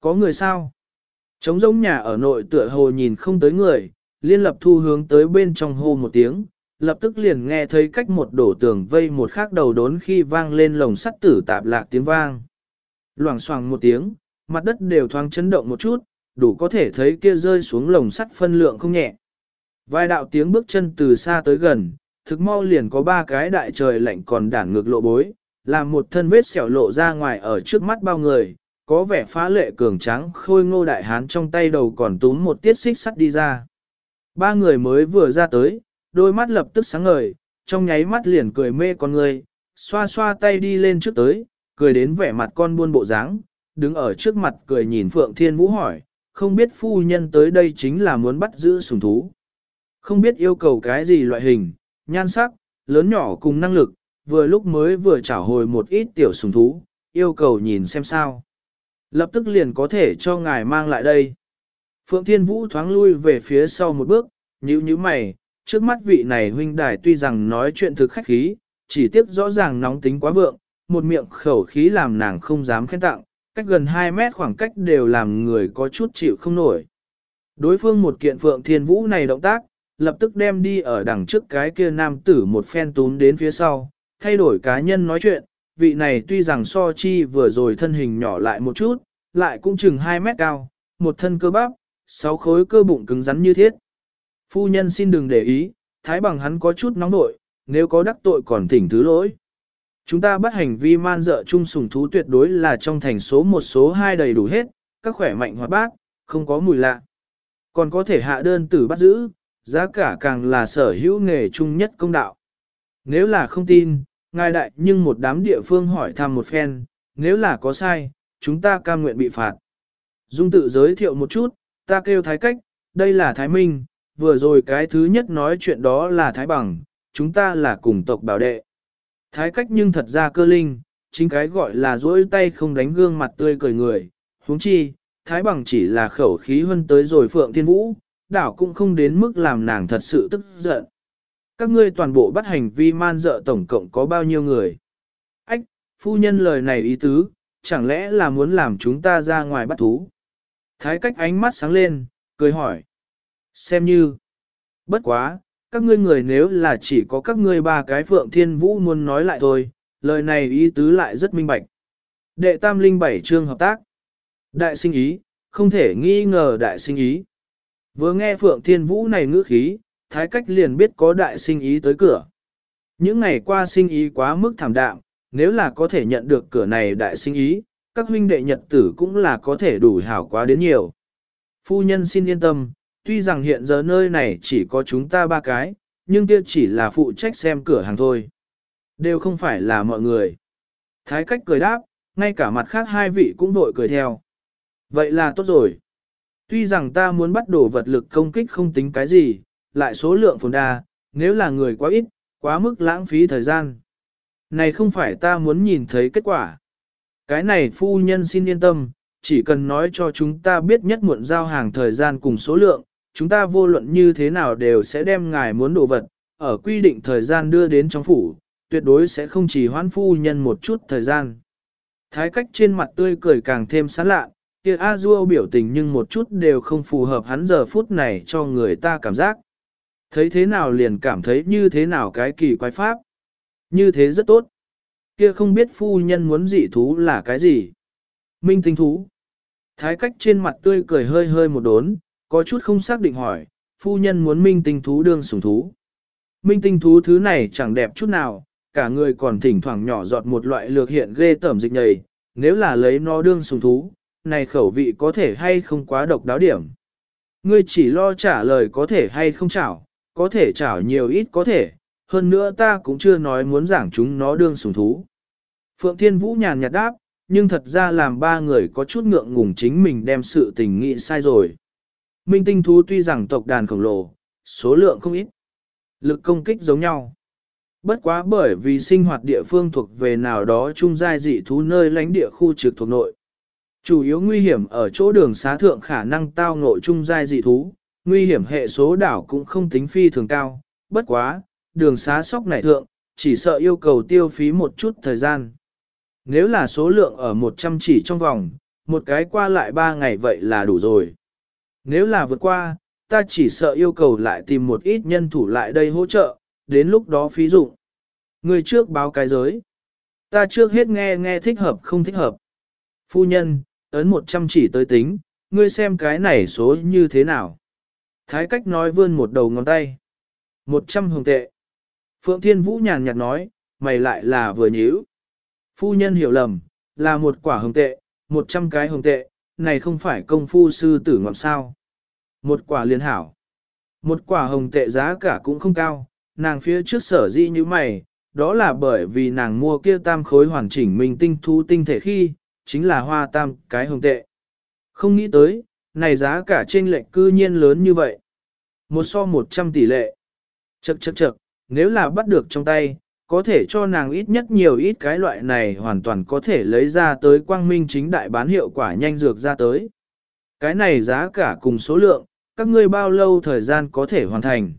có người sao? Trống giống nhà ở nội tựa hồ nhìn không tới người, liên lập thu hướng tới bên trong hô một tiếng, lập tức liền nghe thấy cách một đổ tường vây một khắc đầu đốn khi vang lên lồng sắt tử tạp lạc tiếng vang. Loảng xoảng một tiếng, mặt đất đều thoáng chấn động một chút, đủ có thể thấy kia rơi xuống lồng sắt phân lượng không nhẹ. Vài đạo tiếng bước chân từ xa tới gần, thực mau liền có ba cái đại trời lạnh còn đản ngược lộ bối, làm một thân vết xẻo lộ ra ngoài ở trước mắt bao người, có vẻ phá lệ cường tráng khôi ngô đại hán trong tay đầu còn túm một tiết xích sắt đi ra. Ba người mới vừa ra tới, đôi mắt lập tức sáng ngời, trong nháy mắt liền cười mê con người, xoa xoa tay đi lên trước tới, cười đến vẻ mặt con buôn bộ dáng, đứng ở trước mặt cười nhìn Phượng Thiên Vũ hỏi, không biết phu nhân tới đây chính là muốn bắt giữ sủng thú. Không biết yêu cầu cái gì loại hình, nhan sắc, lớn nhỏ cùng năng lực, vừa lúc mới vừa trả hồi một ít tiểu sủng thú, yêu cầu nhìn xem sao. Lập tức liền có thể cho ngài mang lại đây. Phượng Thiên Vũ thoáng lui về phía sau một bước, nhíu nhíu mày, trước mắt vị này huynh đài tuy rằng nói chuyện thực khách khí, chỉ tiếc rõ ràng nóng tính quá vượng, một miệng khẩu khí làm nàng không dám khen tặng, cách gần 2 mét khoảng cách đều làm người có chút chịu không nổi. Đối phương một kiện Phượng Thiên Vũ này động tác, lập tức đem đi ở đằng trước cái kia nam tử một phen túm đến phía sau, thay đổi cá nhân nói chuyện, vị này tuy rằng so chi vừa rồi thân hình nhỏ lại một chút, lại cũng chừng 2 mét cao, một thân cơ bắp, sáu khối cơ bụng cứng rắn như thiết. Phu nhân xin đừng để ý, thái bằng hắn có chút nóng nội, nếu có đắc tội còn thỉnh thứ lỗi. Chúng ta bắt hành vi man dợ chung sùng thú tuyệt đối là trong thành số một số hai đầy đủ hết, các khỏe mạnh hoạt bác, không có mùi lạ. Còn có thể hạ đơn tử bắt giữ, giá cả càng là sở hữu nghề chung nhất công đạo. Nếu là không tin, ngài đại nhưng một đám địa phương hỏi thăm một phen, nếu là có sai, chúng ta cam nguyện bị phạt. Dung tự giới thiệu một chút, ta kêu Thái Cách, đây là Thái Minh, vừa rồi cái thứ nhất nói chuyện đó là Thái Bằng, chúng ta là cùng tộc bảo đệ. Thái Cách nhưng thật ra cơ linh, chính cái gọi là dỗi tay không đánh gương mặt tươi cười người, huống chi, Thái Bằng chỉ là khẩu khí hơn tới rồi Phượng Thiên Vũ, đảo cũng không đến mức làm nàng thật sự tức giận. Các ngươi toàn bộ bắt hành vi man dợ tổng cộng có bao nhiêu người? Ách, phu nhân lời này ý tứ, chẳng lẽ là muốn làm chúng ta ra ngoài bắt thú? Thái cách ánh mắt sáng lên, cười hỏi. Xem như, bất quá, các ngươi người nếu là chỉ có các ngươi ba cái phượng thiên vũ muốn nói lại thôi, lời này ý tứ lại rất minh bạch. Đệ tam linh bảy chương hợp tác. Đại sinh ý, không thể nghi ngờ đại sinh ý. Vừa nghe Phượng Thiên Vũ này ngữ khí, thái cách liền biết có đại sinh ý tới cửa. Những ngày qua sinh ý quá mức thảm đạm, nếu là có thể nhận được cửa này đại sinh ý, các huynh đệ nhật tử cũng là có thể đủ hảo quá đến nhiều. Phu nhân xin yên tâm, tuy rằng hiện giờ nơi này chỉ có chúng ta ba cái, nhưng kia chỉ là phụ trách xem cửa hàng thôi. Đều không phải là mọi người. Thái cách cười đáp, ngay cả mặt khác hai vị cũng vội cười theo. Vậy là tốt rồi. Tuy rằng ta muốn bắt đổ vật lực công kích không tính cái gì, lại số lượng phồn đa, nếu là người quá ít, quá mức lãng phí thời gian. Này không phải ta muốn nhìn thấy kết quả. Cái này phu nhân xin yên tâm, chỉ cần nói cho chúng ta biết nhất muộn giao hàng thời gian cùng số lượng, chúng ta vô luận như thế nào đều sẽ đem ngài muốn đồ vật, ở quy định thời gian đưa đến trong phủ, tuyệt đối sẽ không chỉ hoãn phu nhân một chút thời gian. Thái cách trên mặt tươi cười càng thêm sán lạ, kia A-dua biểu tình nhưng một chút đều không phù hợp hắn giờ phút này cho người ta cảm giác. Thấy thế nào liền cảm thấy như thế nào cái kỳ quái pháp. Như thế rất tốt. Kia không biết phu nhân muốn dị thú là cái gì? Minh tinh thú. Thái cách trên mặt tươi cười hơi hơi một đốn, có chút không xác định hỏi, phu nhân muốn minh tinh thú đương sủng thú. Minh tinh thú thứ này chẳng đẹp chút nào, cả người còn thỉnh thoảng nhỏ giọt một loại lược hiện ghê tẩm dịch nhầy, nếu là lấy nó đương sủng thú, này khẩu vị có thể hay không quá độc đáo điểm. Ngươi chỉ lo trả lời có thể hay không chảo, có thể chảo nhiều ít có thể, hơn nữa ta cũng chưa nói muốn giảng chúng nó đương sủng thú. Phượng Thiên Vũ nhàn nhạt đáp, nhưng thật ra làm ba người có chút ngượng ngùng chính mình đem sự tình nghị sai rồi. Minh tinh thú tuy rằng tộc đàn khổng lồ, số lượng không ít, lực công kích giống nhau. Bất quá bởi vì sinh hoạt địa phương thuộc về nào đó trung giai dị thú nơi lãnh địa khu trực thuộc nội. Chủ yếu nguy hiểm ở chỗ đường xá thượng khả năng tao ngộ trung giai dị thú, nguy hiểm hệ số đảo cũng không tính phi thường cao, bất quá, đường xá sóc này thượng, chỉ sợ yêu cầu tiêu phí một chút thời gian. Nếu là số lượng ở 100 chỉ trong vòng, một cái qua lại ba ngày vậy là đủ rồi. Nếu là vượt qua, ta chỉ sợ yêu cầu lại tìm một ít nhân thủ lại đây hỗ trợ, đến lúc đó phí dụng. Người trước báo cái giới. Ta trước hết nghe nghe thích hợp không thích hợp. Phu nhân, ấn 100 chỉ tới tính, ngươi xem cái này số như thế nào. Thái cách nói vươn một đầu ngón tay. 100 hồng tệ. Phượng Thiên Vũ nhàn nhạt nói, mày lại là vừa nhíu. Phu nhân hiểu lầm, là một quả hồng tệ, 100 cái hồng tệ, này không phải công phu sư tử ngọm sao. Một quả liên hảo. Một quả hồng tệ giá cả cũng không cao, nàng phía trước sở di như mày, đó là bởi vì nàng mua kia tam khối hoàn chỉnh mình tinh thu tinh thể khi, chính là hoa tam cái hồng tệ. Không nghĩ tới, này giá cả trên lệnh cư nhiên lớn như vậy. Một so một trăm tỷ lệ. Chậc chậc chậc, nếu là bắt được trong tay, có thể cho nàng ít nhất nhiều ít cái loại này hoàn toàn có thể lấy ra tới quang minh chính đại bán hiệu quả nhanh dược ra tới. Cái này giá cả cùng số lượng, các ngươi bao lâu thời gian có thể hoàn thành?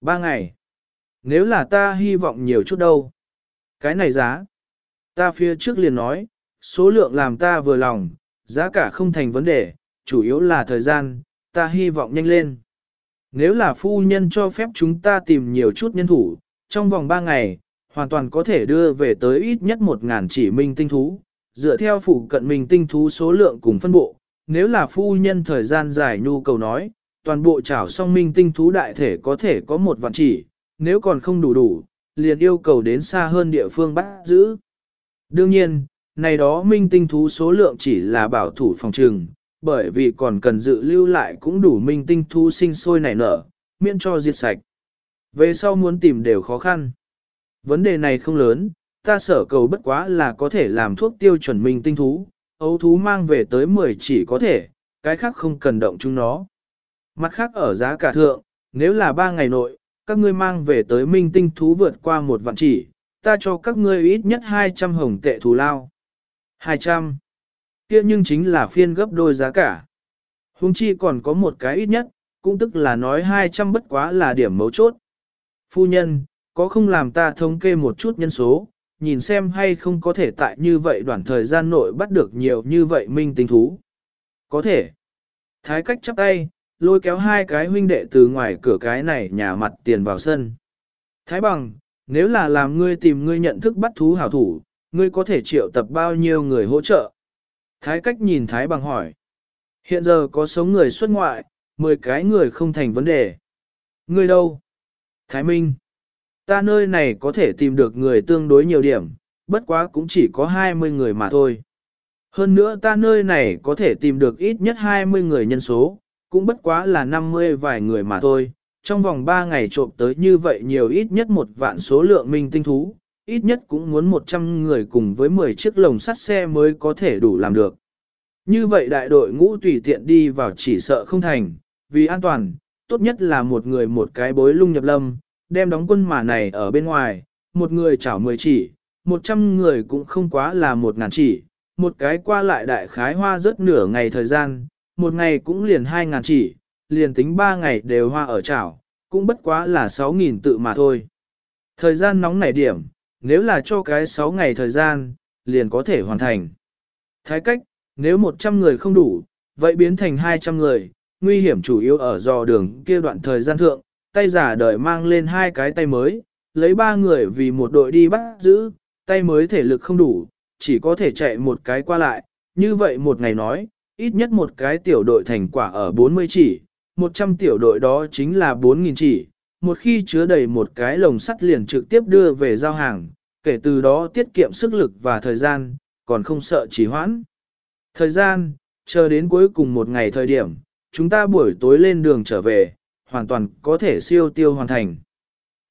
Ba ngày. Nếu là ta hy vọng nhiều chút đâu. Cái này giá. Ta phía trước liền nói, số lượng làm ta vừa lòng, giá cả không thành vấn đề, chủ yếu là thời gian, ta hy vọng nhanh lên. Nếu là phu nhân cho phép chúng ta tìm nhiều chút nhân thủ, trong vòng 3 ngày, hoàn toàn có thể đưa về tới ít nhất 1.000 chỉ minh tinh thú, dựa theo phụ cận minh tinh thú số lượng cùng phân bộ. Nếu là phu nhân thời gian dài nhu cầu nói, toàn bộ chảo song minh tinh thú đại thể có thể có một vạn chỉ, nếu còn không đủ đủ, liền yêu cầu đến xa hơn địa phương bắt giữ. Đương nhiên, này đó minh tinh thú số lượng chỉ là bảo thủ phòng trừng, bởi vì còn cần dự lưu lại cũng đủ minh tinh thú sinh sôi nảy nở, miễn cho diệt sạch. Về sau muốn tìm đều khó khăn. Vấn đề này không lớn, ta sở cầu bất quá là có thể làm thuốc tiêu chuẩn minh tinh thú, ấu thú mang về tới 10 chỉ có thể, cái khác không cần động chúng nó. Mặt khác ở giá cả thượng, nếu là 3 ngày nội, các ngươi mang về tới minh tinh thú vượt qua một vạn chỉ, ta cho các ngươi ít nhất 200 hồng tệ thù lao. 200 kia nhưng chính là phiên gấp đôi giá cả. Hùng chi còn có một cái ít nhất, cũng tức là nói 200 bất quá là điểm mấu chốt. Phu nhân, có không làm ta thống kê một chút nhân số, nhìn xem hay không có thể tại như vậy đoạn thời gian nội bắt được nhiều như vậy minh tinh thú. Có thể. Thái cách chắp tay, lôi kéo hai cái huynh đệ từ ngoài cửa cái này nhà mặt tiền vào sân. Thái bằng, nếu là làm ngươi tìm ngươi nhận thức bắt thú hảo thủ, ngươi có thể triệu tập bao nhiêu người hỗ trợ? Thái cách nhìn Thái bằng hỏi. Hiện giờ có số người xuất ngoại, 10 cái người không thành vấn đề. Người đâu? Thái Minh. Ta nơi này có thể tìm được người tương đối nhiều điểm, bất quá cũng chỉ có 20 người mà thôi. Hơn nữa ta nơi này có thể tìm được ít nhất 20 người nhân số, cũng bất quá là 50 vài người mà thôi. Trong vòng 3 ngày trộm tới như vậy nhiều ít nhất một vạn số lượng minh tinh thú, ít nhất cũng muốn 100 người cùng với 10 chiếc lồng sắt xe mới có thể đủ làm được. Như vậy đại đội ngũ tùy tiện đi vào chỉ sợ không thành, vì an toàn, tốt nhất là một người một cái bối lung nhập lâm, đem đóng quân mà này ở bên ngoài, một người chảo 10 chỉ, 100 người cũng không quá là một ngàn chỉ, một cái qua lại đại khái hoa rất nửa ngày thời gian, một ngày cũng liền hai ngàn chỉ, liền tính ba ngày đều hoa ở chảo, cũng bất quá là 6.000 tự mà thôi. Thời gian nóng nảy điểm, nếu là cho cái 6 ngày thời gian, liền có thể hoàn thành. Thái cách, nếu 100 người không đủ, vậy biến thành 200 người, nguy hiểm chủ yếu ở dò đường kia đoạn thời gian thượng, tay giả đời mang lên hai cái tay mới, lấy ba người vì một đội đi bắt giữ, tay mới thể lực không đủ, chỉ có thể chạy một cái qua lại, như vậy một ngày nói, ít nhất một cái tiểu đội thành quả ở 40 chỉ, 100 tiểu đội đó chính là 4.000 chỉ, một khi chứa đầy một cái lồng sắt liền trực tiếp đưa về giao hàng, kể từ đó tiết kiệm sức lực và thời gian, còn không sợ chỉ hoãn. Thời gian, chờ đến cuối cùng một ngày thời điểm, chúng ta buổi tối lên đường trở về, hoàn toàn có thể siêu tiêu hoàn thành.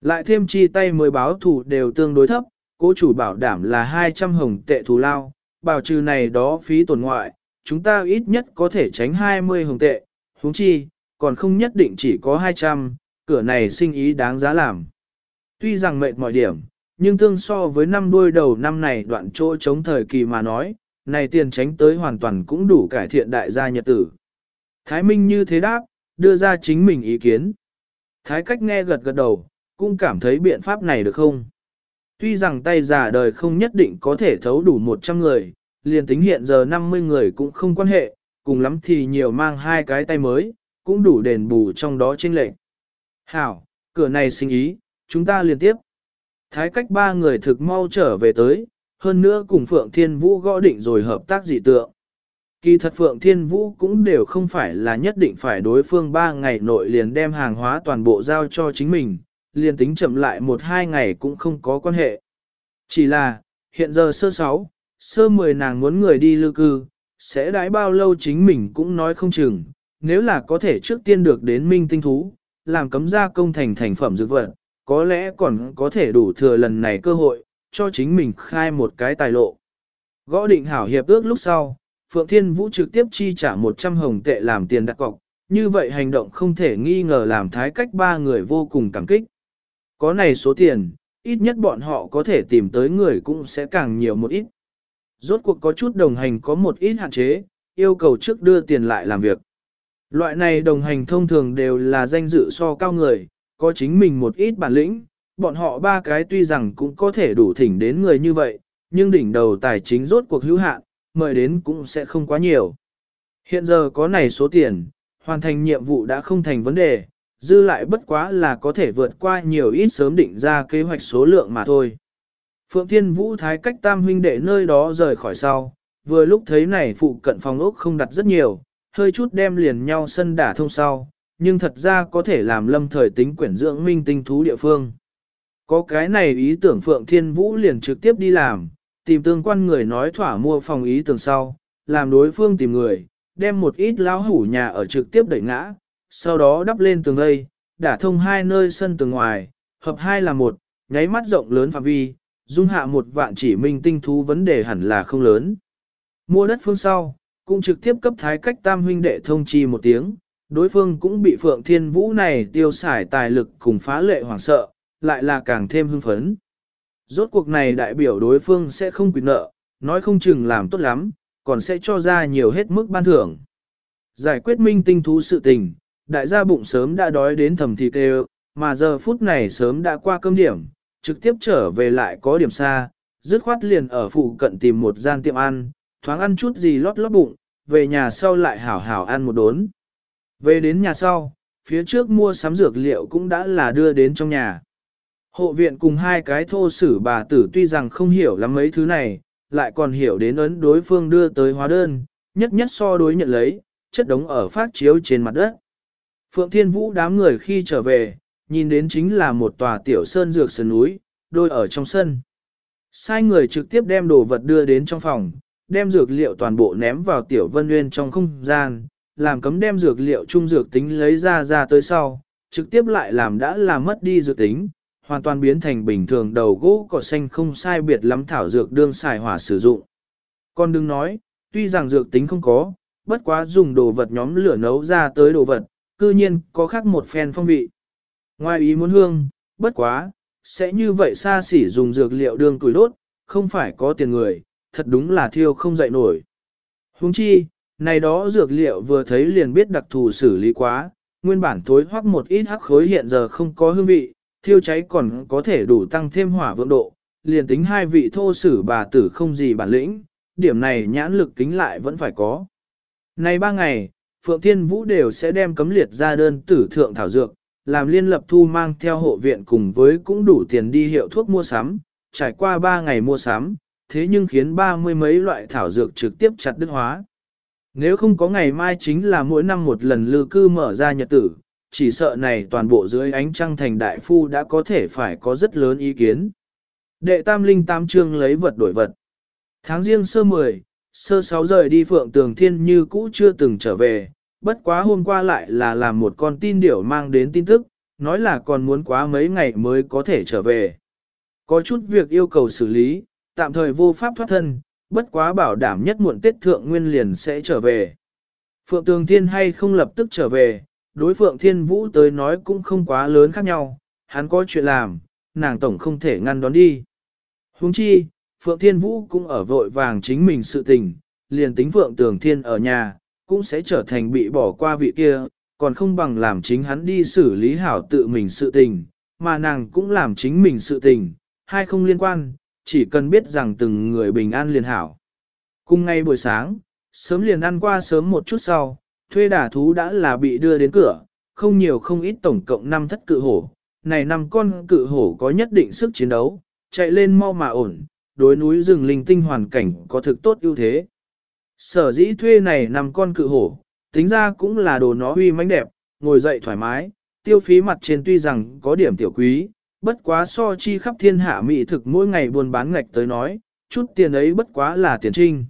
Lại thêm chi tay mới báo thủ đều tương đối thấp, cố chủ bảo đảm là 200 hồng tệ thù lao, bảo trừ này đó phí tổn ngoại, chúng ta ít nhất có thể tránh 20 hồng tệ, huống chi, còn không nhất định chỉ có 200, cửa này sinh ý đáng giá làm. Tuy rằng mệt mọi điểm, nhưng tương so với năm đuôi đầu năm này đoạn chỗ chống thời kỳ mà nói, này tiền tránh tới hoàn toàn cũng đủ cải thiện đại gia nhật tử. Thái Minh như thế đáp, đưa ra chính mình ý kiến. Thái cách nghe gật gật đầu, cũng cảm thấy biện pháp này được không? Tuy rằng tay giả đời không nhất định có thể thấu đủ 100 người, liền tính hiện giờ 50 người cũng không quan hệ, cùng lắm thì nhiều mang hai cái tay mới, cũng đủ đền bù trong đó trên lệch. Hảo, cửa này sinh ý, chúng ta liên tiếp. Thái cách ba người thực mau trở về tới, hơn nữa cùng Phượng Thiên Vũ gõ định rồi hợp tác dị tượng. Kỳ thật Phượng Thiên Vũ cũng đều không phải là nhất định phải đối phương ba ngày nội liền đem hàng hóa toàn bộ giao cho chính mình, liền tính chậm lại một hai ngày cũng không có quan hệ. Chỉ là, hiện giờ sơ sáu, sơ mười nàng muốn người đi lưu cư, sẽ đãi bao lâu chính mình cũng nói không chừng, nếu là có thể trước tiên được đến minh tinh thú, làm cấm gia công thành thành phẩm dược vật, có lẽ còn có thể đủ thừa lần này cơ hội, cho chính mình khai một cái tài lộ. Gõ định hảo hiệp ước lúc sau, Phượng Thiên Vũ trực tiếp chi trả 100 hồng tệ làm tiền đặt cọc, như vậy hành động không thể nghi ngờ làm thái cách ba người vô cùng cảm kích. Có này số tiền, ít nhất bọn họ có thể tìm tới người cũng sẽ càng nhiều một ít. Rốt cuộc có chút đồng hành có một ít hạn chế, yêu cầu trước đưa tiền lại làm việc. Loại này đồng hành thông thường đều là danh dự so cao người, có chính mình một ít bản lĩnh, bọn họ ba cái tuy rằng cũng có thể đủ thỉnh đến người như vậy, nhưng đỉnh đầu tài chính rốt cuộc hữu hạn, mời đến cũng sẽ không quá nhiều. Hiện giờ có này số tiền, hoàn thành nhiệm vụ đã không thành vấn đề, dư lại bất quá là có thể vượt qua nhiều ít sớm định ra kế hoạch số lượng mà thôi. Phượng Thiên Vũ thái cách tam huynh đệ nơi đó rời khỏi sau, vừa lúc thấy này phụ cận phòng ốc không đặt rất nhiều, hơi chút đem liền nhau sân đả thông sau, nhưng thật ra có thể làm lâm thời tính quyển dưỡng minh tinh thú địa phương. Có cái này ý tưởng Phượng Thiên Vũ liền trực tiếp đi làm, tìm tương quan người nói thỏa mua phòng ý tưởng sau, làm đối phương tìm người, đem một ít lão hủ nhà ở trực tiếp đẩy ngã, sau đó đắp lên tường vây, đả thông hai nơi sân tường ngoài, hợp hai là một, nháy mắt rộng lớn phạm vi, dung hạ một vạn chỉ minh tinh thú vấn đề hẳn là không lớn. Mua đất phương sau, cũng trực tiếp cấp thái cách tam huynh đệ thông chi một tiếng, đối phương cũng bị Phượng Thiên Vũ này tiêu xài tài lực cùng phá lệ hoảng sợ, lại là càng thêm hưng phấn. Rốt cuộc này đại biểu đối phương sẽ không quyền nợ, nói không chừng làm tốt lắm, còn sẽ cho ra nhiều hết mức ban thưởng. Giải quyết minh tinh thú sự tình, đại gia bụng sớm đã đói đến thầm thịt đều, mà giờ phút này sớm đã qua cơm điểm, trực tiếp trở về lại có điểm xa, dứt khoát liền ở phụ cận tìm một gian tiệm ăn, thoáng ăn chút gì lót lót bụng, về nhà sau lại hảo hảo ăn một đốn. Về đến nhà sau, phía trước mua sắm dược liệu cũng đã là đưa đến trong nhà. Hộ viện cùng hai cái thô sử bà tử tuy rằng không hiểu lắm mấy thứ này, lại còn hiểu đến ấn đối phương đưa tới hóa đơn, nhất nhất so đối nhận lấy, chất đống ở phát chiếu trên mặt đất. Phượng Thiên Vũ đám người khi trở về, nhìn đến chính là một tòa tiểu sơn dược sơn núi, đôi ở trong sân. Sai người trực tiếp đem đồ vật đưa đến trong phòng, đem dược liệu toàn bộ ném vào tiểu vân nguyên trong không gian, làm cấm đem dược liệu trung dược tính lấy ra ra tới sau, trực tiếp lại làm đã làm mất đi dược tính, hoàn toàn biến thành bình thường đầu gỗ cỏ xanh không sai biệt lắm thảo dược đương xài hỏa sử dụng. Con đừng nói, tuy rằng dược tính không có, bất quá dùng đồ vật nhóm lửa nấu ra tới đồ vật, cư nhiên có khác một phen phong vị. Ngoài ý muốn hương, bất quá, sẽ như vậy xa xỉ dùng dược liệu đương tuổi đốt, không phải có tiền người, thật đúng là thiêu không dậy nổi. Huống chi, này đó dược liệu vừa thấy liền biết đặc thù xử lý quá, nguyên bản thối hoặc một ít hắc khối hiện giờ không có hương vị, thiêu cháy còn có thể đủ tăng thêm hỏa vượng độ, liền tính hai vị thô sử bà tử không gì bản lĩnh, điểm này nhãn lực kính lại vẫn phải có. Này ba ngày, Phượng Thiên Vũ đều sẽ đem cấm liệt ra đơn tử thượng thảo dược, làm liên lập thu mang theo hộ viện cùng với cũng đủ tiền đi hiệu thuốc mua sắm, trải qua ba ngày mua sắm, thế nhưng khiến ba mươi mấy loại thảo dược trực tiếp chặt đứt hóa. Nếu không có ngày mai chính là mỗi năm một lần lư cư mở ra nhật tử, chỉ sợ này toàn bộ dưới ánh trăng thành đại phu đã có thể phải có rất lớn ý kiến. Đệ tam linh tam trương lấy vật đổi vật. Tháng riêng sơ 10, sơ 6 rời đi phượng tường thiên như cũ chưa từng trở về, bất quá hôm qua lại là làm một con tin điểu mang đến tin tức, nói là còn muốn quá mấy ngày mới có thể trở về. Có chút việc yêu cầu xử lý, tạm thời vô pháp thoát thân, bất quá bảo đảm nhất muộn Tết Thượng Nguyên liền sẽ trở về. Phượng Tường Thiên hay không lập tức trở về, đối Phượng Thiên Vũ tới nói cũng không quá lớn khác nhau, hắn có chuyện làm, nàng tổng không thể ngăn đón đi. Huống chi, Phượng Thiên Vũ cũng ở vội vàng chính mình sự tình, liền tính Phượng Tường Thiên ở nhà, cũng sẽ trở thành bị bỏ qua vị kia, còn không bằng làm chính hắn đi xử lý hảo tự mình sự tình, mà nàng cũng làm chính mình sự tình, hai không liên quan, chỉ cần biết rằng từng người bình an liền hảo. Cùng ngay buổi sáng, sớm liền ăn qua sớm một chút sau, thuê đả thú đã là bị đưa đến cửa, không nhiều không ít tổng cộng 5 thất cự hổ. Này năm con cự hổ có nhất định sức chiến đấu, chạy lên mau mà ổn, đối núi rừng linh tinh hoàn cảnh có thực tốt ưu thế. Sở dĩ thuê này năm con cự hổ, tính ra cũng là đồ nó huy mãnh đẹp, ngồi dậy thoải mái, tiêu phí mặt trên tuy rằng có điểm tiểu quý, bất quá so chi khắp thiên hạ mỹ thực mỗi ngày buôn bán ngạch tới nói, chút tiền ấy bất quá là tiền trinh.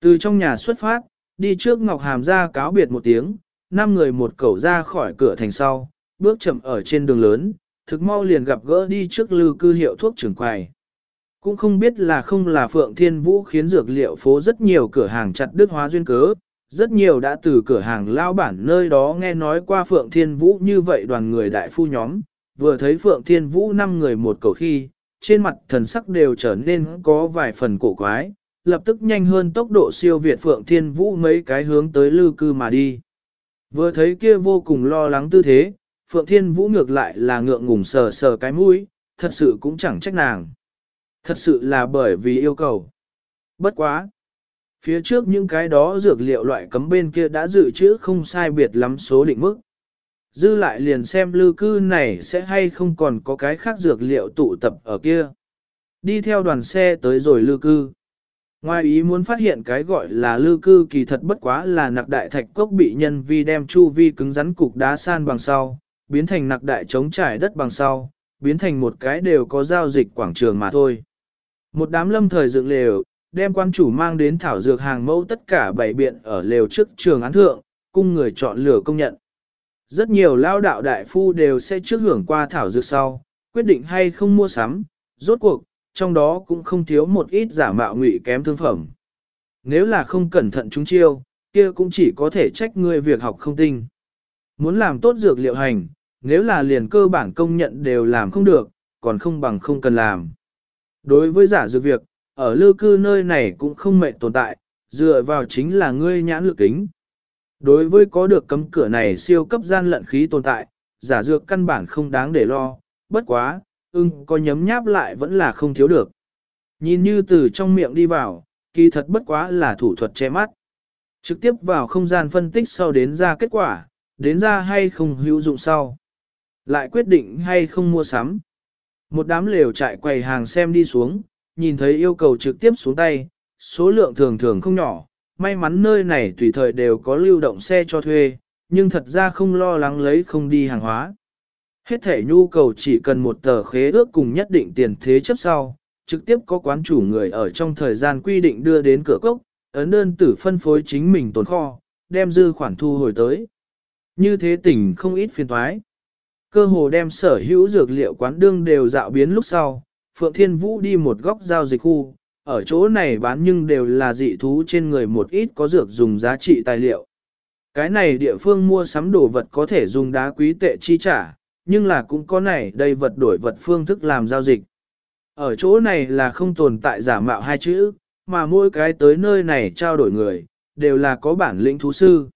Từ trong nhà xuất phát, đi trước Ngọc Hàm ra cáo biệt một tiếng, năm người một cẩu ra khỏi cửa thành sau, bước chậm ở trên đường lớn, thực mau liền gặp gỡ đi trước lư cư hiệu thuốc trưởng quầy. Cũng không biết là không là Phượng Thiên Vũ khiến dược liệu phố rất nhiều cửa hàng chặt đứt hóa duyên cớ, rất nhiều đã từ cửa hàng lao bản nơi đó nghe nói qua Phượng Thiên Vũ như vậy đoàn người đại phu nhóm, vừa thấy Phượng Thiên Vũ năm người một cầu khi, trên mặt thần sắc đều trở nên có vài phần cổ quái, lập tức nhanh hơn tốc độ siêu việt Phượng Thiên Vũ mấy cái hướng tới lư cư mà đi. Vừa thấy kia vô cùng lo lắng tư thế, Phượng Thiên Vũ ngược lại là ngượng ngùng sờ sờ cái mũi, thật sự cũng chẳng trách nàng. Thật sự là bởi vì yêu cầu. Bất quá. Phía trước những cái đó dược liệu loại cấm bên kia đã dự trữ không sai biệt lắm số định mức. Dư lại liền xem lưu cư này sẽ hay không còn có cái khác dược liệu tụ tập ở kia. Đi theo đoàn xe tới rồi lưu cư. Ngoài ý muốn phát hiện cái gọi là lưu cư kỳ thật bất quá là nặc đại thạch cốc bị nhân vi đem chu vi cứng rắn cục đá san bằng sau, biến thành nặc đại chống trải đất bằng sau, biến thành một cái đều có giao dịch quảng trường mà thôi. Một đám lâm thời dựng lều, đem quan chủ mang đến thảo dược hàng mẫu tất cả bảy biện ở lều trước trường án thượng, cung người chọn lựa công nhận. Rất nhiều lao đạo đại phu đều sẽ trước hưởng qua thảo dược sau, quyết định hay không mua sắm, rốt cuộc, trong đó cũng không thiếu một ít giả mạo ngụy kém thương phẩm. Nếu là không cẩn thận chúng chiêu, kia cũng chỉ có thể trách người việc học không tinh. Muốn làm tốt dược liệu hành, nếu là liền cơ bản công nhận đều làm không được, còn không bằng không cần làm. Đối với giả dược việc, ở lưu cư nơi này cũng không mệnh tồn tại, dựa vào chính là ngươi nhãn lực kính. Đối với có được cấm cửa này siêu cấp gian lận khí tồn tại, giả dược căn bản không đáng để lo, bất quá, ưng có nhấm nháp lại vẫn là không thiếu được. Nhìn như từ trong miệng đi vào, kỳ thật bất quá là thủ thuật che mắt. Trực tiếp vào không gian phân tích sau đến ra kết quả, đến ra hay không hữu dụng sau. Lại quyết định hay không mua sắm. Một đám lều trại quầy hàng xem đi xuống, nhìn thấy yêu cầu trực tiếp xuống tay, số lượng thường thường không nhỏ, may mắn nơi này tùy thời đều có lưu động xe cho thuê, nhưng thật ra không lo lắng lấy không đi hàng hóa. Hết thể nhu cầu chỉ cần một tờ khế ước cùng nhất định tiền thế chấp sau, trực tiếp có quán chủ người ở trong thời gian quy định đưa đến cửa cốc, ấn đơn tử phân phối chính mình tồn kho, đem dư khoản thu hồi tới. Như thế tỉnh không ít phiền toái Cơ hồ đem sở hữu dược liệu quán đương đều dạo biến lúc sau, Phượng Thiên Vũ đi một góc giao dịch khu, ở chỗ này bán nhưng đều là dị thú trên người một ít có dược dùng giá trị tài liệu. Cái này địa phương mua sắm đồ vật có thể dùng đá quý tệ chi trả, nhưng là cũng có này đây vật đổi vật phương thức làm giao dịch. Ở chỗ này là không tồn tại giả mạo hai chữ, mà mỗi cái tới nơi này trao đổi người, đều là có bản lĩnh thú sư.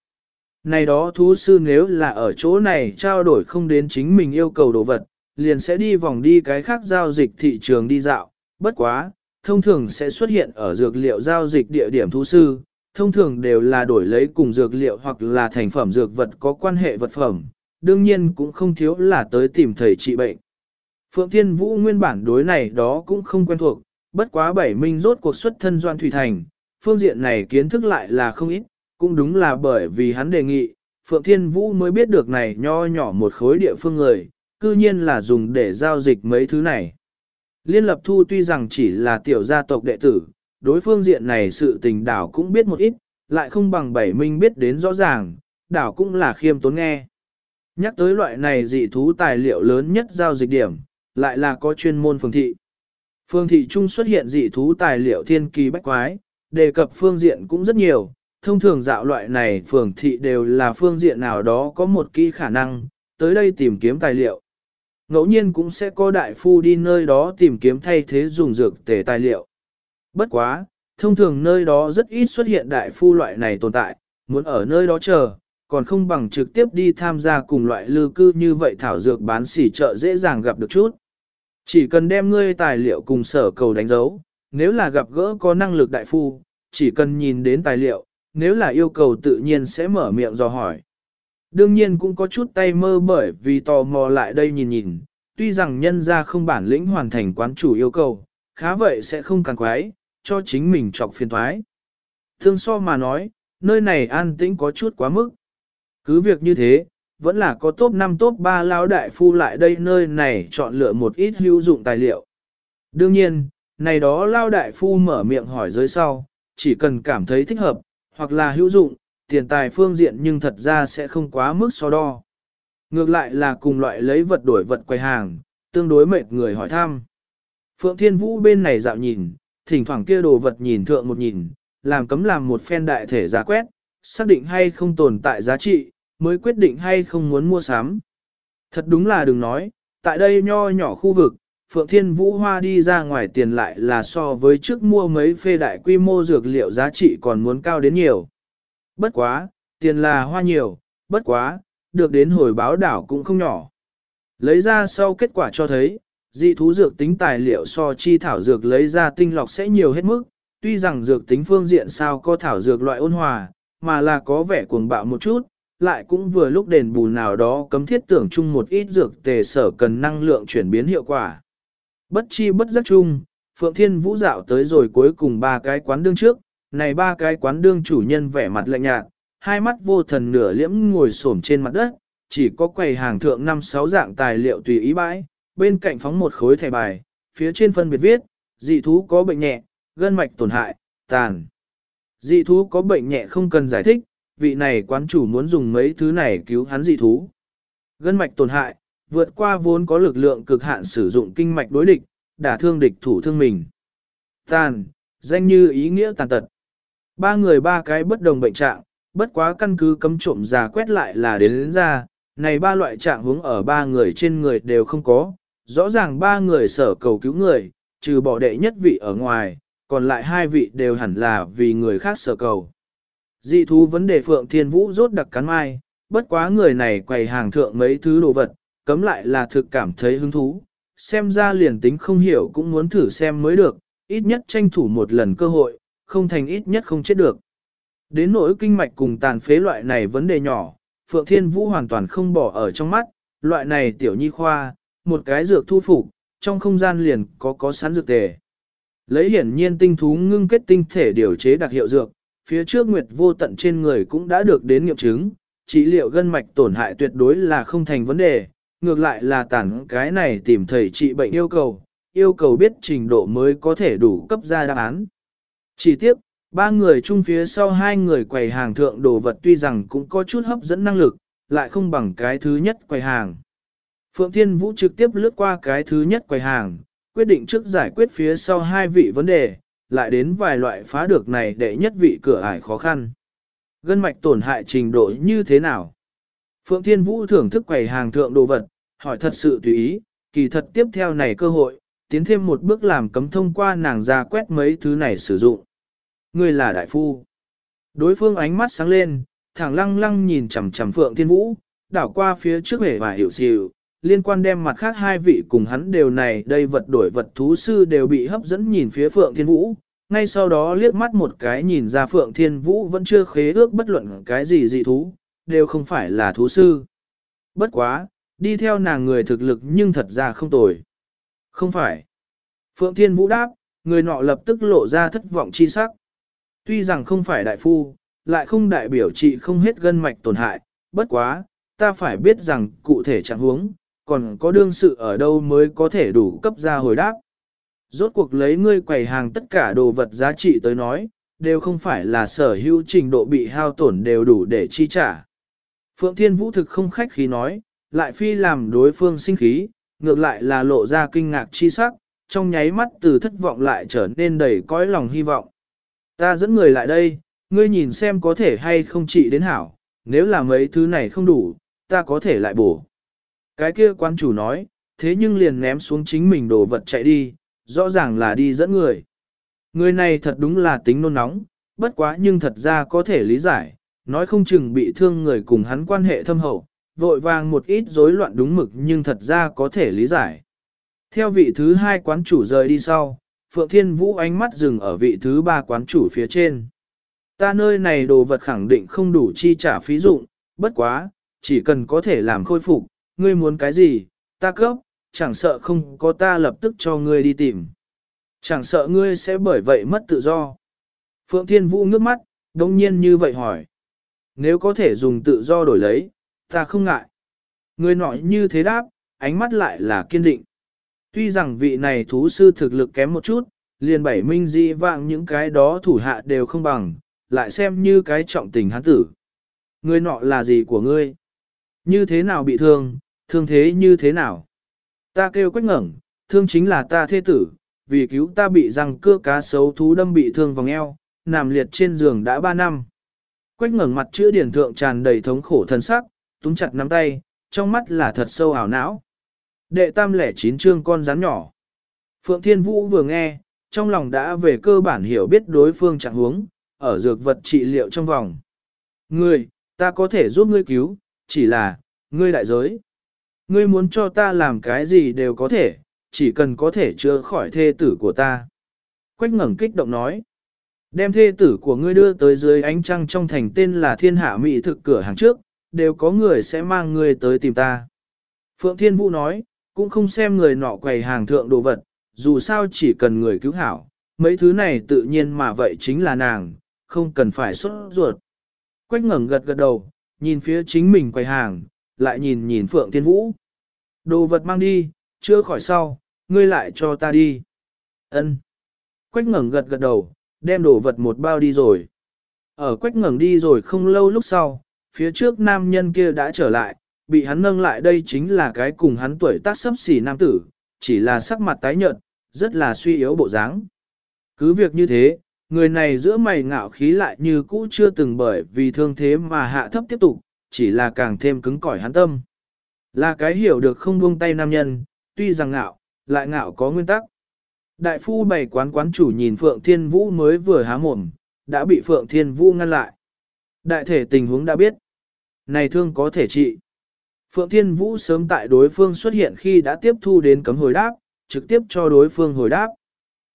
Này đó thú sư nếu là ở chỗ này trao đổi không đến chính mình yêu cầu đồ vật, liền sẽ đi vòng đi cái khác giao dịch thị trường đi dạo, bất quá, thông thường sẽ xuất hiện ở dược liệu giao dịch địa điểm thu sư, thông thường đều là đổi lấy cùng dược liệu hoặc là thành phẩm dược vật có quan hệ vật phẩm, đương nhiên cũng không thiếu là tới tìm thầy trị bệnh. Phượng Thiên Vũ nguyên bản đối này đó cũng không quen thuộc, bất quá bảy minh rốt cuộc xuất thân Doan Thủy Thành, phương diện này kiến thức lại là không ít, cũng đúng là bởi vì hắn đề nghị, Phượng Thiên Vũ mới biết được này nho nhỏ một khối địa phương người, cư nhiên là dùng để giao dịch mấy thứ này. Liên lập thu tuy rằng chỉ là tiểu gia tộc đệ tử, đối phương diện này sự tình đảo cũng biết một ít, lại không bằng bảy minh biết đến rõ ràng, đảo cũng là khiêm tốn nghe. Nhắc tới loại này dị thú tài liệu lớn nhất giao dịch điểm, lại là có chuyên môn phương thị. Phương thị trung xuất hiện dị thú tài liệu thiên kỳ bách quái, đề cập phương diện cũng rất nhiều, thông thường dạo loại này phường thị đều là phương diện nào đó có một kỹ khả năng, tới đây tìm kiếm tài liệu. Ngẫu nhiên cũng sẽ có đại phu đi nơi đó tìm kiếm thay thế dùng dược tề tài liệu. Bất quá, thông thường nơi đó rất ít xuất hiện đại phu loại này tồn tại, muốn ở nơi đó chờ, còn không bằng trực tiếp đi tham gia cùng loại lư cư như vậy thảo dược bán xỉ chợ dễ dàng gặp được chút. Chỉ cần đem ngươi tài liệu cùng sở cầu đánh dấu, nếu là gặp gỡ có năng lực đại phu, chỉ cần nhìn đến tài liệu, nếu là yêu cầu tự nhiên sẽ mở miệng dò hỏi. Đương nhiên cũng có chút tay mơ bởi vì tò mò lại đây nhìn nhìn, tuy rằng nhân ra không bản lĩnh hoàn thành quán chủ yêu cầu, khá vậy sẽ không càng quái, cho chính mình trọc phiền thoái. Thương so mà nói, nơi này an tĩnh có chút quá mức. Cứ việc như thế, vẫn là có top 5 top 3 lão đại phu lại đây nơi này chọn lựa một ít hữu dụng tài liệu. Đương nhiên, này đó lao đại phu mở miệng hỏi dưới sau, chỉ cần cảm thấy thích hợp, hoặc là hữu dụng, tiền tài phương diện nhưng thật ra sẽ không quá mức so đo. Ngược lại là cùng loại lấy vật đổi vật quay hàng, tương đối mệt người hỏi thăm. Phượng Thiên Vũ bên này dạo nhìn, thỉnh thoảng kia đồ vật nhìn thượng một nhìn, làm cấm làm một phen đại thể giá quét, xác định hay không tồn tại giá trị, mới quyết định hay không muốn mua sắm. Thật đúng là đừng nói, tại đây nho nhỏ khu vực, Phượng Thiên Vũ Hoa đi ra ngoài tiền lại là so với trước mua mấy phê đại quy mô dược liệu giá trị còn muốn cao đến nhiều. Bất quá, tiền là hoa nhiều, bất quá, được đến hồi báo đảo cũng không nhỏ. Lấy ra sau kết quả cho thấy, dị thú dược tính tài liệu so chi thảo dược lấy ra tinh lọc sẽ nhiều hết mức, tuy rằng dược tính phương diện sao có thảo dược loại ôn hòa, mà là có vẻ cuồng bạo một chút, lại cũng vừa lúc đền bù nào đó cấm thiết tưởng chung một ít dược tề sở cần năng lượng chuyển biến hiệu quả. Bất chi bất giác chung, Phượng Thiên Vũ dạo tới rồi cuối cùng ba cái quán đương trước, này ba cái quán đương chủ nhân vẻ mặt lạnh nhạt, hai mắt vô thần nửa liễm ngồi xổm trên mặt đất, chỉ có quầy hàng thượng năm sáu dạng tài liệu tùy ý bãi, bên cạnh phóng một khối thẻ bài, phía trên phân biệt viết, dị thú có bệnh nhẹ, gân mạch tổn hại, tàn. Dị thú có bệnh nhẹ không cần giải thích, vị này quán chủ muốn dùng mấy thứ này cứu hắn dị thú. Gân mạch tổn hại, vượt qua vốn có lực lượng cực hạn sử dụng kinh mạch đối địch, đả thương địch thủ thương mình. Tàn, danh như ý nghĩa tàn tật. Ba người ba cái bất đồng bệnh trạng, bất quá căn cứ cấm trộm già quét lại là đến, đến ra, này ba loại trạng hướng ở ba người trên người đều không có, rõ ràng ba người sở cầu cứu người, trừ bỏ đệ nhất vị ở ngoài, còn lại hai vị đều hẳn là vì người khác sở cầu. Dị thú vấn đề Phượng Thiên Vũ rốt đặc cắn mai, bất quá người này quầy hàng thượng mấy thứ đồ vật, cấm lại là thực cảm thấy hứng thú, xem ra liền tính không hiểu cũng muốn thử xem mới được, ít nhất tranh thủ một lần cơ hội, không thành ít nhất không chết được. Đến nỗi kinh mạch cùng tàn phế loại này vấn đề nhỏ, Phượng Thiên Vũ hoàn toàn không bỏ ở trong mắt, loại này tiểu nhi khoa, một cái dược thu phục, trong không gian liền có có sẵn dược tề. Lấy hiển nhiên tinh thú ngưng kết tinh thể điều chế đặc hiệu dược, phía trước nguyệt vô tận trên người cũng đã được đến nghiệm chứng, trị liệu gân mạch tổn hại tuyệt đối là không thành vấn đề, ngược lại là tản cái này tìm thầy trị bệnh yêu cầu, yêu cầu biết trình độ mới có thể đủ cấp ra đáp án. Chỉ tiếc, ba người chung phía sau hai người quầy hàng thượng đồ vật tuy rằng cũng có chút hấp dẫn năng lực, lại không bằng cái thứ nhất quầy hàng. Phượng Thiên Vũ trực tiếp lướt qua cái thứ nhất quầy hàng, quyết định trước giải quyết phía sau hai vị vấn đề, lại đến vài loại phá được này để nhất vị cửa ải khó khăn. Gân mạch tổn hại trình độ như thế nào? Phượng Thiên Vũ thưởng thức quầy hàng thượng đồ vật, hỏi thật sự tùy ý, kỳ thật tiếp theo này cơ hội, tiến thêm một bước làm cấm thông qua nàng ra quét mấy thứ này sử dụng. Ngươi là đại phu. Đối phương ánh mắt sáng lên, thẳng lăng lăng nhìn chằm chằm Phượng Thiên Vũ, đảo qua phía trước hề và hiểu xìu, liên quan đem mặt khác hai vị cùng hắn đều này đây vật đổi vật thú sư đều bị hấp dẫn nhìn phía Phượng Thiên Vũ, ngay sau đó liếc mắt một cái nhìn ra Phượng Thiên Vũ vẫn chưa khế ước bất luận cái gì dị thú, đều không phải là thú sư. Bất quá, đi theo nàng người thực lực nhưng thật ra không tồi. Không phải. Phượng Thiên Vũ đáp, người nọ lập tức lộ ra thất vọng chi sắc. Tuy rằng không phải đại phu, lại không đại biểu trị không hết gân mạch tổn hại, bất quá, ta phải biết rằng cụ thể trạng huống, còn có đương sự ở đâu mới có thể đủ cấp ra hồi đáp. Rốt cuộc lấy ngươi quầy hàng tất cả đồ vật giá trị tới nói, đều không phải là sở hữu trình độ bị hao tổn đều đủ để chi trả. Phượng Thiên Vũ thực không khách khí nói, lại phi làm đối phương sinh khí, ngược lại là lộ ra kinh ngạc chi sắc, trong nháy mắt từ thất vọng lại trở nên đầy cõi lòng hy vọng. Ta dẫn người lại đây, ngươi nhìn xem có thể hay không trị đến hảo, nếu là mấy thứ này không đủ, ta có thể lại bổ. Cái kia quan chủ nói, thế nhưng liền ném xuống chính mình đồ vật chạy đi, rõ ràng là đi dẫn người. Người này thật đúng là tính nôn nóng, bất quá nhưng thật ra có thể lý giải, nói không chừng bị thương người cùng hắn quan hệ thâm hậu, vội vàng một ít rối loạn đúng mực nhưng thật ra có thể lý giải. Theo vị thứ hai quán chủ rời đi sau, Phượng Thiên Vũ ánh mắt dừng ở vị thứ ba quán chủ phía trên. Ta nơi này đồ vật khẳng định không đủ chi trả phí dụng, bất quá, chỉ cần có thể làm khôi phục, ngươi muốn cái gì, ta cấp, chẳng sợ không có ta lập tức cho ngươi đi tìm. Chẳng sợ ngươi sẽ bởi vậy mất tự do. Phượng Thiên Vũ ngước mắt, đồng nhiên như vậy hỏi. Nếu có thể dùng tự do đổi lấy, ta không ngại. Ngươi nói như thế đáp, ánh mắt lại là kiên định. Tuy rằng vị này thú sư thực lực kém một chút, liền bảy minh dị vạng những cái đó thủ hạ đều không bằng, lại xem như cái trọng tình hắn tử. Ngươi nọ là gì của ngươi? Như thế nào bị thương, thương thế như thế nào? Ta kêu quách ngẩng, thương chính là ta thê tử, vì cứu ta bị răng cưa cá sấu thú đâm bị thương vòng eo, nằm liệt trên giường đã ba năm. Quách ngẩng mặt chữa điển thượng tràn đầy thống khổ thân sắc, túm chặt nắm tay, trong mắt là thật sâu ảo não. Đệ tam lẻ chín chương con rắn nhỏ. Phượng Thiên Vũ vừa nghe, trong lòng đã về cơ bản hiểu biết đối phương trạng huống, ở dược vật trị liệu trong vòng. Ngươi, ta có thể giúp ngươi cứu, chỉ là, ngươi đại giới. Ngươi muốn cho ta làm cái gì đều có thể, chỉ cần có thể chữa khỏi thê tử của ta. Quách ngẩng kích động nói. Đem thê tử của ngươi đưa tới dưới ánh trăng trong thành tên là thiên hạ mỹ thực cửa hàng trước, đều có người sẽ mang ngươi tới tìm ta. Phượng Thiên Vũ nói, cũng không xem người nọ quầy hàng thượng đồ vật, dù sao chỉ cần người cứu hảo, mấy thứ này tự nhiên mà vậy chính là nàng, không cần phải xuất ruột. Quách ngẩng gật gật đầu, nhìn phía chính mình quầy hàng, lại nhìn nhìn Phượng Thiên Vũ. Đồ vật mang đi, chưa khỏi sau, ngươi lại cho ta đi. Ân. Quách ngẩng gật gật đầu, đem đồ vật một bao đi rồi. Ở quách ngẩng đi rồi không lâu lúc sau, phía trước nam nhân kia đã trở lại, bị hắn nâng lại đây chính là cái cùng hắn tuổi tác sấp xỉ nam tử, chỉ là sắc mặt tái nhợt, rất là suy yếu bộ dáng. Cứ việc như thế, người này giữa mày ngạo khí lại như cũ chưa từng bởi vì thương thế mà hạ thấp tiếp tục, chỉ là càng thêm cứng cỏi hắn tâm. Là cái hiểu được không buông tay nam nhân, tuy rằng ngạo, lại ngạo có nguyên tắc. Đại phu bày quán quán chủ nhìn Phượng Thiên Vũ mới vừa há mồm, đã bị Phượng Thiên Vũ ngăn lại. Đại thể tình huống đã biết. Này thương có thể trị. Phượng Thiên Vũ sớm tại đối phương xuất hiện khi đã tiếp thu đến cấm hồi đáp, trực tiếp cho đối phương hồi đáp.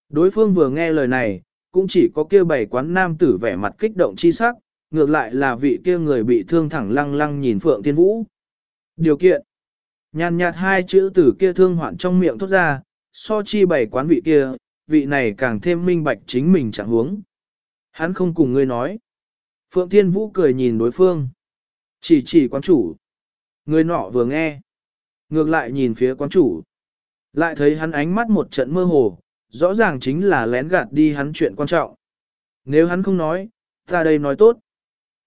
Đối phương vừa nghe lời này, cũng chỉ có kia bảy quán nam tử vẻ mặt kích động chi sắc, ngược lại là vị kia người bị thương thẳng lăng lăng nhìn Phượng Thiên Vũ. Điều kiện. Nhàn nhạt hai chữ tử kia thương hoạn trong miệng thốt ra, so chi bảy quán vị kia, vị này càng thêm minh bạch chính mình chẳng huống. Hắn không cùng ngươi nói. Phượng Thiên Vũ cười nhìn đối phương. Chỉ chỉ quán chủ. Người nọ vừa nghe. Ngược lại nhìn phía quán chủ. Lại thấy hắn ánh mắt một trận mơ hồ, rõ ràng chính là lén gạt đi hắn chuyện quan trọng. Nếu hắn không nói, ta đây nói tốt.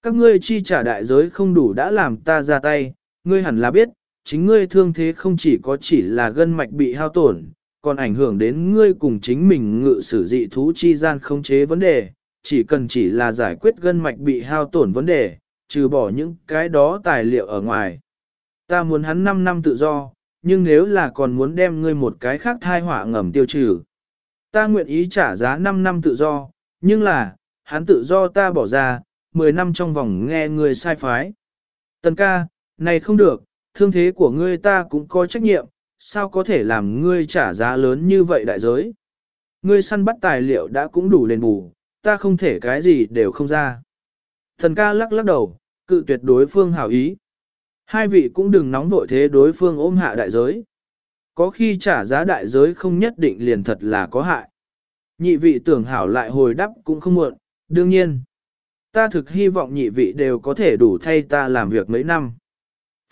Các ngươi chi trả đại giới không đủ đã làm ta ra tay, ngươi hẳn là biết, chính ngươi thương thế không chỉ có chỉ là gân mạch bị hao tổn, còn ảnh hưởng đến ngươi cùng chính mình ngự sử dị thú chi gian không chế vấn đề, chỉ cần chỉ là giải quyết gân mạch bị hao tổn vấn đề, trừ bỏ những cái đó tài liệu ở ngoài. Ta muốn hắn 5 năm tự do, nhưng nếu là còn muốn đem ngươi một cái khác thai họa ngầm tiêu trừ. Ta nguyện ý trả giá 5 năm tự do, nhưng là, hắn tự do ta bỏ ra, 10 năm trong vòng nghe ngươi sai phái. Tần ca, này không được, thương thế của ngươi ta cũng có trách nhiệm, sao có thể làm ngươi trả giá lớn như vậy đại giới. Ngươi săn bắt tài liệu đã cũng đủ đền bù, ta không thể cái gì đều không ra. Thần ca lắc lắc đầu, cự tuyệt đối phương hảo ý. Hai vị cũng đừng nóng vội thế đối phương ôm hạ đại giới. Có khi trả giá đại giới không nhất định liền thật là có hại. Nhị vị tưởng hảo lại hồi đáp cũng không muộn, đương nhiên. Ta thực hy vọng nhị vị đều có thể đủ thay ta làm việc mấy năm.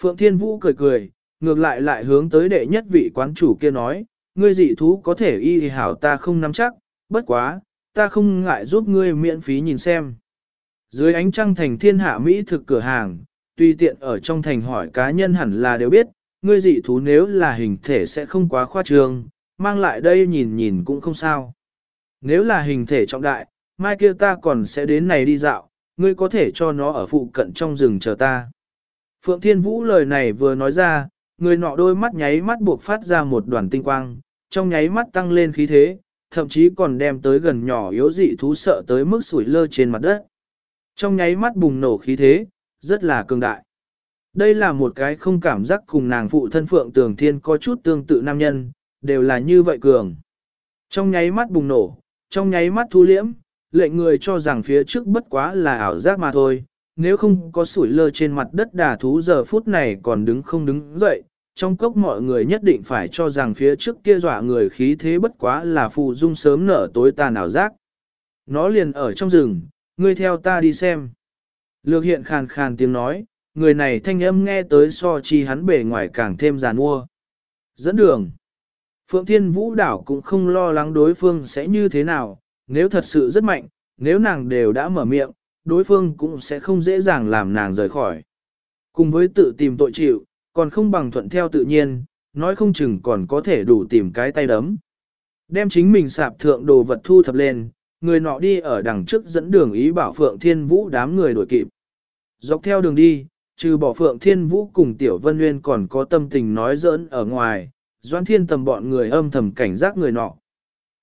Phượng Thiên Vũ cười cười, ngược lại lại hướng tới đệ nhất vị quán chủ kia nói, ngươi dị thú có thể y hảo ta không nắm chắc, bất quá, ta không ngại giúp ngươi miễn phí nhìn xem. Dưới ánh trăng thành thiên hạ Mỹ thực cửa hàng, tùy tiện ở trong thành hỏi cá nhân hẳn là đều biết, ngươi dị thú nếu là hình thể sẽ không quá khoa trương, mang lại đây nhìn nhìn cũng không sao. Nếu là hình thể trọng đại, mai kia ta còn sẽ đến này đi dạo, ngươi có thể cho nó ở phụ cận trong rừng chờ ta. Phượng Thiên Vũ lời này vừa nói ra, người nọ đôi mắt nháy mắt buộc phát ra một đoàn tinh quang, trong nháy mắt tăng lên khí thế, thậm chí còn đem tới gần nhỏ yếu dị thú sợ tới mức sủi lơ trên mặt đất. Trong nháy mắt bùng nổ khí thế, rất là cường đại. Đây là một cái không cảm giác cùng nàng phụ thân Phượng Tường Thiên có chút tương tự nam nhân, đều là như vậy cường. Trong nháy mắt bùng nổ, trong nháy mắt thu liễm, lệnh người cho rằng phía trước bất quá là ảo giác mà thôi, nếu không có sủi lơ trên mặt đất đà thú giờ phút này còn đứng không đứng dậy, trong cốc mọi người nhất định phải cho rằng phía trước kia dọa người khí thế bất quá là phụ dung sớm nở tối tàn ảo giác. Nó liền ở trong rừng, ngươi theo ta đi xem. Lược hiện khàn khàn tiếng nói, người này thanh âm nghe tới so chi hắn bề ngoài càng thêm giàn mua. Dẫn đường. Phượng Thiên Vũ đảo cũng không lo lắng đối phương sẽ như thế nào, nếu thật sự rất mạnh, nếu nàng đều đã mở miệng, đối phương cũng sẽ không dễ dàng làm nàng rời khỏi. Cùng với tự tìm tội chịu, còn không bằng thuận theo tự nhiên, nói không chừng còn có thể đủ tìm cái tay đấm. Đem chính mình sạp thượng đồ vật thu thập lên, người nọ đi ở đằng trước dẫn đường ý bảo Phượng Thiên Vũ đám người đuổi kịp. Dọc theo đường đi, trừ bỏ Phượng Thiên Vũ cùng Tiểu Vân Nguyên còn có tâm tình nói giỡn ở ngoài, Doan Thiên tầm bọn người âm thầm cảnh giác người nọ.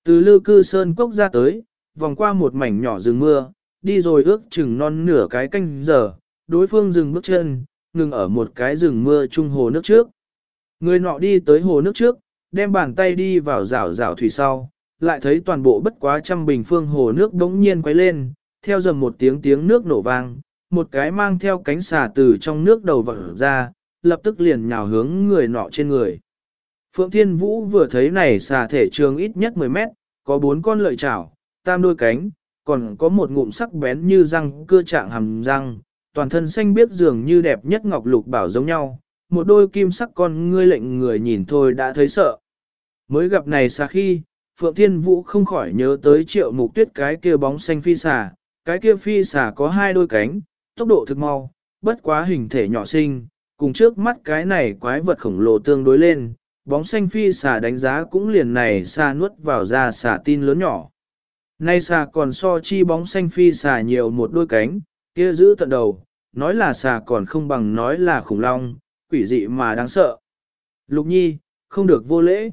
Từ lư cư sơn cốc ra tới, vòng qua một mảnh nhỏ rừng mưa, đi rồi ước chừng non nửa cái canh giờ, đối phương dừng bước chân, ngừng ở một cái rừng mưa trung hồ nước trước. Người nọ đi tới hồ nước trước, đem bàn tay đi vào rảo rảo thủy sau, lại thấy toàn bộ bất quá trăm bình phương hồ nước đống nhiên quấy lên, theo dầm một tiếng tiếng nước nổ vang, một cái mang theo cánh xà từ trong nước đầu vỡ ra, lập tức liền nhào hướng người nọ trên người. Phượng Thiên Vũ vừa thấy này xà thể trường ít nhất 10 mét, có bốn con lợi chảo, tam đôi cánh, còn có một ngụm sắc bén như răng cưa trạng hàm răng, toàn thân xanh biếc dường như đẹp nhất ngọc lục bảo giống nhau, một đôi kim sắc con ngươi lệnh người nhìn thôi đã thấy sợ. Mới gặp này xà khi, Phượng Thiên Vũ không khỏi nhớ tới triệu mục tuyết cái kia bóng xanh phi xà, cái kia phi xà có hai đôi cánh, tốc độ thực mau, bất quá hình thể nhỏ xinh, cùng trước mắt cái này quái vật khổng lồ tương đối lên, bóng xanh phi xà đánh giá cũng liền này xa nuốt vào ra xà tin lớn nhỏ. Nay xà còn so chi bóng xanh phi xà nhiều một đôi cánh, kia giữ tận đầu, nói là xà còn không bằng nói là khủng long, quỷ dị mà đáng sợ. Lục nhi, không được vô lễ.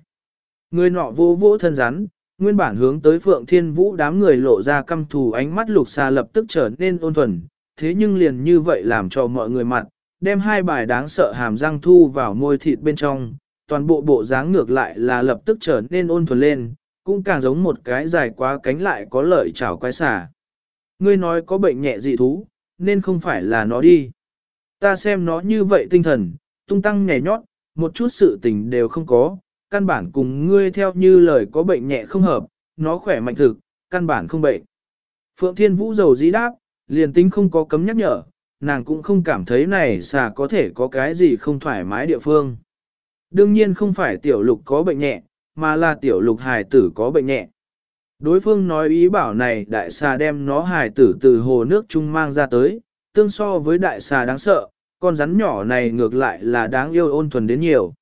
Người nọ vô vỗ thân rắn, nguyên bản hướng tới phượng thiên vũ đám người lộ ra căm thù ánh mắt lục xà lập tức trở nên ôn thuần, thế nhưng liền như vậy làm cho mọi người mặt, đem hai bài đáng sợ hàm răng thu vào môi thịt bên trong, toàn bộ bộ dáng ngược lại là lập tức trở nên ôn thuần lên, cũng càng giống một cái dài quá cánh lại có lợi chảo quái xả. Ngươi nói có bệnh nhẹ dị thú, nên không phải là nó đi. Ta xem nó như vậy tinh thần, tung tăng nhảy nhót, một chút sự tình đều không có, căn bản cùng ngươi theo như lời có bệnh nhẹ không hợp, nó khỏe mạnh thực, căn bản không bệnh. Phượng Thiên Vũ dầu dĩ đáp, liền tính không có cấm nhắc nhở, nàng cũng không cảm thấy này xà có thể có cái gì không thoải mái địa phương. Đương nhiên không phải tiểu lục có bệnh nhẹ, mà là tiểu lục hài tử có bệnh nhẹ. Đối phương nói ý bảo này đại xà đem nó hài tử từ hồ nước trung mang ra tới, tương so với đại xà đáng sợ, con rắn nhỏ này ngược lại là đáng yêu ôn thuần đến nhiều.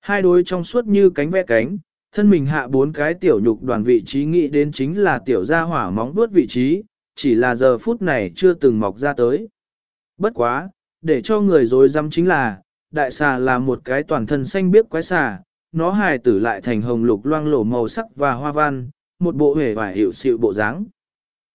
Hai đôi trong suốt như cánh vẽ cánh, thân mình hạ bốn cái tiểu nhục đoàn vị trí nghĩ đến chính là tiểu gia hỏa móng vuốt vị trí, chỉ là giờ phút này chưa từng mọc ra tới. Bất quá, để cho người dối dám chính là, đại xà là một cái toàn thân xanh biếc quái xà, nó hài tử lại thành hồng lục loang lổ màu sắc và hoa văn, một bộ hề và hiệu sự bộ dáng.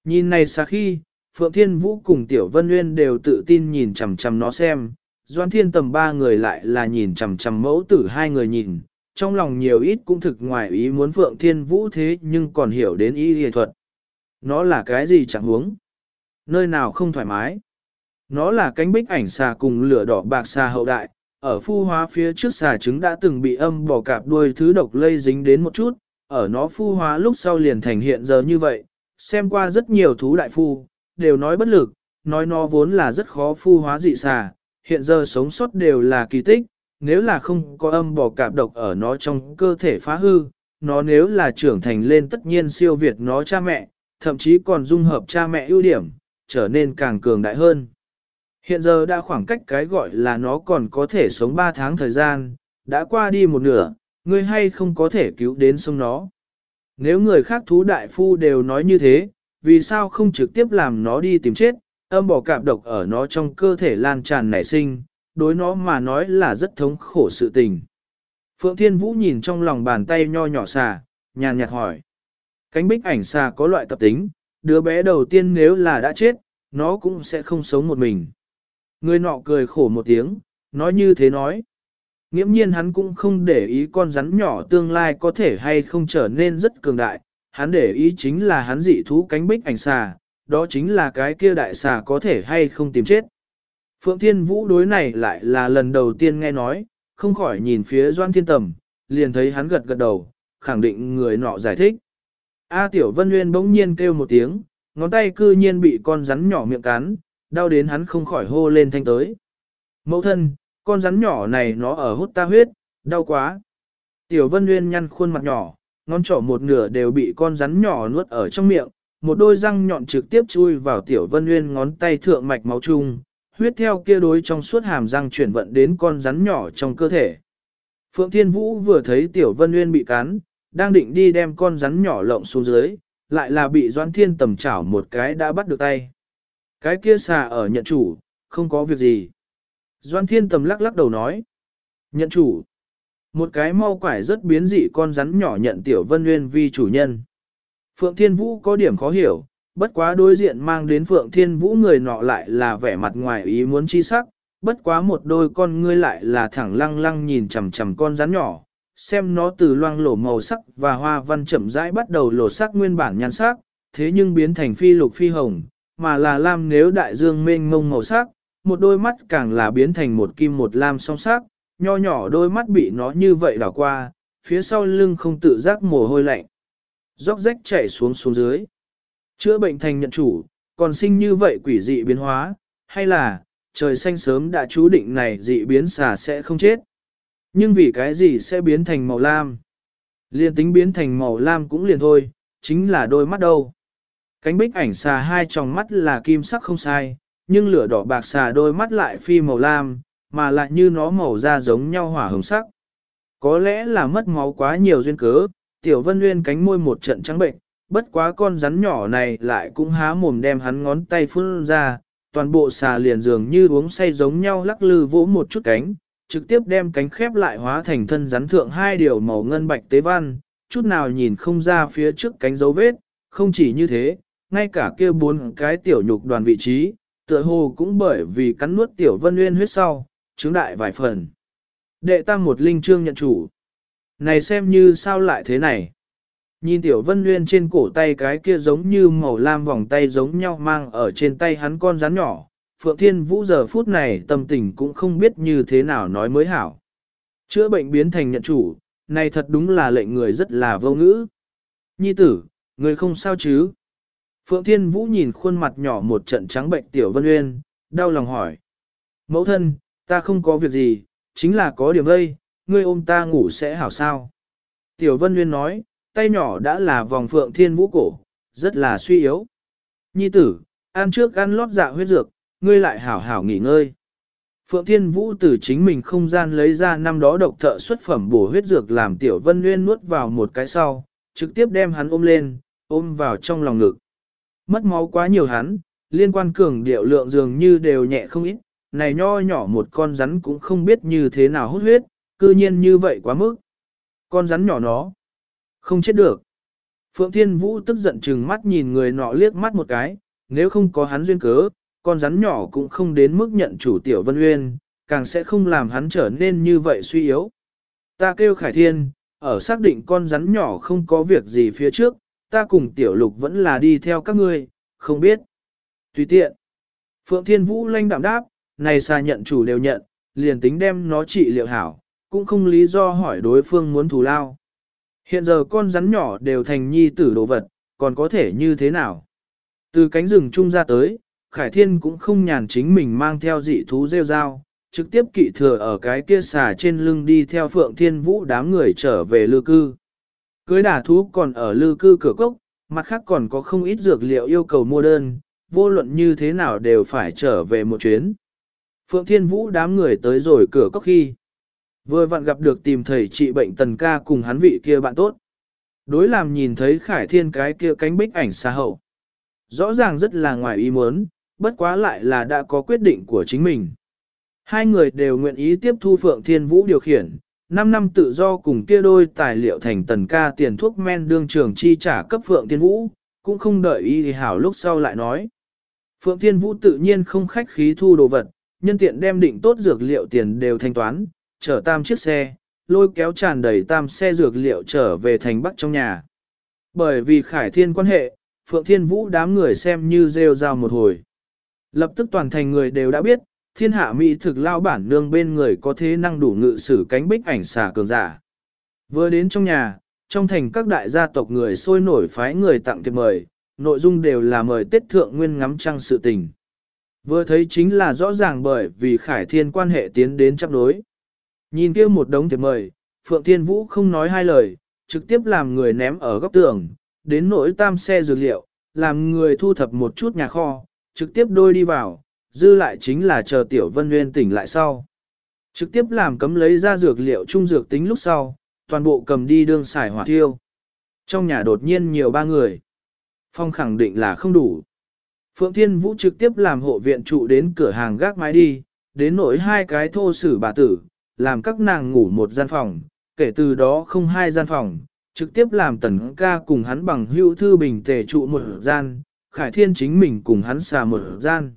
Nhìn này xa khi, Phượng Thiên Vũ cùng Tiểu Vân Nguyên đều tự tin nhìn chằm chằm nó xem, Doan Thiên tầm ba người lại là nhìn chằm chằm mẫu tử hai người nhìn, trong lòng nhiều ít cũng thực ngoài ý muốn Phượng Thiên Vũ thế nhưng còn hiểu đến ý y thuật. Nó là cái gì chẳng huống? Nơi nào không thoải mái? Nó là cánh bích ảnh xà cùng lửa đỏ bạc xà hậu đại, ở phu hóa phía trước xà trứng đã từng bị âm bỏ cạp đuôi thứ độc lây dính đến một chút, ở nó phu hóa lúc sau liền thành hiện giờ như vậy, xem qua rất nhiều thú đại phu, đều nói bất lực, nói nó vốn là rất khó phu hóa dị xà, hiện giờ sống sót đều là kỳ tích, nếu là không có âm bỏ cạp độc ở nó trong cơ thể phá hư, nó nếu là trưởng thành lên tất nhiên siêu việt nó cha mẹ, thậm chí còn dung hợp cha mẹ ưu điểm, trở nên càng cường đại hơn. Hiện giờ đã khoảng cách cái gọi là nó còn có thể sống 3 tháng thời gian, đã qua đi một nửa, người hay không có thể cứu đến sống nó. Nếu người khác thú đại phu đều nói như thế, vì sao không trực tiếp làm nó đi tìm chết, âm bỏ cạp độc ở nó trong cơ thể lan tràn nảy sinh, đối nó mà nói là rất thống khổ sự tình. Phượng Thiên Vũ nhìn trong lòng bàn tay nho nhỏ xà, nhàn nhạt hỏi. Cánh bích ảnh xà có loại tập tính, đứa bé đầu tiên nếu là đã chết, nó cũng sẽ không sống một mình. Người nọ cười khổ một tiếng, nói như thế nói. Nghiễm nhiên hắn cũng không để ý con rắn nhỏ tương lai có thể hay không trở nên rất cường đại, hắn để ý chính là hắn dị thú cánh bích ảnh xà, đó chính là cái kia đại xà có thể hay không tìm chết. Phượng Thiên Vũ đối này lại là lần đầu tiên nghe nói, không khỏi nhìn phía Doan Thiên Tầm, liền thấy hắn gật gật đầu, khẳng định người nọ giải thích. A Tiểu Vân Nguyên bỗng nhiên kêu một tiếng, ngón tay cư nhiên bị con rắn nhỏ miệng cắn, đau đến hắn không khỏi hô lên thanh tới. Mẫu thân, con rắn nhỏ này nó ở hút ta huyết, đau quá. Tiểu Vân Nguyên nhăn khuôn mặt nhỏ, ngón trỏ một nửa đều bị con rắn nhỏ nuốt ở trong miệng, một đôi răng nhọn trực tiếp chui vào Tiểu Vân Nguyên ngón tay thượng mạch máu chung, huyết theo kia đối trong suốt hàm răng chuyển vận đến con rắn nhỏ trong cơ thể. Phượng Thiên Vũ vừa thấy Tiểu Vân Nguyên bị cắn, đang định đi đem con rắn nhỏ lộng xuống dưới, lại là bị Doãn Thiên tầm chảo một cái đã bắt được tay. Cái kia xà ở nhận chủ, không có việc gì. Doãn Thiên tầm lắc lắc đầu nói. Nhận chủ. Một cái mau quải rất biến dị con rắn nhỏ nhận Tiểu Vân Nguyên vi chủ nhân. Phượng Thiên Vũ có điểm khó hiểu, bất quá đối diện mang đến Phượng Thiên Vũ người nọ lại là vẻ mặt ngoài ý muốn chi sắc, bất quá một đôi con ngươi lại là thẳng lăng lăng nhìn chằm chằm con rắn nhỏ, xem nó từ loang lổ màu sắc và hoa văn chậm rãi bắt đầu lổ sắc nguyên bản nhan sắc, thế nhưng biến thành phi lục phi hồng, mà là lam nếu đại dương mênh mông màu sắc, một đôi mắt càng là biến thành một kim một lam song sắc, nho nhỏ đôi mắt bị nó như vậy đảo qua, phía sau lưng không tự giác mồ hôi lạnh. Róc rách chảy xuống xuống dưới. Chữa bệnh thành nhận chủ, còn sinh như vậy quỷ dị biến hóa, hay là, trời xanh sớm đã chú định này dị biến xà sẽ không chết. Nhưng vì cái gì sẽ biến thành màu lam? Liên tính biến thành màu lam cũng liền thôi, chính là đôi mắt đâu. Cánh bích ảnh xà hai tròng mắt là kim sắc không sai, nhưng lửa đỏ bạc xà đôi mắt lại phi màu lam, mà lại như nó màu da giống nhau hỏa hồng sắc. Có lẽ là mất máu quá nhiều duyên cớ, tiểu vân nguyên cánh môi một trận trắng bệnh, bất quá con rắn nhỏ này lại cũng há mồm đem hắn ngón tay phun ra, toàn bộ xà liền dường như uống say giống nhau lắc lư vỗ một chút cánh, trực tiếp đem cánh khép lại hóa thành thân rắn thượng hai điều màu ngân bạch tế văn, chút nào nhìn không ra phía trước cánh dấu vết, không chỉ như thế, ngay cả kia bốn cái tiểu nhục đoàn vị trí, tựa hồ cũng bởi vì cắn nuốt tiểu vân nguyên huyết sau, chứng đại vài phần. Đệ tam một linh trương nhận chủ. Này xem như sao lại thế này. Nhìn tiểu vân nguyên trên cổ tay cái kia giống như màu lam vòng tay giống nhau mang ở trên tay hắn con rắn nhỏ, Phượng Thiên Vũ giờ phút này tâm tình cũng không biết như thế nào nói mới hảo. Chữa bệnh biến thành nhận chủ, này thật đúng là lệnh người rất là vô ngữ. Nhi tử, người không sao chứ? Phượng Thiên Vũ nhìn khuôn mặt nhỏ một trận trắng bệnh tiểu vân uyên, đau lòng hỏi. Mẫu thân, ta không có việc gì, chính là có điểm đây, ngươi ôm ta ngủ sẽ hảo sao? Tiểu vân uyên nói, tay nhỏ đã là vòng Phượng Thiên Vũ cổ, rất là suy yếu. Nhi tử, ăn trước ăn lót dạ huyết dược, ngươi lại hảo hảo nghỉ ngơi. Phượng Thiên Vũ từ chính mình không gian lấy ra năm đó độc thợ xuất phẩm bổ huyết dược làm Tiểu Vân Nguyên nuốt vào một cái sau, trực tiếp đem hắn ôm lên, ôm vào trong lòng ngực. Mất máu quá nhiều hắn, liên quan cường điệu lượng dường như đều nhẹ không ít, này nho nhỏ một con rắn cũng không biết như thế nào hút huyết, cư nhiên như vậy quá mức. Con rắn nhỏ nó, không chết được. Phượng Thiên Vũ tức giận chừng mắt nhìn người nọ liếc mắt một cái, nếu không có hắn duyên cớ, con rắn nhỏ cũng không đến mức nhận chủ tiểu vân uyên, càng sẽ không làm hắn trở nên như vậy suy yếu. Ta kêu Khải Thiên, ở xác định con rắn nhỏ không có việc gì phía trước, ta cùng tiểu lục vẫn là đi theo các ngươi, không biết. Tùy tiện. Phượng Thiên Vũ lanh đạm đáp, này xa nhận chủ đều nhận, liền tính đem nó trị liệu hảo, cũng không lý do hỏi đối phương muốn thù lao. Hiện giờ con rắn nhỏ đều thành nhi tử đồ vật, còn có thể như thế nào? Từ cánh rừng trung ra tới, Khải Thiên cũng không nhàn chính mình mang theo dị thú rêu dao, trực tiếp kỵ thừa ở cái kia xà trên lưng đi theo Phượng Thiên Vũ đám người trở về lư cư. Cưới đả thú còn ở lư cư cửa cốc, mặt khác còn có không ít dược liệu yêu cầu mua đơn, vô luận như thế nào đều phải trở về một chuyến. Phượng Thiên Vũ đám người tới rồi cửa cốc khi. Vừa vặn gặp được tìm thầy trị bệnh tần ca cùng hắn vị kia bạn tốt. Đối làm nhìn thấy Khải Thiên cái kia cánh bích ảnh xa hậu. Rõ ràng rất là ngoài ý muốn, bất quá lại là đã có quyết định của chính mình. Hai người đều nguyện ý tiếp thu Phượng Thiên Vũ điều khiển, 5 năm tự do cùng kia đôi tài liệu thành tần ca tiền thuốc men đương trường chi trả cấp Phượng Thiên Vũ, cũng không đợi ý thì hảo lúc sau lại nói. Phượng Thiên Vũ tự nhiên không khách khí thu đồ vật, nhân tiện đem định tốt dược liệu tiền đều thanh toán, chở tam chiếc xe, lôi kéo tràn đầy tam xe dược liệu trở về thành Bắc trong nhà. Bởi vì Khải Thiên quan hệ, Phượng Thiên Vũ đám người xem như rêu rao một hồi. Lập tức toàn thành người đều đã biết, thiên hạ mỹ thực lao bản nương bên người có thế năng đủ ngự sử cánh bích ảnh xà cường giả. Vừa đến trong nhà, trong thành các đại gia tộc người sôi nổi phái người tặng thiệp mời, nội dung đều là mời Tết Thượng Nguyên ngắm trăng sự tình. Vừa thấy chính là rõ ràng bởi vì Khải Thiên quan hệ tiến đến chấp đối. Nhìn kia một đống thiệp mời, Phượng Thiên Vũ không nói hai lời, trực tiếp làm người ném ở góc tường, đến nỗi tam xe dược liệu, làm người thu thập một chút nhà kho, trực tiếp đôi đi vào, dư lại chính là chờ Tiểu Vân Nguyên tỉnh lại sau. Trực tiếp làm cấm lấy ra dược liệu trung dược tính lúc sau, toàn bộ cầm đi đương xài hỏa thiêu. Trong nhà đột nhiên nhiều ba người. Phong khẳng định là không đủ. Phượng Thiên Vũ trực tiếp làm hộ viện trụ đến cửa hàng gác mái đi, đến nỗi hai cái thô sử bà tử, làm các nàng ngủ một gian phòng, kể từ đó không hai gian phòng, trực tiếp làm tần ca cùng hắn bằng hữu thư bình tề trụ một gian, Khải Thiên chính mình cùng hắn xà mở gian.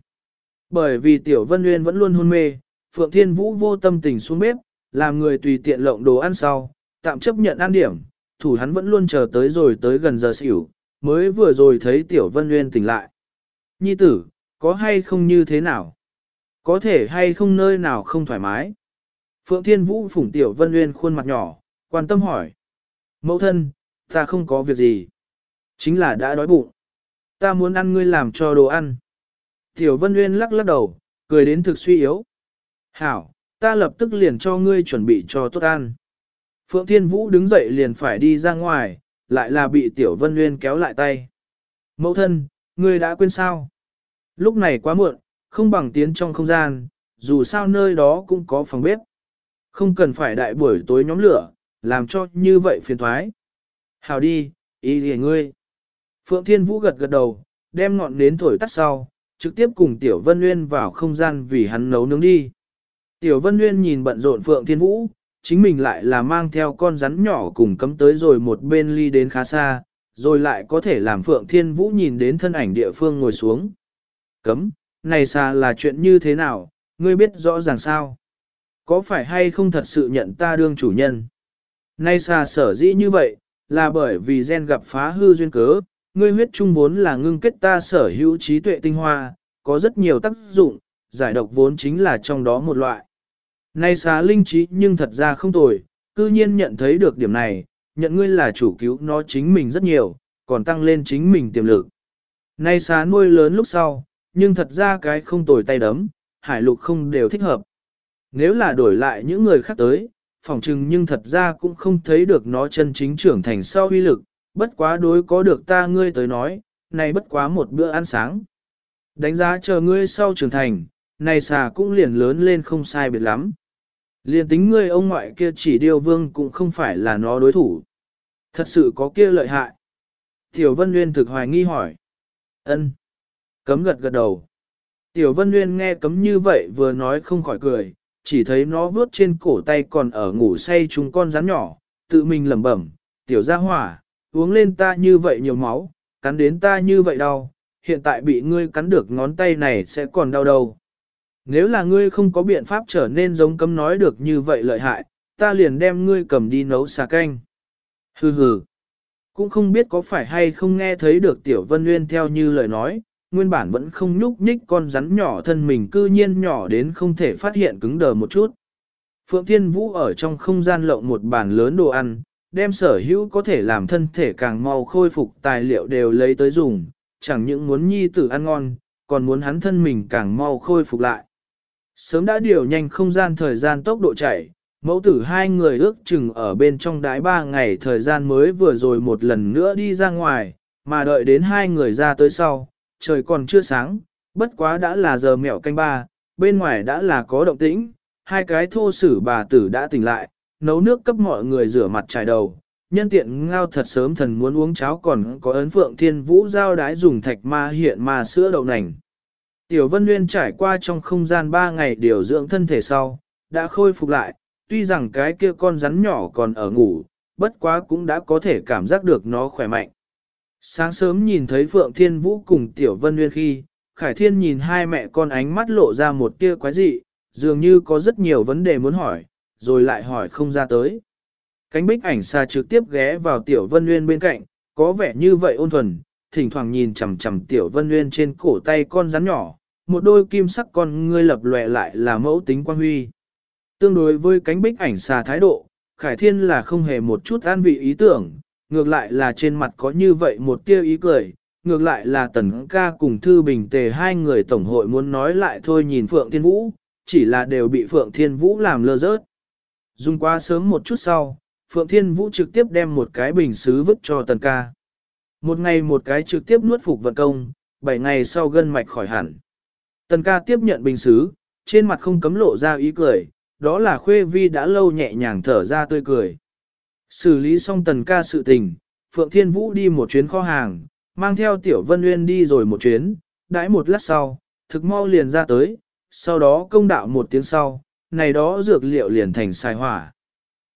Bởi vì Tiểu Vân Nguyên vẫn luôn hôn mê, Phượng Thiên Vũ vô tâm tình xuống bếp, làm người tùy tiện lộng đồ ăn sau, tạm chấp nhận ăn điểm, thủ hắn vẫn luôn chờ tới rồi tới gần giờ xỉu, mới vừa rồi thấy Tiểu Vân Nguyên tỉnh lại. Nhi tử, có hay không như thế nào? Có thể hay không nơi nào không thoải mái? Phượng Thiên Vũ phủng Tiểu Vân Nguyên khuôn mặt nhỏ, quan tâm hỏi. Mẫu thân, ta không có việc gì. Chính là đã đói bụng. Ta muốn ăn ngươi làm cho đồ ăn. Tiểu Vân Nguyên lắc lắc đầu, cười đến thực suy yếu. Hảo, ta lập tức liền cho ngươi chuẩn bị cho tốt ăn. Phượng Thiên Vũ đứng dậy liền phải đi ra ngoài, lại là bị Tiểu Vân Nguyên kéo lại tay. Mẫu thân, ngươi đã quên sao? Lúc này quá muộn, không bằng tiến trong không gian, dù sao nơi đó cũng có phòng bếp. Không cần phải đại buổi tối nhóm lửa, làm cho như vậy phiền thoái. Hào đi, ý thì ngươi. Phượng Thiên Vũ gật gật đầu, đem ngọn nến thổi tắt sau, trực tiếp cùng Tiểu Vân Nguyên vào không gian vì hắn nấu nướng đi. Tiểu Vân Nguyên nhìn bận rộn Phượng Thiên Vũ, chính mình lại là mang theo con rắn nhỏ cùng cấm tới rồi một bên ly đến khá xa, rồi lại có thể làm Phượng Thiên Vũ nhìn đến thân ảnh địa phương ngồi xuống. Cấm, này xa là chuyện như thế nào, ngươi biết rõ ràng sao? Có phải hay không thật sự nhận ta đương chủ nhân? Nay xa sở dĩ như vậy, là bởi vì gen gặp phá hư duyên cớ, ngươi huyết trung vốn là ngưng kết ta sở hữu trí tuệ tinh hoa, có rất nhiều tác dụng, giải độc vốn chính là trong đó một loại. Nay xá linh trí nhưng thật ra không tồi, cư nhiên nhận thấy được điểm này, nhận ngươi là chủ cứu nó chính mình rất nhiều, còn tăng lên chính mình tiềm lực. Nay xá nuôi lớn lúc sau, nhưng thật ra cái không tồi tay đấm, hải lục không đều thích hợp. Nếu là đổi lại những người khác tới, phỏng chừng nhưng thật ra cũng không thấy được nó chân chính trưởng thành sau uy lực, bất quá đối có được ta ngươi tới nói, này bất quá một bữa ăn sáng. Đánh giá chờ ngươi sau trưởng thành, này xà cũng liền lớn lên không sai biệt lắm. Liền tính ngươi ông ngoại kia chỉ điêu vương cũng không phải là nó đối thủ. Thật sự có kia lợi hại. Tiểu Vân Nguyên thực hoài nghi hỏi. ân Cấm gật gật đầu. Tiểu Vân Nguyên nghe cấm như vậy vừa nói không khỏi cười, chỉ thấy nó vướt trên cổ tay còn ở ngủ say chúng con rắn nhỏ, tự mình lẩm bẩm, tiểu gia hỏa, uống lên ta như vậy nhiều máu, cắn đến ta như vậy đau, hiện tại bị ngươi cắn được ngón tay này sẽ còn đau đầu. Nếu là ngươi không có biện pháp trở nên giống cấm nói được như vậy lợi hại, ta liền đem ngươi cầm đi nấu xà canh. Hừ hừ. Cũng không biết có phải hay không nghe thấy được Tiểu Vân Nguyên theo như lời nói, nguyên bản vẫn không nhúc nhích con rắn nhỏ thân mình cư nhiên nhỏ đến không thể phát hiện cứng đờ một chút. Phượng Thiên Vũ ở trong không gian lộng một bàn lớn đồ ăn, đem sở hữu có thể làm thân thể càng mau khôi phục tài liệu đều lấy tới dùng, chẳng những muốn nhi tử ăn ngon, còn muốn hắn thân mình càng mau khôi phục lại. Sớm đã điều nhanh không gian thời gian tốc độ chạy, mẫu tử hai người ước chừng ở bên trong đái ba ngày thời gian mới vừa rồi một lần nữa đi ra ngoài, mà đợi đến hai người ra tới sau, trời còn chưa sáng, bất quá đã là giờ mẹo canh ba, bên ngoài đã là có động tĩnh, hai cái thô sử bà tử đã tỉnh lại, nấu nước cấp mọi người rửa mặt trải đầu. Nhân tiện ngao thật sớm thần muốn uống cháo còn có ấn phượng thiên vũ giao đái dùng thạch ma hiện ma sữa đậu nành. Tiểu Vân Nguyên trải qua trong không gian 3 ngày điều dưỡng thân thể sau, đã khôi phục lại, tuy rằng cái kia con rắn nhỏ còn ở ngủ, bất quá cũng đã có thể cảm giác được nó khỏe mạnh. Sáng sớm nhìn thấy Phượng Thiên Vũ cùng Tiểu Vân Nguyên khi, Khải Thiên nhìn hai mẹ con ánh mắt lộ ra một tia quái dị, dường như có rất nhiều vấn đề muốn hỏi, rồi lại hỏi không ra tới. Cánh bích ảnh xa trực tiếp ghé vào tiểu vân nguyên bên cạnh, có vẻ như vậy ôn thuần, thỉnh thoảng nhìn chằm chằm tiểu vân nguyên trên cổ tay con rắn nhỏ, một đôi kim sắc con ngươi lập lòe lại là mẫu tính quan huy. Tương đối với cánh bích ảnh xà thái độ, Khải Thiên là không hề một chút an vị ý tưởng, ngược lại là trên mặt có như vậy một tia ý cười, ngược lại là tần ca cùng Thư Bình Tề hai người tổng hội muốn nói lại thôi nhìn Phượng Thiên Vũ, chỉ là đều bị Phượng Thiên Vũ làm lơ rớt. Dùng qua sớm một chút sau, Phượng Thiên Vũ trực tiếp đem một cái bình xứ vứt cho tần ca. Một ngày một cái trực tiếp nuốt phục vận công, bảy ngày sau gân mạch khỏi hẳn. Tần ca tiếp nhận bình xứ, trên mặt không cấm lộ ra ý cười, đó là khuê vi đã lâu nhẹ nhàng thở ra tươi cười. Xử lý xong tần ca sự tình, Phượng Thiên Vũ đi một chuyến kho hàng, mang theo Tiểu Vân Uyên đi rồi một chuyến, đãi một lát sau, thực mau liền ra tới, sau đó công đạo một tiếng sau, này đó dược liệu liền thành xài hỏa.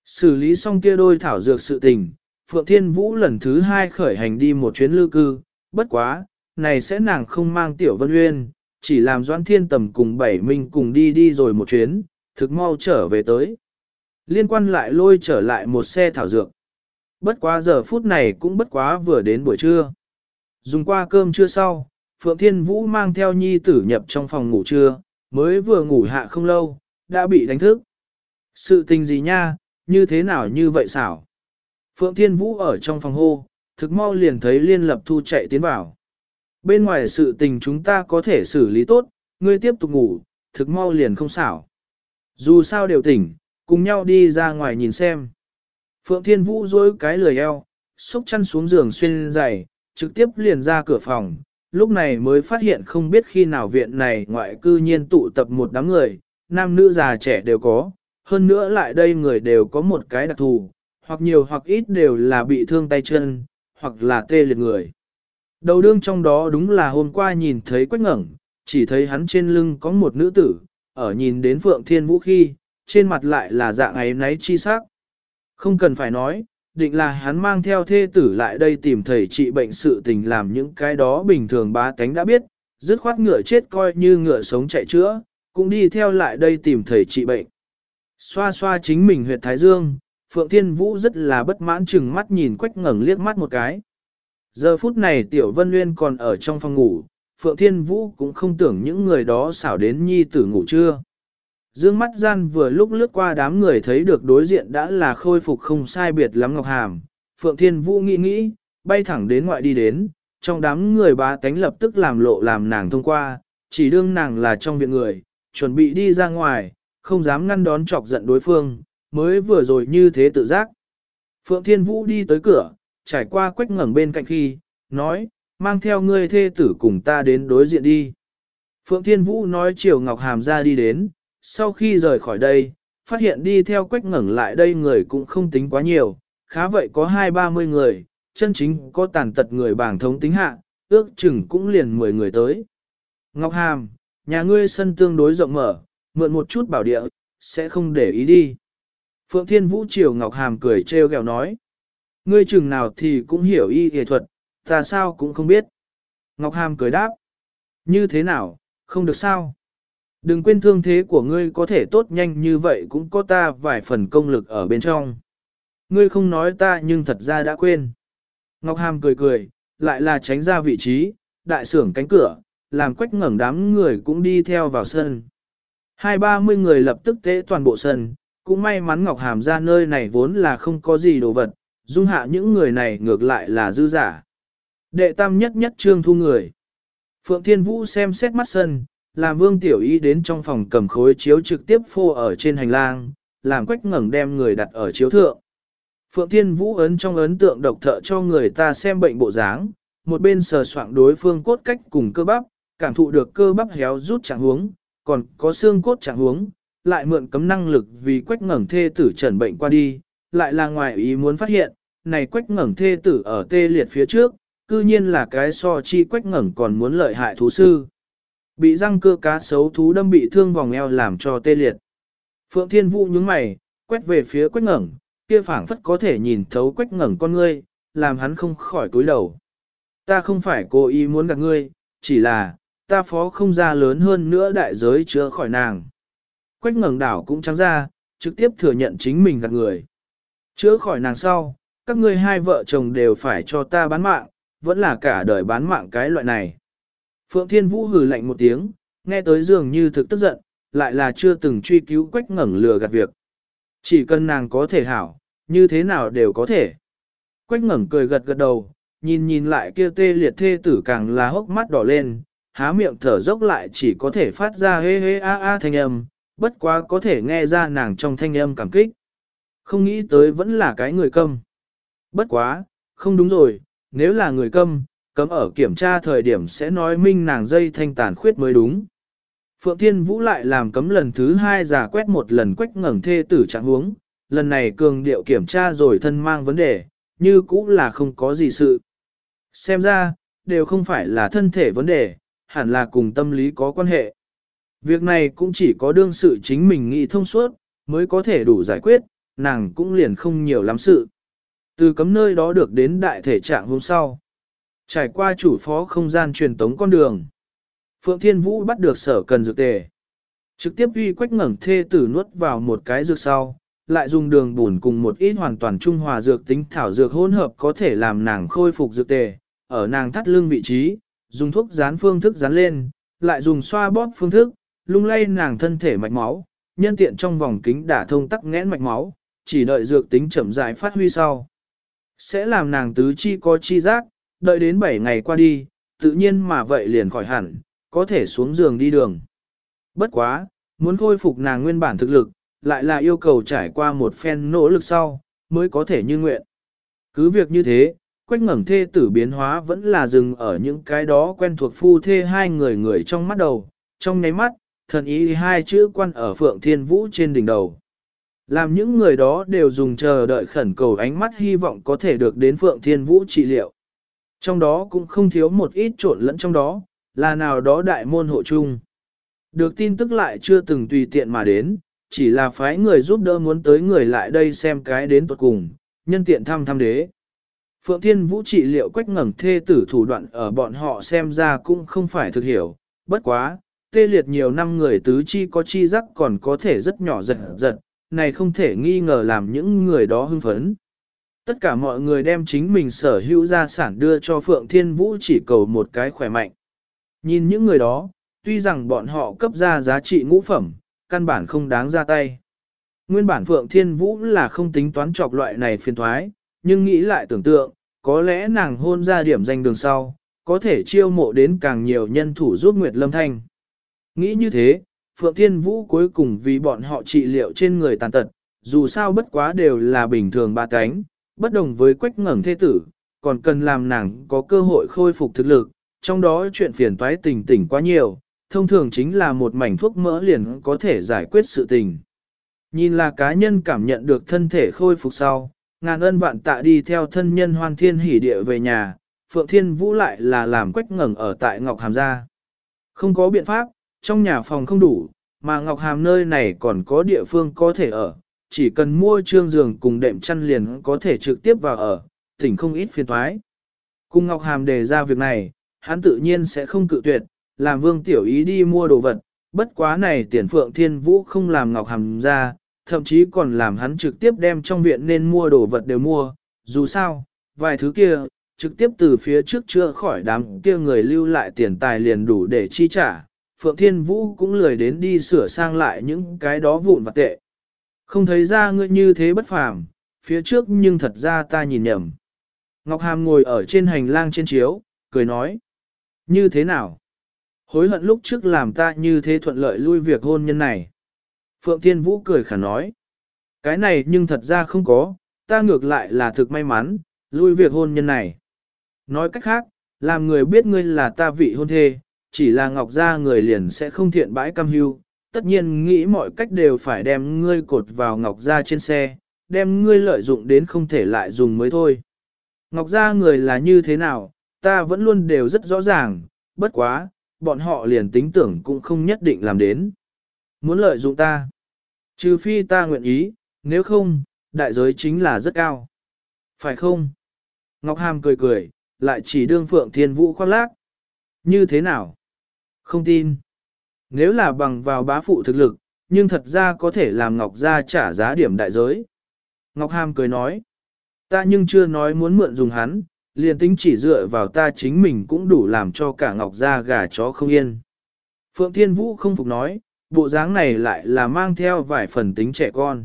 Xử lý xong kia đôi thảo dược sự tình, Phượng Thiên Vũ lần thứ hai khởi hành đi một chuyến lưu cư, bất quá, này sẽ nàng không mang Tiểu Vân uyên chỉ làm Doãn Thiên Tầm cùng Bảy Minh cùng đi đi rồi một chuyến, thực mau trở về tới. Liên quan lại lôi trở lại một xe thảo dược. Bất quá giờ phút này cũng bất quá vừa đến buổi trưa. Dùng qua cơm trưa sau, Phượng Thiên Vũ mang theo nhi tử nhập trong phòng ngủ trưa, mới vừa ngủ hạ không lâu, đã bị đánh thức. Sự tình gì nha, như thế nào như vậy xảo? Phượng Thiên Vũ ở trong phòng hô, thực mau liền thấy Liên Lập Thu chạy tiến vào. Bên ngoài sự tình chúng ta có thể xử lý tốt, ngươi tiếp tục ngủ, thực mau liền không xảo. Dù sao đều tỉnh, cùng nhau đi ra ngoài nhìn xem. Phượng Thiên Vũ dối cái lười eo, xúc chăn xuống giường xuyên giày, trực tiếp liền ra cửa phòng, lúc này mới phát hiện không biết khi nào viện này ngoại cư nhiên tụ tập một đám người, nam nữ già trẻ đều có, hơn nữa lại đây người đều có một cái đặc thù, hoặc nhiều hoặc ít đều là bị thương tay chân, hoặc là tê liệt người. Đầu đương trong đó đúng là hôm qua nhìn thấy quách ngẩn, chỉ thấy hắn trên lưng có một nữ tử, ở nhìn đến Phượng Thiên Vũ khi, trên mặt lại là dạng ấy náy chi sắc. Không cần phải nói, định là hắn mang theo thê tử lại đây tìm thầy trị bệnh sự tình làm những cái đó bình thường bá tánh đã biết, dứt khoát ngựa chết coi như ngựa sống chạy chữa, cũng đi theo lại đây tìm thầy trị bệnh. Xoa xoa chính mình huyệt thái dương, Phượng Thiên Vũ rất là bất mãn chừng mắt nhìn quách ngẩng liếc mắt một cái. Giờ phút này Tiểu Vân Nguyên còn ở trong phòng ngủ, Phượng Thiên Vũ cũng không tưởng những người đó xảo đến nhi tử ngủ trưa. Dương mắt gian vừa lúc lướt qua đám người thấy được đối diện đã là khôi phục không sai biệt lắm Ngọc Hàm. Phượng Thiên Vũ nghĩ nghĩ, bay thẳng đến ngoại đi đến, trong đám người bá tánh lập tức làm lộ làm nàng thông qua, chỉ đương nàng là trong viện người, chuẩn bị đi ra ngoài, không dám ngăn đón chọc giận đối phương, mới vừa rồi như thế tự giác. Phượng Thiên Vũ đi tới cửa, trải qua quách ngẩng bên cạnh khi, nói, mang theo ngươi thê tử cùng ta đến đối diện đi. Phượng Thiên Vũ nói chiều Ngọc Hàm ra đi đến, sau khi rời khỏi đây, phát hiện đi theo quách ngẩng lại đây người cũng không tính quá nhiều, khá vậy có hai ba mươi người, chân chính có tàn tật người bảng thống tính hạ, ước chừng cũng liền 10 người tới. Ngọc Hàm, nhà ngươi sân tương đối rộng mở, mượn một chút bảo địa, sẽ không để ý đi. Phượng Thiên Vũ Triều Ngọc Hàm cười trêu ghẹo nói. Ngươi chừng nào thì cũng hiểu y y thuật, ta sao cũng không biết. Ngọc Hàm cười đáp. Như thế nào, không được sao? Đừng quên thương thế của ngươi có thể tốt nhanh như vậy cũng có ta vài phần công lực ở bên trong. Ngươi không nói ta nhưng thật ra đã quên. Ngọc Hàm cười cười, lại là tránh ra vị trí, đại sưởng cánh cửa, làm quách ngẩng đám người cũng đi theo vào sân. Hai ba mươi người lập tức tế toàn bộ sân, cũng may mắn Ngọc Hàm ra nơi này vốn là không có gì đồ vật, dung hạ những người này ngược lại là dư giả. Đệ tam nhất nhất trương thu người. Phượng Thiên Vũ xem xét mắt sân, làm vương tiểu y đến trong phòng cầm khối chiếu trực tiếp phô ở trên hành lang, làm quách ngẩng đem người đặt ở chiếu thượng. Phượng Thiên Vũ ấn trong ấn tượng độc thợ cho người ta xem bệnh bộ dáng, một bên sờ soạng đối phương cốt cách cùng cơ bắp, cảm thụ được cơ bắp héo rút trạng huống, còn có xương cốt trạng huống, lại mượn cấm năng lực vì quách ngẩng thê tử trần bệnh qua đi, lại là ngoài ý muốn phát hiện, này quách ngẩng thê tử ở tê liệt phía trước, cư nhiên là cái so chi quách ngẩng còn muốn lợi hại thú sư. Bị răng cơ cá sấu thú đâm bị thương vòng eo làm cho tê liệt. Phượng Thiên Vũ nhướng mày, quét về phía quách ngẩng, kia phảng phất có thể nhìn thấu quách ngẩng con ngươi, làm hắn không khỏi cúi đầu. Ta không phải cố ý muốn gặp ngươi, chỉ là, ta phó không ra lớn hơn nữa đại giới chữa khỏi nàng. Quách ngẩng đảo cũng trắng ra, trực tiếp thừa nhận chính mình gạt người. Chữa khỏi nàng sau, các ngươi hai vợ chồng đều phải cho ta bán mạng, vẫn là cả đời bán mạng cái loại này. Phượng Thiên Vũ hừ lạnh một tiếng, nghe tới dường như thực tức giận, lại là chưa từng truy cứu quách ngẩng lừa gạt việc. Chỉ cần nàng có thể hảo, như thế nào đều có thể. Quách ngẩng cười gật gật đầu, nhìn nhìn lại kia tê liệt thê tử càng là hốc mắt đỏ lên, há miệng thở dốc lại chỉ có thể phát ra hê hê a a thanh âm, bất quá có thể nghe ra nàng trong thanh âm cảm kích. Không nghĩ tới vẫn là cái người câm. Bất quá, không đúng rồi, nếu là người câm, cấm ở kiểm tra thời điểm sẽ nói minh nàng dây thanh tàn khuyết mới đúng. Phượng Thiên Vũ lại làm cấm lần thứ hai giả quét một lần quách ngẩng thê tử trạng huống, lần này cường điệu kiểm tra rồi thân mang vấn đề, như cũ là không có gì sự. Xem ra, đều không phải là thân thể vấn đề, hẳn là cùng tâm lý có quan hệ. Việc này cũng chỉ có đương sự chính mình nghĩ thông suốt, mới có thể đủ giải quyết, nàng cũng liền không nhiều lắm sự. Từ cấm nơi đó được đến đại thể trạng hôm sau. Trải qua chủ phó không gian truyền tống con đường. Phượng Thiên Vũ bắt được sở cần dược tề. Trực tiếp uy quách ngẩng thê tử nuốt vào một cái dược sau, lại dùng đường bùn cùng một ít hoàn toàn trung hòa dược tính thảo dược hỗn hợp có thể làm nàng khôi phục dược tề, ở nàng thắt lưng vị trí, dùng thuốc dán phương thức dán lên, lại dùng xoa bóp phương thức, lung lay nàng thân thể mạch máu, nhân tiện trong vòng kính đả thông tắc nghẽn mạch máu, chỉ đợi dược tính chậm rãi phát huy sau. Sẽ làm nàng tứ chi có chi giác, đợi đến 7 ngày qua đi, tự nhiên mà vậy liền khỏi hẳn, có thể xuống giường đi đường. Bất quá, muốn khôi phục nàng nguyên bản thực lực, lại là yêu cầu trải qua một phen nỗ lực sau, mới có thể như nguyện. Cứ việc như thế, quách ngẩng thê tử biến hóa vẫn là dừng ở những cái đó quen thuộc phu thê hai người người trong mắt đầu, trong nháy mắt, thần ý hai chữ quan ở phượng thiên vũ trên đỉnh đầu. Làm những người đó đều dùng chờ đợi khẩn cầu ánh mắt hy vọng có thể được đến phượng thiên vũ trị liệu. Trong đó cũng không thiếu một ít trộn lẫn trong đó, là nào đó đại môn hộ chung. Được tin tức lại chưa từng tùy tiện mà đến, chỉ là phái người giúp đỡ muốn tới người lại đây xem cái đến tuột cùng, nhân tiện thăm thăm đế. Phượng Thiên Vũ trị liệu quách ngẩng thê tử thủ đoạn ở bọn họ xem ra cũng không phải thực hiểu, bất quá, tê liệt nhiều năm người tứ chi có chi giác còn có thể rất nhỏ giật giật, này không thể nghi ngờ làm những người đó hưng phấn. Tất cả mọi người đem chính mình sở hữu gia sản đưa cho Phượng Thiên Vũ chỉ cầu một cái khỏe mạnh. Nhìn những người đó, tuy rằng bọn họ cấp ra giá trị ngũ phẩm, căn bản không đáng ra tay. Nguyên bản Phượng Thiên Vũ là không tính toán chọc loại này phiền thoái, nhưng nghĩ lại tưởng tượng, có lẽ nàng hôn ra điểm danh đường sau, có thể chiêu mộ đến càng nhiều nhân thủ giúp Nguyệt Lâm Thanh. Nghĩ như thế, Phượng Thiên Vũ cuối cùng vì bọn họ trị liệu trên người tàn tật, dù sao bất quá đều là bình thường ba cánh, bất đồng với quách ngẩng thế tử, còn cần làm nàng có cơ hội khôi phục thực lực, trong đó chuyện phiền toái tình tỉnh quá nhiều, thông thường chính là một mảnh thuốc mỡ liền có thể giải quyết sự tình. Nhìn là cá nhân cảm nhận được thân thể khôi phục sau, ngàn ân vạn tạ đi theo thân nhân hoan thiên hỉ địa về nhà, Phượng Thiên Vũ lại là làm quách ngẩng ở tại Ngọc Hàm gia. Không có biện pháp, trong nhà phòng không đủ, mà Ngọc Hàm nơi này còn có địa phương có thể ở, chỉ cần mua trương giường cùng đệm chăn liền có thể trực tiếp vào ở, tỉnh không ít phiền toái. Cùng Ngọc Hàm đề ra việc này, hắn tự nhiên sẽ không cự tuyệt, làm vương tiểu ý đi mua đồ vật, bất quá này tiền phượng thiên vũ không làm Ngọc Hàm ra, thậm chí còn làm hắn trực tiếp đem trong viện nên mua đồ vật đều mua, dù sao, vài thứ kia, trực tiếp từ phía trước chưa khỏi đám kia người lưu lại tiền tài liền đủ để chi trả. Phượng Thiên Vũ cũng lười đến đi sửa sang lại những cái đó vụn vặt tệ. Không thấy ra ngươi như thế bất phàm, phía trước nhưng thật ra ta nhìn nhầm. Ngọc Hàm ngồi ở trên hành lang trên chiếu, cười nói. Như thế nào? Hối hận lúc trước làm ta như thế thuận lợi lui việc hôn nhân này. Phượng Thiên Vũ cười khả nói. Cái này nhưng thật ra không có, ta ngược lại là thực may mắn, lui việc hôn nhân này. Nói cách khác, làm người biết ngươi là ta vị hôn thê, chỉ là ngọc gia người liền sẽ không thiện bãi cam hưu, tất nhiên nghĩ mọi cách đều phải đem ngươi cột vào ngọc gia trên xe, đem ngươi lợi dụng đến không thể lại dùng mới thôi. Ngọc gia người là như thế nào, ta vẫn luôn đều rất rõ ràng, bất quá, bọn họ liền tính tưởng cũng không nhất định làm đến. Muốn lợi dụng ta, trừ phi ta nguyện ý, nếu không, đại giới chính là rất cao. Phải không? Ngọc Hàm cười cười, lại chỉ đương Phượng Thiên Vũ khoác lác. Như thế nào? Không tin. Nếu là bằng vào bá phụ thực lực, nhưng thật ra có thể làm Ngọc Gia trả giá điểm đại giới. Ngọc Hàm cười nói, ta nhưng chưa nói muốn mượn dùng hắn, liền tính chỉ dựa vào ta chính mình cũng đủ làm cho cả Ngọc Gia gà chó không yên. Phượng Thiên Vũ không phục nói, bộ dáng này lại là mang theo vài phần tính trẻ con.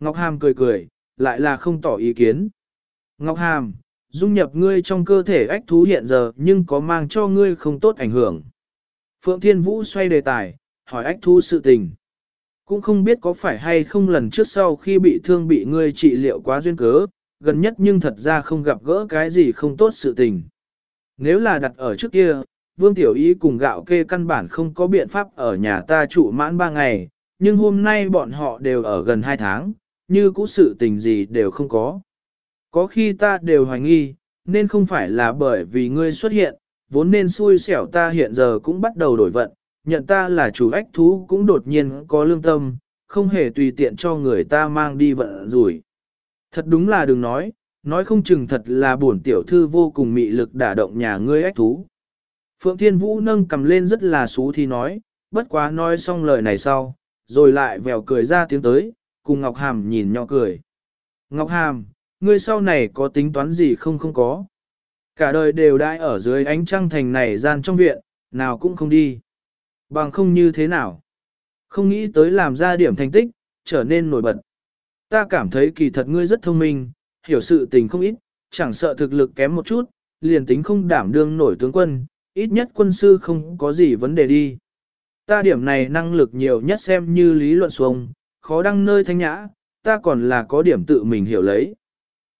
Ngọc Hàm cười cười, lại là không tỏ ý kiến. Ngọc Hàm, dung nhập ngươi trong cơ thể ách thú hiện giờ nhưng có mang cho ngươi không tốt ảnh hưởng. Phượng Thiên Vũ xoay đề tài, hỏi ách thú sự tình. Cũng không biết có phải hay không lần trước sau khi bị thương bị ngươi trị liệu quá duyên cớ, gần nhất nhưng thật ra không gặp gỡ cái gì không tốt sự tình. Nếu là đặt ở trước kia, Vương Tiểu Y cùng gạo kê căn bản không có biện pháp ở nhà ta trụ mãn ba ngày, nhưng hôm nay bọn họ đều ở gần hai tháng, như cũ sự tình gì đều không có. Có khi ta đều hoài nghi, nên không phải là bởi vì ngươi xuất hiện, vốn nên xui xẻo ta hiện giờ cũng bắt đầu đổi vận, nhận ta là chủ ách thú cũng đột nhiên có lương tâm, không hề tùy tiện cho người ta mang đi vận rủi. Thật đúng là đừng nói, nói không chừng thật là buồn tiểu thư vô cùng mị lực đả động nhà ngươi ách thú. Phượng Thiên Vũ nâng cầm lên rất là xú thì nói, bất quá nói xong lời này sau, rồi lại vèo cười ra tiếng tới, cùng Ngọc Hàm nhìn nhỏ cười. Ngọc Hàm, ngươi sau này có tính toán gì không không có. Cả đời đều đãi ở dưới ánh trăng thành này gian trong viện, nào cũng không đi. Bằng không như thế nào. Không nghĩ tới làm ra điểm thành tích, trở nên nổi bật. Ta cảm thấy kỳ thật ngươi rất thông minh, hiểu sự tình không ít, chẳng sợ thực lực kém một chút, liền tính không đảm đương nổi tướng quân, ít nhất quân sư không có gì vấn đề đi. Ta điểm này năng lực nhiều nhất xem như lý luận xuông, khó đăng nơi thanh nhã, ta còn là có điểm tự mình hiểu lấy.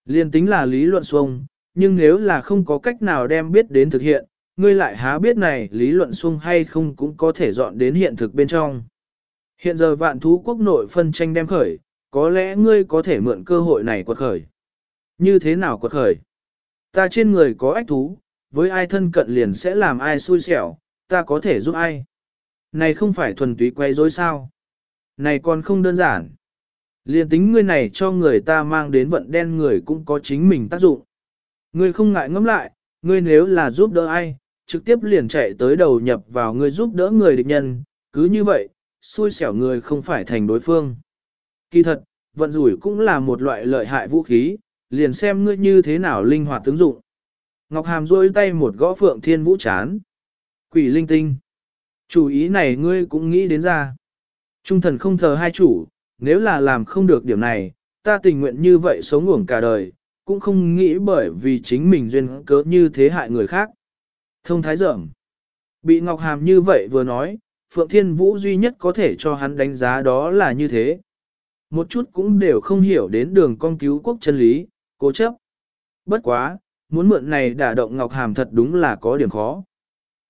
Liên tính là lý luận xuông, nhưng nếu là không có cách nào đem biết đến thực hiện, ngươi lại há biết này lý luận xuông hay không cũng có thể dọn đến hiện thực bên trong. Hiện giờ vạn thú quốc nội phân tranh đem khởi, có lẽ ngươi có thể mượn cơ hội này quật khởi. Như thế nào quật khởi? Ta trên người có ách thú, với ai thân cận liền sẽ làm ai xui xẻo, ta có thể giúp ai. Này không phải thuần túy quay rối sao? Này còn không đơn giản. Liền tính ngươi này cho người ta mang đến vận đen người cũng có chính mình tác dụng. Ngươi không ngại ngẫm lại, ngươi nếu là giúp đỡ ai, trực tiếp liền chạy tới đầu nhập vào ngươi giúp đỡ người địch nhân, cứ như vậy, xui xẻo người không phải thành đối phương. Kỳ thật, vận rủi cũng là một loại lợi hại vũ khí, liền xem ngươi như thế nào linh hoạt ứng dụng. Ngọc Hàm rôi tay một gõ phượng thiên vũ chán. Quỷ linh tinh. Chủ ý này ngươi cũng nghĩ đến ra. Trung thần không thờ hai chủ, nếu là làm không được điểm này, ta tình nguyện như vậy sống ngủng cả đời, cũng không nghĩ bởi vì chính mình duyên cớ như thế hại người khác. Thông thái dởm. Bị Ngọc Hàm như vậy vừa nói, Phượng Thiên Vũ duy nhất có thể cho hắn đánh giá đó là như thế. Một chút cũng đều không hiểu đến đường con cứu quốc chân lý, cố chấp. Bất quá, muốn mượn này đả động Ngọc Hàm thật đúng là có điểm khó.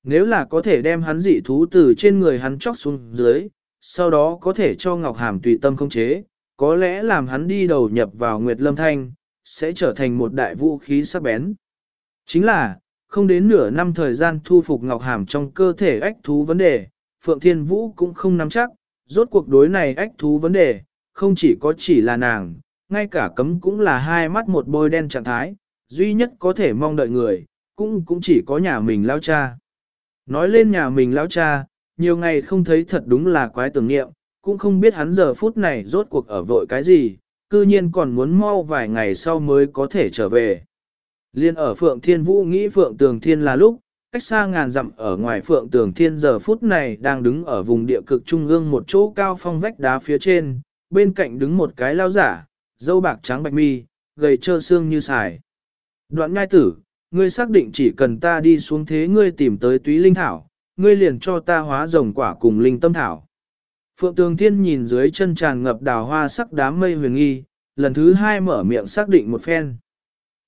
Nếu là có thể đem hắn dị thú từ trên người hắn chóc xuống dưới, sau đó có thể cho Ngọc Hàm tùy tâm không chế, có lẽ làm hắn đi đầu nhập vào Nguyệt Lâm Thanh, sẽ trở thành một đại vũ khí sắc bén. Chính là, không đến nửa năm thời gian thu phục Ngọc Hàm trong cơ thể ách thú vấn đề, Phượng Thiên Vũ cũng không nắm chắc, rốt cuộc đối này ách thú vấn đề, không chỉ có chỉ là nàng, ngay cả cấm cũng là hai mắt một bôi đen trạng thái, duy nhất có thể mong đợi người, cũng cũng chỉ có nhà mình lao cha. Nói lên nhà mình lao cha, nhiều ngày không thấy thật đúng là quái tưởng niệm, cũng không biết hắn giờ phút này rốt cuộc ở vội cái gì, cư nhiên còn muốn mau vài ngày sau mới có thể trở về. Liên ở Phượng Thiên Vũ nghĩ Phượng Tường Thiên là lúc, cách xa ngàn dặm ở ngoài Phượng Tường Thiên giờ phút này đang đứng ở vùng địa cực trung ương một chỗ cao phong vách đá phía trên, bên cạnh đứng một cái lao giả, dâu bạc trắng bạch mi, gầy trơ xương như xài. Đoạn ngai tử, ngươi xác định chỉ cần ta đi xuống thế ngươi tìm tới túy linh thảo, ngươi liền cho ta hóa rồng quả cùng linh tâm thảo. Phượng Tường Thiên nhìn dưới chân tràn ngập đào hoa sắc đám mây huyền nghi, lần thứ hai mở miệng xác định một phen.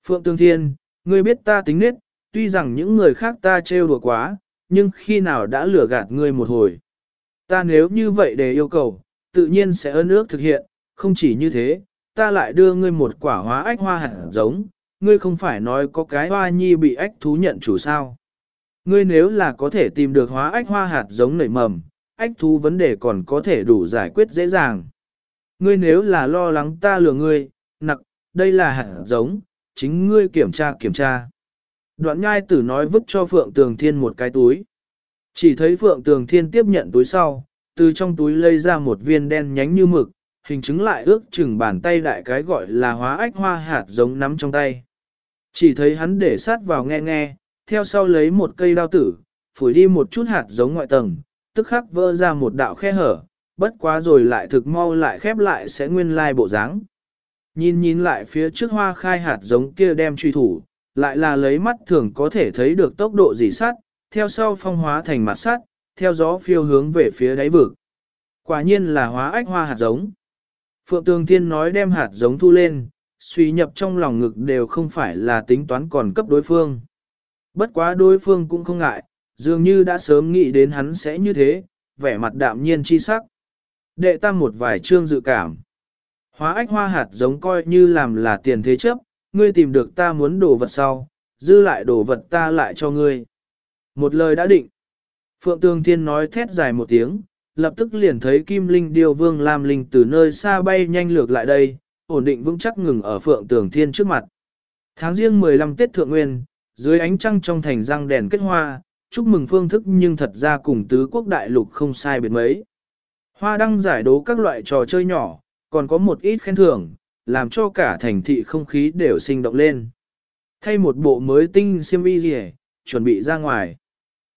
Phượng Tường Thiên, ngươi biết ta tính nết, tuy rằng những người khác ta trêu đùa quá, nhưng khi nào đã lừa gạt ngươi một hồi. Ta nếu như vậy để yêu cầu, tự nhiên sẽ ơn ước thực hiện, không chỉ như thế, ta lại đưa ngươi một quả hóa ách hoa hẳn giống, ngươi không phải nói có cái hoa nhi bị ách thú nhận chủ sao. Ngươi nếu là có thể tìm được hóa ách hoa hạt giống nảy mầm, ách thú vấn đề còn có thể đủ giải quyết dễ dàng. Ngươi nếu là lo lắng ta lừa ngươi, nặc, đây là hạt giống, chính ngươi kiểm tra kiểm tra. Đoạn nhai tử nói vứt cho Phượng Tường Thiên một cái túi. Chỉ thấy Phượng Tường Thiên tiếp nhận túi sau, từ trong túi lấy ra một viên đen nhánh như mực, hình chứng lại ước chừng bàn tay đại cái gọi là hóa ách hoa hạt giống nắm trong tay. Chỉ thấy hắn để sát vào nghe nghe, theo sau lấy một cây đao tử, phủi đi một chút hạt giống ngoại tầng, tức khắc vỡ ra một đạo khe hở, bất quá rồi lại thực mau lại khép lại sẽ nguyên lai bộ dáng. Nhìn nhìn lại phía trước hoa khai hạt giống kia đem truy thủ, lại là lấy mắt thường có thể thấy được tốc độ dỉ sát, theo sau phong hóa thành mặt sắt, theo gió phiêu hướng về phía đáy vực. Quả nhiên là hóa ách hoa hạt giống. Phượng Tường Thiên nói đem hạt giống thu lên, suy nhập trong lòng ngực đều không phải là tính toán còn cấp đối phương. Bất quá đối phương cũng không ngại, dường như đã sớm nghĩ đến hắn sẽ như thế, vẻ mặt đạm nhiên chi sắc. Đệ tam một vài chương dự cảm. Hóa ách hoa hạt giống coi như làm là tiền thế chấp, ngươi tìm được ta muốn đồ vật sau, dư lại đồ vật ta lại cho ngươi. Một lời đã định. Phượng Tường Thiên nói thét dài một tiếng, lập tức liền thấy Kim Linh Điêu Vương Lam Linh từ nơi xa bay nhanh lược lại đây, ổn định vững chắc ngừng ở Phượng Tường Thiên trước mặt. Tháng riêng 15 Tết Thượng Nguyên, dưới ánh trăng trong thành răng đèn kết hoa, chúc mừng phương thức nhưng thật ra cùng tứ quốc đại lục không sai biệt mấy. Hoa đăng giải đố các loại trò chơi nhỏ, còn có một ít khen thưởng, làm cho cả thành thị không khí đều sinh động lên. Thay một bộ mới tinh xiêm y rỉ, chuẩn bị ra ngoài.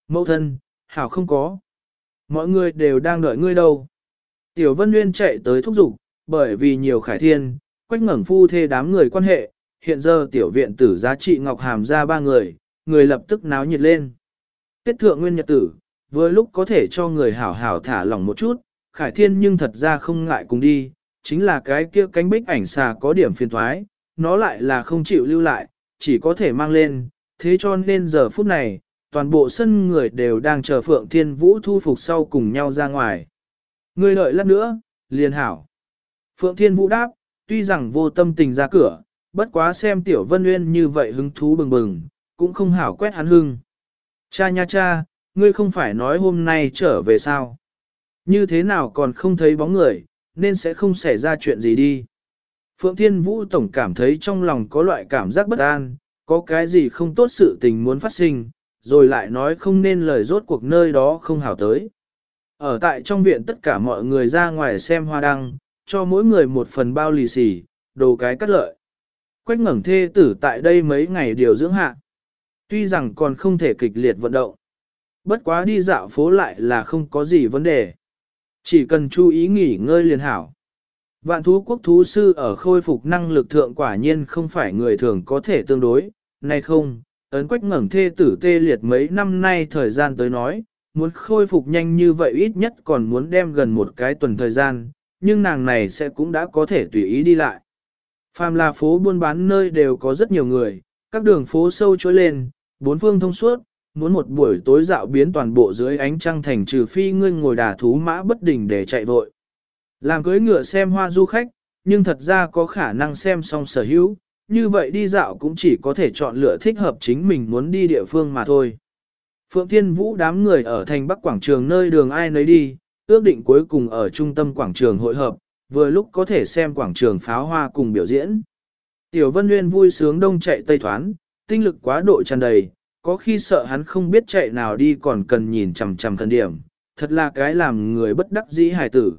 Mẫu thân, hảo không có. Mọi người đều đang đợi ngươi đâu. Tiểu Vân Nguyên chạy tới thúc giục, bởi vì nhiều khải thiên, quách ngẩng phu thê đám người quan hệ, hiện giờ tiểu viện tử giá trị ngọc hàm ra ba người, người lập tức náo nhiệt lên. Tiết thượng nguyên nhật tử, vừa lúc có thể cho người hảo hảo thả lỏng một chút, khải thiên nhưng thật ra không ngại cùng đi, chính là cái kia cánh bích ảnh xà có điểm phiền thoái, nó lại là không chịu lưu lại, chỉ có thể mang lên, thế cho nên giờ phút này, toàn bộ sân người đều đang chờ Phượng Thiên Vũ thu phục sau cùng nhau ra ngoài. Người đợi lát nữa, liền hảo. Phượng Thiên Vũ đáp, tuy rằng vô tâm tình ra cửa, bất quá xem Tiểu Vân Nguyên như vậy hứng thú bừng bừng, cũng không hảo quét hắn hưng. Cha nha cha, ngươi không phải nói hôm nay trở về sao? Như thế nào còn không thấy bóng người, nên sẽ không xảy ra chuyện gì đi. Phượng Thiên Vũ tổng cảm thấy trong lòng có loại cảm giác bất an, có cái gì không tốt sự tình muốn phát sinh, rồi lại nói không nên lời rốt cuộc nơi đó không hảo tới. Ở tại trong viện tất cả mọi người ra ngoài xem hoa đăng, cho mỗi người một phần bao lì xì, đồ cái cắt lợi. Quách ngẩng thê tử tại đây mấy ngày điều dưỡng hạ. Tuy rằng còn không thể kịch liệt vận động. Bất quá đi dạo phố lại là không có gì vấn đề. Chỉ cần chú ý nghỉ ngơi liền hảo. Vạn thú quốc thú sư ở khôi phục năng lực thượng quả nhiên không phải người thường có thể tương đối, nay không, ấn quách ngẩng thê tử tê liệt mấy năm nay thời gian tới nói, muốn khôi phục nhanh như vậy ít nhất còn muốn đem gần một cái tuần thời gian, nhưng nàng này sẽ cũng đã có thể tùy ý đi lại. Phàm là phố buôn bán nơi đều có rất nhiều người, các đường phố sâu trôi lên, bốn phương thông suốt, muốn một buổi tối dạo biến toàn bộ dưới ánh trăng thành trừ phi ngươi ngồi đà thú mã bất đình để chạy vội. Làm cưới ngựa xem hoa du khách, nhưng thật ra có khả năng xem xong sở hữu, như vậy đi dạo cũng chỉ có thể chọn lựa thích hợp chính mình muốn đi địa phương mà thôi. Phượng Thiên Vũ đám người ở thành Bắc Quảng Trường nơi đường ai nấy đi, ước định cuối cùng ở trung tâm quảng trường hội hợp, vừa lúc có thể xem quảng trường pháo hoa cùng biểu diễn. Tiểu Vân Nguyên vui sướng đông chạy tây thoán, tinh lực quá độ tràn đầy, có khi sợ hắn không biết chạy nào đi còn cần nhìn chằm chằm thần điểm, thật là cái làm người bất đắc dĩ hài tử.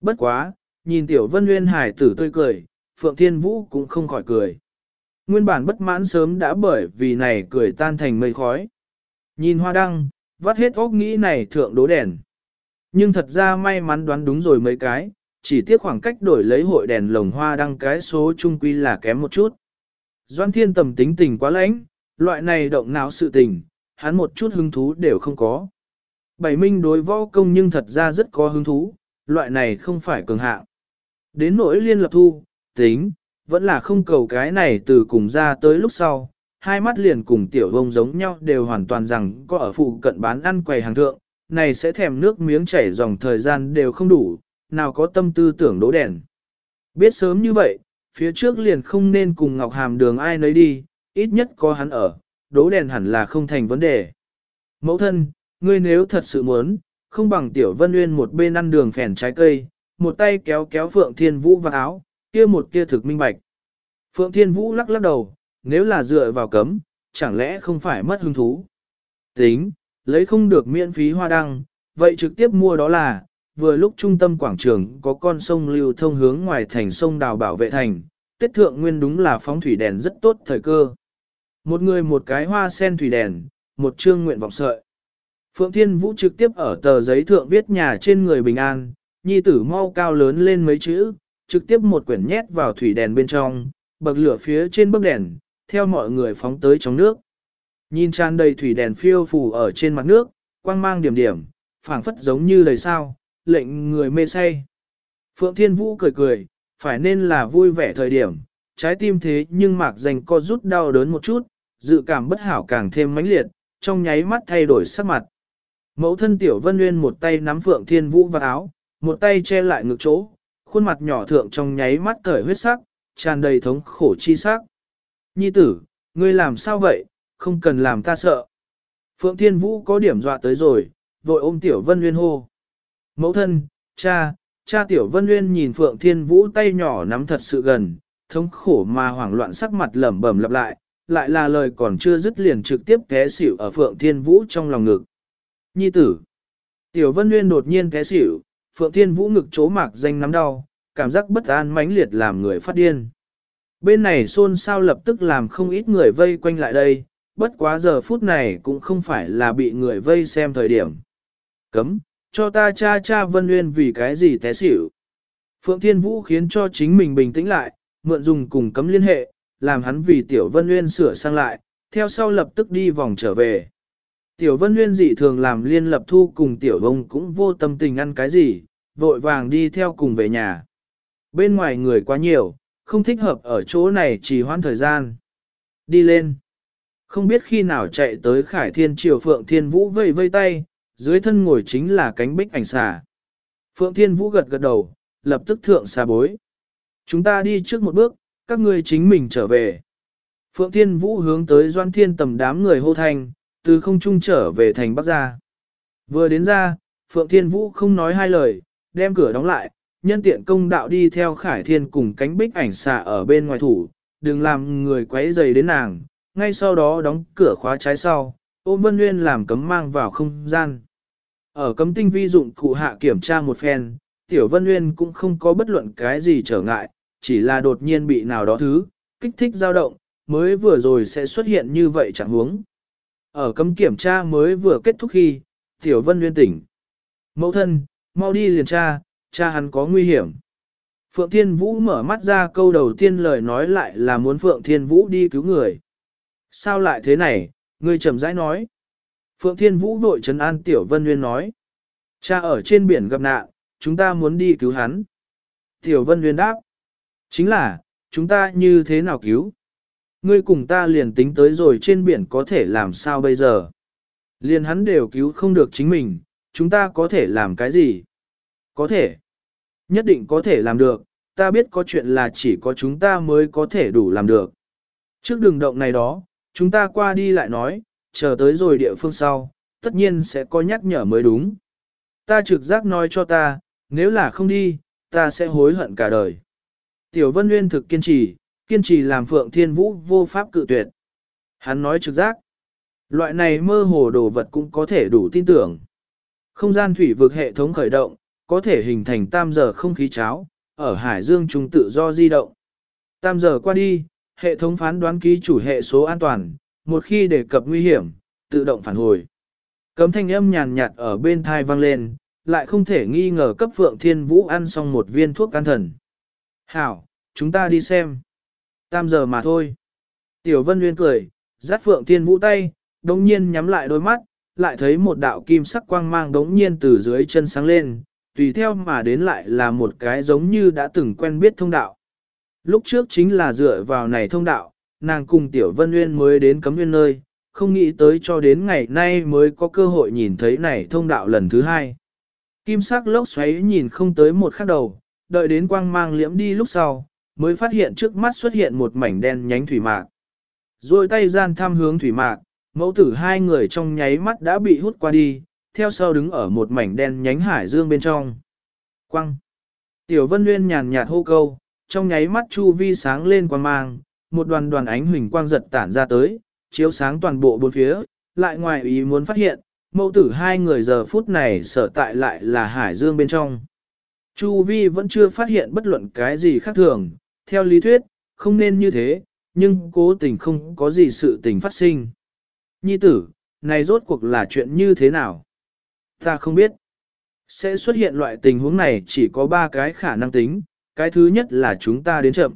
Bất quá, nhìn Tiểu Vân Nguyên hài tử tươi cười, Phượng Thiên Vũ cũng không khỏi cười. Nguyên bản bất mãn sớm đã bởi vì này cười tan thành mây khói. Nhìn hoa đăng, vắt hết óc nghĩ này thượng đố đèn. Nhưng thật ra may mắn đoán đúng rồi mấy cái, chỉ tiếc khoảng cách đổi lấy hội đèn lồng hoa đăng cái số trung quy là kém một chút. Doan thiên tầm tính tình quá lãnh, loại này động não sự tình, hắn một chút hứng thú đều không có. Bảy minh đối võ công nhưng thật ra rất có hứng thú, loại này không phải cường hạng. Đến nỗi liên lập thu, tính, vẫn là không cầu cái này từ cùng ra tới lúc sau, hai mắt liền cùng tiểu vông giống nhau đều hoàn toàn rằng có ở phụ cận bán ăn quầy hàng thượng, này sẽ thèm nước miếng chảy dòng thời gian đều không đủ, nào có tâm tư tưởng đố đèn. Biết sớm như vậy, phía trước liền không nên cùng Ngọc Hàm đường ai nấy đi, ít nhất có hắn ở, đố đèn hẳn là không thành vấn đề. Mẫu thân, ngươi nếu thật sự muốn, không bằng tiểu vân nguyên một bên ăn đường phèn trái cây, một tay kéo kéo Phượng Thiên Vũ vào áo, kia một kia thực minh bạch. Phượng Thiên Vũ lắc lắc đầu, nếu là dựa vào cấm, chẳng lẽ không phải mất hứng thú. Tính, lấy không được miễn phí hoa đăng, vậy trực tiếp mua đó là, vừa lúc trung tâm quảng trường có con sông lưu thông hướng ngoài thành sông đào bảo vệ thành, Tết thượng nguyên đúng là phóng thủy đèn rất tốt thời cơ. Một người một cái hoa sen thủy đèn, một chương nguyện vọng sợi. Phượng Thiên Vũ trực tiếp ở tờ giấy thượng viết nhà trên người bình an, nhi tử mau cao lớn lên mấy chữ, trực tiếp một quyển nhét vào thủy đèn bên trong, bậc lửa phía trên bức đèn, theo mọi người phóng tới trong nước. Nhìn tràn đầy thủy đèn phiêu phù ở trên mặt nước, quang mang điểm điểm, phảng phất giống như lời sao, lệnh người mê say. Phượng Thiên Vũ cười cười, phải nên là vui vẻ thời điểm, trái tim thế nhưng mạc dành co rút đau đớn một chút, dự cảm bất hảo càng thêm mãnh liệt, trong nháy mắt thay đổi sắc mặt. Mẫu thân Tiểu Vân Nguyên một tay nắm Phượng Thiên Vũ vào áo, một tay che lại ngực chỗ, khuôn mặt nhỏ thượng trong nháy mắt cởi huyết sắc, tràn đầy thống khổ chi sắc. Nhi tử, ngươi làm sao vậy, không cần làm ta sợ. Phượng Thiên Vũ có điểm dọa tới rồi, vội ôm Tiểu Vân Nguyên hô. Mẫu thân, cha, cha Tiểu Vân Nguyên nhìn Phượng Thiên Vũ tay nhỏ nắm thật sự gần, thống khổ mà hoảng loạn sắc mặt lẩm bẩm lặp lại, lại là lời còn chưa dứt liền trực tiếp té xỉu ở Phượng Thiên Vũ trong lòng ngực. Nhi tử. Tiểu Vân Nguyên đột nhiên té xỉu, Phượng Thiên Vũ ngực chố mạc danh nắm đau, cảm giác bất an mãnh liệt làm người phát điên. Bên này xôn xao lập tức làm không ít người vây quanh lại đây, bất quá giờ phút này cũng không phải là bị người vây xem thời điểm. Cấm, cho ta cha cha Vân Nguyên vì cái gì té xỉu. Phượng Thiên Vũ khiến cho chính mình bình tĩnh lại, mượn dùng cùng cấm liên hệ, làm hắn vì Tiểu Vân Nguyên sửa sang lại, theo sau lập tức đi vòng trở về. Tiểu Vân Nguyên dị thường làm liên lập thu cùng Tiểu vông cũng vô tâm tình ăn cái gì, vội vàng đi theo cùng về nhà. Bên ngoài người quá nhiều, không thích hợp ở chỗ này chỉ hoãn thời gian. Đi lên. Không biết khi nào chạy tới Khải Thiên Triều Phượng Thiên Vũ vây vây tay, dưới thân ngồi chính là cánh bích ảnh xà. Phượng Thiên Vũ gật gật đầu, lập tức thượng xà bối. Chúng ta đi trước một bước, các ngươi chính mình trở về. Phượng Thiên Vũ hướng tới Doan Thiên tầm đám người hô thành từ không trung trở về thành Bắc gia. Vừa đến ra, Phượng Thiên Vũ không nói hai lời, đem cửa đóng lại, nhân tiện công đạo đi theo Khải Thiên cùng cánh bích ảnh xà ở bên ngoài thủ, đừng làm người quấy rầy đến nàng, ngay sau đó đóng cửa khóa trái sau, ôm Vân Nguyên làm cấm mang vào không gian. Ở cấm tinh vi dụng cụ hạ kiểm tra một phen, Tiểu Vân Nguyên cũng không có bất luận cái gì trở ngại, chỉ là đột nhiên bị nào đó thứ, kích thích dao động, mới vừa rồi sẽ xuất hiện như vậy chẳng huống. Ở cấm kiểm tra mới vừa kết thúc khi, Tiểu Vân Nguyên tỉnh. Mẫu thân, mau đi liền tra, cha hắn có nguy hiểm. Phượng Thiên Vũ mở mắt ra câu đầu tiên lời nói lại là muốn Phượng Thiên Vũ đi cứu người. Sao lại thế này, ngươi chậm rãi nói. Phượng Thiên Vũ vội trấn an Tiểu Vân Nguyên nói. Cha ở trên biển gặp nạn, chúng ta muốn đi cứu hắn. Tiểu Vân Nguyên đáp. Chính là, chúng ta như thế nào cứu? Ngươi cùng ta liền tính tới rồi trên biển có thể làm sao bây giờ? Liền hắn đều cứu không được chính mình, chúng ta có thể làm cái gì? Có thể. Nhất định có thể làm được, ta biết có chuyện là chỉ có chúng ta mới có thể đủ làm được. Trước đường động này đó, chúng ta qua đi lại nói, chờ tới rồi địa phương sau, tất nhiên sẽ có nhắc nhở mới đúng. Ta trực giác nói cho ta, nếu là không đi, ta sẽ hối hận cả đời. Tiểu Vân Nguyên thực kiên trì, kiên trì làm Phượng Thiên Vũ vô pháp cự tuyệt. Hắn nói trực giác, loại này mơ hồ đồ vật cũng có thể đủ tin tưởng. Không gian thủy vực hệ thống khởi động, có thể hình thành tam giờ không khí cháo, ở Hải Dương trung tự do di động. Tam giờ qua đi, hệ thống phán đoán ký chủ hệ số an toàn, một khi đề cập nguy hiểm, tự động phản hồi. Cấm thanh âm nhàn nhạt ở bên thai vang lên, lại không thể nghi ngờ cấp Phượng Thiên Vũ ăn xong một viên thuốc an thần. Hảo, chúng ta đi xem. Tam giờ mà thôi. Tiểu Vân Nguyên cười, dắt Phượng Thiên Vũ tay, đống nhiên nhắm lại đôi mắt, lại thấy một đạo kim sắc quang mang đống nhiên từ dưới chân sáng lên, tùy theo mà đến lại là một cái giống như đã từng quen biết thông đạo. Lúc trước chính là dựa vào này thông đạo, nàng cùng Tiểu Vân Nguyên mới đến cấm nguyên nơi, không nghĩ tới cho đến ngày nay mới có cơ hội nhìn thấy này thông đạo lần thứ hai. Kim sắc lốc xoáy nhìn không tới một khắc đầu, đợi đến quang mang liễm đi lúc sau, mới phát hiện trước mắt xuất hiện một mảnh đen nhánh thủy mạc. Rồi tay gian thăm hướng thủy mạc, mẫu tử hai người trong nháy mắt đã bị hút qua đi, theo sau đứng ở một mảnh đen nhánh hải dương bên trong. Quang! Tiểu Vân Nguyên nhàn nhạt hô câu, trong nháy mắt chu vi sáng lên quang mang, một đoàn đoàn ánh huỳnh quang giật tản ra tới, chiếu sáng toàn bộ bốn phía, lại ngoài ý muốn phát hiện, mẫu tử hai người giờ phút này sở tại lại là hải dương bên trong. Chu Vi vẫn chưa phát hiện bất luận cái gì khác thường, theo lý thuyết, không nên như thế, nhưng cố tình không có gì sự tình phát sinh. Nhi tử, này rốt cuộc là chuyện như thế nào? Ta không biết. Sẽ xuất hiện loại tình huống này chỉ có ba cái khả năng tính, cái thứ nhất là chúng ta đến chậm.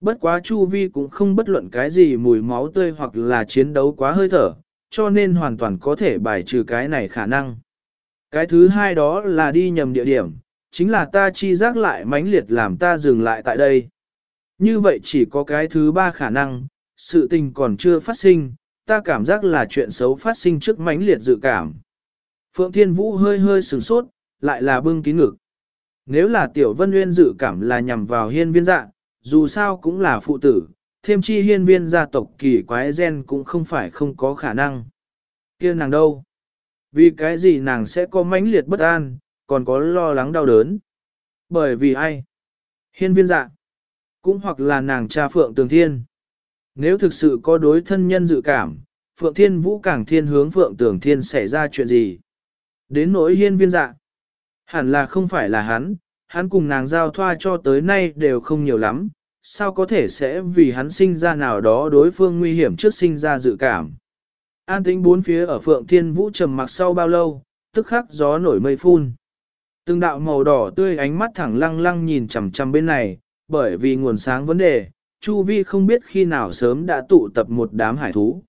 Bất quá Chu Vi cũng không bất luận cái gì mùi máu tươi hoặc là chiến đấu quá hơi thở, cho nên hoàn toàn có thể bài trừ cái này khả năng. Cái thứ hai đó là đi nhầm địa điểm, chính là ta chi giác lại mãnh liệt làm ta dừng lại tại đây. Như vậy chỉ có cái thứ ba khả năng, sự tình còn chưa phát sinh, ta cảm giác là chuyện xấu phát sinh trước mãnh liệt dự cảm. Phượng Thiên Vũ hơi hơi sửng sốt, lại là bưng kín ngực. Nếu là Tiểu Vân Nguyên dự cảm là nhằm vào hiên viên dạ, dù sao cũng là phụ tử, thêm chi hiên viên gia tộc kỳ quái gen cũng không phải không có khả năng. kia nàng đâu? Vì cái gì nàng sẽ có mãnh liệt bất an, còn có lo lắng đau đớn? Bởi vì ai? Hiên viên dạ. Cũng hoặc là nàng cha Phượng Tường Thiên. Nếu thực sự có đối thân nhân dự cảm, Phượng Thiên Vũ càng thiên hướng Phượng Tường Thiên xảy ra chuyện gì? Đến nỗi hiên viên dạ. Hẳn là không phải là hắn, hắn cùng nàng giao thoa cho tới nay đều không nhiều lắm, sao có thể sẽ vì hắn sinh ra nào đó đối phương nguy hiểm trước sinh ra dự cảm. An tĩnh bốn phía ở Phượng Thiên Vũ trầm mặc sau bao lâu, tức khắc gió nổi mây phun. Từng đạo màu đỏ tươi ánh mắt thẳng lăng lăng nhìn chằm chằm bên này, bởi vì nguồn sáng vấn đề, Chu Vi không biết khi nào sớm đã tụ tập một đám hải thú.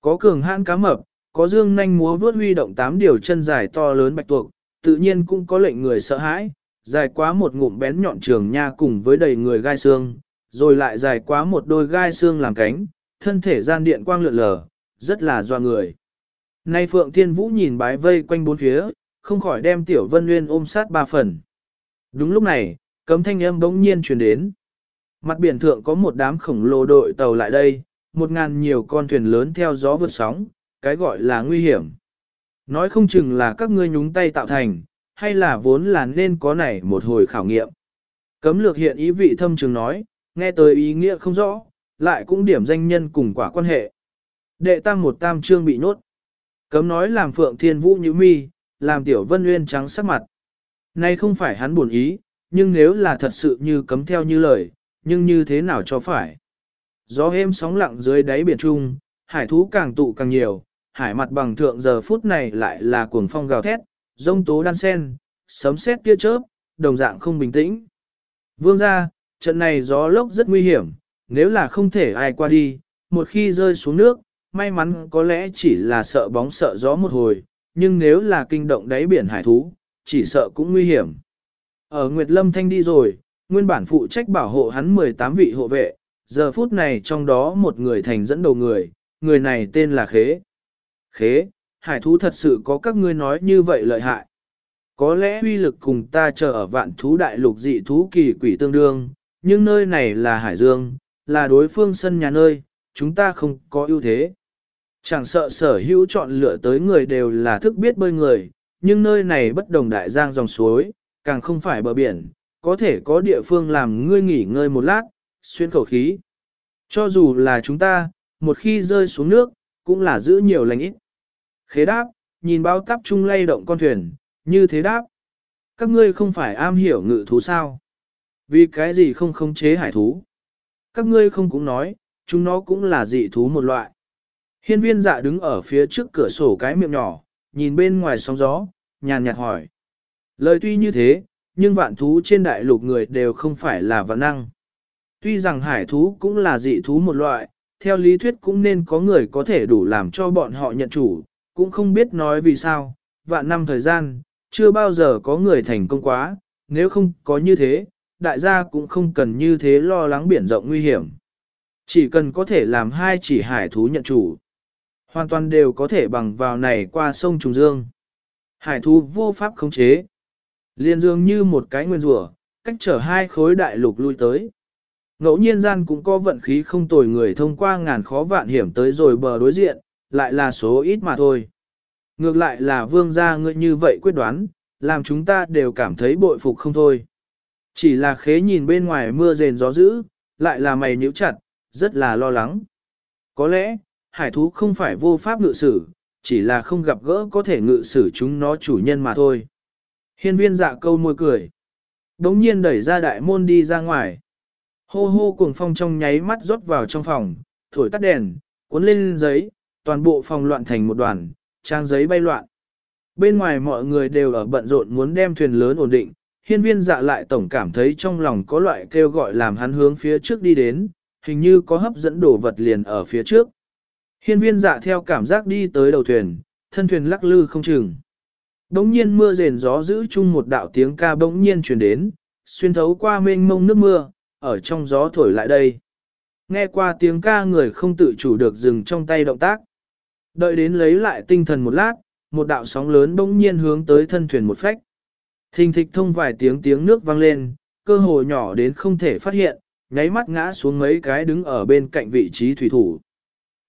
Có cường hãn cá mập, có dương nanh múa vướt huy động tám điều chân dài to lớn bạch tuộc, tự nhiên cũng có lệnh người sợ hãi, dài quá một ngụm bén nhọn trường nha cùng với đầy người gai xương, rồi lại dài quá một đôi gai xương làm cánh, thân thể gian điện quang lượn lờ, rất là doa người. Nay Phượng Thiên Vũ nhìn bái vây quanh bốn phía, không khỏi đem Tiểu Vân Nguyên ôm sát ba phần. Đúng lúc này, cấm thanh âm bỗng nhiên truyền đến. Mặt biển thượng có một đám khổng lồ đội tàu lại đây, một ngàn nhiều con thuyền lớn theo gió vượt sóng, cái gọi là nguy hiểm. Nói không chừng là các ngươi nhúng tay tạo thành, hay là vốn là nên có này một hồi khảo nghiệm. Cấm lược hiện ý vị thâm trường nói, nghe tới ý nghĩa không rõ, lại cũng điểm danh nhân cùng quả quan hệ. Đệ tăng một tam trương bị nốt. Cấm nói làm phượng thiên vũ như mi, làm tiểu vân nguyên trắng sắc mặt. Nay không phải hắn buồn ý, nhưng nếu là thật sự như cấm theo như lời, nhưng như thế nào cho phải. Gió êm sóng lặng dưới đáy biển trung, hải thú càng tụ càng nhiều, hải mặt bằng thượng giờ phút này lại là cuồng phong gào thét, rông tố đan sen, sấm sét tia chớp, đồng dạng không bình tĩnh. Vương ra, trận này gió lốc rất nguy hiểm, nếu là không thể ai qua đi, một khi rơi xuống nước, may mắn có lẽ chỉ là sợ bóng sợ gió một hồi, nhưng nếu là kinh động đáy biển hải thú, chỉ sợ cũng nguy hiểm. Ở Nguyệt Lâm Thanh đi rồi, nguyên bản phụ trách bảo hộ hắn 18 vị hộ vệ, giờ phút này trong đó một người thành dẫn đầu người, người này tên là Khế. Khế, hải thú thật sự có các ngươi nói như vậy lợi hại. Có lẽ uy lực cùng ta chờ ở vạn thú đại lục dị thú kỳ quỷ tương đương, nhưng nơi này là hải dương, là đối phương sân nhà nơi, chúng ta không có ưu thế. Chẳng sợ sở hữu chọn lựa tới người đều là thức biết bơi người, nhưng nơi này bất đồng đại giang dòng suối, càng không phải bờ biển, có thể có địa phương làm ngươi nghỉ ngơi một lát, xuyên khẩu khí. Cho dù là chúng ta, một khi rơi xuống nước, cũng là giữ nhiều lành ít. Khế đáp, nhìn bao tắp chung lay động con thuyền, như thế đáp. Các ngươi không phải am hiểu ngự thú sao? Vì cái gì không khống chế hải thú? Các ngươi không cũng nói, chúng nó cũng là dị thú một loại. Hiên viên dạ đứng ở phía trước cửa sổ cái miệng nhỏ, nhìn bên ngoài sóng gió, nhàn nhạt hỏi. Lời tuy như thế, nhưng vạn thú trên đại lục người đều không phải là vạn năng. Tuy rằng hải thú cũng là dị thú một loại, theo lý thuyết cũng nên có người có thể đủ làm cho bọn họ nhận chủ, cũng không biết nói vì sao, vạn năm thời gian, chưa bao giờ có người thành công quá, nếu không có như thế, đại gia cũng không cần như thế lo lắng biển rộng nguy hiểm. Chỉ cần có thể làm hai chỉ hải thú nhận chủ, hoàn toàn đều có thể bằng vào này qua sông Trùng Dương. Hải thú vô pháp khống chế, liền dương như một cái nguyên rủa, cách trở hai khối đại lục lui tới. Ngẫu nhiên gian cũng có vận khí không tồi người thông qua ngàn khó vạn hiểm tới rồi bờ đối diện, lại là số ít mà thôi. Ngược lại là vương gia ngươi như vậy quyết đoán, làm chúng ta đều cảm thấy bội phục không thôi. Chỉ là khế nhìn bên ngoài mưa rền gió dữ, lại là mày nhíu chặt, rất là lo lắng. Có lẽ, hải thú không phải vô pháp ngự sử, chỉ là không gặp gỡ có thể ngự sử chúng nó chủ nhân mà thôi. Hiên viên dạ câu môi cười. Đống nhiên đẩy ra đại môn đi ra ngoài. Hô hô cuồng phong trong nháy mắt rót vào trong phòng, thổi tắt đèn, cuốn lên giấy, toàn bộ phòng loạn thành một đoàn, trang giấy bay loạn. Bên ngoài mọi người đều ở bận rộn muốn đem thuyền lớn ổn định, hiên viên dạ lại tổng cảm thấy trong lòng có loại kêu gọi làm hắn hướng phía trước đi đến, hình như có hấp dẫn đồ vật liền ở phía trước. Hiên viên dạ theo cảm giác đi tới đầu thuyền, thân thuyền lắc lư không chừng. Đống nhiên mưa rền gió giữ chung một đạo tiếng ca bỗng nhiên truyền đến, xuyên thấu qua mênh mông nước mưa, ở trong gió thổi lại đây. Nghe qua tiếng ca người không tự chủ được dừng trong tay động tác. Đợi đến lấy lại tinh thần một lát, một đạo sóng lớn bỗng nhiên hướng tới thân thuyền một phách. Thình thịch thông vài tiếng tiếng nước vang lên, cơ hồ nhỏ đến không thể phát hiện, nháy mắt ngã xuống mấy cái đứng ở bên cạnh vị trí thủy thủ.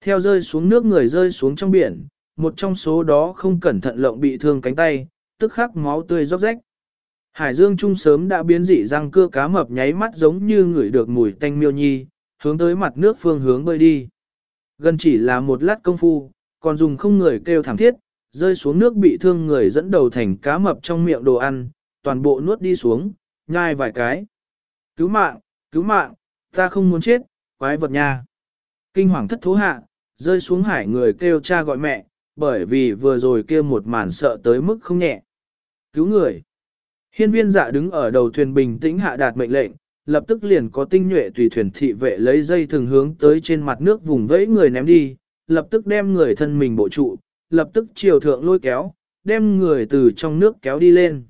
Theo rơi xuống nước người rơi xuống trong biển, một trong số đó không cẩn thận lộng bị thương cánh tay, tức khắc máu tươi róc rách. Hải dương trung sớm đã biến dị răng cưa cá mập nháy mắt giống như người được mùi tanh miêu nhi, hướng tới mặt nước phương hướng bơi đi. Gần chỉ là một lát công phu, còn dùng không người kêu thảm thiết, rơi xuống nước bị thương người dẫn đầu thành cá mập trong miệng đồ ăn, toàn bộ nuốt đi xuống, nhai vài cái. Cứu mạng, cứu mạng, ta không muốn chết, quái vật nha. Kinh hoàng thất thố hạ, rơi xuống hải người kêu cha gọi mẹ, bởi vì vừa rồi kia một màn sợ tới mức không nhẹ. Cứu người. Hiên viên dạ đứng ở đầu thuyền bình tĩnh hạ đạt mệnh lệnh, lập tức liền có tinh nhuệ tùy thuyền thị vệ lấy dây thường hướng tới trên mặt nước vùng vẫy người ném đi, lập tức đem người thân mình bộ trụ, lập tức chiều thượng lôi kéo, đem người từ trong nước kéo đi lên.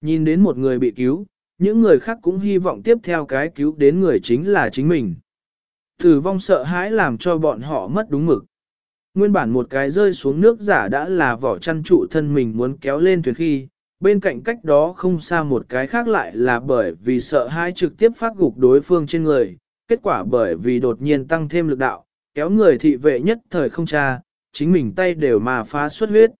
Nhìn đến một người bị cứu, những người khác cũng hy vọng tiếp theo cái cứu đến người chính là chính mình. Tử vong sợ hãi làm cho bọn họ mất đúng mực. Nguyên bản một cái rơi xuống nước giả đã là vỏ chăn trụ thân mình muốn kéo lên thuyền khi, bên cạnh cách đó không xa một cái khác lại là bởi vì sợ hai trực tiếp phát gục đối phương trên người, kết quả bởi vì đột nhiên tăng thêm lực đạo, kéo người thị vệ nhất thời không tra, chính mình tay đều mà phá xuất huyết.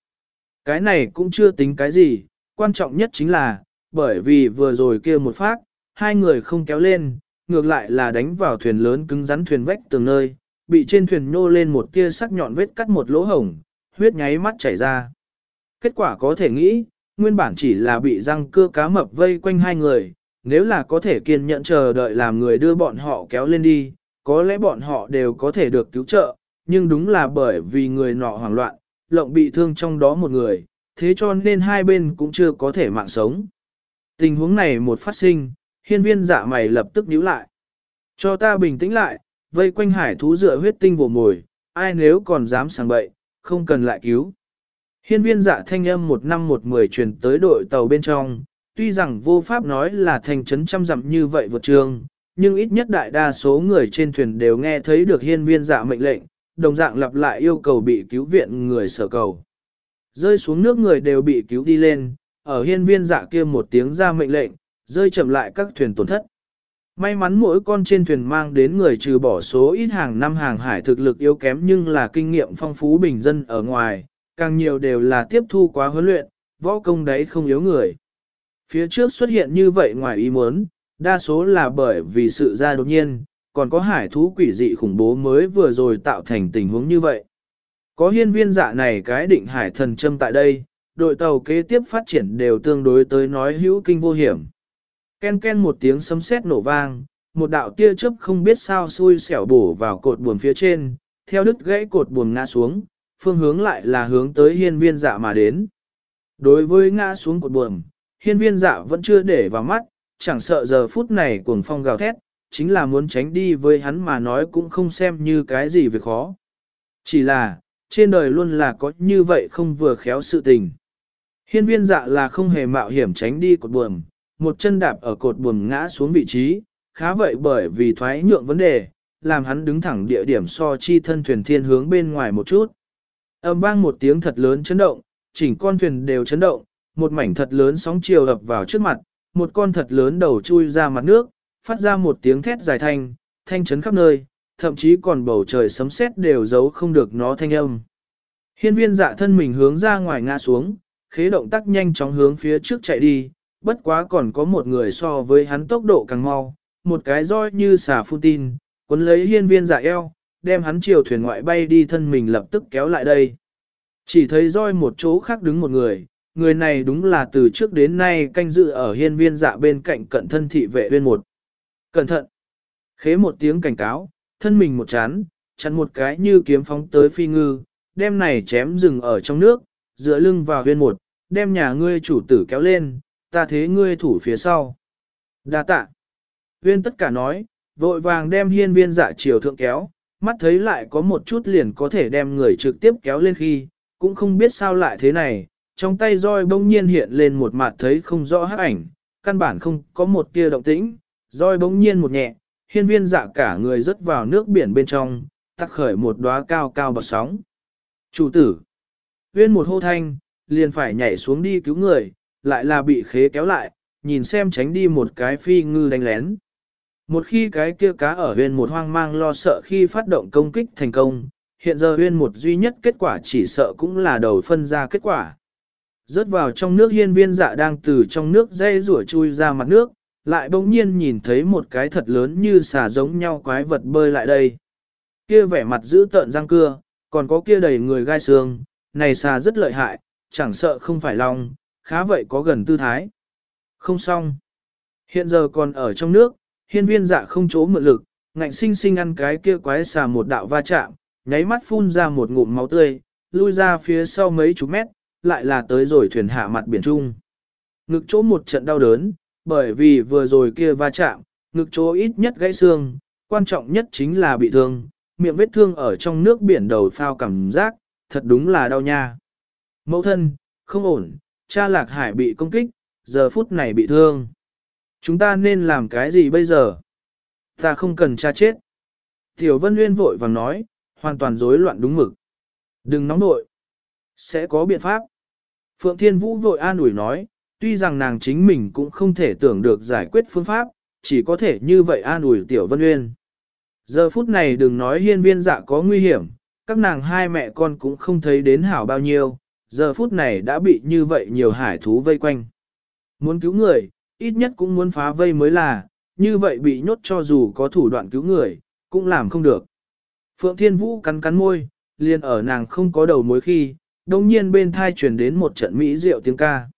Cái này cũng chưa tính cái gì, quan trọng nhất chính là, bởi vì vừa rồi kia một phát, hai người không kéo lên, ngược lại là đánh vào thuyền lớn cứng rắn thuyền vách từng nơi, bị trên thuyền nhô lên một tia sắc nhọn vết cắt một lỗ hổng, huyết nháy mắt chảy ra. Kết quả có thể nghĩ, nguyên bản chỉ là bị răng cưa cá mập vây quanh hai người, nếu là có thể kiên nhẫn chờ đợi làm người đưa bọn họ kéo lên đi, có lẽ bọn họ đều có thể được cứu trợ, nhưng đúng là bởi vì người nọ hoảng loạn, lộng bị thương trong đó một người, thế cho nên hai bên cũng chưa có thể mạng sống. Tình huống này một phát sinh, hiên viên dạ mày lập tức nhíu lại. Cho ta bình tĩnh lại, vây quanh hải thú dựa huyết tinh vồ mồi, ai nếu còn dám sang bậy, không cần lại cứu. Hiên viên dạ thanh âm một năm một mười truyền tới đội tàu bên trong, tuy rằng vô pháp nói là thành trấn trăm dặm như vậy vượt trường, nhưng ít nhất đại đa số người trên thuyền đều nghe thấy được hiên viên dạ mệnh lệnh, đồng dạng lặp lại yêu cầu bị cứu viện người sở cầu. Rơi xuống nước người đều bị cứu đi lên, ở hiên viên dạ kia một tiếng ra mệnh lệnh, rơi chậm lại các thuyền tổn thất. May mắn mỗi con trên thuyền mang đến người trừ bỏ số ít hàng năm hàng hải thực lực yếu kém nhưng là kinh nghiệm phong phú bình dân ở ngoài, càng nhiều đều là tiếp thu quá huấn luyện, võ công đấy không yếu người. Phía trước xuất hiện như vậy ngoài ý muốn, đa số là bởi vì sự ra đột nhiên, còn có hải thú quỷ dị khủng bố mới vừa rồi tạo thành tình huống như vậy. Có hiên viên dạ này cái định hải thần châm tại đây, đội tàu kế tiếp phát triển đều tương đối tới nói hữu kinh vô hiểm. Ken ken một tiếng sấm sét nổ vang, một đạo tia chớp không biết sao xui xẻo bổ vào cột buồm phía trên, theo đứt gãy cột buồm ngã xuống, phương hướng lại là hướng tới hiên viên dạ mà đến. Đối với ngã xuống cột buồm, hiên viên dạ vẫn chưa để vào mắt, chẳng sợ giờ phút này cuồng phong gào thét, chính là muốn tránh đi với hắn mà nói cũng không xem như cái gì việc khó. Chỉ là, trên đời luôn là có như vậy không vừa khéo sự tình. Hiên viên dạ là không hề mạo hiểm tránh đi cột buồm, một chân đạp ở cột buồm ngã xuống vị trí, khá vậy bởi vì thoái nhượng vấn đề, làm hắn đứng thẳng địa điểm so chi thân thuyền thiên hướng bên ngoài một chút. Âm vang một tiếng thật lớn chấn động, chỉnh con thuyền đều chấn động, một mảnh thật lớn sóng chiều ập vào trước mặt, một con thật lớn đầu chui ra mặt nước, phát ra một tiếng thét dài thanh, thanh chấn khắp nơi, thậm chí còn bầu trời sấm sét đều giấu không được nó thanh âm. Hiên viên dạ thân mình hướng ra ngoài ngã xuống, khế động tác nhanh chóng hướng phía trước chạy đi, bất quá còn có một người so với hắn tốc độ càng mau, một cái roi như xà phun tin, cuốn lấy hiên viên dạ eo, đem hắn chiều thuyền ngoại bay đi thân mình lập tức kéo lại đây. Chỉ thấy roi một chỗ khác đứng một người, người này đúng là từ trước đến nay canh dự ở hiên viên dạ bên cạnh cận thân thị vệ viên một. Cẩn thận! Khế một tiếng cảnh cáo, thân mình một chán, chắn một cái như kiếm phóng tới phi ngư, đem này chém rừng ở trong nước, dựa lưng vào viên một, đem nhà ngươi chủ tử kéo lên, ta thế ngươi thủ phía sau. Đa tạ! Viên tất cả nói, vội vàng đem hiên viên dạ chiều thượng kéo, mắt thấy lại có một chút liền có thể đem người trực tiếp kéo lên khi, cũng không biết sao lại thế này, trong tay roi bỗng nhiên hiện lên một mặt thấy không rõ hắc ảnh, căn bản không có một tia động tĩnh, roi bỗng nhiên một nhẹ, hiên viên dạ cả người rớt vào nước biển bên trong, tắc khởi một đóa cao cao bọt sóng. Chủ tử, viên một hô thanh, liền phải nhảy xuống đi cứu người, lại là bị khế kéo lại, nhìn xem tránh đi một cái phi ngư đánh lén. Một khi cái kia cá ở huyên một hoang mang lo sợ khi phát động công kích thành công, hiện giờ huyên một duy nhất kết quả chỉ sợ cũng là đầu phân ra kết quả. Rớt vào trong nước hiên viên dạ đang từ trong nước dây rủa chui ra mặt nước, lại bỗng nhiên nhìn thấy một cái thật lớn như xà giống nhau quái vật bơi lại đây. Kia vẻ mặt giữ tợn răng cưa, còn có kia đầy người gai xương, này xà rất lợi hại, chẳng sợ không phải lòng, khá vậy có gần tư thái. Không xong. Hiện giờ còn ở trong nước, hiên viên dạ không chỗ mượn lực, ngạnh sinh sinh ăn cái kia quái xà một đạo va chạm, nháy mắt phun ra một ngụm máu tươi, lui ra phía sau mấy chục mét, lại là tới rồi thuyền hạ mặt biển trung. Ngực chỗ một trận đau đớn, bởi vì vừa rồi kia va chạm, ngực chỗ ít nhất gãy xương, quan trọng nhất chính là bị thương, miệng vết thương ở trong nước biển đầu phao cảm giác, thật đúng là đau nha. Mẫu thân, không ổn, cha lạc hải bị công kích, giờ phút này bị thương. Chúng ta nên làm cái gì bây giờ? Ta không cần cha chết. Tiểu Vân Nguyên vội vàng nói, hoàn toàn rối loạn đúng mực. Đừng nóng nội. Sẽ có biện pháp. Phượng Thiên Vũ vội an ủi nói, tuy rằng nàng chính mình cũng không thể tưởng được giải quyết phương pháp, chỉ có thể như vậy an ủi Tiểu Vân Nguyên. Giờ phút này đừng nói hiên viên dạ có nguy hiểm, các nàng hai mẹ con cũng không thấy đến hảo bao nhiêu, giờ phút này đã bị như vậy nhiều hải thú vây quanh. Muốn cứu người, ít nhất cũng muốn phá vây mới là, như vậy bị nhốt cho dù có thủ đoạn cứu người, cũng làm không được. Phượng Thiên Vũ cắn cắn môi, liền ở nàng không có đầu mối khi, đồng nhiên bên thai truyền đến một trận mỹ rượu tiếng ca.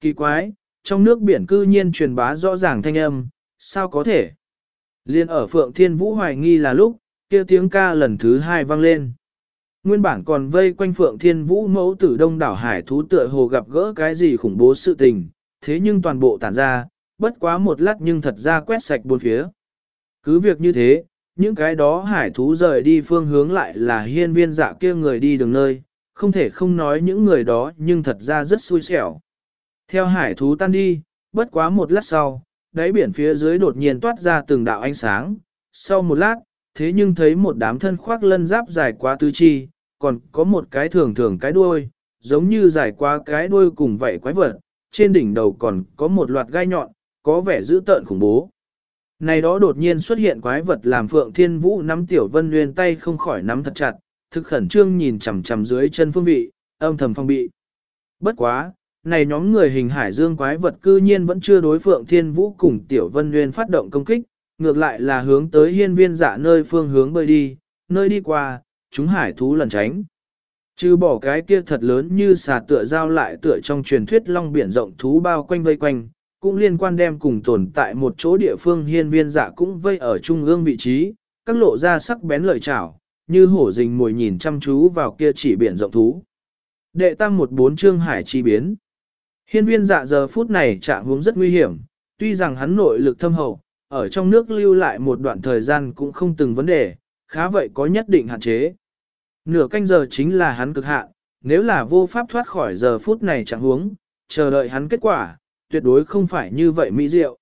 Kỳ quái, trong nước biển cư nhiên truyền bá rõ ràng thanh âm, sao có thể? Liên ở Phượng Thiên Vũ hoài nghi là lúc, kia tiếng ca lần thứ hai vang lên. Nguyên bản còn vây quanh Phượng Thiên Vũ mẫu tử đông đảo hải thú tựa hồ gặp gỡ cái gì khủng bố sự tình, thế nhưng toàn bộ tản ra, bất quá một lát nhưng thật ra quét sạch bốn phía. Cứ việc như thế, những cái đó hải thú rời đi phương hướng lại là hiên viên dạ kia người đi đường nơi, không thể không nói những người đó nhưng thật ra rất xui xẻo. Theo hải thú tan đi, bất quá một lát sau, đáy biển phía dưới đột nhiên toát ra từng đạo ánh sáng, sau một lát, thế nhưng thấy một đám thân khoác lân giáp dài quá tứ chi, còn có một cái thường thường cái đuôi, giống như dài quá cái đuôi cùng vậy quái vật, trên đỉnh đầu còn có một loạt gai nhọn, có vẻ dữ tợn khủng bố. Này đó đột nhiên xuất hiện quái vật làm Phượng Thiên Vũ nắm Tiểu Vân Nguyên tay không khỏi nắm thật chặt, thực khẩn trương nhìn chằm chằm dưới chân phương vị, âm thầm phong bị. Bất quá, này nhóm người hình hải dương quái vật cư nhiên vẫn chưa đối Phượng Thiên Vũ cùng Tiểu Vân Nguyên phát động công kích, ngược lại là hướng tới hiên viên giả nơi phương hướng bơi đi, nơi đi qua, chúng hải thú lần tránh chứ bỏ cái kia thật lớn như xà tựa giao lại tựa trong truyền thuyết long biển rộng thú bao quanh vây quanh, cũng liên quan đem cùng tồn tại một chỗ địa phương hiên viên dạ cũng vây ở trung ương vị trí, các lộ ra sắc bén lợi chảo, như hổ rình mồi nhìn chăm chú vào kia chỉ biển rộng thú. Đệ tam một bốn chương hải chi biến. Hiên viên dạ giờ phút này trạng hướng rất nguy hiểm, tuy rằng hắn nội lực thâm hậu, ở trong nước lưu lại một đoạn thời gian cũng không từng vấn đề, khá vậy có nhất định hạn chế. Nửa canh giờ chính là hắn cực hạn, nếu là vô pháp thoát khỏi giờ phút này chẳng huống, chờ đợi hắn kết quả, tuyệt đối không phải như vậy mỹ diệu.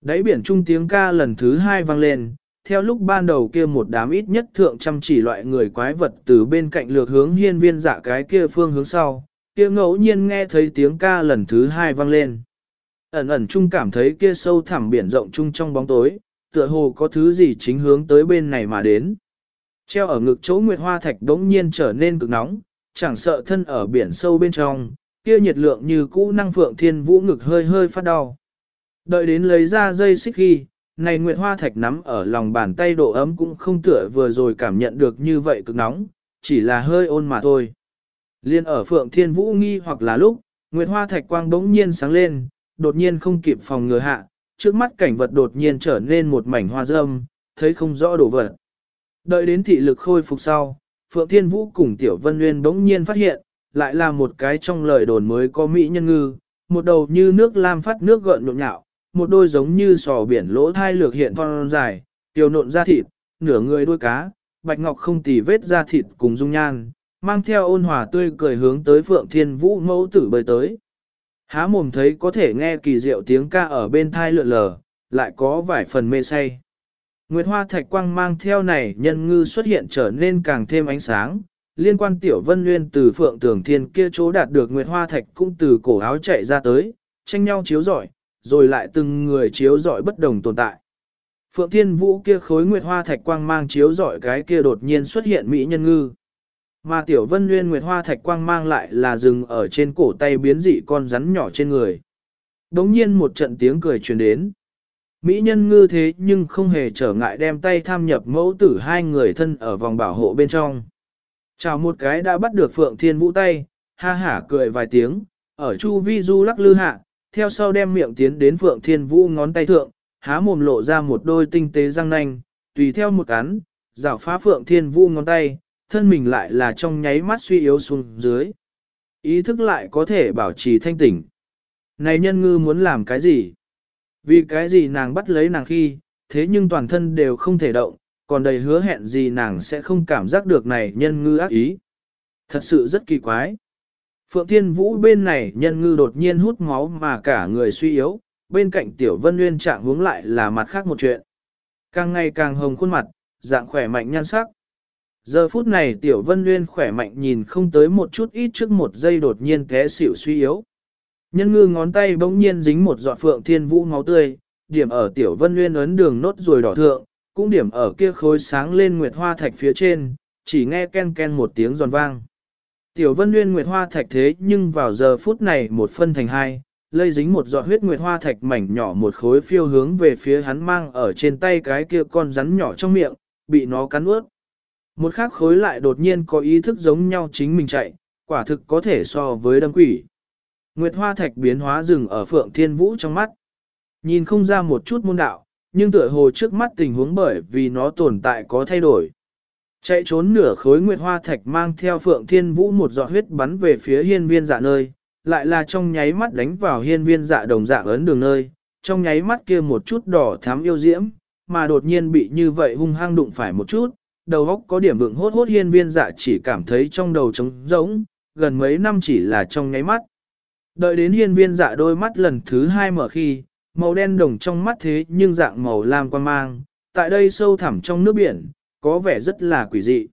Đáy biển trung tiếng ca lần thứ hai vang lên, theo lúc ban đầu kia một đám ít nhất thượng chăm chỉ loại người quái vật từ bên cạnh lược hướng hiên viên dạ cái kia phương hướng sau, kia ngẫu nhiên nghe thấy tiếng ca lần thứ hai vang lên. Ẩn ẩn trung cảm thấy kia sâu thẳm biển rộng chung trong bóng tối, tựa hồ có thứ gì chính hướng tới bên này mà đến. Treo ở ngực chỗ Nguyệt Hoa Thạch đống nhiên trở nên cực nóng, chẳng sợ thân ở biển sâu bên trong, kia nhiệt lượng như cũ năng phượng thiên vũ ngực hơi hơi phát đau. Đợi đến lấy ra dây xích khi, này Nguyệt Hoa Thạch nắm ở lòng bàn tay độ ấm cũng không tựa vừa rồi cảm nhận được như vậy cực nóng, chỉ là hơi ôn mà thôi. Liên ở Phượng Thiên Vũ nghi hoặc là lúc, Nguyệt Hoa Thạch Quang bỗng nhiên sáng lên, đột nhiên không kịp phòng ngừa hạ, trước mắt cảnh vật đột nhiên trở nên một mảnh hoa râm, thấy không rõ đồ vật. Đợi đến thị lực khôi phục sau, Phượng Thiên Vũ cùng Tiểu Vân Nguyên bỗng nhiên phát hiện, lại là một cái trong lời đồn mới có mỹ nhân ngư, một đầu như nước lam phát nước gợn nhộn nhạo, một đôi giống như sò biển lỗ thai lược hiện thon dài, tiểu nộn da thịt, nửa người đuôi cá, bạch ngọc không tì vết da thịt cùng dung nhan, mang theo ôn hòa tươi cười hướng tới Phượng Thiên Vũ mẫu tử bơi tới. Há mồm thấy có thể nghe kỳ diệu tiếng ca ở bên thai lượn lờ, lại có vài phần mê say. Nguyệt Hoa Thạch Quang mang theo này nhân ngư xuất hiện trở nên càng thêm ánh sáng, liên quan tiểu vân nguyên từ phượng tường thiên kia chỗ đạt được Nguyệt Hoa Thạch cũng từ cổ áo chạy ra tới, tranh nhau chiếu rọi, rồi lại từng người chiếu rọi bất đồng tồn tại. Phượng Thiên Vũ kia khối Nguyệt Hoa Thạch Quang mang chiếu rọi cái kia đột nhiên xuất hiện mỹ nhân ngư. Mà tiểu vân nguyên Nguyệt Hoa Thạch Quang mang lại là dừng ở trên cổ tay biến dị con rắn nhỏ trên người. Đống nhiên một trận tiếng cười truyền đến. Mỹ nhân ngư thế nhưng không hề trở ngại đem tay tham nhập mẫu tử hai người thân ở vòng bảo hộ bên trong. Chào một cái đã bắt được Phượng Thiên Vũ tay, ha hả cười vài tiếng, ở chu vi du lắc lư hạ, theo sau đem miệng tiến đến Phượng Thiên Vũ ngón tay thượng, há mồm lộ ra một đôi tinh tế răng nanh, tùy theo một cắn, rảo phá Phượng Thiên Vũ ngón tay, thân mình lại là trong nháy mắt suy yếu xuống dưới. Ý thức lại có thể bảo trì thanh tỉnh. Này nhân ngư muốn làm cái gì? Vì cái gì nàng bắt lấy nàng khi, thế nhưng toàn thân đều không thể động, còn đầy hứa hẹn gì nàng sẽ không cảm giác được này nhân ngư ác ý. Thật sự rất kỳ quái. Phượng Thiên Vũ bên này nhân ngư đột nhiên hút máu mà cả người suy yếu, bên cạnh Tiểu Vân Nguyên trạng hướng lại là mặt khác một chuyện. Càng ngày càng hồng khuôn mặt, dạng khỏe mạnh nhan sắc. Giờ phút này Tiểu Vân Nguyên khỏe mạnh nhìn không tới một chút ít trước một giây đột nhiên té xỉu suy yếu. Nhân ngư ngón tay bỗng nhiên dính một giọt Phượng Thiên Vũ máu tươi, điểm ở Tiểu Vân Nguyên ấn đường nốt rồi đỏ thượng, cũng điểm ở kia khối sáng lên nguyệt hoa thạch phía trên, chỉ nghe ken ken một tiếng giòn vang. Tiểu Vân Nguyên nguyệt hoa thạch thế nhưng vào giờ phút này một phân thành hai, lây dính một giọt huyết nguyệt hoa thạch mảnh nhỏ một khối phiêu hướng về phía hắn mang ở trên tay cái kia con rắn nhỏ trong miệng, bị nó cắn ướt. Một khác khối lại đột nhiên có ý thức giống nhau chính mình chạy, quả thực có thể so với đâm quỷ. Nguyệt hoa thạch biến hóa rừng ở phượng thiên vũ trong mắt. Nhìn không ra một chút môn đạo, nhưng tựa hồ trước mắt tình huống bởi vì nó tồn tại có thay đổi. Chạy trốn nửa khối nguyệt hoa thạch mang theo phượng thiên vũ một giọt huyết bắn về phía hiên viên dạ nơi, lại là trong nháy mắt đánh vào hiên viên dạ đồng dạng ấn đường nơi, trong nháy mắt kia một chút đỏ thắm yêu diễm, mà đột nhiên bị như vậy hung hăng đụng phải một chút, đầu óc có điểm vượng hốt hốt hiên viên dạ chỉ cảm thấy trong đầu trống rỗng, gần mấy năm chỉ là trong nháy mắt. Đợi đến hiên viên dạ đôi mắt lần thứ hai mở khi, màu đen đồng trong mắt thế nhưng dạng màu lam quang mang, tại đây sâu thẳm trong nước biển, có vẻ rất là quỷ dị.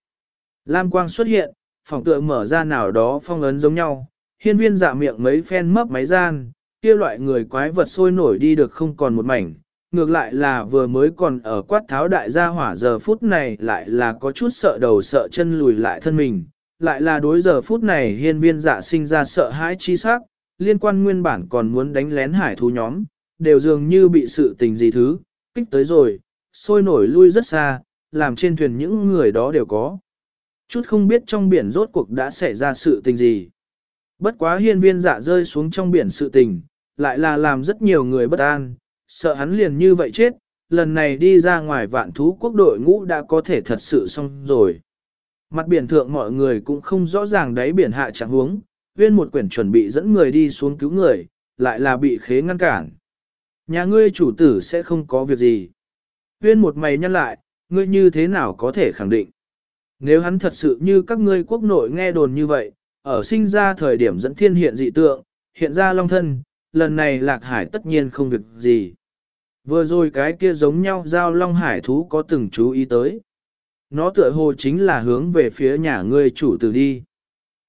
Lam quang xuất hiện, phòng tựa mở ra nào đó phong ấn giống nhau, hiên viên dạ miệng mấy phen mấp máy gian, kia loại người quái vật sôi nổi đi được không còn một mảnh, ngược lại là vừa mới còn ở quát tháo đại gia hỏa giờ phút này lại là có chút sợ đầu sợ chân lùi lại thân mình, lại là đối giờ phút này hiên viên dạ sinh ra sợ hãi chi sắc, liên quan nguyên bản còn muốn đánh lén hải thú nhóm, đều dường như bị sự tình gì thứ, kích tới rồi, sôi nổi lui rất xa, làm trên thuyền những người đó đều có. Chút không biết trong biển rốt cuộc đã xảy ra sự tình gì. Bất quá hiên viên dạ rơi xuống trong biển sự tình, lại là làm rất nhiều người bất an, sợ hắn liền như vậy chết, lần này đi ra ngoài vạn thú quốc đội ngũ đã có thể thật sự xong rồi. Mặt biển thượng mọi người cũng không rõ ràng đáy biển hạ trạng huống, viên một quyển chuẩn bị dẫn người đi xuống cứu người, lại là bị khế ngăn cản. Nhà ngươi chủ tử sẽ không có việc gì. Viên một mày nhăn lại, ngươi như thế nào có thể khẳng định. Nếu hắn thật sự như các ngươi quốc nội nghe đồn như vậy, ở sinh ra thời điểm dẫn thiên hiện dị tượng, hiện ra long thân, lần này lạc hải tất nhiên không việc gì. Vừa rồi cái kia giống nhau giao long hải thú có từng chú ý tới. Nó tựa hồ chính là hướng về phía nhà ngươi chủ tử đi.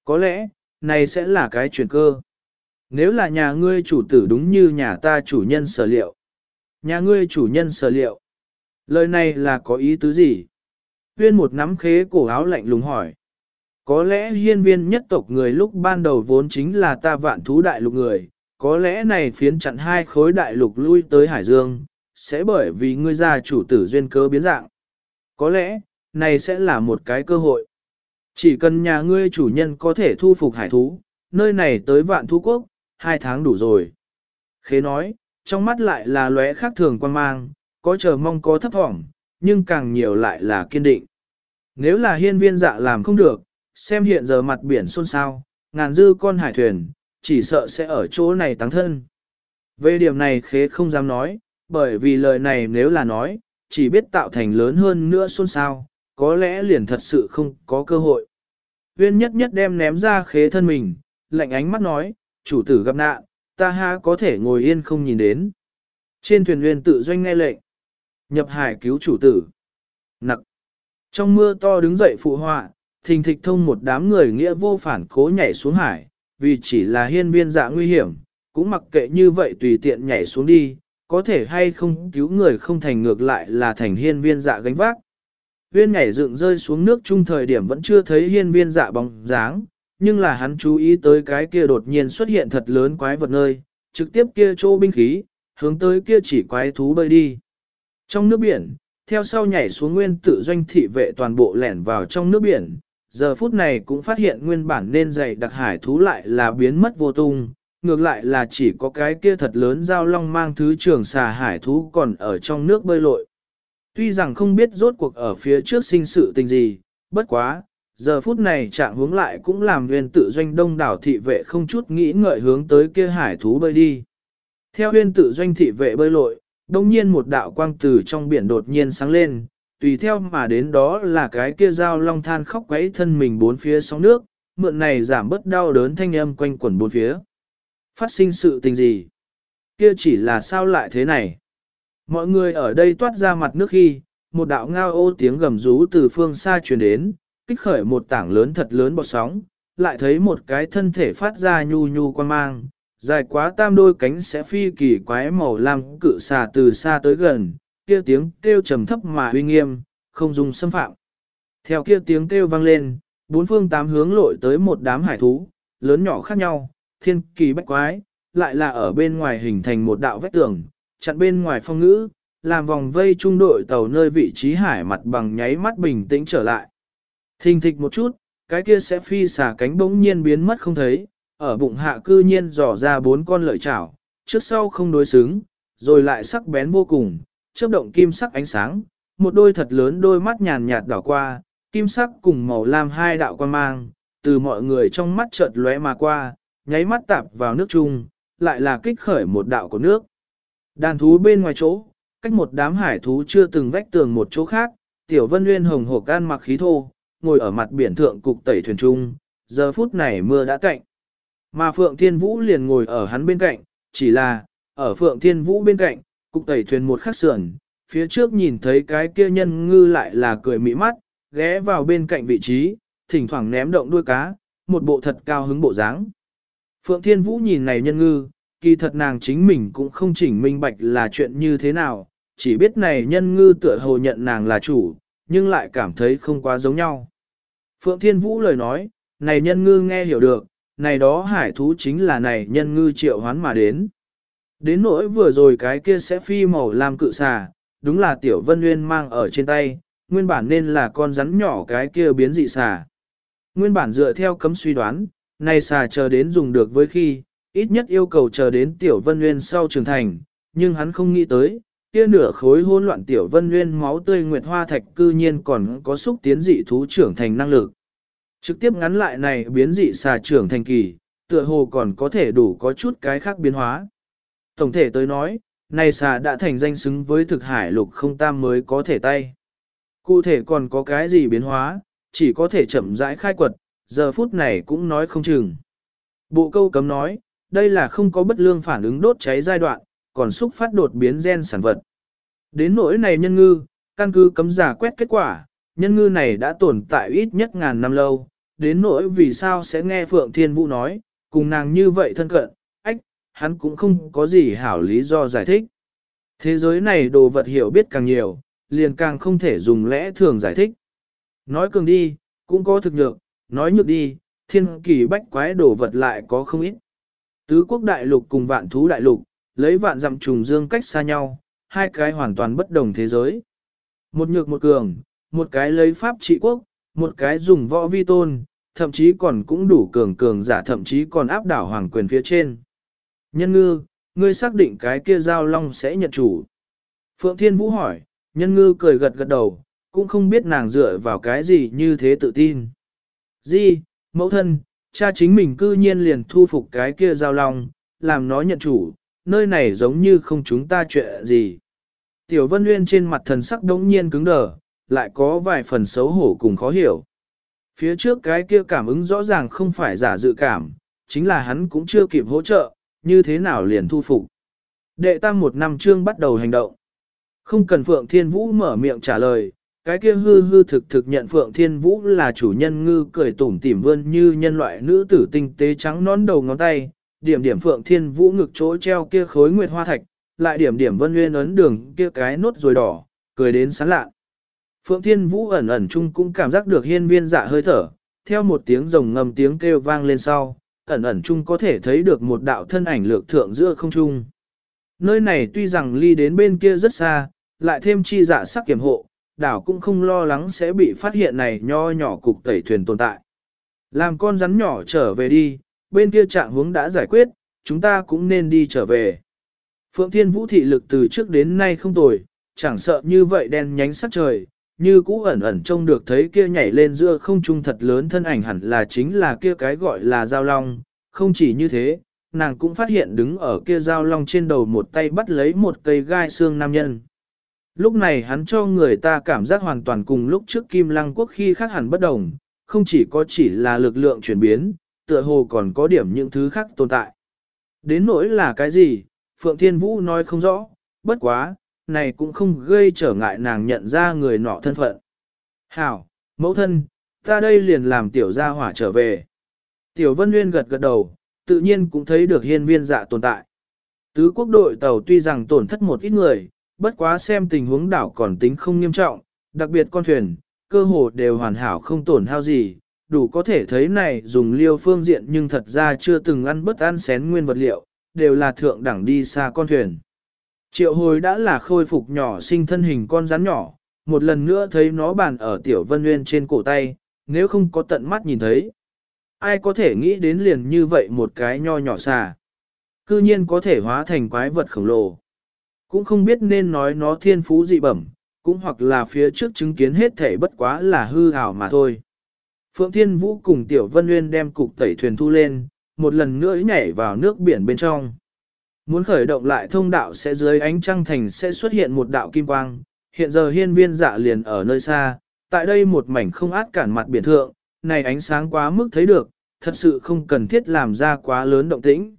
Có lẽ, này sẽ là cái chuyển cơ. Nếu là nhà ngươi chủ tử đúng như nhà ta chủ nhân sở liệu. Nhà ngươi chủ nhân sở liệu. Lời này là có ý tứ gì? Huyên một nắm khế cổ áo lạnh lùng hỏi. Có lẽ hiên viên nhất tộc người lúc ban đầu vốn chính là ta vạn thú đại lục người, có lẽ này phiến chặn hai khối đại lục lui tới Hải Dương, sẽ bởi vì ngươi gia chủ tử duyên cơ biến dạng. Có lẽ, này sẽ là một cái cơ hội. Chỉ cần nhà ngươi chủ nhân có thể thu phục hải thú, nơi này tới vạn thú quốc, hai tháng đủ rồi. Khế nói, trong mắt lại là lóe khác thường quan mang, có chờ mong có thấp thỏm, nhưng càng nhiều lại là kiên định. Nếu là hiên viên dạ làm không được, xem hiện giờ mặt biển xôn xao, ngàn dư con hải thuyền, chỉ sợ sẽ ở chỗ này tăng thân. Về điểm này khế không dám nói, bởi vì lời này nếu là nói, chỉ biết tạo thành lớn hơn nữa xôn xao, có lẽ liền thật sự không có cơ hội. Viên nhất nhất đem ném ra khế thân mình, lạnh ánh mắt nói, chủ tử gặp nạn, ta ha có thể ngồi yên không nhìn đến. Trên thuyền viên tự doanh nghe lệnh. Nhập hải cứu chủ tử. Nặc. Trong mưa to đứng dậy phụ họa, thình thịch thông một đám người nghĩa vô phản cố nhảy xuống hải, vì chỉ là hiên viên dạ nguy hiểm, cũng mặc kệ như vậy tùy tiện nhảy xuống đi, có thể hay không cứu người không thành ngược lại là thành hiên viên dạ gánh vác. Huyên nhảy dựng rơi xuống nước chung thời điểm vẫn chưa thấy hiên viên dạ bóng dáng, nhưng là hắn chú ý tới cái kia đột nhiên xuất hiện thật lớn quái vật nơi, trực tiếp kia trô binh khí, hướng tới kia chỉ quái thú bơi đi. Trong nước biển, theo sau nhảy xuống nguyên tự doanh thị vệ toàn bộ lẻn vào trong nước biển, giờ phút này cũng phát hiện nguyên bản nên dày đặc hải thú lại là biến mất vô tung, ngược lại là chỉ có cái kia thật lớn giao long mang thứ trường xà hải thú còn ở trong nước bơi lội. Tuy rằng không biết rốt cuộc ở phía trước sinh sự tình gì, bất quá, giờ phút này trạng hướng lại cũng làm Huyên tự doanh đông đảo thị vệ không chút nghĩ ngợi hướng tới kia hải thú bơi đi. Theo Huyên tự doanh thị vệ bơi lội, đông nhiên một đạo quang từ trong biển đột nhiên sáng lên, tùy theo mà đến đó là cái kia dao long than khóc quấy thân mình bốn phía sóng nước, mượn này giảm bớt đau đớn thanh âm quanh quẩn bốn phía. Phát sinh sự tình gì? Kia chỉ là sao lại thế này? Mọi người ở đây toát ra mặt nước khi, một đạo ngao ô tiếng gầm rú từ phương xa truyền đến, kích khởi một tảng lớn thật lớn bọt sóng, lại thấy một cái thân thể phát ra nhu nhu quan mang, dài quá tam đôi cánh sẽ phi kỳ quái màu lam cự xà từ xa tới gần, kia tiếng kêu trầm thấp mà uy nghiêm, không dùng xâm phạm. Theo kia tiếng kêu vang lên, bốn phương tám hướng lội tới một đám hải thú, lớn nhỏ khác nhau, thiên kỳ bách quái, lại là ở bên ngoài hình thành một đạo vách tường, chặn bên ngoài phong ngữ, làm vòng vây trung đội tàu nơi vị trí hải mặt bằng nháy mắt bình tĩnh trở lại. Thình thịch một chút, cái kia sẽ phi xả cánh bỗng nhiên biến mất không thấy, ở bụng hạ cư nhiên dò ra bốn con lợi chảo, trước sau không đối xứng, rồi lại sắc bén vô cùng, chớp động kim sắc ánh sáng, một đôi thật lớn đôi mắt nhàn nhạt đảo qua, kim sắc cùng màu lam hai đạo quan mang, từ mọi người trong mắt chợt lóe mà qua, nháy mắt tạp vào nước chung, lại là kích khởi một đạo của nước. Đàn thú bên ngoài chỗ, cách một đám hải thú chưa từng vách tường một chỗ khác, tiểu vân nguyên hồng hổ gan mặc khí thô, ngồi ở mặt biển thượng cục tẩy thuyền trung, giờ phút này mưa đã cạnh. Mà Phượng Thiên Vũ liền ngồi ở hắn bên cạnh, chỉ là, ở Phượng Thiên Vũ bên cạnh, cục tẩy thuyền một khắc sườn, phía trước nhìn thấy cái kia nhân ngư lại là cười mỹ mắt, ghé vào bên cạnh vị trí, thỉnh thoảng ném động đuôi cá, một bộ thật cao hứng bộ dáng. Phượng Thiên Vũ nhìn này nhân ngư, kỳ thật nàng chính mình cũng không chỉnh minh bạch là chuyện như thế nào, chỉ biết này nhân ngư tựa hồ nhận nàng là chủ, nhưng lại cảm thấy không quá giống nhau. Phượng Thiên Vũ lời nói, này nhân ngư nghe hiểu được, này đó hải thú chính là này nhân ngư triệu hoán mà đến. Đến nỗi vừa rồi cái kia sẽ phi màu làm cự xà, đúng là tiểu vân nguyên mang ở trên tay, nguyên bản nên là con rắn nhỏ cái kia biến dị xà. Nguyên bản dựa theo cấm suy đoán, này xà chờ đến dùng được với khi, ít nhất yêu cầu chờ đến tiểu vân nguyên sau trưởng thành, nhưng hắn không nghĩ tới, kia nửa khối hỗn loạn tiểu vân nguyên máu tươi nguyệt hoa thạch cư nhiên còn có xúc tiến dị thú trưởng thành năng lực. Trực tiếp ngắn lại này biến dị xà trưởng thành kỳ, tựa hồ còn có thể đủ có chút cái khác biến hóa. Tổng thể tới nói, này xà đã thành danh xứng với thực hải lục không tam mới có thể tay. Cụ thể còn có cái gì biến hóa, chỉ có thể chậm rãi khai quật, giờ phút này cũng nói không chừng. Bộ câu cấm nói, đây là không có bất lương phản ứng đốt cháy giai đoạn, còn xúc phát đột biến gen sản vật. Đến nỗi này nhân ngư, căn cứ cấm giả quét kết quả, nhân ngư này đã tồn tại ít nhất ngàn năm lâu, đến nỗi vì sao sẽ nghe Phượng Thiên Vũ nói, cùng nàng như vậy thân cận, ách, hắn cũng không có gì hảo lý do giải thích. Thế giới này đồ vật hiểu biết càng nhiều, liền càng không thể dùng lẽ thường giải thích. Nói cường đi, cũng có thực nhược, nói nhược đi, thiên kỳ bách quái đồ vật lại có không ít. Tứ quốc đại lục cùng vạn thú đại lục, lấy vạn dặm trùng dương cách xa nhau, hai cái hoàn toàn bất đồng thế giới. Một nhược một cường, một cái lấy pháp trị quốc, một cái dùng võ vi tôn, thậm chí còn cũng đủ cường cường giả thậm chí còn áp đảo hoàng quyền phía trên. Nhân ngư, ngươi xác định cái kia giao long sẽ nhận chủ. Phượng Thiên Vũ hỏi, nhân ngư cười gật gật đầu, cũng không biết nàng dựa vào cái gì như thế tự tin. Di, mẫu thân, cha chính mình cư nhiên liền thu phục cái kia giao long, làm nó nhận chủ, nơi này giống như không chúng ta chuyện gì. Tiểu Vân Nguyên trên mặt thần sắc đống nhiên cứng đờ, lại có vài phần xấu hổ cùng khó hiểu. Phía trước cái kia cảm ứng rõ ràng không phải giả dự cảm, chính là hắn cũng chưa kịp hỗ trợ, như thế nào liền thu phục. Đệ tam một năm chương bắt đầu hành động. Không cần Phượng Thiên Vũ mở miệng trả lời, cái kia hư hư thực thực nhận Phượng Thiên Vũ là chủ nhân ngư cười tủm tỉm vươn như nhân loại nữ tử tinh tế trắng nón đầu ngón tay, điểm điểm Phượng Thiên Vũ ngực chỗ treo kia khối nguyệt hoa thạch, lại điểm điểm vân nguyên ấn đường kia cái nốt rồi đỏ, cười đến sán lạ. Phượng Thiên Vũ ẩn ẩn chung cũng cảm giác được hiên viên dạ hơi thở, theo một tiếng rồng ngầm tiếng kêu vang lên sau, ẩn ẩn chung có thể thấy được một đạo thân ảnh lược thượng giữa không trung. Nơi này tuy rằng ly đến bên kia rất xa, lại thêm chi dạ sắc kiểm hộ, đảo cũng không lo lắng sẽ bị phát hiện này nho nhỏ cục tẩy thuyền tồn tại. Làm con rắn nhỏ trở về đi, bên kia trạng hướng đã giải quyết, chúng ta cũng nên đi trở về. Phượng Thiên Vũ thị lực từ trước đến nay không tồi, chẳng sợ như vậy đen nhánh sắc trời, như cũ ẩn ẩn trông được thấy kia nhảy lên giữa không trung thật lớn thân ảnh hẳn là chính là kia cái gọi là giao long, không chỉ như thế, nàng cũng phát hiện đứng ở kia giao long trên đầu một tay bắt lấy một cây gai xương nam nhân. Lúc này hắn cho người ta cảm giác hoàn toàn cùng lúc trước Kim Lăng Quốc khi khác hẳn bất đồng, không chỉ có chỉ là lực lượng chuyển biến, tựa hồ còn có điểm những thứ khác tồn tại. Đến nỗi là cái gì, Phượng Thiên Vũ nói không rõ, bất quá, này cũng không gây trở ngại nàng nhận ra người nọ thân phận. Hảo, mẫu thân, ta đây liền làm tiểu gia hỏa trở về. Tiểu Vân Nguyên gật gật đầu, tự nhiên cũng thấy được hiên viên dạ tồn tại. Tứ quốc đội tàu tuy rằng tổn thất một ít người, bất quá xem tình huống đảo còn tính không nghiêm trọng, đặc biệt con thuyền, cơ hồ đều hoàn hảo không tổn hao gì, đủ có thể thấy này dùng liêu phương diện nhưng thật ra chưa từng ăn bất ăn xén nguyên vật liệu, đều là thượng đẳng đi xa con thuyền. Triệu hồi đã là khôi phục nhỏ sinh thân hình con rắn nhỏ, một lần nữa thấy nó bàn ở tiểu vân nguyên trên cổ tay, nếu không có tận mắt nhìn thấy. Ai có thể nghĩ đến liền như vậy một cái nho nhỏ xà. Cư nhiên có thể hóa thành quái vật khổng lồ. Cũng không biết nên nói nó thiên phú dị bẩm, cũng hoặc là phía trước chứng kiến hết thể bất quá là hư ảo mà thôi. Phượng Thiên Vũ cùng Tiểu Vân Nguyên đem cục tẩy thuyền thu lên, một lần nữa nhảy vào nước biển bên trong. Muốn khởi động lại thông đạo sẽ dưới ánh trăng thành sẽ xuất hiện một đạo kim quang, hiện giờ hiên viên dạ liền ở nơi xa, tại đây một mảnh không át cản mặt biển thượng, này ánh sáng quá mức thấy được, thật sự không cần thiết làm ra quá lớn động tĩnh.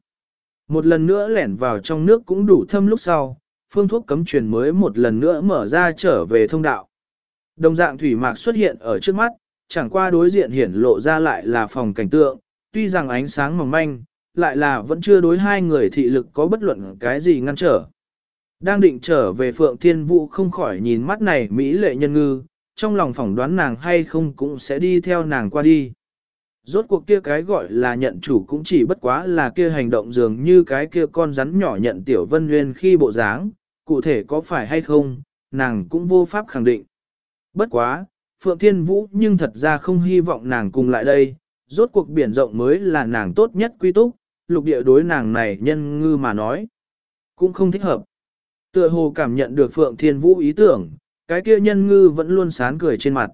Một lần nữa lẻn vào trong nước cũng đủ thâm lúc sau, phương thuốc cấm truyền mới một lần nữa mở ra trở về thông đạo. Đồng dạng thủy mạc xuất hiện ở trước mắt, chẳng qua đối diện hiển lộ ra lại là phòng cảnh tượng, tuy rằng ánh sáng mỏng manh, lại là vẫn chưa đối hai người thị lực có bất luận cái gì ngăn trở. Đang định trở về Phượng Thiên Vũ không khỏi nhìn mắt này Mỹ lệ nhân ngư, trong lòng phỏng đoán nàng hay không cũng sẽ đi theo nàng qua đi. Rốt cuộc kia cái gọi là nhận chủ cũng chỉ bất quá là kia hành động dường như cái kia con rắn nhỏ nhận tiểu vân nguyên khi bộ dáng, cụ thể có phải hay không, nàng cũng vô pháp khẳng định. Bất quá, Phượng Thiên Vũ nhưng thật ra không hy vọng nàng cùng lại đây, rốt cuộc biển rộng mới là nàng tốt nhất quy túc, lục địa đối nàng này nhân ngư mà nói. Cũng không thích hợp. Tựa hồ cảm nhận được Phượng Thiên Vũ ý tưởng, cái kia nhân ngư vẫn luôn sán cười trên mặt.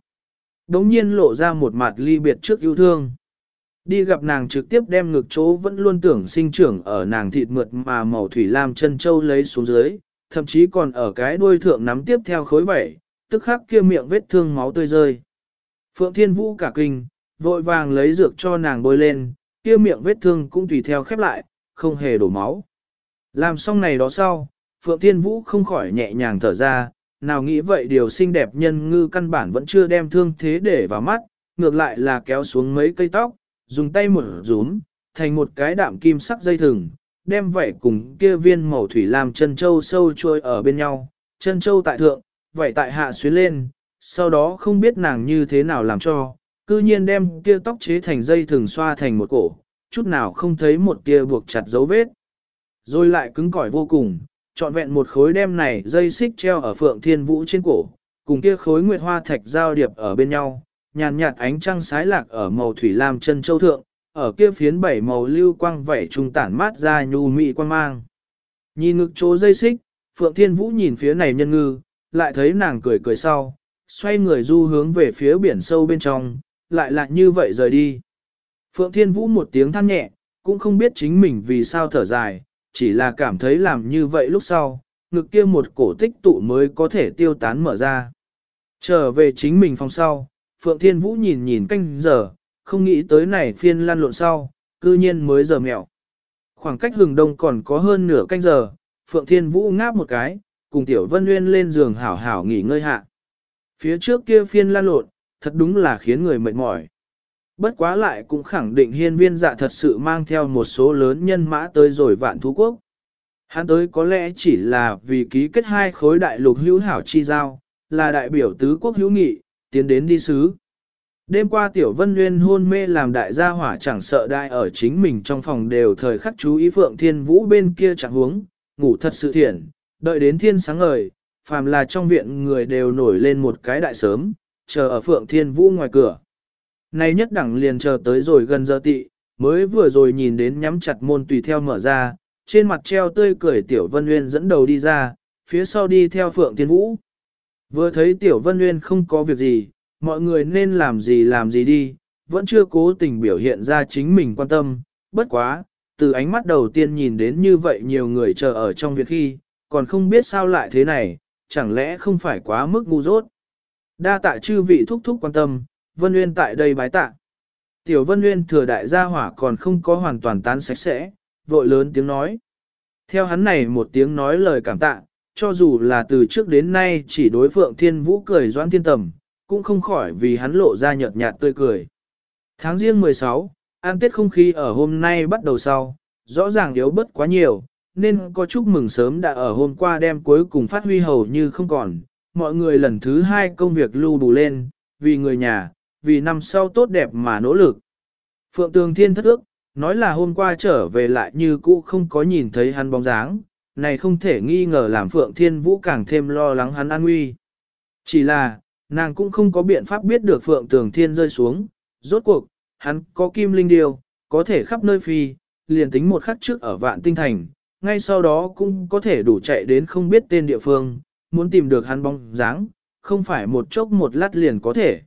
Đống nhiên lộ ra một mặt ly biệt trước yêu thương. Đi gặp nàng trực tiếp đem ngực chỗ vẫn luôn tưởng sinh trưởng ở nàng thịt mượt mà màu thủy lam chân châu lấy xuống dưới, thậm chí còn ở cái đuôi thượng nắm tiếp theo khối vẩy, tức khắc kia miệng vết thương máu tươi rơi. Phượng Thiên Vũ cả kinh, vội vàng lấy dược cho nàng bôi lên, kia miệng vết thương cũng tùy theo khép lại, không hề đổ máu. Làm xong này đó sau, Phượng Thiên Vũ không khỏi nhẹ nhàng thở ra, nào nghĩ vậy điều xinh đẹp nhân ngư căn bản vẫn chưa đem thương thế để vào mắt, ngược lại là kéo xuống mấy cây tóc, dùng tay mở rúm, thành một cái đạm kim sắc dây thừng, đem vảy cùng kia viên màu thủy làm chân châu sâu trôi ở bên nhau, chân châu tại thượng, vảy tại hạ xuyến lên, sau đó không biết nàng như thế nào làm cho, cư nhiên đem kia tóc chế thành dây thường xoa thành một cổ, chút nào không thấy một tia buộc chặt dấu vết. Rồi lại cứng cỏi vô cùng, trọn vẹn một khối đem này dây xích treo ở phượng thiên vũ trên cổ, cùng kia khối nguyệt hoa thạch giao điệp ở bên nhau, nhàn nhạt ánh trăng sái lạc ở màu thủy lam chân châu thượng, ở kia phiến bảy màu lưu quang vẩy trung tản mát ra nhu mị quan mang. Nhìn ngực chỗ dây xích, Phượng Thiên Vũ nhìn phía này nhân ngư, lại thấy nàng cười cười sau, xoay người du hướng về phía biển sâu bên trong, lại lại như vậy rời đi. Phượng Thiên Vũ một tiếng than nhẹ, cũng không biết chính mình vì sao thở dài, chỉ là cảm thấy làm như vậy lúc sau, ngực kia một cổ tích tụ mới có thể tiêu tán mở ra. Trở về chính mình phòng sau, Phượng Thiên Vũ nhìn nhìn canh giờ, không nghĩ tới này phiên lan lộn sau, cư nhiên mới giờ mẹo. Khoảng cách hừng đông còn có hơn nửa canh giờ, Phượng Thiên Vũ ngáp một cái, cùng Tiểu Vân Nguyên lên giường hảo hảo nghỉ ngơi hạ. Phía trước kia phiên lan lộn, thật đúng là khiến người mệt mỏi. Bất quá lại cũng khẳng định hiên viên dạ thật sự mang theo một số lớn nhân mã tới rồi vạn thú quốc. Hắn tới có lẽ chỉ là vì ký kết hai khối đại lục hữu hảo chi giao, là đại biểu tứ quốc hữu nghị, tiến đến đi sứ. Đêm qua Tiểu Vân Nguyên hôn mê làm đại gia hỏa chẳng sợ đại ở chính mình trong phòng đều thời khắc chú ý Phượng Thiên Vũ bên kia chẳng huống, ngủ thật sự thiện, đợi đến thiên sáng ngời, phàm là trong viện người đều nổi lên một cái đại sớm, chờ ở Phượng Thiên Vũ ngoài cửa. Nay nhất đẳng liền chờ tới rồi gần giờ tị, mới vừa rồi nhìn đến nhắm chặt môn tùy theo mở ra, trên mặt treo tươi cười Tiểu Vân Nguyên dẫn đầu đi ra, phía sau đi theo Phượng Thiên Vũ. Vừa thấy Tiểu Vân Nguyên không có việc gì, mọi người nên làm gì làm gì đi, vẫn chưa cố tình biểu hiện ra chính mình quan tâm, bất quá, từ ánh mắt đầu tiên nhìn đến như vậy nhiều người chờ ở trong việc khi, còn không biết sao lại thế này, chẳng lẽ không phải quá mức ngu dốt. Đa tạ chư vị thúc thúc quan tâm, Vân Nguyên tại đây bái tạ. Tiểu Vân Nguyên thừa đại gia hỏa còn không có hoàn toàn tán sạch sẽ, vội lớn tiếng nói. Theo hắn này một tiếng nói lời cảm tạ, cho dù là từ trước đến nay chỉ đối phượng thiên vũ cười doãn thiên tầm, cũng không khỏi vì hắn lộ ra nhợt nhạt tươi cười. Tháng riêng 16, an tết không khí ở hôm nay bắt đầu sau, rõ ràng yếu bớt quá nhiều, nên có chúc mừng sớm đã ở hôm qua đem cuối cùng phát huy hầu như không còn, mọi người lần thứ hai công việc lưu bù lên, vì người nhà, vì năm sau tốt đẹp mà nỗ lực. Phượng Tường Thiên thất ước, nói là hôm qua trở về lại như cũ không có nhìn thấy hắn bóng dáng, này không thể nghi ngờ làm Phượng Thiên Vũ càng thêm lo lắng hắn an nguy. Chỉ là, nàng cũng không có biện pháp biết được Phượng Tường Thiên rơi xuống, rốt cuộc, hắn có kim linh điều, có thể khắp nơi phi, liền tính một khắc trước ở vạn tinh thành, ngay sau đó cũng có thể đủ chạy đến không biết tên địa phương, muốn tìm được hắn bóng dáng, không phải một chốc một lát liền có thể.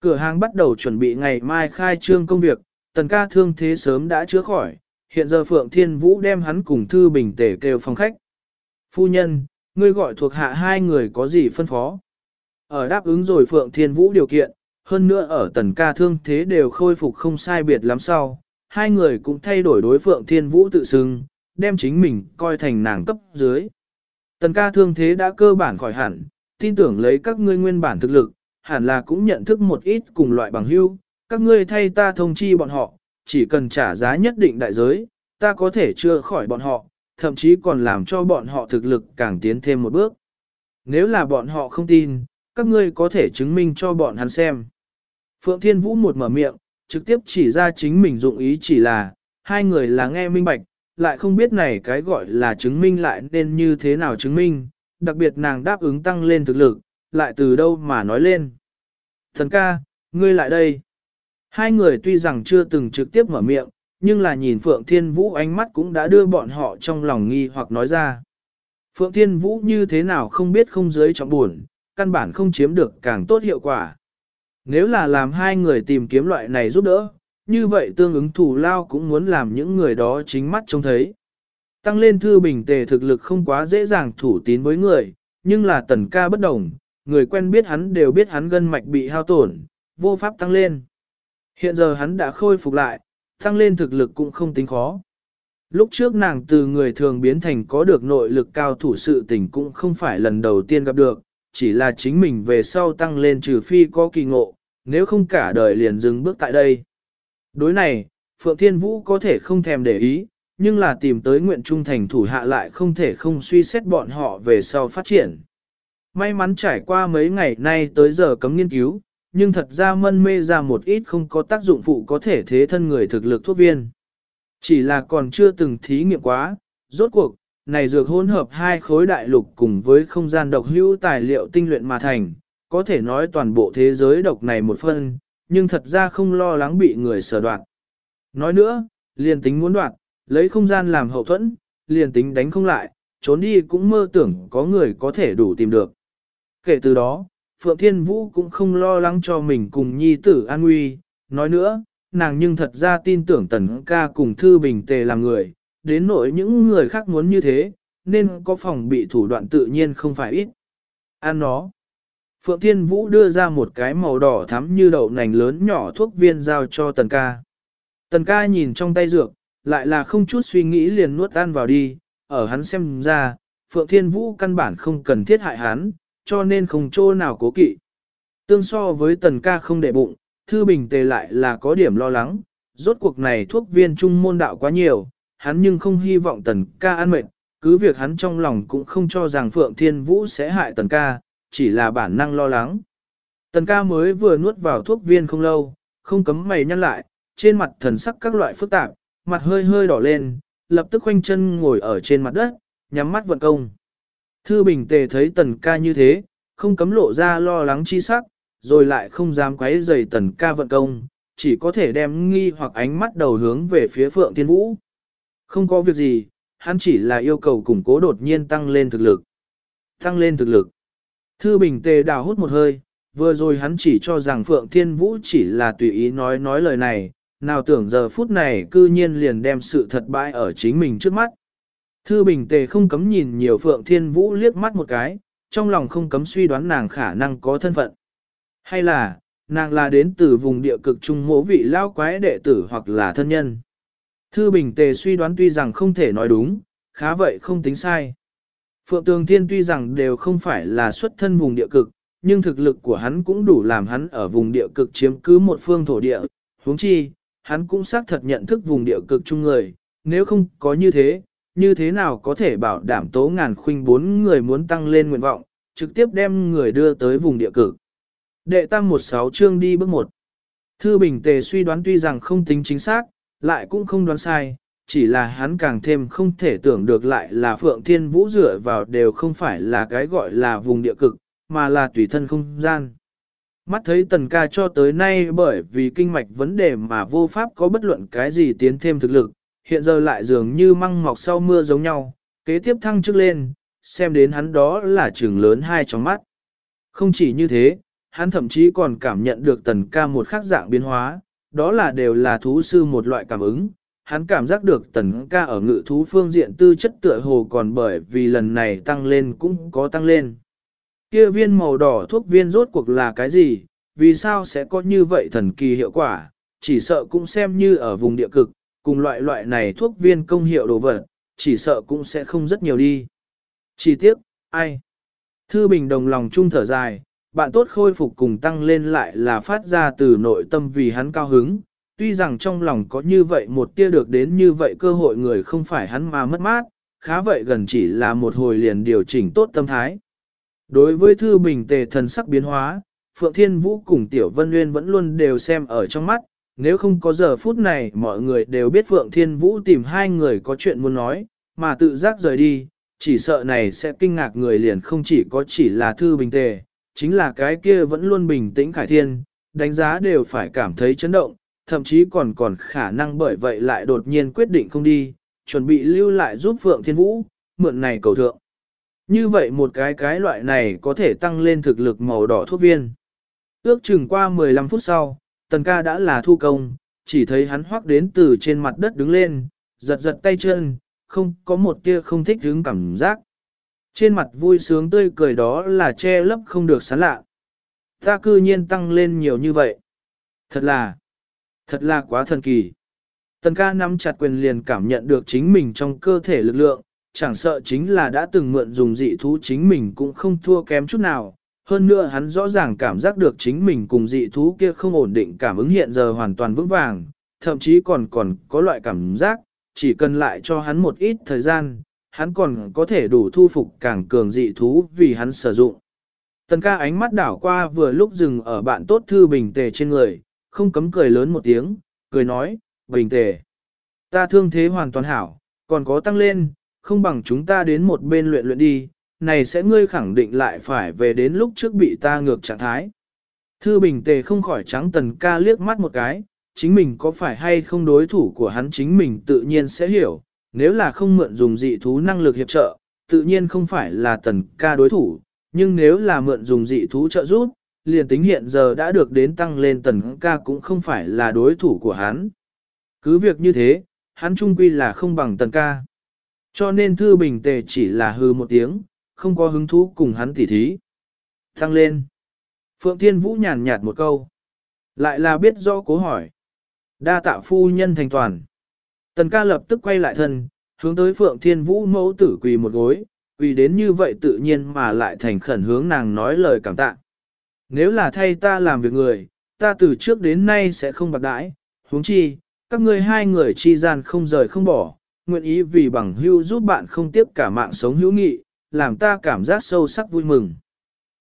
Cửa hàng bắt đầu chuẩn bị ngày mai khai trương công việc, tần ca thương thế sớm đã chữa khỏi, hiện giờ Phượng Thiên Vũ đem hắn cùng Thư Bình tể kêu phòng khách. Phu nhân, ngươi gọi thuộc hạ hai người có gì phân phó? Ở đáp ứng rồi Phượng Thiên Vũ điều kiện, hơn nữa ở tần ca thương thế đều khôi phục không sai biệt lắm sau, hai người cũng thay đổi đối Phượng Thiên Vũ tự xưng, đem chính mình coi thành nàng cấp dưới. Tần ca thương thế đã cơ bản khỏi hẳn, tin tưởng lấy các ngươi nguyên bản thực lực, hẳn là cũng nhận thức một ít cùng loại bằng hữu các ngươi thay ta thông chi bọn họ, chỉ cần trả giá nhất định đại giới, ta có thể chưa khỏi bọn họ, thậm chí còn làm cho bọn họ thực lực càng tiến thêm một bước. Nếu là bọn họ không tin, các ngươi có thể chứng minh cho bọn hắn xem. Phượng Thiên Vũ một mở miệng, trực tiếp chỉ ra chính mình dụng ý chỉ là, hai người là nghe minh bạch, lại không biết này cái gọi là chứng minh lại nên như thế nào chứng minh, đặc biệt nàng đáp ứng tăng lên thực lực, lại từ đâu mà nói lên. Thần ca, ngươi lại đây. Hai người tuy rằng chưa từng trực tiếp mở miệng, nhưng là nhìn Phượng Thiên Vũ ánh mắt cũng đã đưa bọn họ trong lòng nghi hoặc nói ra. Phượng Thiên Vũ như thế nào không biết không giới trọng buồn, căn bản không chiếm được càng tốt hiệu quả. Nếu là làm hai người tìm kiếm loại này giúp đỡ, như vậy tương ứng thủ lao cũng muốn làm những người đó chính mắt trông thấy. Tăng lên thư bình tề thực lực không quá dễ dàng thủ tín với người, nhưng là tần ca bất đồng, người quen biết hắn đều biết hắn gân mạch bị hao tổn, vô pháp tăng lên. Hiện giờ hắn đã khôi phục lại, tăng lên thực lực cũng không tính khó. Lúc trước nàng từ người thường biến thành có được nội lực cao thủ sự tình cũng không phải lần đầu tiên gặp được, chỉ là chính mình về sau tăng lên trừ phi có kỳ ngộ, nếu không cả đời liền dừng bước tại đây. Đối này, Phượng Thiên Vũ có thể không thèm để ý, nhưng là tìm tới nguyện trung thành thủ hạ lại không thể không suy xét bọn họ về sau phát triển. May mắn trải qua mấy ngày nay tới giờ cấm nghiên cứu, nhưng thật ra mân mê ra một ít không có tác dụng phụ có thể thế thân người thực lực thuốc viên. Chỉ là còn chưa từng thí nghiệm quá, rốt cuộc, này dược hỗn hợp hai khối đại lục cùng với không gian độc hữu tài liệu tinh luyện mà thành, có thể nói toàn bộ thế giới độc này một phân, nhưng thật ra không lo lắng bị người sở đoạt. Nói nữa, liền tính muốn đoạt, lấy không gian làm hậu thuẫn, liền tính đánh không lại, trốn đi cũng mơ tưởng có người có thể đủ tìm được. Kể từ đó, Phượng Thiên Vũ cũng không lo lắng cho mình cùng nhi tử an nguy, nói nữa, nàng nhưng thật ra tin tưởng tần ca cùng Thư Bình Tề làm người, đến nỗi những người khác muốn như thế, nên có phòng bị thủ đoạn tự nhiên không phải ít. Ăn nó. Phượng Thiên Vũ đưa ra một cái màu đỏ thắm như đậu nành lớn nhỏ thuốc viên giao cho tần ca. Tần ca nhìn trong tay dược, lại là không chút suy nghĩ liền nuốt ăn vào đi, ở hắn xem ra, Phượng Thiên Vũ căn bản không cần thiết hại hắn, cho nên không chỗ nào cố kỵ. Tương so với tần ca không để bụng, Thư Bình Tề lại là có điểm lo lắng, rốt cuộc này thuốc viên trung môn đạo quá nhiều, hắn nhưng không hy vọng tần ca ăn mệt, cứ việc hắn trong lòng cũng không cho rằng Phượng Thiên Vũ sẽ hại tần ca, chỉ là bản năng lo lắng. Tần ca mới vừa nuốt vào thuốc viên không lâu, không cấm mày nhăn lại, trên mặt thần sắc các loại phức tạp, mặt hơi hơi đỏ lên, lập tức khoanh chân ngồi ở trên mặt đất, nhắm mắt vận công. Thư Bình Tề thấy tần ca như thế, không cấm lộ ra lo lắng chi sắc, rồi lại không dám quấy rầy tần ca vận công, chỉ có thể đem nghi hoặc ánh mắt đầu hướng về phía Phượng Thiên Vũ. Không có việc gì, hắn chỉ là yêu cầu củng cố đột nhiên tăng lên thực lực. Tăng lên thực lực. Thư Bình Tề đào hút một hơi, vừa rồi hắn chỉ cho rằng Phượng Thiên Vũ chỉ là tùy ý nói nói lời này, nào tưởng giờ phút này cư nhiên liền đem sự thật bại ở chính mình trước mắt. Thư Bình Tề không cấm nhìn nhiều Phượng Thiên Vũ liếc mắt một cái, trong lòng không cấm suy đoán nàng khả năng có thân phận. Hay là, nàng là đến từ vùng địa cực trung mỗ vị lao quái đệ tử hoặc là thân nhân. Thư Bình Tề suy đoán tuy rằng không thể nói đúng, khá vậy không tính sai. Phượng Tường Thiên tuy rằng đều không phải là xuất thân vùng địa cực, nhưng thực lực của hắn cũng đủ làm hắn ở vùng địa cực chiếm cứ một phương thổ địa. huống chi, hắn cũng xác thật nhận thức vùng địa cực chung người, nếu không có như thế, như thế nào có thể bảo đảm tố ngàn khuynh bốn người muốn tăng lên nguyện vọng, trực tiếp đem người đưa tới vùng địa cực. Đệ tam một sáu chương đi bước một. Thư Bình Tề suy đoán tuy rằng không tính chính xác, lại cũng không đoán sai, chỉ là hắn càng thêm không thể tưởng được lại là Phượng Thiên Vũ dựa vào đều không phải là cái gọi là vùng địa cực, mà là tùy thân không gian. Mắt thấy tần ca cho tới nay bởi vì kinh mạch vấn đề mà vô pháp có bất luận cái gì tiến thêm thực lực, hiện giờ lại dường như măng mọc sau mưa giống nhau, kế tiếp thăng chức lên, xem đến hắn đó là trường lớn hai trong mắt. Không chỉ như thế, hắn thậm chí còn cảm nhận được tần ca một khác dạng biến hóa, đó là đều là thú sư một loại cảm ứng. Hắn cảm giác được tần ca ở ngự thú phương diện tư chất tựa hồ còn bởi vì lần này tăng lên cũng có tăng lên. Kia viên màu đỏ thuốc viên rốt cuộc là cái gì, vì sao sẽ có như vậy thần kỳ hiệu quả, chỉ sợ cũng xem như ở vùng địa cực, cùng loại loại này thuốc viên công hiệu đồ vật, chỉ sợ cũng sẽ không rất nhiều đi. Chỉ tiếc, ai? Thư Bình đồng lòng chung thở dài, bạn tốt khôi phục cùng tăng lên lại là phát ra từ nội tâm vì hắn cao hứng, tuy rằng trong lòng có như vậy một tia được đến như vậy cơ hội người không phải hắn mà mất mát, khá vậy gần chỉ là một hồi liền điều chỉnh tốt tâm thái. Đối với Thư Bình tề thần sắc biến hóa, Phượng Thiên Vũ cùng Tiểu Vân Nguyên vẫn luôn đều xem ở trong mắt, nếu không có giờ phút này mọi người đều biết Phượng Thiên Vũ tìm hai người có chuyện muốn nói, mà tự giác rời đi, chỉ sợ này sẽ kinh ngạc người liền không chỉ có chỉ là Thư Bình tề, chính là cái kia vẫn luôn bình tĩnh khải thiên, đánh giá đều phải cảm thấy chấn động, thậm chí còn còn khả năng bởi vậy lại đột nhiên quyết định không đi, chuẩn bị lưu lại giúp Phượng Thiên Vũ, mượn này cầu thượng. Như vậy một cái cái loại này có thể tăng lên thực lực màu đỏ thuốc viên. Ước chừng qua 15 phút sau, tần ca đã là thu công, chỉ thấy hắn hoác đến từ trên mặt đất đứng lên, giật giật tay chân, không có một tia không thích hứng cảm giác. Trên mặt vui sướng tươi cười đó là che lấp không được sán lạ. Ta cư nhiên tăng lên nhiều như vậy. Thật là, thật là quá thần kỳ. Tần ca nắm chặt quyền liền cảm nhận được chính mình trong cơ thể lực lượng, chẳng sợ chính là đã từng mượn dùng dị thú chính mình cũng không thua kém chút nào. Hơn nữa hắn rõ ràng cảm giác được chính mình cùng dị thú kia không ổn định cảm ứng hiện giờ hoàn toàn vững vàng, thậm chí còn còn có loại cảm giác, chỉ cần lại cho hắn một ít thời gian, hắn còn có thể đủ thu phục càng cường dị thú vì hắn sử dụng. Tần ca ánh mắt đảo qua vừa lúc dừng ở bạn tốt thư bình tề trên người, không cấm cười lớn một tiếng, cười nói, bình tề. Ta thương thế hoàn toàn hảo, còn có tăng lên, không bằng chúng ta đến một bên luyện luyện đi, này sẽ ngươi khẳng định lại phải về đến lúc trước bị ta ngược trạng thái. Thư Bình Tề không khỏi trắng tần ca liếc mắt một cái, chính mình có phải hay không đối thủ của hắn chính mình tự nhiên sẽ hiểu, nếu là không mượn dùng dị thú năng lực hiệp trợ, tự nhiên không phải là tần ca đối thủ, nhưng nếu là mượn dùng dị thú trợ giúp, liền tính hiện giờ đã được đến tăng lên tần ca cũng không phải là đối thủ của hắn. Cứ việc như thế, hắn trung quy là không bằng tần ca. Cho nên Thư Bình Tề chỉ là hư một tiếng, không có hứng thú cùng hắn tỉ thí. Tăng lên. Phượng Thiên Vũ nhàn nhạt một câu. Lại là biết rõ cố hỏi. Đa tạ phu nhân thành toàn. Tần ca lập tức quay lại thân, hướng tới Phượng Thiên Vũ mẫu tử quỳ một gối, quỳ đến như vậy tự nhiên mà lại thành khẩn hướng nàng nói lời cảm tạ. Nếu là thay ta làm việc người, ta từ trước đến nay sẽ không bạc đãi, huống chi, các ngươi hai người chi gian không rời không bỏ, nguyện ý vì bằng hữu giúp bạn không tiếp cả mạng sống hữu nghị, làm ta cảm giác sâu sắc vui mừng.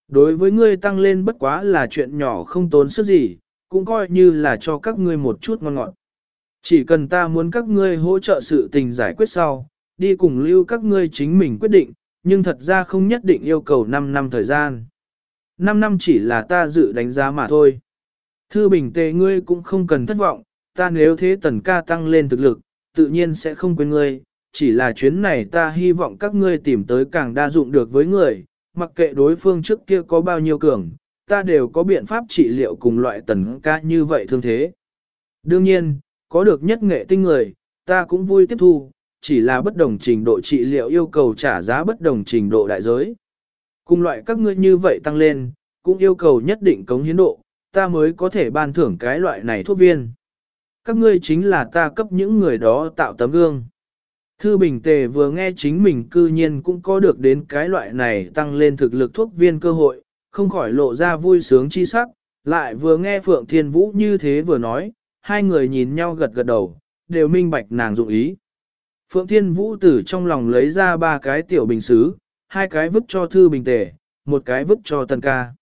Đối với ngươi tăng lên bất quá là chuyện nhỏ không tốn sức gì, cũng coi như là cho các ngươi một chút ngon ngọt. Chỉ cần ta muốn các ngươi hỗ trợ sự tình giải quyết sau, đi cùng lưu các ngươi chính mình quyết định, nhưng thật ra không nhất định yêu cầu 5 năm thời gian. 5 năm chỉ là ta dự đánh giá mà thôi. Thư bình tề ngươi cũng không cần thất vọng, ta nếu thế tần ca tăng lên thực lực, tự nhiên sẽ không quên ngươi, chỉ là chuyến này ta hy vọng các ngươi tìm tới càng đa dụng được với người, mặc kệ đối phương trước kia có bao nhiêu cường, ta đều có biện pháp trị liệu cùng loại tần ca như vậy thương thế. Đương nhiên, có được nhất nghệ tinh người, ta cũng vui tiếp thu, chỉ là bất đồng trình độ trị liệu yêu cầu trả giá bất đồng trình độ đại giới. Cùng loại các ngươi như vậy tăng lên, cũng yêu cầu nhất định cống hiến độ, ta mới có thể ban thưởng cái loại này thuốc viên. Các ngươi chính là ta cấp những người đó tạo tấm gương. Thư Bình Tề vừa nghe chính mình cư nhiên cũng có được đến cái loại này tăng lên thực lực thuốc viên cơ hội, không khỏi lộ ra vui sướng chi sắc, lại vừa nghe Phượng Thiên Vũ như thế vừa nói, hai người nhìn nhau gật gật đầu, đều minh bạch nàng dụng ý. Phượng Thiên Vũ từ trong lòng lấy ra ba cái tiểu bình xứ, hai cái vứt cho Thư Bình Tề, một cái vứt cho Tần Ca.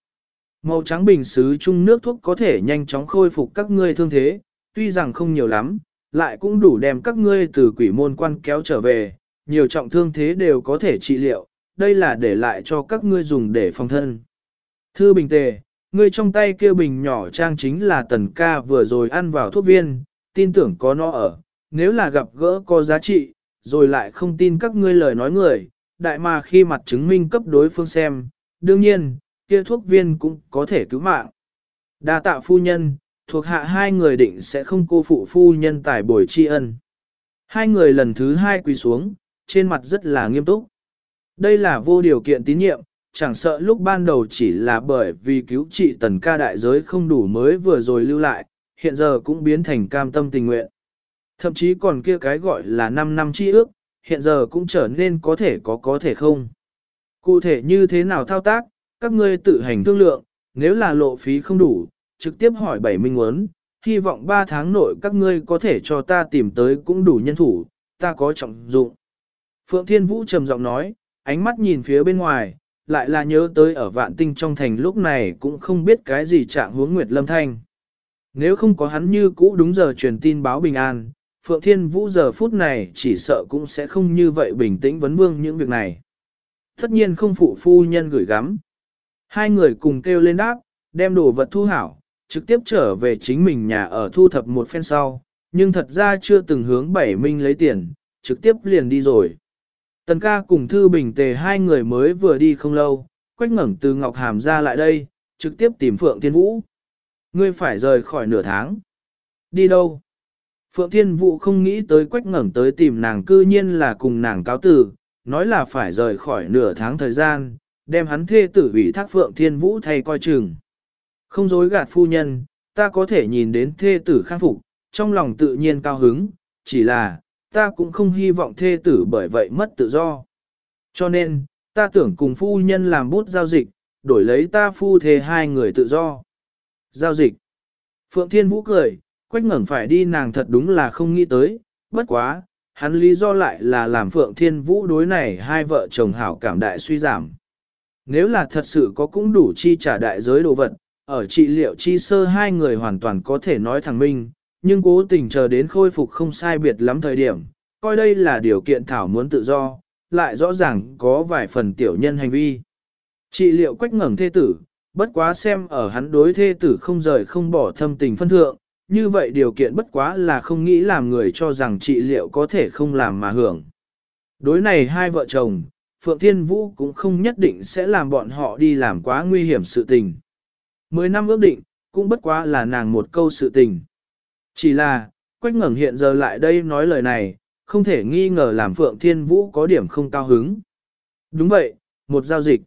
Màu trắng bình xứ chung nước thuốc có thể nhanh chóng khôi phục các ngươi thương thế, tuy rằng không nhiều lắm, lại cũng đủ đem các ngươi từ quỷ môn quan kéo trở về, nhiều trọng thương thế đều có thể trị liệu, đây là để lại cho các ngươi dùng để phòng thân. Thư bình tề, ngươi trong tay kia bình nhỏ trang chính là tần ca vừa rồi ăn vào thuốc viên, tin tưởng có nó ở, nếu là gặp gỡ có giá trị, rồi lại không tin các ngươi lời nói người, đại mà khi mặt chứng minh cấp đối phương xem, đương nhiên, kia thuốc viên cũng có thể cứu mạng. Đa tạ phu nhân, thuộc hạ hai người định sẽ không cô phụ phu nhân tài bồi tri ân. Hai người lần thứ hai quỳ xuống, trên mặt rất là nghiêm túc. Đây là vô điều kiện tín nhiệm, chẳng sợ lúc ban đầu chỉ là bởi vì cứu trị tần ca đại giới không đủ mới vừa rồi lưu lại, hiện giờ cũng biến thành cam tâm tình nguyện. Thậm chí còn kia cái gọi là 5 năm chi ước, hiện giờ cũng trở nên có thể có có thể không. Cụ thể như thế nào thao tác, các ngươi tự hành thương lượng, nếu là lộ phí không đủ, trực tiếp hỏi bảy minh muốn, hy vọng 3 tháng nội các ngươi có thể cho ta tìm tới cũng đủ nhân thủ, ta có trọng dụng. Phượng Thiên Vũ trầm giọng nói, ánh mắt nhìn phía bên ngoài, lại là nhớ tới ở vạn tinh trong thành lúc này cũng không biết cái gì trạng huống Nguyệt Lâm Thanh. Nếu không có hắn như cũ đúng giờ truyền tin báo bình an, Phượng Thiên Vũ giờ phút này chỉ sợ cũng sẽ không như vậy bình tĩnh vấn vương những việc này. Tất nhiên không phụ phu nhân gửi gắm. Hai người cùng kêu lên đáp, đem đồ vật thu hảo, trực tiếp trở về chính mình nhà ở thu thập một phen sau, nhưng thật ra chưa từng hướng bảy minh lấy tiền, trực tiếp liền đi rồi. Tần ca cùng Thư Bình Tề hai người mới vừa đi không lâu, quách ngẩng từ Ngọc Hàm ra lại đây, trực tiếp tìm Phượng Thiên Vũ. Ngươi phải rời khỏi nửa tháng. Đi đâu? Phượng Thiên Vũ không nghĩ tới quách ngẩng tới tìm nàng cư nhiên là cùng nàng cáo tử, nói là phải rời khỏi nửa tháng thời gian, đem hắn thê tử ủy thác Phượng Thiên Vũ thay coi chừng. Không dối gạt phu nhân, ta có thể nhìn đến thê tử khang phục, trong lòng tự nhiên cao hứng, chỉ là, ta cũng không hy vọng thê tử bởi vậy mất tự do. Cho nên, ta tưởng cùng phu nhân làm bút giao dịch, đổi lấy ta phu thê hai người tự do. Giao dịch. Phượng Thiên Vũ cười, quách ngẩng phải đi nàng thật đúng là không nghĩ tới, bất quá, hắn lý do lại là làm Phượng Thiên Vũ đối này hai vợ chồng hảo cảm đại suy giảm. Nếu là thật sự có cũng đủ chi trả đại giới đồ vật, ở trị liệu chi sơ hai người hoàn toàn có thể nói thẳng minh, nhưng cố tình chờ đến khôi phục không sai biệt lắm thời điểm, coi đây là điều kiện thảo muốn tự do, lại rõ ràng có vài phần tiểu nhân hành vi. Trị liệu quách ngẩng thê tử, bất quá xem ở hắn đối thê tử không rời không bỏ thâm tình phân thượng, như vậy điều kiện bất quá là không nghĩ làm người cho rằng trị liệu có thể không làm mà hưởng. Đối này hai vợ chồng, Phượng Thiên Vũ cũng không nhất định sẽ làm bọn họ đi làm quá nguy hiểm sự tình. Mười năm ước định, cũng bất quá là nàng một câu sự tình. Chỉ là, Quách ngẩng hiện giờ lại đây nói lời này, không thể nghi ngờ làm Phượng Thiên Vũ có điểm không cao hứng. Đúng vậy, một giao dịch.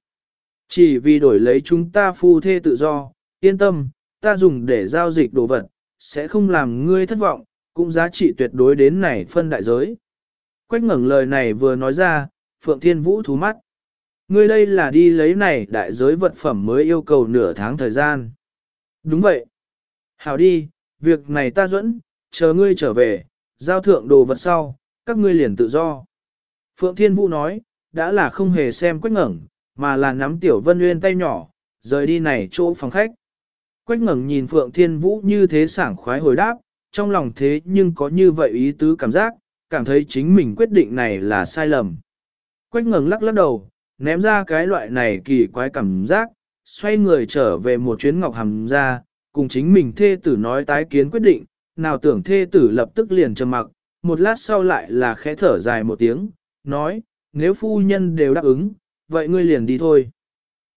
Chỉ vì đổi lấy chúng ta phu thê tự do, yên tâm, ta dùng để giao dịch đồ vật, sẽ không làm ngươi thất vọng, cũng giá trị tuyệt đối đến này phân đại giới. Quách ngẩng lời này vừa nói ra, Phượng Thiên Vũ thú mắt. Ngươi đây là đi lấy này đại giới vật phẩm mới yêu cầu nửa tháng thời gian. Đúng vậy. Hảo đi, việc này ta dẫn, chờ ngươi trở về, giao thượng đồ vật sau, các ngươi liền tự do. Phượng Thiên Vũ nói, đã là không hề xem quách ngẩng, mà là nắm Tiểu Vân Nguyên tay nhỏ, rời đi này chỗ phòng khách. Quách ngẩng nhìn Phượng Thiên Vũ như thế sảng khoái hồi đáp, trong lòng thế nhưng có như vậy ý tứ cảm giác, cảm thấy chính mình quyết định này là sai lầm. Quách ngẩng lắc lắc đầu, ném ra cái loại này kỳ quái cảm giác, xoay người trở về một chuyến ngọc hầm ra, cùng chính mình thê tử nói tái kiến quyết định, nào tưởng thê tử lập tức liền trầm mặc, một lát sau lại là khẽ thở dài một tiếng, nói, nếu phu nhân đều đáp ứng, vậy ngươi liền đi thôi.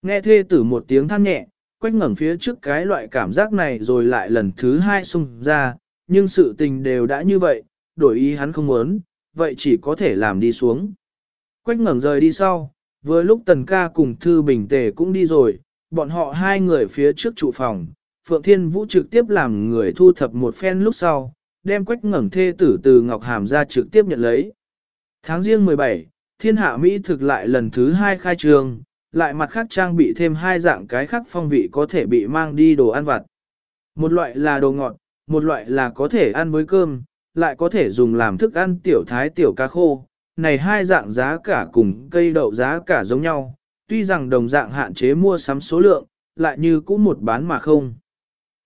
Nghe thê tử một tiếng than nhẹ, quách ngẩng phía trước cái loại cảm giác này rồi lại lần thứ hai xung ra, nhưng sự tình đều đã như vậy, đổi ý hắn không muốn, vậy chỉ có thể làm đi xuống. Quách ngẩng rời đi sau, vừa lúc tần ca cùng Thư Bình Tề cũng đi rồi, bọn họ hai người phía trước trụ phòng, Phượng Thiên Vũ trực tiếp làm người thu thập một phen lúc sau, đem quách ngẩng thê tử từ Ngọc Hàm ra trực tiếp nhận lấy. Tháng riêng 17, thiên hạ Mỹ thực lại lần thứ hai khai trường, lại mặt khác trang bị thêm hai dạng cái khác phong vị có thể bị mang đi đồ ăn vặt. Một loại là đồ ngọt, một loại là có thể ăn với cơm, lại có thể dùng làm thức ăn tiểu thái tiểu cá khô. Này hai dạng giá cả cùng cây đậu giá cả giống nhau, tuy rằng đồng dạng hạn chế mua sắm số lượng, lại như cũ một bán mà không.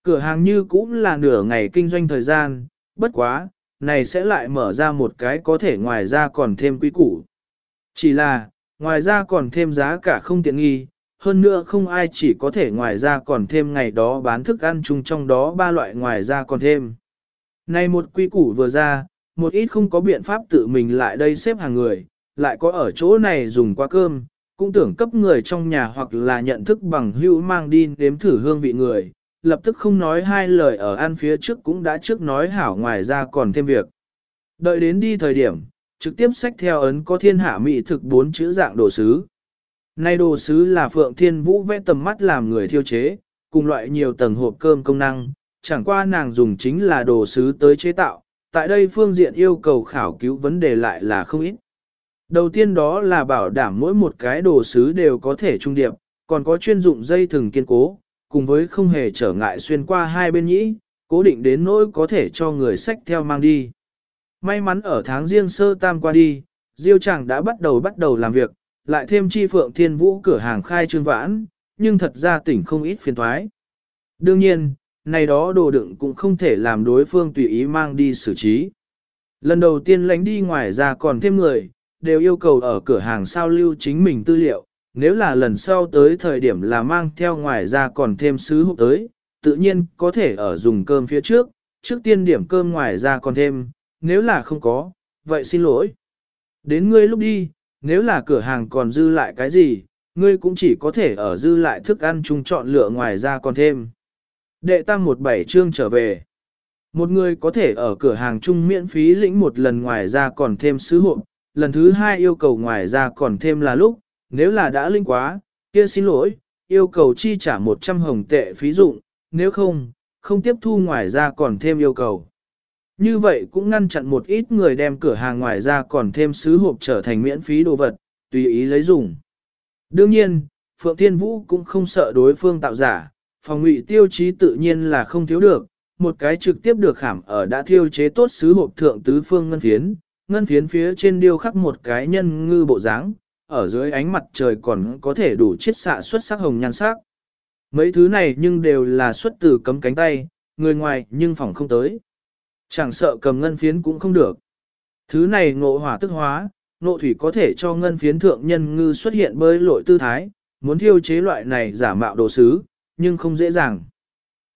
Cửa hàng như cũng là nửa ngày kinh doanh thời gian, bất quá, này sẽ lại mở ra một cái có thể ngoài ra còn thêm quý củ. Chỉ là, ngoài ra còn thêm giá cả không tiện nghi, hơn nữa không ai chỉ có thể ngoài ra còn thêm ngày đó bán thức ăn chung trong đó ba loại ngoài ra còn thêm. Này một quy củ vừa ra, một ít không có biện pháp tự mình lại đây xếp hàng người, lại có ở chỗ này dùng qua cơm, cũng tưởng cấp người trong nhà hoặc là nhận thức bằng hữu mang đi nếm thử hương vị người, lập tức không nói hai lời ở ăn phía trước cũng đã trước nói hảo ngoài ra còn thêm việc. Đợi đến đi thời điểm, trực tiếp sách theo ấn có thiên hạ mỹ thực bốn chữ dạng đồ sứ. Nay đồ sứ là Phượng Thiên Vũ vẽ tầm mắt làm người thiêu chế, cùng loại nhiều tầng hộp cơm công năng, chẳng qua nàng dùng chính là đồ sứ tới chế tạo, tại đây phương diện yêu cầu khảo cứu vấn đề lại là không ít. Đầu tiên đó là bảo đảm mỗi một cái đồ sứ đều có thể trung điệp, còn có chuyên dụng dây thừng kiên cố, cùng với không hề trở ngại xuyên qua hai bên nhĩ, cố định đến nỗi có thể cho người sách theo mang đi. May mắn ở tháng riêng sơ tam qua đi, Diêu chàng đã bắt đầu bắt đầu làm việc, lại thêm chi phượng thiên vũ cửa hàng khai trương vãn, nhưng thật ra tỉnh không ít phiền thoái. Đương nhiên, này đó đồ đựng cũng không thể làm đối phương tùy ý mang đi xử trí. Lần đầu tiên lánh đi ngoài ra còn thêm người, đều yêu cầu ở cửa hàng sao lưu chính mình tư liệu, nếu là lần sau tới thời điểm là mang theo ngoài ra còn thêm sứ hộp tới, tự nhiên có thể ở dùng cơm phía trước, trước tiên điểm cơm ngoài ra còn thêm, nếu là không có, vậy xin lỗi. Đến ngươi lúc đi, nếu là cửa hàng còn dư lại cái gì, ngươi cũng chỉ có thể ở dư lại thức ăn chung chọn lựa ngoài ra còn thêm. Đệ tam một bảy chương trở về. Một người có thể ở cửa hàng chung miễn phí lĩnh một lần ngoài ra còn thêm sứ hộp, lần thứ hai yêu cầu ngoài ra còn thêm là lúc, nếu là đã linh quá, kia xin lỗi, yêu cầu chi trả 100 hồng tệ phí dụng, nếu không, không tiếp thu ngoài ra còn thêm yêu cầu. Như vậy cũng ngăn chặn một ít người đem cửa hàng ngoài ra còn thêm sứ hộp trở thành miễn phí đồ vật, tùy ý lấy dùng. Đương nhiên, Phượng Thiên Vũ cũng không sợ đối phương tạo giả, phòng ngụy tiêu chí tự nhiên là không thiếu được, một cái trực tiếp được khảm ở đã thiêu chế tốt sứ hộp thượng tứ phương ngân phiến, ngân phiến phía trên điêu khắc một cái nhân ngư bộ dáng, ở dưới ánh mặt trời còn có thể đủ chiết xạ xuất sắc hồng nhan sắc. Mấy thứ này nhưng đều là xuất từ cấm cánh tay, người ngoài nhưng phòng không tới. Chẳng sợ cầm ngân phiến cũng không được. Thứ này ngộ hỏa tức hóa, Nộ thủy có thể cho ngân phiến thượng nhân ngư xuất hiện bơi lội tư thái, muốn thiêu chế loại này giả mạo đồ sứ, nhưng không dễ dàng.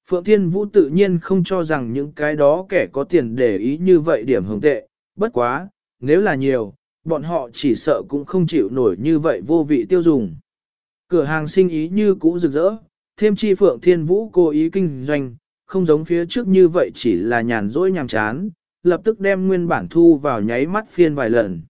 Phượng Thiên Vũ tự nhiên không cho rằng những cái đó kẻ có tiền để ý như vậy điểm hưởng tệ, bất quá, nếu là nhiều, bọn họ chỉ sợ cũng không chịu nổi như vậy vô vị tiêu dùng. Cửa hàng sinh ý như cũ rực rỡ, thêm chi Phượng Thiên Vũ cố ý kinh doanh, không giống phía trước như vậy chỉ là nhàn rỗi nhàm chán, lập tức đem nguyên bản thu vào nháy mắt phiên vài lần.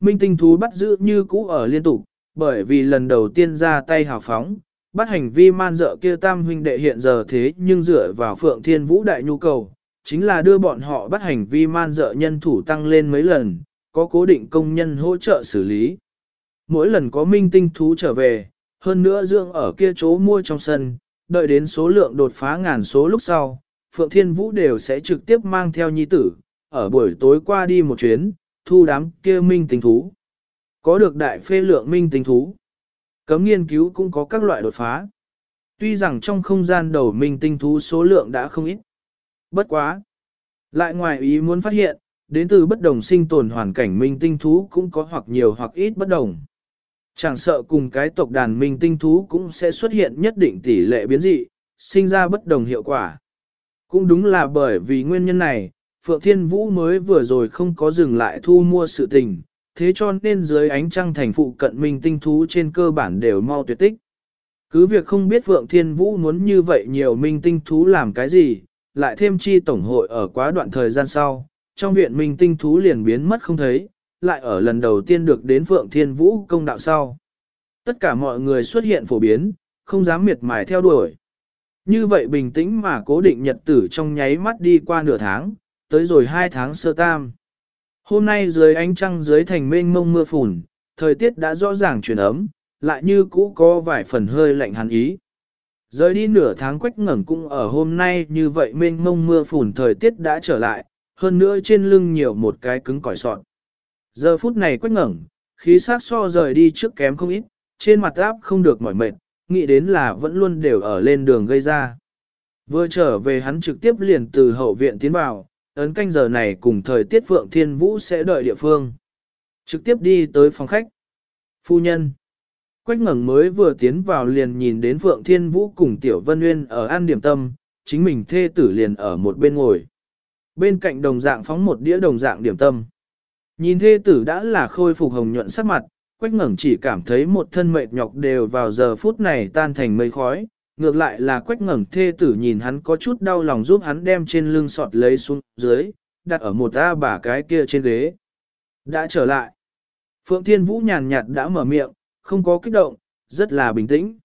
Minh tinh thú bắt giữ như cũ ở liên tục, bởi vì lần đầu tiên ra tay hào phóng, bắt hành vi man dợ kia tam huynh đệ hiện giờ thế nhưng dựa vào Phượng Thiên Vũ đại nhu cầu, chính là đưa bọn họ bắt hành vi man dợ nhân thủ tăng lên mấy lần, có cố định công nhân hỗ trợ xử lý. Mỗi lần có minh tinh thú trở về, hơn nữa dưỡng ở kia chỗ mua trong sân, đợi đến số lượng đột phá ngàn số lúc sau, Phượng Thiên Vũ đều sẽ trực tiếp mang theo nhi tử, ở buổi tối qua đi một chuyến, thu đám kia minh tinh thú. Có được đại phê lượng minh tinh thú. Cấm nghiên cứu cũng có các loại đột phá. Tuy rằng trong không gian đầu minh tinh thú số lượng đã không ít. Bất quá. Lại ngoài ý muốn phát hiện, đến từ bất đồng sinh tồn hoàn cảnh minh tinh thú cũng có hoặc nhiều hoặc ít bất đồng. Chẳng sợ cùng cái tộc đàn minh tinh thú cũng sẽ xuất hiện nhất định tỷ lệ biến dị, sinh ra bất đồng hiệu quả. Cũng đúng là bởi vì nguyên nhân này, Phượng Thiên Vũ mới vừa rồi không có dừng lại thu mua sự tình, thế cho nên dưới ánh trăng thành phụ cận minh tinh thú trên cơ bản đều mau tuyệt tích. Cứ việc không biết Phượng Thiên Vũ muốn như vậy nhiều minh tinh thú làm cái gì, lại thêm chi tổng hội ở quá đoạn thời gian sau, trong viện minh tinh thú liền biến mất không thấy, lại ở lần đầu tiên được đến Phượng Thiên Vũ công đạo sau. Tất cả mọi người xuất hiện phổ biến, không dám miệt mài theo đuổi. Như vậy bình tĩnh mà cố định nhật tử trong nháy mắt đi qua nửa tháng, tới rồi hai tháng sơ tam. Hôm nay dưới ánh trăng dưới thành mênh mông mưa phùn, thời tiết đã rõ ràng chuyển ấm, lại như cũ có vài phần hơi lạnh hàn ý. Rời đi nửa tháng quách ngẩn cũng ở hôm nay như vậy mênh mông mưa phùn thời tiết đã trở lại, hơn nữa trên lưng nhiều một cái cứng cỏi sọt. Giờ phút này quách ngẩng, khí sát so rời đi trước kém không ít, trên mặt áp không được mỏi mệt, nghĩ đến là vẫn luôn đều ở lên đường gây ra. Vừa trở về hắn trực tiếp liền từ hậu viện tiến vào, ấn canh giờ này cùng thời tiết Phượng Thiên Vũ sẽ đợi địa phương. Trực tiếp đi tới phòng khách. Phu nhân. Quách ngẩng mới vừa tiến vào liền nhìn đến Phượng Thiên Vũ cùng Tiểu Vân Nguyên ở an điểm tâm, chính mình thê tử liền ở một bên ngồi. Bên cạnh đồng dạng phóng một đĩa đồng dạng điểm tâm. Nhìn thê tử đã là khôi phục hồng nhuận sắc mặt, Quách ngẩng chỉ cảm thấy một thân mệt nhọc đều vào giờ phút này tan thành mây khói, ngược lại là quách ngẩng thê tử nhìn hắn có chút đau lòng giúp hắn đem trên lưng sọt lấy xuống dưới, đặt ở một ta bà cái kia trên ghế. Đã trở lại. Phượng Thiên Vũ nhàn nhạt đã mở miệng, không có kích động, rất là bình tĩnh.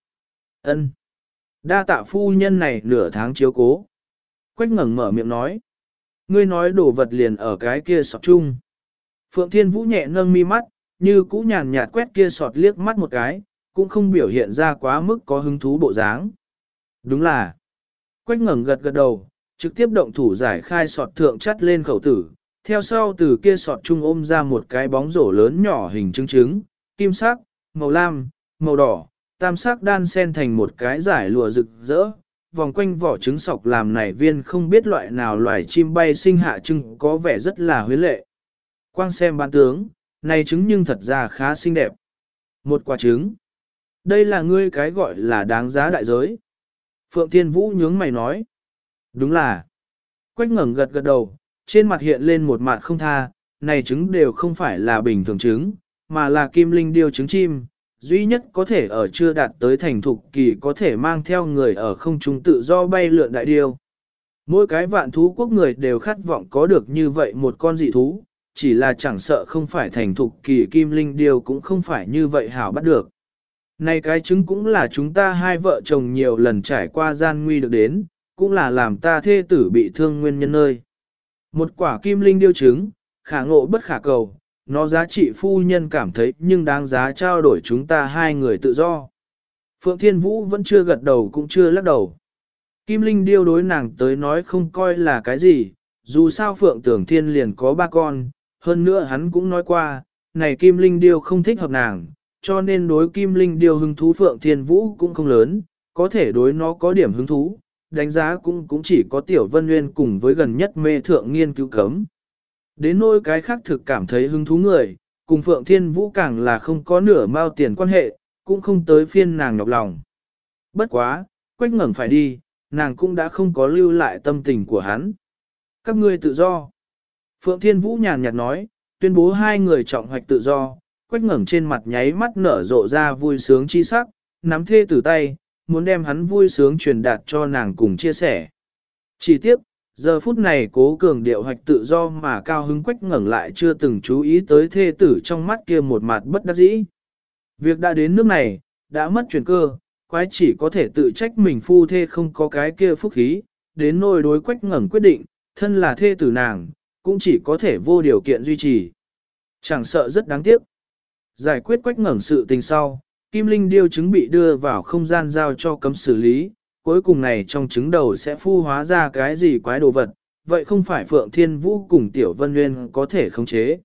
Ân, Đa tạ phu nhân này nửa tháng chiếu cố. Quách ngẩng mở miệng nói. Ngươi nói đồ vật liền ở cái kia sọt chung. Phượng Thiên Vũ nhẹ nâng mi mắt, như cũ nhàn nhạt quét kia sọt liếc mắt một cái, cũng không biểu hiện ra quá mức có hứng thú bộ dáng. Đúng là, quách ngẩng gật gật đầu, trực tiếp động thủ giải khai sọt thượng chắt lên khẩu tử, theo sau từ kia sọt chung ôm ra một cái bóng rổ lớn nhỏ hình trứng trứng, kim sắc, màu lam, màu đỏ, tam sắc đan xen thành một cái giải lụa rực rỡ, vòng quanh vỏ trứng sọc làm nảy viên không biết loại nào loài chim bay sinh hạ trứng có vẻ rất là huyến lệ. Quang xem bán tướng, này trứng nhưng thật ra khá xinh đẹp. Một quả trứng. Đây là ngươi cái gọi là đáng giá đại giới. Phượng Thiên Vũ nhướng mày nói. Đúng là. Quách ngẩng gật gật đầu, trên mặt hiện lên một mặt không tha, này trứng đều không phải là bình thường trứng, mà là kim linh điêu trứng chim, duy nhất có thể ở chưa đạt tới thành thục kỳ có thể mang theo người ở không trung tự do bay lượn đại điêu. Mỗi cái vạn thú quốc người đều khát vọng có được như vậy một con dị thú, chỉ là chẳng sợ không phải thành thục kỳ kim linh điêu cũng không phải như vậy hảo bắt được. Này cái trứng cũng là chúng ta hai vợ chồng nhiều lần trải qua gian nguy được đến, cũng là làm ta thê tử bị thương nguyên nhân nơi. Một quả kim linh điêu trứng, khả ngộ bất khả cầu, nó giá trị phu nhân cảm thấy nhưng đáng giá trao đổi chúng ta hai người tự do. Phượng Thiên Vũ vẫn chưa gật đầu cũng chưa lắc đầu. Kim Linh điêu đối nàng tới nói không coi là cái gì, dù sao Phượng Tưởng Thiên liền có ba con, hơn nữa hắn cũng nói qua, này Kim Linh điêu không thích hợp nàng, cho nên đối kim linh điêu hứng thú Phượng Thiên Vũ cũng không lớn, có thể đối nó có điểm hứng thú, đánh giá cũng cũng chỉ có Tiểu Vân Nguyên cùng với gần nhất mê thượng nghiên cứu cấm. Đến nỗi cái khác thực cảm thấy hứng thú người, cùng Phượng Thiên Vũ càng là không có nửa mao tiền quan hệ, cũng không tới phiên nàng nhọc lòng. Bất quá, quách ngẩng phải đi, nàng cũng đã không có lưu lại tâm tình của hắn. Các ngươi tự do. Phượng Thiên Vũ nhàn nhạt nói, tuyên bố hai người trọng hoạch tự do, quách ngẩng trên mặt nháy mắt nở rộ ra vui sướng chi sắc, nắm thê tử tay, muốn đem hắn vui sướng truyền đạt cho nàng cùng chia sẻ. Chỉ tiếc, giờ phút này cố cường điệu hoạch tự do mà cao hứng quách ngẩng lại chưa từng chú ý tới thê tử trong mắt kia một mặt bất đắc dĩ. Việc đã đến nước này, đã mất chuyển cơ, quái chỉ có thể tự trách mình phu thê không có cái kia phúc khí, đến nôi đối quách ngẩng quyết định, thân là thê tử nàng, cũng chỉ có thể vô điều kiện duy trì. Chẳng sợ rất đáng tiếc. Giải quyết quách ngẩng sự tình sau, Kim Linh điêu chứng bị đưa vào không gian giao cho cấm xử lý, cuối cùng này trong trứng đầu sẽ phu hóa ra cái gì quái đồ vật, vậy không phải Phượng Thiên Vũ cùng Tiểu Vân Nguyên có thể khống chế.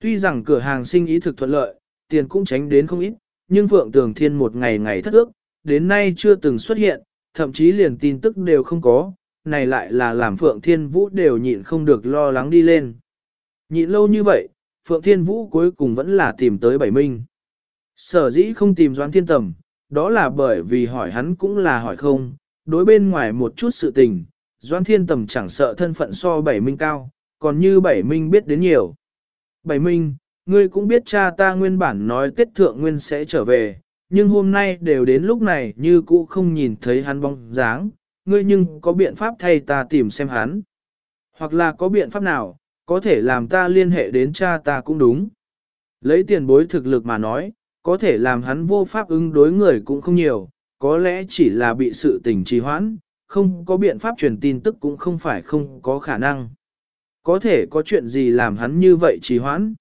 Tuy rằng cửa hàng sinh ý thực thuận lợi, tiền cũng tránh đến không ít, nhưng Phượng Tường Thiên một ngày ngày thất ước, đến nay chưa từng xuất hiện, thậm chí liền tin tức đều không có, này lại là làm Phượng Thiên Vũ đều nhịn không được lo lắng đi lên. Nhịn lâu như vậy, Phượng Thiên Vũ cuối cùng vẫn là tìm tới Bảy Minh. Sở dĩ không tìm Doãn Thiên Tầm, đó là bởi vì hỏi hắn cũng là hỏi không, đối bên ngoài một chút sự tình, Doãn Thiên Tầm chẳng sợ thân phận so Bảy Minh cao, còn như Bảy Minh biết đến nhiều. Bảy Minh, ngươi cũng biết cha ta nguyên bản nói Tết Thượng Nguyên sẽ trở về, nhưng hôm nay đều đến lúc này như cũ không nhìn thấy hắn bóng dáng, ngươi nhưng có biện pháp thay ta tìm xem hắn. Hoặc là có biện pháp nào, có thể làm ta liên hệ đến cha ta cũng đúng. Lấy tiền bối thực lực mà nói, có thể làm hắn vô pháp ứng đối người cũng không nhiều, có lẽ chỉ là bị sự tình trì hoãn, không có biện pháp truyền tin tức cũng không phải không có khả năng. Có thể có chuyện gì làm hắn như vậy trì hoãn?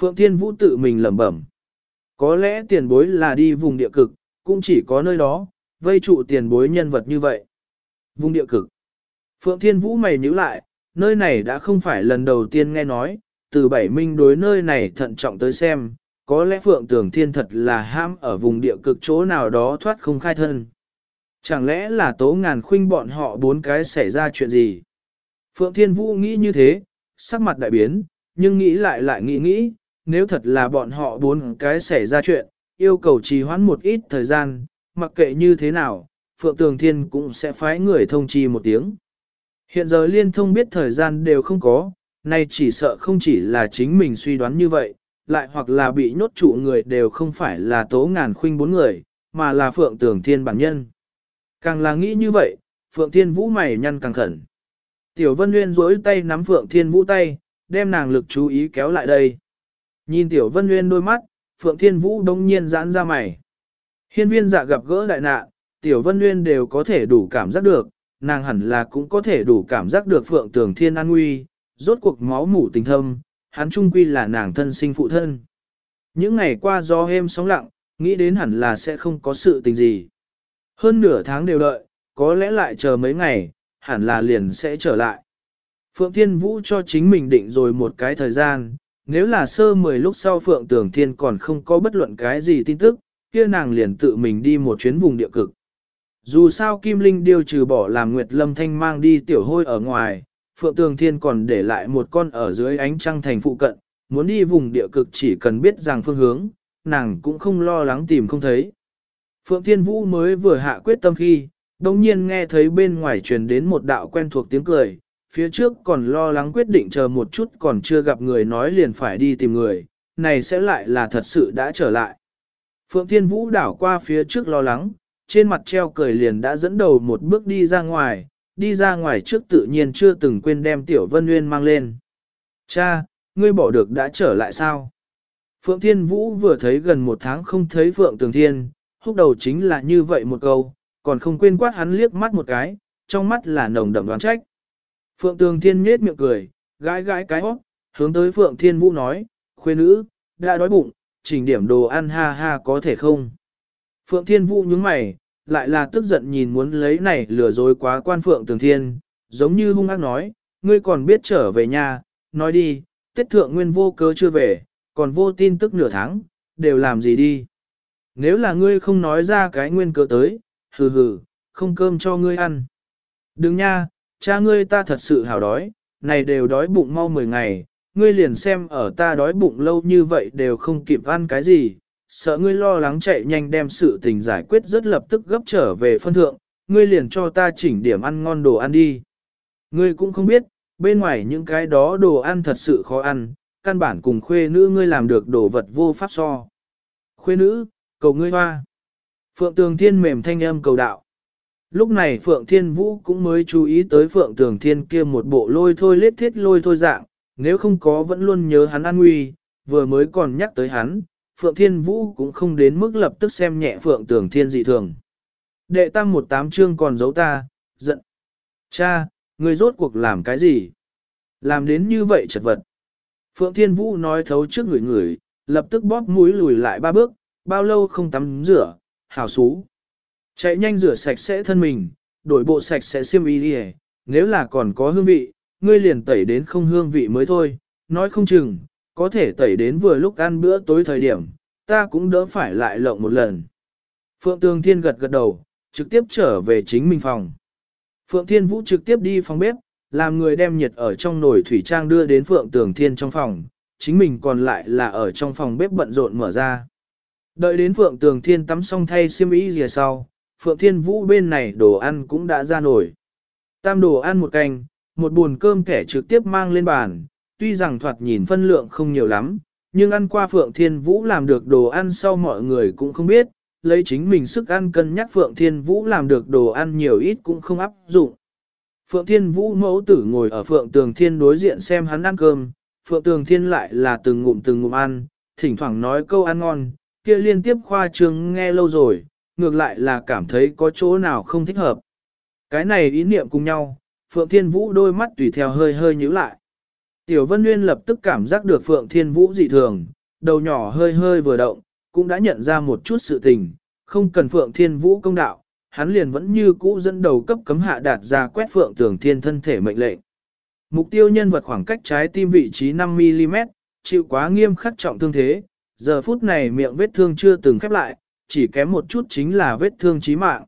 Phượng Thiên Vũ tự mình lẩm bẩm. Có lẽ tiền bối là đi vùng địa cực, cũng chỉ có nơi đó, vây trụ tiền bối nhân vật như vậy. Vùng địa cực. Phượng Thiên Vũ mày nhíu lại, nơi này đã không phải lần đầu tiên nghe nói, từ bảy minh đối nơi này thận trọng tới xem, có lẽ Phượng Tường Thiên thật là ham ở vùng địa cực chỗ nào đó thoát không khai thân. Chẳng lẽ là tố ngàn khuynh bọn họ bốn cái xảy ra chuyện gì? Phượng Thiên Vũ nghĩ như thế, sắc mặt đại biến, nhưng nghĩ lại lại nghĩ nghĩ, nếu thật là bọn họ bốn cái xảy ra chuyện, yêu cầu trì hoãn một ít thời gian, mặc kệ như thế nào, Phượng Tường Thiên cũng sẽ phái người thông chi một tiếng. Hiện giờ liên thông biết thời gian đều không có, nay chỉ sợ không chỉ là chính mình suy đoán như vậy, lại hoặc là bị nhốt trụ người đều không phải là tố ngàn khuynh bốn người, mà là Phượng Tường Thiên bản nhân. Càng là nghĩ như vậy, Phượng Thiên Vũ mày nhăn càng khẩn. Tiểu Vân Nguyên duỗi tay nắm Phượng Thiên Vũ tay, đem nàng lực chú ý kéo lại đây. Nhìn Tiểu Vân Nguyên đôi mắt, Phượng Thiên Vũ đông nhiên giãn ra mày. Hiên viên dạ gặp gỡ đại nạn, Tiểu Vân Nguyên đều có thể đủ cảm giác được, nàng hẳn là cũng có thể đủ cảm giác được Phượng Tường Thiên an nguy, rốt cuộc máu mủ tình thâm, hắn trung quy là nàng thân sinh phụ thân. Những ngày qua do êm sóng lặng, nghĩ đến hẳn là sẽ không có sự tình gì. Hơn nửa tháng đều đợi, có lẽ lại chờ mấy ngày, hẳn là liền sẽ trở lại. Phượng Thiên Vũ cho chính mình định rồi một cái thời gian, nếu là sơ mười lúc sau Phượng Tường Thiên còn không có bất luận cái gì tin tức, kia nàng liền tự mình đi một chuyến vùng địa cực. Dù sao Kim Linh điều trừ bỏ làm Nguyệt Lâm Thanh mang đi tiểu hôi ở ngoài, Phượng Tường Thiên còn để lại một con ở dưới ánh trăng thành phụ cận, muốn đi vùng địa cực chỉ cần biết rằng phương hướng, nàng cũng không lo lắng tìm không thấy. Phượng Thiên Vũ mới vừa hạ quyết tâm khi, đồng nhiên nghe thấy bên ngoài truyền đến một đạo quen thuộc tiếng cười, phía trước còn lo lắng quyết định chờ một chút còn chưa gặp người nói liền phải đi tìm người, này sẽ lại là thật sự đã trở lại. Phượng Thiên Vũ đảo qua phía trước lo lắng, trên mặt treo cười liền đã dẫn đầu một bước đi ra ngoài, đi ra ngoài trước tự nhiên chưa từng quên đem Tiểu Vân Nguyên mang lên. Cha, ngươi bỏ được đã trở lại sao? Phượng Thiên Vũ vừa thấy gần một tháng không thấy Phượng Tường Thiên, húc đầu chính là như vậy một câu, còn không quên quát hắn liếc mắt một cái, trong mắt là nồng đậm đoán trách. Phượng Tường Thiên nhếch miệng cười, gãi gãi cái hót, hướng tới Phượng Thiên Vũ nói, khuê nữ, đã đói bụng, chỉnh điểm đồ ăn ha ha có thể không? Phượng Thiên Vũ nhướng mày, lại là tức giận nhìn muốn lấy này lừa dối quá quan Phượng Tường Thiên, giống như hung ác nói, ngươi còn biết trở về nhà, nói đi, tiết Thượng Nguyên vô cớ chưa về, còn vô tin tức nửa tháng, đều làm gì đi? Nếu là ngươi không nói ra cái nguyên cớ tới, hừ hừ, không cơm cho ngươi ăn. Đừng nha, cha ngươi ta thật sự hào đói, này đều đói bụng mau 10 ngày, ngươi liền xem ở ta đói bụng lâu như vậy đều không kịp ăn cái gì, sợ ngươi lo lắng chạy nhanh đem sự tình giải quyết rất lập tức gấp trở về phân thượng, ngươi liền cho ta chỉnh điểm ăn ngon đồ ăn đi. Ngươi cũng không biết, bên ngoài những cái đó đồ ăn thật sự khó ăn, căn bản cùng khuê nữ ngươi làm được đồ vật vô pháp so. Khuê nữ, cầu ngươi hoa. Phượng Tường Thiên mềm thanh âm cầu đạo. Lúc này Phượng Thiên Vũ cũng mới chú ý tới Phượng Tường Thiên kia một bộ lôi thôi lết thiết lôi thôi dạng, nếu không có vẫn luôn nhớ hắn an nguy, vừa mới còn nhắc tới hắn, Phượng Thiên Vũ cũng không đến mức lập tức xem nhẹ Phượng Tường Thiên dị thường. Đệ tam một tám chương còn giấu ta, giận. Cha, người rốt cuộc làm cái gì? Làm đến như vậy chật vật. Phượng Thiên Vũ nói thấu trước người người, lập tức bóp mũi lùi lại ba bước, bao lâu không tắm rửa, hào xú. Chạy nhanh rửa sạch sẽ thân mình, đổi bộ sạch sẽ xiêm y đi nếu là còn có hương vị, ngươi liền tẩy đến không hương vị mới thôi, nói không chừng, có thể tẩy đến vừa lúc ăn bữa tối thời điểm, ta cũng đỡ phải lại lộng một lần. Phượng Tường Thiên gật gật đầu, trực tiếp trở về chính mình phòng. Phượng Thiên Vũ trực tiếp đi phòng bếp, làm người đem nhiệt ở trong nồi thủy trang đưa đến Phượng Tường Thiên trong phòng, chính mình còn lại là ở trong phòng bếp bận rộn mở ra. Đợi đến Phượng Tường Thiên tắm xong thay xiêm y gì sau, Phượng Thiên Vũ bên này đồ ăn cũng đã ra nổi. Tam đồ ăn một canh, một buồn cơm kẻ trực tiếp mang lên bàn, tuy rằng thoạt nhìn phân lượng không nhiều lắm, nhưng ăn qua Phượng Thiên Vũ làm được đồ ăn sau mọi người cũng không biết, lấy chính mình sức ăn cân nhắc Phượng Thiên Vũ làm được đồ ăn nhiều ít cũng không áp dụng. Phượng Thiên Vũ mẫu tử ngồi ở Phượng Tường Thiên đối diện xem hắn ăn cơm, Phượng Tường Thiên lại là từng ngụm từng ngụm ăn, thỉnh thoảng nói câu ăn ngon, kia liên tiếp khoa trương nghe lâu rồi, ngược lại là cảm thấy có chỗ nào không thích hợp. Cái này ý niệm cùng nhau, Phượng Thiên Vũ đôi mắt tùy theo hơi hơi nhíu lại. Tiểu Vân Nguyên lập tức cảm giác được Phượng Thiên Vũ dị thường, đầu nhỏ hơi hơi vừa động, cũng đã nhận ra một chút sự tình, không cần Phượng Thiên Vũ công đạo, hắn liền vẫn như cũ dẫn đầu cấp cấm hạ đạt ra quét Phượng Tường Thiên thân thể mệnh lệnh. Mục tiêu nhân vật khoảng cách trái tim vị trí 5mm, chịu quá nghiêm khắc trọng thương thế, giờ phút này miệng vết thương chưa từng khép lại, chỉ kém một chút chính là vết thương chí mạng.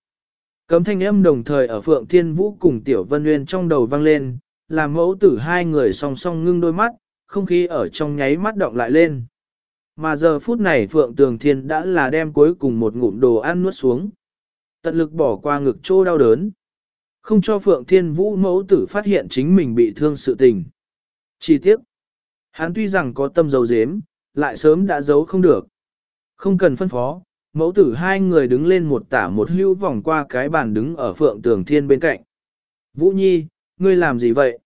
Cấm thanh âm đồng thời ở Phượng Thiên Vũ cùng Tiểu Vân Nguyên trong đầu vang lên, làm mẫu tử hai người song song ngưng đôi mắt, không khí ở trong nháy mắt động lại lên. Mà giờ phút này Phượng Tường Thiên đã là đem cuối cùng một ngụm đồ ăn nuốt xuống. Tận lực bỏ qua ngực trô đau đớn. Không cho Phượng Thiên Vũ mẫu tử phát hiện chính mình bị thương sự tình. Chỉ tiếc, hắn tuy rằng có tâm dấu dếm, lại sớm đã giấu không được. Không cần phân phó, mẫu tử hai người đứng lên một tả một hưu vòng qua cái bàn đứng ở Phượng Tường Thiên bên cạnh. Vũ Nhi, ngươi làm gì vậy?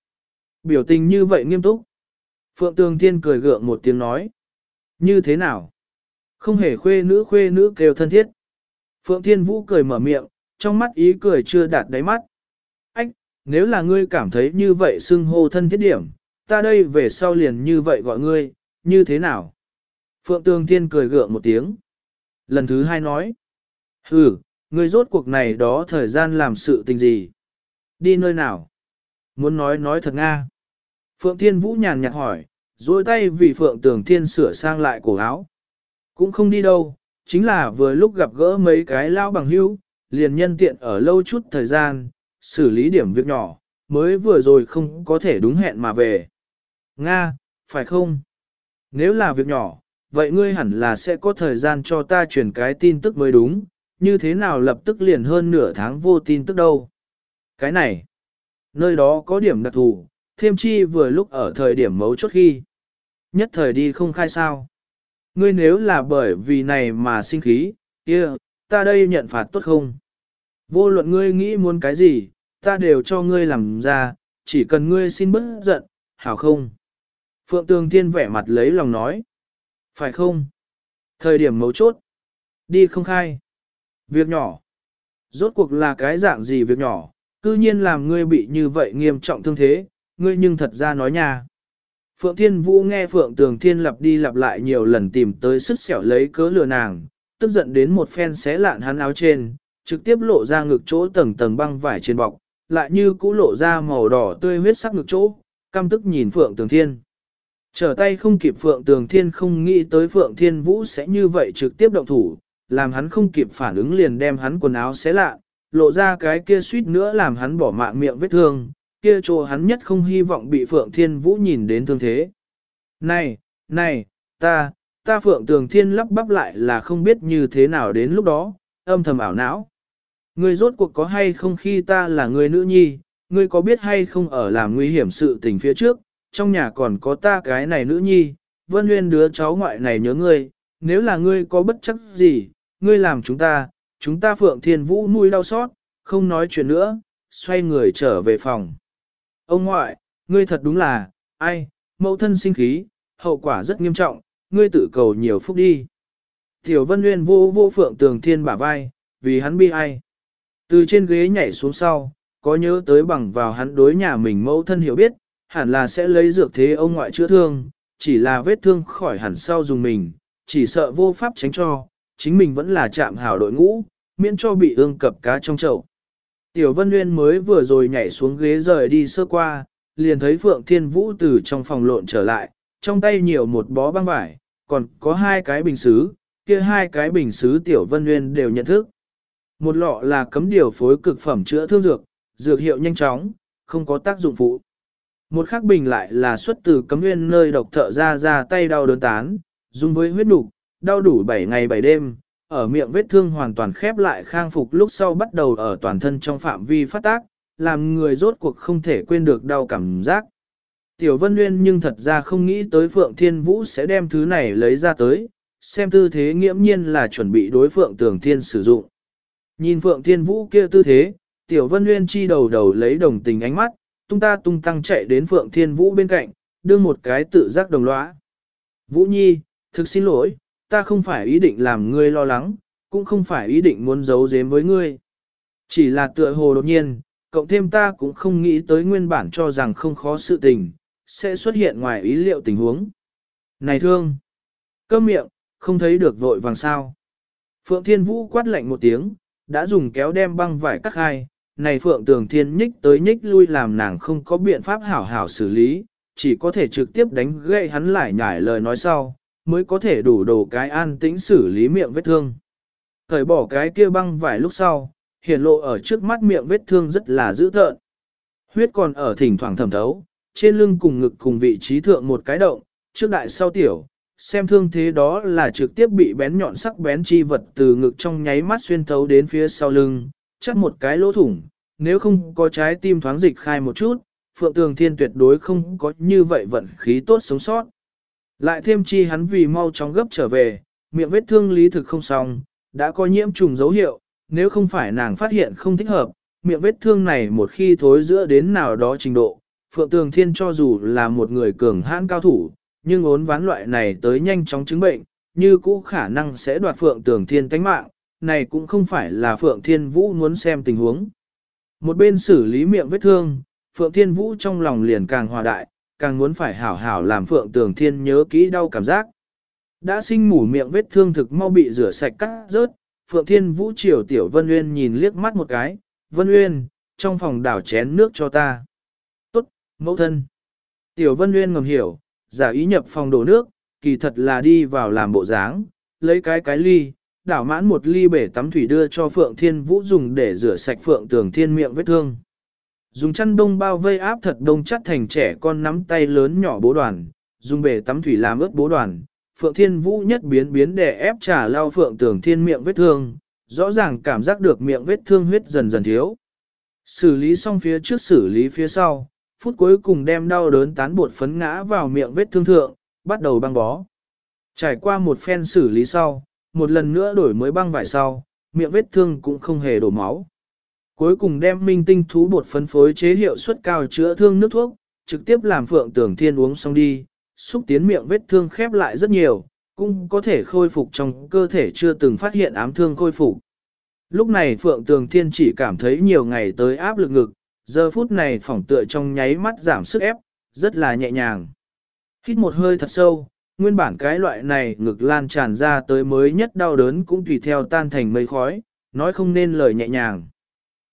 Biểu tình như vậy nghiêm túc. Phượng Tường Thiên cười gượng một tiếng nói. Như thế nào? Không hề khuê nữ khuê nữ kêu thân thiết. Phượng Thiên Vũ cười mở miệng, trong mắt ý cười chưa đạt đáy mắt. Ách, nếu là ngươi cảm thấy như vậy xưng hô thân thiết điểm, ta đây về sau liền như vậy gọi ngươi, như thế nào? Phượng Tường Thiên cười gượng một tiếng. Lần thứ hai nói. Ừ, ngươi rốt cuộc này đó thời gian làm sự tình gì? Đi nơi nào? Muốn nói nói thật Nga. Phượng Thiên Vũ nhàn nhạt hỏi, dôi tay vì Phượng Tường Thiên sửa sang lại cổ áo. Cũng không đi đâu, chính là vừa lúc gặp gỡ mấy cái lao bằng hữu, liền nhân tiện ở lâu chút thời gian, xử lý điểm việc nhỏ, mới vừa rồi không có thể đúng hẹn mà về. Nga, phải không? Nếu là việc nhỏ, vậy ngươi hẳn là sẽ có thời gian cho ta truyền cái tin tức mới đúng, như thế nào lập tức liền hơn nửa tháng vô tin tức đâu. Cái này, nơi đó có điểm đặc thù, thêm chi vừa lúc ở thời điểm mấu chốt khi. Nhất thời đi không khai sao. Ngươi nếu là bởi vì này mà sinh khí, kia, ta đây nhận phạt tốt không? Vô luận ngươi nghĩ muốn cái gì, ta đều cho ngươi làm ra, chỉ cần ngươi xin bớt giận, hảo không? Phượng Tường Thiên vẻ mặt lấy lòng nói. Phải không? Thời điểm mấu chốt. Đi không khai. Việc nhỏ. Rốt cuộc là cái dạng gì việc nhỏ, cư nhiên làm ngươi bị như vậy nghiêm trọng thương thế, ngươi nhưng thật ra nói nha. Phượng Thiên Vũ nghe Phượng Tường Thiên lặp đi lặp lại nhiều lần tìm tới sức sẹo lấy cớ lừa nàng, tức giận đến một phen xé lạn hắn áo trên, trực tiếp lộ ra ngực chỗ tầng tầng băng vải trên bọc, lại như cũ lộ ra màu đỏ tươi huyết sắc ngực chỗ, căm tức nhìn Phượng Tường Thiên. Trở tay không kịp Phượng Tường Thiên không nghĩ tới Phượng Thiên Vũ sẽ như vậy trực tiếp động thủ, làm hắn không kịp phản ứng liền đem hắn quần áo xé lạ, lộ ra cái kia suýt nữa làm hắn bỏ mạng miệng vết thương, kia chỗ hắn nhất không hy vọng bị Phượng Thiên Vũ nhìn đến thương thế. Này, này, ta, ta Phượng Tường Thiên lắp bắp lại là không biết như thế nào đến lúc đó, âm thầm ảo não. Ngươi rốt cuộc có hay không khi ta là người nữ nhi, ngươi có biết hay không ở làm nguy hiểm sự tình phía trước, trong nhà còn có ta cái này nữ nhi, vân nguyên đứa cháu ngoại này nhớ ngươi, nếu là ngươi có bất chấp gì, ngươi làm chúng ta, chúng ta Phượng Thiên Vũ nuôi đau xót, không nói chuyện nữa, xoay người trở về phòng. Ông ngoại, ngươi thật đúng là, ai, mẫu thân sinh khí, hậu quả rất nghiêm trọng, ngươi tự cầu nhiều phúc đi. Tiểu Vân Nguyên vô vô Phượng Tường Thiên bả vai, vì hắn bi ai. Từ trên ghế nhảy xuống sau, có nhớ tới bằng vào hắn đối nhà mình mẫu thân hiểu biết, hẳn là sẽ lấy dược thế ông ngoại chữa thương, chỉ là vết thương khỏi hẳn sau dùng mình, chỉ sợ vô pháp tránh cho, chính mình vẫn là chạm hảo đội ngũ, miễn cho bị ương cập cá trong chậu. Tiểu Vân Nguyên mới vừa rồi nhảy xuống ghế rời đi sơ qua, liền thấy Phượng Thiên Vũ từ trong phòng lộn trở lại, trong tay nhiều một bó băng vải, còn có hai cái bình xứ, kia hai cái bình xứ Tiểu Vân Nguyên đều nhận thức. Một lọ là cấm điều phối cực phẩm chữa thương dược, dược hiệu nhanh chóng, không có tác dụng phụ. Một khác bình lại là xuất từ cấm nguyên nơi độc thợ ra ra tay đau đớn tán, dùng với huyết nục, đau đủ 7 ngày 7 đêm, ở miệng vết thương hoàn toàn khép lại khang phục lúc sau bắt đầu ở toàn thân trong phạm vi phát tác, làm người rốt cuộc không thể quên được đau cảm giác. Tiểu Vân Nguyên nhưng thật ra không nghĩ tới Phượng Thiên Vũ sẽ đem thứ này lấy ra tới, xem tư thế nghiễm nhiên là chuẩn bị đối Phượng Tường Thiên sử dụng. Nhìn Phượng Thiên Vũ kia tư thế, Tiểu Vân Nguyên chi đầu đầu lấy đồng tình ánh mắt, tung ta tung tăng chạy đến Phượng Thiên Vũ bên cạnh, đưa một cái tự giác đồng lõa. Vũ Nhi, thực xin lỗi, ta không phải ý định làm ngươi lo lắng, cũng không phải ý định muốn giấu giếm với ngươi. Chỉ là tựa hồ đột nhiên, cộng thêm ta cũng không nghĩ tới nguyên bản cho rằng không khó sự tình, sẽ xuất hiện ngoài ý liệu tình huống. Này thương! Câm miệng, không thấy được vội vàng sao. Phượng Thiên Vũ quát lạnh một tiếng, đã dùng kéo đem băng vải cắt hai, này Phượng Tường Thiên nhích tới nhích lui làm nàng không có biện pháp hảo hảo xử lý, chỉ có thể trực tiếp đánh gậy hắn lại nhải lời nói sau, mới có thể đủ đồ cái an tĩnh xử lý miệng vết thương. Thời bỏ cái kia băng vải lúc sau, hiện lộ ở trước mắt miệng vết thương rất là dữ tợn. Huyết còn ở thỉnh thoảng thẩm thấu, trên lưng cùng ngực cùng vị trí thượng một cái động, trước đại sau tiểu, xem thương thế đó là trực tiếp bị bén nhọn sắc bén chi vật từ ngực trong nháy mắt xuyên thấu đến phía sau lưng, chắc một cái lỗ thủng, nếu không có trái tim thoáng dịch khai một chút, Phượng Tường Thiên tuyệt đối không có như vậy vận khí tốt sống sót. Lại thêm chi hắn vì mau chóng gấp trở về, miệng vết thương lý thực không xong, đã có nhiễm trùng dấu hiệu, nếu không phải nàng phát hiện không thích hợp, miệng vết thương này một khi thối giữa đến nào đó trình độ, Phượng Tường Thiên cho dù là một người cường hãn cao thủ, nhưng ốn ván loại này tới nhanh chóng chứng bệnh, như cũ khả năng sẽ đoạt Phượng Tường Thiên tánh mạng, này cũng không phải là Phượng Thiên Vũ muốn xem tình huống. Một bên xử lý miệng vết thương, Phượng Thiên Vũ trong lòng liền càng hòa đại, càng muốn phải hảo hảo làm Phượng Tường Thiên nhớ kỹ đau cảm giác. Đã sinh mủ miệng vết thương thực mau bị rửa sạch cắt rớt, Phượng Thiên Vũ triều Tiểu Vân Uyên nhìn liếc mắt một cái, Vân Uyên, trong phòng đảo chén nước cho ta. Tốt, mẫu thân. Tiểu Vân Uyên ngầm hiểu, giả ý nhập phòng đổ nước, kỳ thật là đi vào làm bộ dáng, lấy cái cái ly, đảo mãn một ly bể tắm thủy đưa cho Phượng Thiên Vũ dùng để rửa sạch Phượng Tường Thiên miệng vết thương. Dùng chăn đông bao vây áp thật đông chắt thành trẻ con nắm tay lớn nhỏ bố đoàn, dùng bể tắm thủy làm ướt bố đoàn. Phượng Thiên Vũ nhất biến biến để ép trả lao Phượng Tường Thiên miệng vết thương, rõ ràng cảm giác được miệng vết thương huyết dần dần thiếu. Xử lý xong phía trước xử lý phía sau, phút cuối cùng đem đau đớn tán bột phấn ngã vào miệng vết thương thượng, bắt đầu băng bó. Trải qua một phen xử lý sau, một lần nữa đổi mới băng vải sau, miệng vết thương cũng không hề đổ máu. Cuối cùng đem minh tinh thú bột phân phối chế hiệu suất cao chữa thương nước thuốc, trực tiếp làm phượng tưởng thiên uống xong đi, xúc tiến miệng vết thương khép lại rất nhiều, cũng có thể khôi phục trong cơ thể chưa từng phát hiện ám thương khôi phục. Lúc này Phượng Tường Thiên chỉ cảm thấy nhiều ngày tới áp lực ngực, giờ phút này phỏng tựa trong nháy mắt giảm sức ép, rất là nhẹ nhàng. Hít một hơi thật sâu, nguyên bản cái loại này ngực lan tràn ra tới mới nhất đau đớn cũng tùy theo tan thành mây khói, nói không nên lời nhẹ nhàng.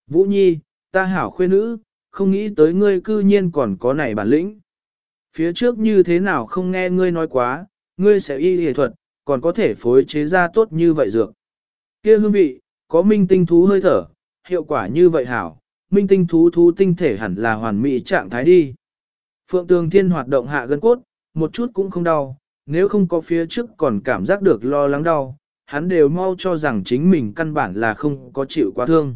Vũ Nhi, ta hảo khuê nữ, không nghĩ tới ngươi cư nhiên còn có này bản lĩnh. Phía trước như thế nào không nghe ngươi nói quá, ngươi sẽ y y thuật, còn có thể phối chế ra tốt như vậy dược. kia hương vị, có minh tinh thú hơi thở, hiệu quả như vậy hảo, minh tinh thú thú tinh thể hẳn là hoàn mỹ trạng thái đi. Phượng tường thiên hoạt động hạ gân cốt, một chút cũng không đau, nếu không có phía trước còn cảm giác được lo lắng đau, hắn đều mau cho rằng chính mình căn bản là không có chịu quá thương.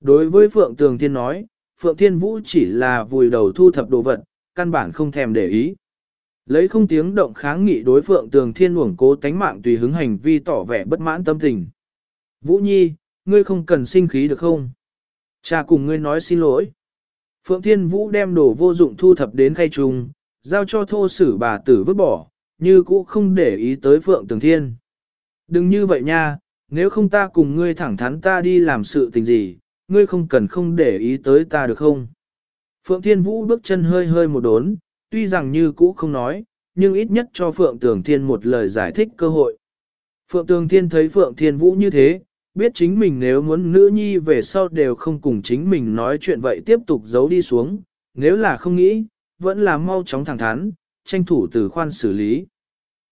Đối với Phượng Tường Thiên nói, Phượng Thiên Vũ chỉ là vùi đầu thu thập đồ vật, căn bản không thèm để ý. Lấy không tiếng động kháng nghị đối Phượng Tường Thiên uổng cố tánh mạng tùy hứng hành vi tỏ vẻ bất mãn tâm tình. Vũ Nhi, ngươi không cần sinh khí được không? Cha cùng ngươi nói xin lỗi. Phượng Thiên Vũ đem đồ vô dụng thu thập đến khay trùng, giao cho thô sử bà tử vứt bỏ, như cũ không để ý tới Phượng Tường Thiên. Đừng như vậy nha, nếu không ta cùng ngươi thẳng thắn ta đi làm sự tình gì, ngươi không cần không để ý tới ta được không? Phượng Thiên Vũ bước chân hơi hơi một đốn, tuy rằng như cũ không nói, nhưng ít nhất cho Phượng Tường Thiên một lời giải thích cơ hội. Phượng Tường Thiên thấy Phượng Thiên Vũ như thế, biết chính mình nếu muốn nữ nhi về sau đều không cùng chính mình nói chuyện vậy tiếp tục giấu đi xuống, nếu là không nghĩ, vẫn là mau chóng thẳng thắn, tranh thủ từ khoan xử lý.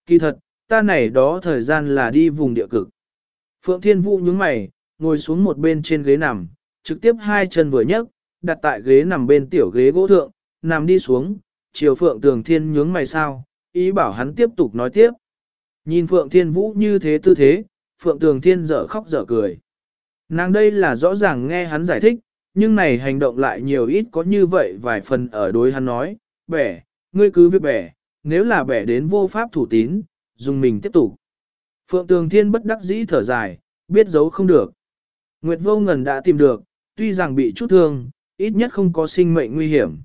Kỳ thật, ta này đó thời gian là đi vùng địa cực. Phượng Thiên Vũ nhướng mày, ngồi xuống một bên trên ghế nằm, trực tiếp hai chân vừa nhấc, đặt tại ghế nằm bên tiểu ghế gỗ thượng, nằm đi xuống, chiều Phượng Tường Thiên nhướng mày sao, ý bảo hắn tiếp tục nói tiếp. Nhìn Phượng Thiên Vũ như thế tư thế, Phượng Tường Thiên dở khóc dở cười. Nàng đây là rõ ràng nghe hắn giải thích, nhưng này hành động lại nhiều ít có như vậy vài phần ở đối hắn nói, bẻ, ngươi cứ việc bẻ, nếu là bẻ đến vô pháp thủ tín, dùng mình tiếp tục. Phượng Tường Thiên bất đắc dĩ thở dài, biết giấu không được. Nguyệt vô ngần đã tìm được, tuy rằng bị chút thương, ít nhất không có sinh mệnh nguy hiểm.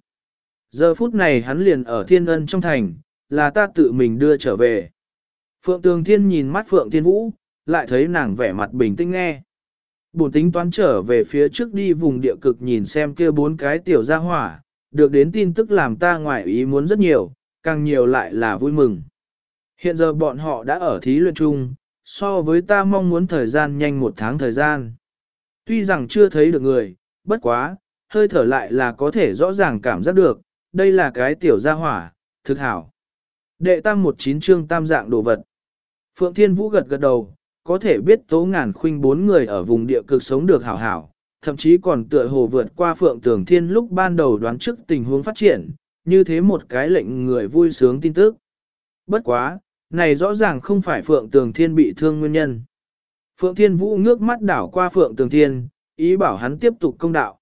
Giờ phút này hắn liền ở thiên ân trong thành, là ta tự mình đưa trở về. Phượng Tường Thiên nhìn mắt Phượng Thiên Vũ, lại thấy nàng vẻ mặt bình tĩnh nghe. Bổn tính toán trở về phía trước đi vùng địa cực nhìn xem kia bốn cái tiểu gia hỏa, được đến tin tức làm ta ngoại ý muốn rất nhiều, càng nhiều lại là vui mừng. Hiện giờ bọn họ đã ở thí luyện chung, so với ta mong muốn thời gian nhanh một tháng thời gian. Tuy rằng chưa thấy được người, bất quá, hơi thở lại là có thể rõ ràng cảm giác được, đây là cái tiểu gia hỏa, thực hảo. Đệ tam một chín chương tam dạng đồ vật. Phượng Thiên Vũ gật gật đầu, có thể biết tố ngàn khuynh bốn người ở vùng địa cực sống được hảo hảo, thậm chí còn tựa hồ vượt qua Phượng Tường Thiên lúc ban đầu đoán trước tình huống phát triển, như thế một cái lệnh người vui sướng tin tức. Bất quá, này rõ ràng không phải Phượng Tường Thiên bị thương nguyên nhân. Phượng Thiên Vũ ngước mắt đảo qua Phượng Tường Thiên, ý bảo hắn tiếp tục công đạo.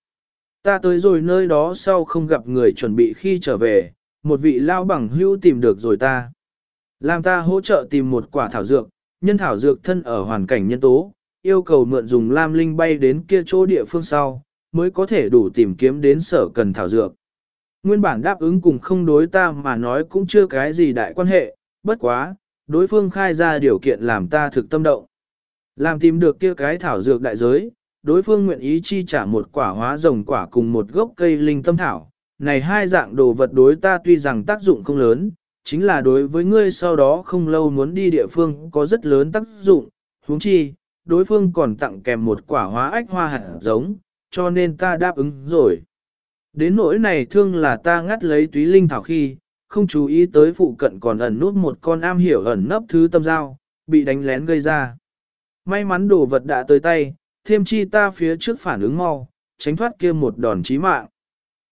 Ta tới rồi nơi đó sau không gặp người chuẩn bị khi trở về, một vị lao bằng hưu tìm được rồi ta. Làm ta hỗ trợ tìm một quả thảo dược, nhân thảo dược thân ở hoàn cảnh nhân tố, yêu cầu mượn dùng lam linh bay đến kia chỗ địa phương sau, mới có thể đủ tìm kiếm đến sở cần thảo dược. Nguyên bản đáp ứng cùng không đối ta mà nói cũng chưa cái gì đại quan hệ, bất quá, đối phương khai ra điều kiện làm ta thực tâm động. Làm tìm được kia cái thảo dược đại giới, đối phương nguyện ý chi trả một quả hóa rồng quả cùng một gốc cây linh tâm thảo. Này hai dạng đồ vật đối ta tuy rằng tác dụng không lớn, chính là đối với ngươi sau đó không lâu muốn đi địa phương có rất lớn tác dụng, huống chi, đối phương còn tặng kèm một quả hóa ách hoa hạt giống, cho nên ta đáp ứng rồi. Đến nỗi này thương là ta ngắt lấy túy linh thảo khi, không chú ý tới phụ cận còn ẩn nút một con am hiểu ẩn nấp thứ tâm dao, bị đánh lén gây ra. May mắn đồ vật đã tới tay, thêm chi ta phía trước phản ứng mau, tránh thoát kia một đòn chí mạng.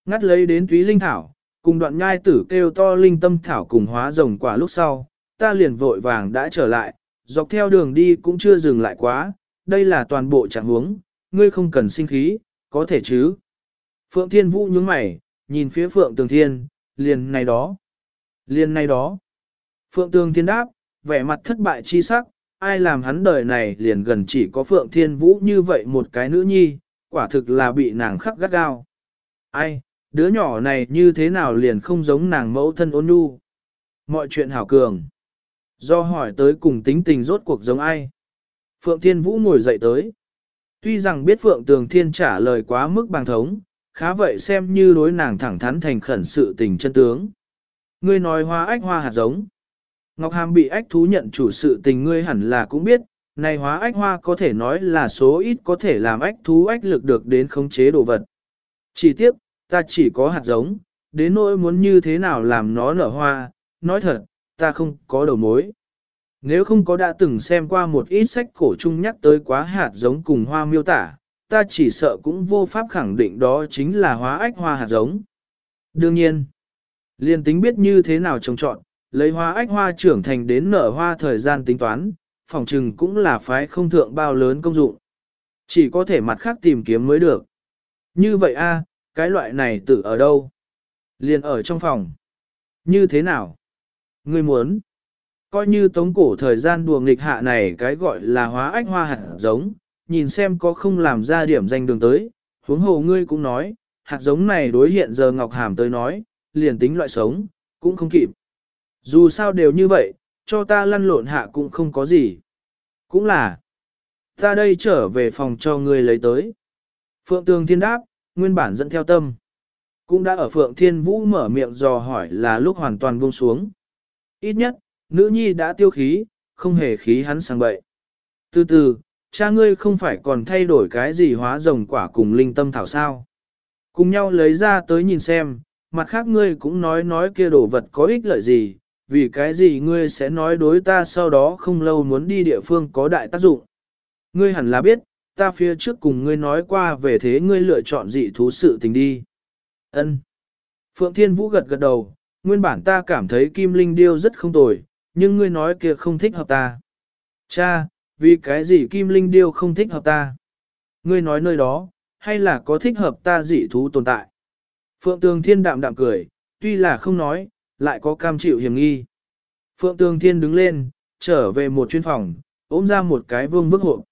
Ngắt lấy đến túy linh thảo, cùng đoạn nhai tử kêu to linh tâm thảo cùng hóa rồng quả lúc sau, ta liền vội vàng đã trở lại, dọc theo đường đi cũng chưa dừng lại quá, đây là toàn bộ trạng huống, ngươi không cần sinh khí, có thể chứ. Phượng Thiên Vũ nhướng mày, nhìn phía Phượng Tường Thiên, liền này đó. Liền này đó. Phượng Tường Thiên đáp, vẻ mặt thất bại chi sắc, ai làm hắn đời này liền gần chỉ có Phượng Thiên Vũ như vậy một cái nữ nhi, quả thực là bị nàng khắc gắt gao. Ai, đứa nhỏ này như thế nào liền không giống nàng mẫu thân ôn nhu. Mọi chuyện hảo cường. Do hỏi tới cùng tính tình rốt cuộc giống ai. Phượng Thiên Vũ ngồi dậy tới. Tuy rằng biết Phượng Tường Thiên trả lời quá mức bằng thống, khá vậy xem như đối nàng thẳng thắn thành khẩn sự tình chân tướng. Ngươi nói hoa ách hoa hạt giống. Ngọc Hàm bị ách thú nhận chủ sự tình ngươi hẳn là cũng biết, này hóa ách hoa có thể nói là số ít có thể làm ách thú ách lực được đến khống chế đồ vật. Chỉ tiếc, ta chỉ có hạt giống, đến nỗi muốn như thế nào làm nó nở hoa, nói thật, ta không có đầu mối. Nếu không có đã từng xem qua một ít sách cổ chung nhắc tới quá hạt giống cùng hoa miêu tả, ta chỉ sợ cũng vô pháp khẳng định đó chính là hóa ách hoa hạt giống. Đương nhiên, liên tính biết như thế nào trồng trọn, lấy hoa ách hoa trưởng thành đến nở hoa thời gian tính toán, phòng trừng cũng là phái không thượng bao lớn công dụng. Chỉ có thể mặt khác tìm kiếm mới được. Như vậy a, cái loại này tự ở đâu? Liền ở trong phòng. Như thế nào? Ngươi muốn? Coi như tống cổ thời gian đùa nghịch hạ này cái gọi là hóa ách hoa hạt giống, nhìn xem có không làm ra điểm danh đường tới, huống hồ ngươi cũng nói, hạt giống này đối hiện giờ Ngọc Hàm tới nói, liền tính loại sống, cũng không kịp. Dù sao đều như vậy, cho ta lăn lộn hạ cũng không có gì. Cũng là, ta đây trở về phòng cho ngươi lấy tới. Phượng Tường Thiên đáp, nguyên bản dẫn theo tâm. Cũng đã ở Phượng Thiên Vũ mở miệng dò hỏi là lúc hoàn toàn buông xuống. Ít nhất, nữ nhi đã tiêu khí, không hề khí hắn sang bậy. Từ từ, cha ngươi không phải còn thay đổi cái gì hóa rồng quả cùng linh tâm thảo sao. Cùng nhau lấy ra tới nhìn xem, mặt khác ngươi cũng nói nói kia đồ vật có ích lợi gì, vì cái gì ngươi sẽ nói đối ta sau đó không lâu muốn đi địa phương có đại tác dụng. Ngươi hẳn là biết, ta phía trước cùng ngươi nói qua về thế ngươi lựa chọn dị thú sự tình đi. Ân. Phượng Thiên Vũ gật gật đầu, nguyên bản ta cảm thấy Kim Linh Điêu rất không tồi, nhưng ngươi nói kia không thích hợp ta. Cha, vì cái gì Kim Linh Điêu không thích hợp ta? Ngươi nói nơi đó, hay là có thích hợp ta dị thú tồn tại? Phượng Tường Thiên đạm đạm cười, tuy là không nói, lại có cam chịu hiểm nghi. Phượng Tường Thiên đứng lên, trở về một chuyên phòng, ôm ra một cái vương vức hộp.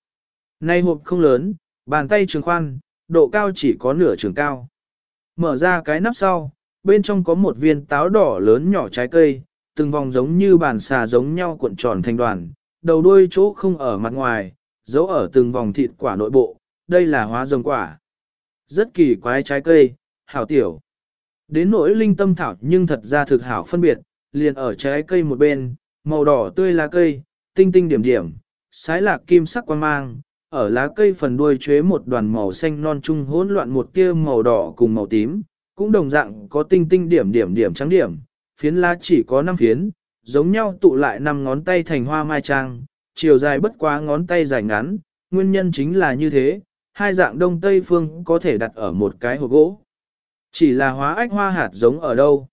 Nay hộp không lớn, bàn tay trường khoan, độ cao chỉ có nửa trường cao. Mở ra cái nắp sau, bên trong có một viên táo đỏ lớn nhỏ trái cây, từng vòng giống như bàn xà giống nhau cuộn tròn thành đoàn, đầu đuôi chỗ không ở mặt ngoài, giấu ở từng vòng thịt quả nội bộ, đây là hóa rồng quả. Rất kỳ quái trái cây, hảo tiểu. Đến nỗi linh tâm thảo nhưng thật ra thực hảo phân biệt, liền ở trái cây một bên, màu đỏ tươi lá cây, tinh tinh điểm điểm, sái lạc kim sắc quan mang, ở lá cây phần đuôi chế một đoàn màu xanh non trung hỗn loạn một tia màu đỏ cùng màu tím, cũng đồng dạng có tinh tinh điểm điểm điểm trắng điểm, phiến lá chỉ có 5 phiến, giống nhau tụ lại năm ngón tay thành hoa mai trang, chiều dài bất quá ngón tay dài ngắn, nguyên nhân chính là như thế, hai dạng đông tây phương có thể đặt ở một cái hộp gỗ. Chỉ là hóa ách hoa hạt giống ở đâu.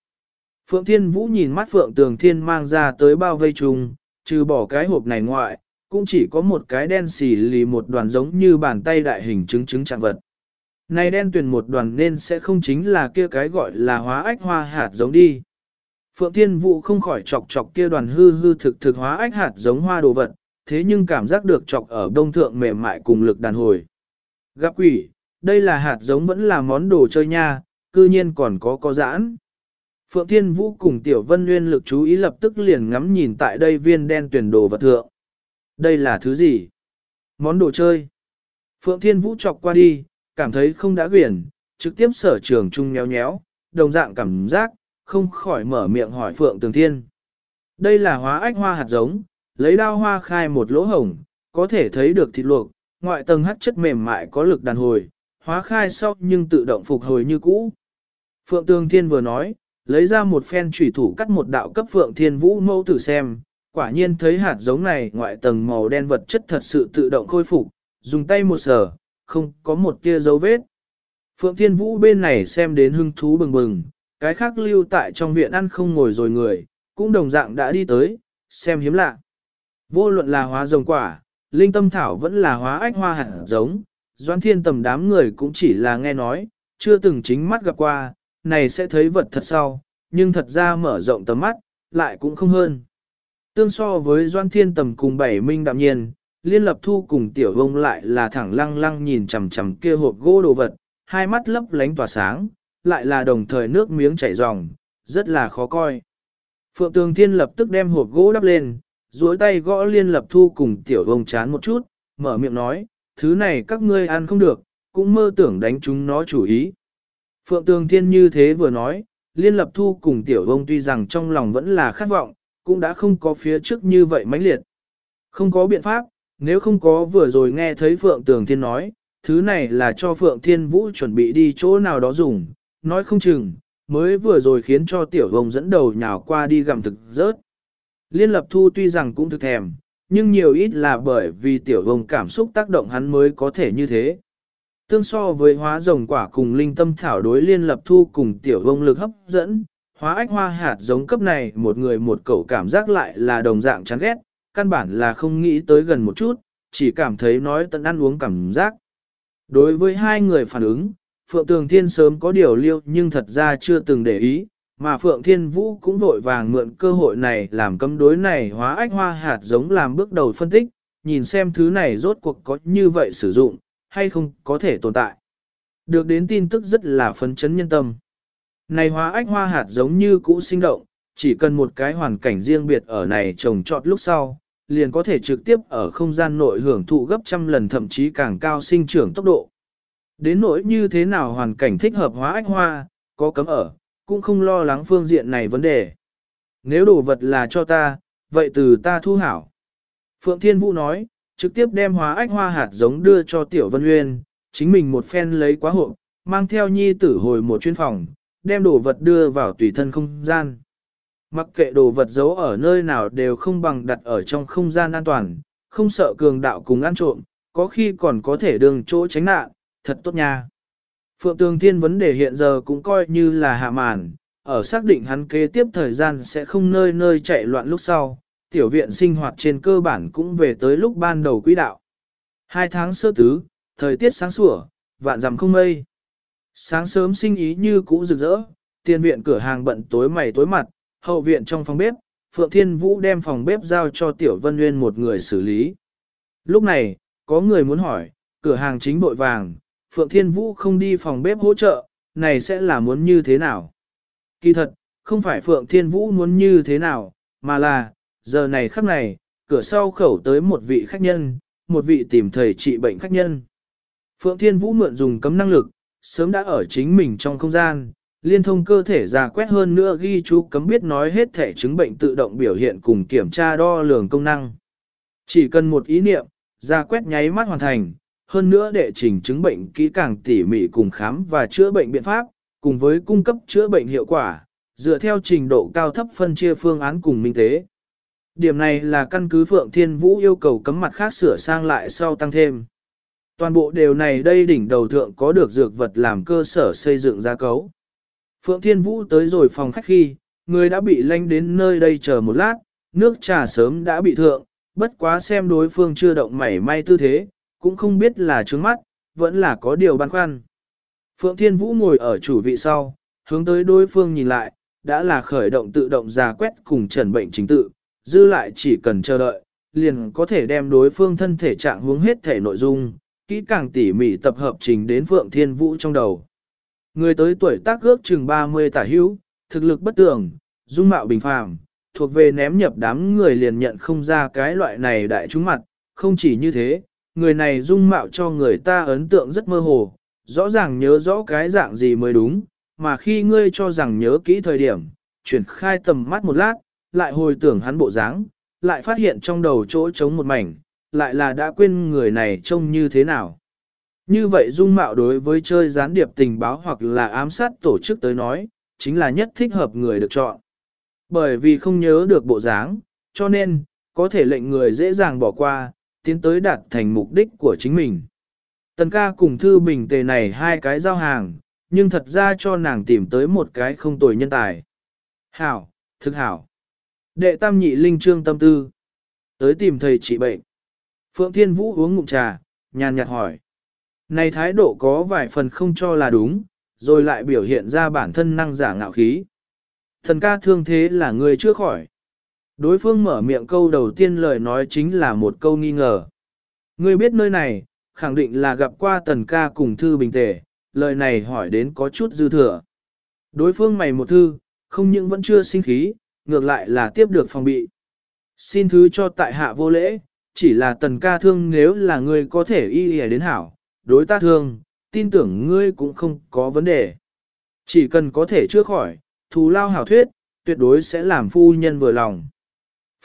Phượng Thiên Vũ nhìn mắt Phượng Tường Thiên mang ra tới bao vây trùng, trừ bỏ cái hộp này ngoại, cũng chỉ có một cái đen xì lì một đoàn giống như bàn tay đại hình trứng trứng trạng vật. Này đen tuyển một đoàn nên sẽ không chính là kia cái gọi là hóa ách hoa hạt giống đi. Phượng Thiên Vũ không khỏi chọc chọc kia đoàn hư hư thực thực hóa ách hạt giống hoa đồ vật, thế nhưng cảm giác được chọc ở đông thượng mềm mại cùng lực đàn hồi. Gặp quỷ, đây là hạt giống vẫn là món đồ chơi nha, cư nhiên còn có có giãn. Phượng Thiên Vũ cùng Tiểu Vân Nguyên lực chú ý lập tức liền ngắm nhìn tại đây viên đen tuyển đồ vật thượng. Đây là thứ gì? Món đồ chơi. Phượng Thiên Vũ chọc qua đi, cảm thấy không đã quyển, trực tiếp sở trường chung nhéo nhéo, đồng dạng cảm giác, không khỏi mở miệng hỏi Phượng Tường Thiên. Đây là hóa ách hoa hạt giống, lấy đao hoa khai một lỗ hổng, có thể thấy được thịt luộc, ngoại tầng hắc chất mềm mại có lực đàn hồi, hóa khai sau nhưng tự động phục hồi như cũ. Phượng Tường Thiên vừa nói, lấy ra một phen chủy thủ cắt một đạo cấp Phượng Thiên Vũ mẫu tử xem, quả nhiên thấy hạt giống này ngoại tầng màu đen vật chất thật sự tự động khôi phục, dùng tay một sở, không có một tia dấu vết. Phượng Thiên Vũ bên này xem đến hưng thú bừng bừng, cái khác lưu tại trong viện ăn không ngồi rồi người, cũng đồng dạng đã đi tới, xem hiếm lạ. Vô luận là hóa rồng quả, linh tâm thảo vẫn là hóa ách hoa hạt giống, doan thiên tầm đám người cũng chỉ là nghe nói, chưa từng chính mắt gặp qua, này sẽ thấy vật thật sau, nhưng thật ra mở rộng tầm mắt, lại cũng không hơn. Tương so với doan thiên tầm cùng bảy minh đạm nhiên, liên lập thu cùng tiểu vông lại là thẳng lăng lăng nhìn chằm chằm kia hộp gỗ đồ vật, hai mắt lấp lánh tỏa sáng, lại là đồng thời nước miếng chảy ròng, rất là khó coi. Phượng Tường Thiên lập tức đem hộp gỗ đắp lên, duỗi tay gõ liên lập thu cùng tiểu vông chán một chút, mở miệng nói, thứ này các ngươi ăn không được, cũng mơ tưởng đánh chúng nó chủ ý. Phượng Tường Thiên như thế vừa nói, liên lập thu cùng tiểu vông tuy rằng trong lòng vẫn là khát vọng, cũng đã không có phía trước như vậy mãnh liệt. Không có biện pháp, nếu không có vừa rồi nghe thấy Phượng Tường Thiên nói, thứ này là cho Phượng Thiên Vũ chuẩn bị đi chỗ nào đó dùng, nói không chừng, mới vừa rồi khiến cho tiểu vông dẫn đầu nhào qua đi gặm thực rớt. Liên lập thu tuy rằng cũng thực thèm, nhưng nhiều ít là bởi vì tiểu vông cảm xúc tác động hắn mới có thể như thế. Tương so với hóa rồng quả cùng linh tâm thảo đối liên lập thu cùng tiểu vông lực hấp dẫn, hóa ách hoa hạt giống cấp này một người một cậu cảm giác lại là đồng dạng chán ghét, căn bản là không nghĩ tới gần một chút, chỉ cảm thấy nói tận ăn uống cảm giác. Đối với hai người phản ứng, Phượng Tường Thiên sớm có điều liêu nhưng thật ra chưa từng để ý, mà Phượng Thiên Vũ cũng vội vàng mượn cơ hội này làm cấm đối này hóa ách hoa hạt giống làm bước đầu phân tích, nhìn xem thứ này rốt cuộc có như vậy sử dụng, hay không có thể tồn tại. Được đến tin tức rất là phấn chấn nhân tâm. Này hóa ách hoa hạt giống như cũ sinh động, chỉ cần một cái hoàn cảnh riêng biệt ở này trồng trọt lúc sau, liền có thể trực tiếp ở không gian nội hưởng thụ gấp trăm lần thậm chí càng cao sinh trưởng tốc độ. Đến nỗi như thế nào hoàn cảnh thích hợp hóa ách hoa, có cấm ở, cũng không lo lắng phương diện này vấn đề. Nếu đồ vật là cho ta, vậy từ ta thu hảo. Phượng Thiên Vũ nói, trực tiếp đem hóa ách hoa hạt giống đưa cho Tiểu Vân Uyên, chính mình một phen lấy quá hộp, mang theo nhi tử hồi một chuyên phòng, đem đồ vật đưa vào tùy thân không gian. Mặc kệ đồ vật giấu ở nơi nào đều không bằng đặt ở trong không gian an toàn, không sợ cường đạo cùng ăn trộm, có khi còn có thể đường chỗ tránh nạn, thật tốt nha. Phượng Tường Thiên vấn đề hiện giờ cũng coi như là hạ màn, ở xác định hắn kế tiếp thời gian sẽ không nơi nơi chạy loạn lúc sau, tiểu viện sinh hoạt trên cơ bản cũng về tới lúc ban đầu quỹ đạo. Hai tháng sơ tứ, thời tiết sáng sủa, vạn dằm không mây. Sáng sớm sinh ý như cũ rực rỡ, tiền viện cửa hàng bận tối mày tối mặt, hậu viện trong phòng bếp, Phượng Thiên Vũ đem phòng bếp giao cho Tiểu Vân Nguyên một người xử lý. Lúc này, có người muốn hỏi, cửa hàng chính bội vàng, Phượng Thiên Vũ không đi phòng bếp hỗ trợ, này sẽ là muốn như thế nào? Kỳ thật, không phải Phượng Thiên Vũ muốn như thế nào, mà là, giờ này khắc này, cửa sau khẩu tới một vị khách nhân, một vị tìm thầy trị bệnh khách nhân. Phượng Thiên Vũ mượn dùng cấm năng lực, sớm đã ở chính mình trong không gian, liên thông cơ thể ra quét hơn nữa ghi chú cấm biết nói hết thể chứng bệnh tự động biểu hiện cùng kiểm tra đo lường công năng. Chỉ cần một ý niệm, ra quét nháy mắt hoàn thành, hơn nữa đệ trình chứng bệnh kỹ càng tỉ mỉ cùng khám và chữa bệnh biện pháp, cùng với cung cấp chữa bệnh hiệu quả, dựa theo trình độ cao thấp phân chia phương án cùng minh tế. Điểm này là căn cứ Phượng Thiên Vũ yêu cầu cấm mặt khác sửa sang lại sau tăng thêm. Toàn bộ đều này đây đỉnh đầu thượng có được dược vật làm cơ sở xây dựng gia cấu. Phượng Thiên Vũ tới rồi phòng khách khi, người đã bị lanh đến nơi đây chờ một lát, nước trà sớm đã bị thượng, bất quá xem đối phương chưa động mảy may tư thế, cũng không biết là trướng mắt, vẫn là có điều băn khoăn. Phượng Thiên Vũ ngồi ở chủ vị sau, hướng tới đối phương nhìn lại, đã là khởi động tự động ra quét cùng trần bệnh chính tự, dư lại chỉ cần chờ đợi, liền có thể đem đối phương thân thể trạng hướng hết thể nội dung, kỹ càng tỉ mỉ tập hợp trình đến Phượng Thiên Vũ trong đầu. Người tới tuổi tác ước chừng 30 tả hữu, thực lực bất tường, dung mạo bình phàm, thuộc về ném nhập đám người liền nhận không ra cái loại này đại chúng mặt, không chỉ như thế, người này dung mạo cho người ta ấn tượng rất mơ hồ, rõ ràng nhớ rõ cái dạng gì mới đúng, mà khi ngươi cho rằng nhớ kỹ thời điểm, chuyển khai tầm mắt một lát, lại hồi tưởng hắn bộ dáng, lại phát hiện trong đầu chỗ trống một mảnh, lại là đã quên người này trông như thế nào. Như vậy dung mạo đối với chơi gián điệp tình báo hoặc là ám sát tổ chức tới nói, chính là nhất thích hợp người được chọn. Bởi vì không nhớ được bộ dáng, cho nên, có thể lệnh người dễ dàng bỏ qua, tiến tới đạt thành mục đích của chính mình. Tần ca cùng thư bình tề này hai cái giao hàng, nhưng thật ra cho nàng tìm tới một cái không tồi nhân tài. Hảo, thực hảo. Đệ tam nhị linh trương tâm tư. Tới tìm thầy trị bệnh. Phượng Thiên Vũ uống ngụm trà, nhàn nhạt hỏi. Này thái độ có vài phần không cho là đúng, rồi lại biểu hiện ra bản thân năng giả ngạo khí. Thần ca thương thế là người chưa khỏi. Đối phương mở miệng câu đầu tiên lời nói chính là một câu nghi ngờ. Ngươi biết nơi này, khẳng định là gặp qua tần ca cùng thư bình tề, lời này hỏi đến có chút dư thừa. Đối phương mày một thư, không những vẫn chưa sinh khí, ngược lại là tiếp được phòng bị. Xin thứ cho tại hạ vô lễ, chỉ là tần ca thương nếu là ngươi có thể y y đến hảo, đối ta thương, tin tưởng ngươi cũng không có vấn đề. Chỉ cần có thể chữa khỏi, thù lao hảo thuyết, tuyệt đối sẽ làm phu nhân vừa lòng.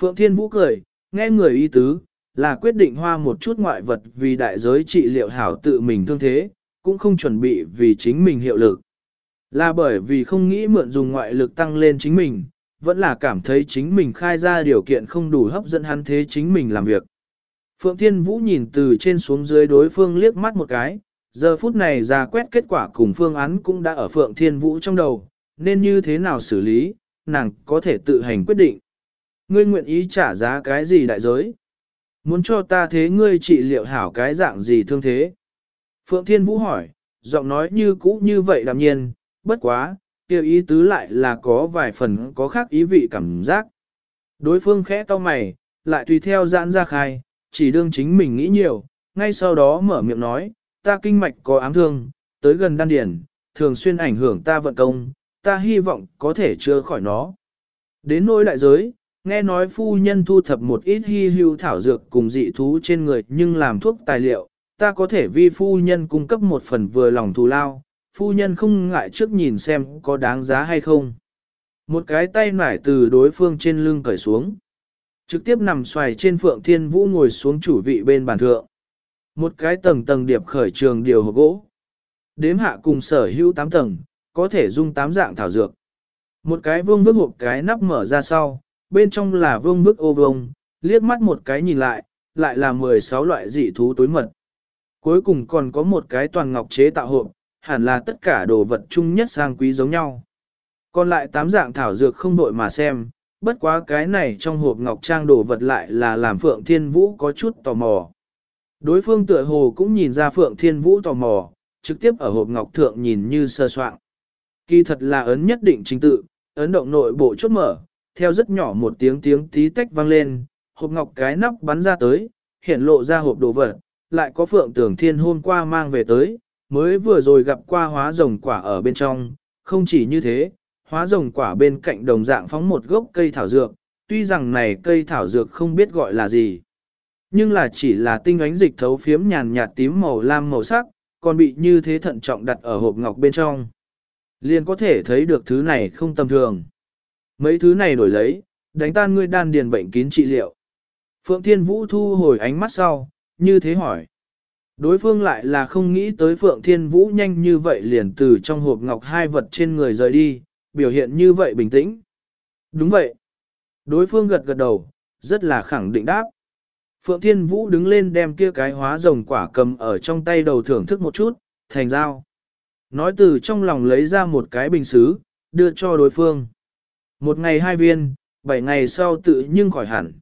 Phượng Thiên Vũ cười, nghe người y tứ, là quyết định hoa một chút ngoại vật vì đại giới trị liệu hảo tự mình thương thế, cũng không chuẩn bị vì chính mình hiệu lực. Là bởi vì không nghĩ mượn dùng ngoại lực tăng lên chính mình, vẫn là cảm thấy chính mình khai ra điều kiện không đủ hấp dẫn hắn thế chính mình làm việc. Phượng Thiên Vũ nhìn từ trên xuống dưới đối phương liếc mắt một cái, giờ phút này ra quét kết quả cùng phương án cũng đã ở Phượng Thiên Vũ trong đầu, nên như thế nào xử lý, nàng có thể tự hành quyết định. Ngươi nguyện ý trả giá cái gì đại giới? Muốn cho ta thế ngươi trị liệu hảo cái dạng gì thương thế? Phượng Thiên Vũ hỏi, giọng nói như cũ như vậy đạm nhiên, bất quá, kia ý tứ lại là có vài phần có khác ý vị cảm giác. Đối phương khẽ to mày, lại tùy theo giãn ra khai, chỉ đương chính mình nghĩ nhiều, ngay sau đó mở miệng nói, ta kinh mạch có ám thương, tới gần đan điển, thường xuyên ảnh hưởng ta vận công, ta hy vọng có thể chữa khỏi nó. Đến nỗi đại giới, nghe nói phu nhân thu thập một ít hy hữu thảo dược cùng dị thú trên người nhưng làm thuốc tài liệu, ta có thể vi phu nhân cung cấp một phần vừa lòng thù lao, phu nhân không ngại trước nhìn xem có đáng giá hay không. Một cái tay nải từ đối phương trên lưng cởi xuống. Trực tiếp nằm xoài trên phượng thiên vũ ngồi xuống chủ vị bên bàn thượng. Một cái tầng tầng điệp khởi trường điều hộp gỗ. Đếm hạ cùng sở hữu 8 tầng, có thể dung 8 dạng thảo dược. Một cái vương vức hộp cái nắp mở ra sau, bên trong là vương vức ô vông, liếc mắt một cái nhìn lại, lại là 16 loại dị thú tối mật. Cuối cùng còn có một cái toàn ngọc chế tạo hộp, hẳn là tất cả đồ vật chung nhất sang quý giống nhau. Còn lại tám dạng thảo dược không đội mà xem, bất quá cái này trong hộp ngọc trang đồ vật lại là làm Phượng Thiên Vũ có chút tò mò. Đối phương tựa hồ cũng nhìn ra Phượng Thiên Vũ tò mò, trực tiếp ở hộp ngọc thượng nhìn như sơ soạn. Kỳ thật là ấn nhất định chính tự, ấn động nội bộ chốt mở, theo rất nhỏ một tiếng tiếng tí tách vang lên, hộp ngọc cái nắp bắn ra tới, hiện lộ ra hộp đồ vật, lại có Phượng Tưởng Thiên hôm qua mang về tới, mới vừa rồi gặp qua hóa rồng quả ở bên trong, không chỉ như thế, hóa rồng quả bên cạnh đồng dạng phóng một gốc cây thảo dược, tuy rằng này cây thảo dược không biết gọi là gì. Nhưng là chỉ là tinh ánh dịch thấu phiếm nhàn nhạt tím màu lam màu sắc, còn bị như thế thận trọng đặt ở hộp ngọc bên trong. Liền có thể thấy được thứ này không tầm thường. Mấy thứ này đổi lấy, đánh tan ngươi đan điền bệnh kín trị liệu. Phượng Thiên Vũ thu hồi ánh mắt sau, như thế hỏi. Đối phương lại là không nghĩ tới Phượng Thiên Vũ nhanh như vậy liền từ trong hộp ngọc hai vật trên người rời đi, biểu hiện như vậy bình tĩnh. Đúng vậy. Đối phương gật gật đầu, rất là khẳng định đáp. Phượng Thiên Vũ đứng lên đem kia cái hóa rồng quả cầm ở trong tay đầu thưởng thức một chút, thành dao. Nói từ trong lòng lấy ra một cái bình xứ, đưa cho đối phương. Một ngày hai viên, bảy ngày sau tự nhưng khỏi hẳn.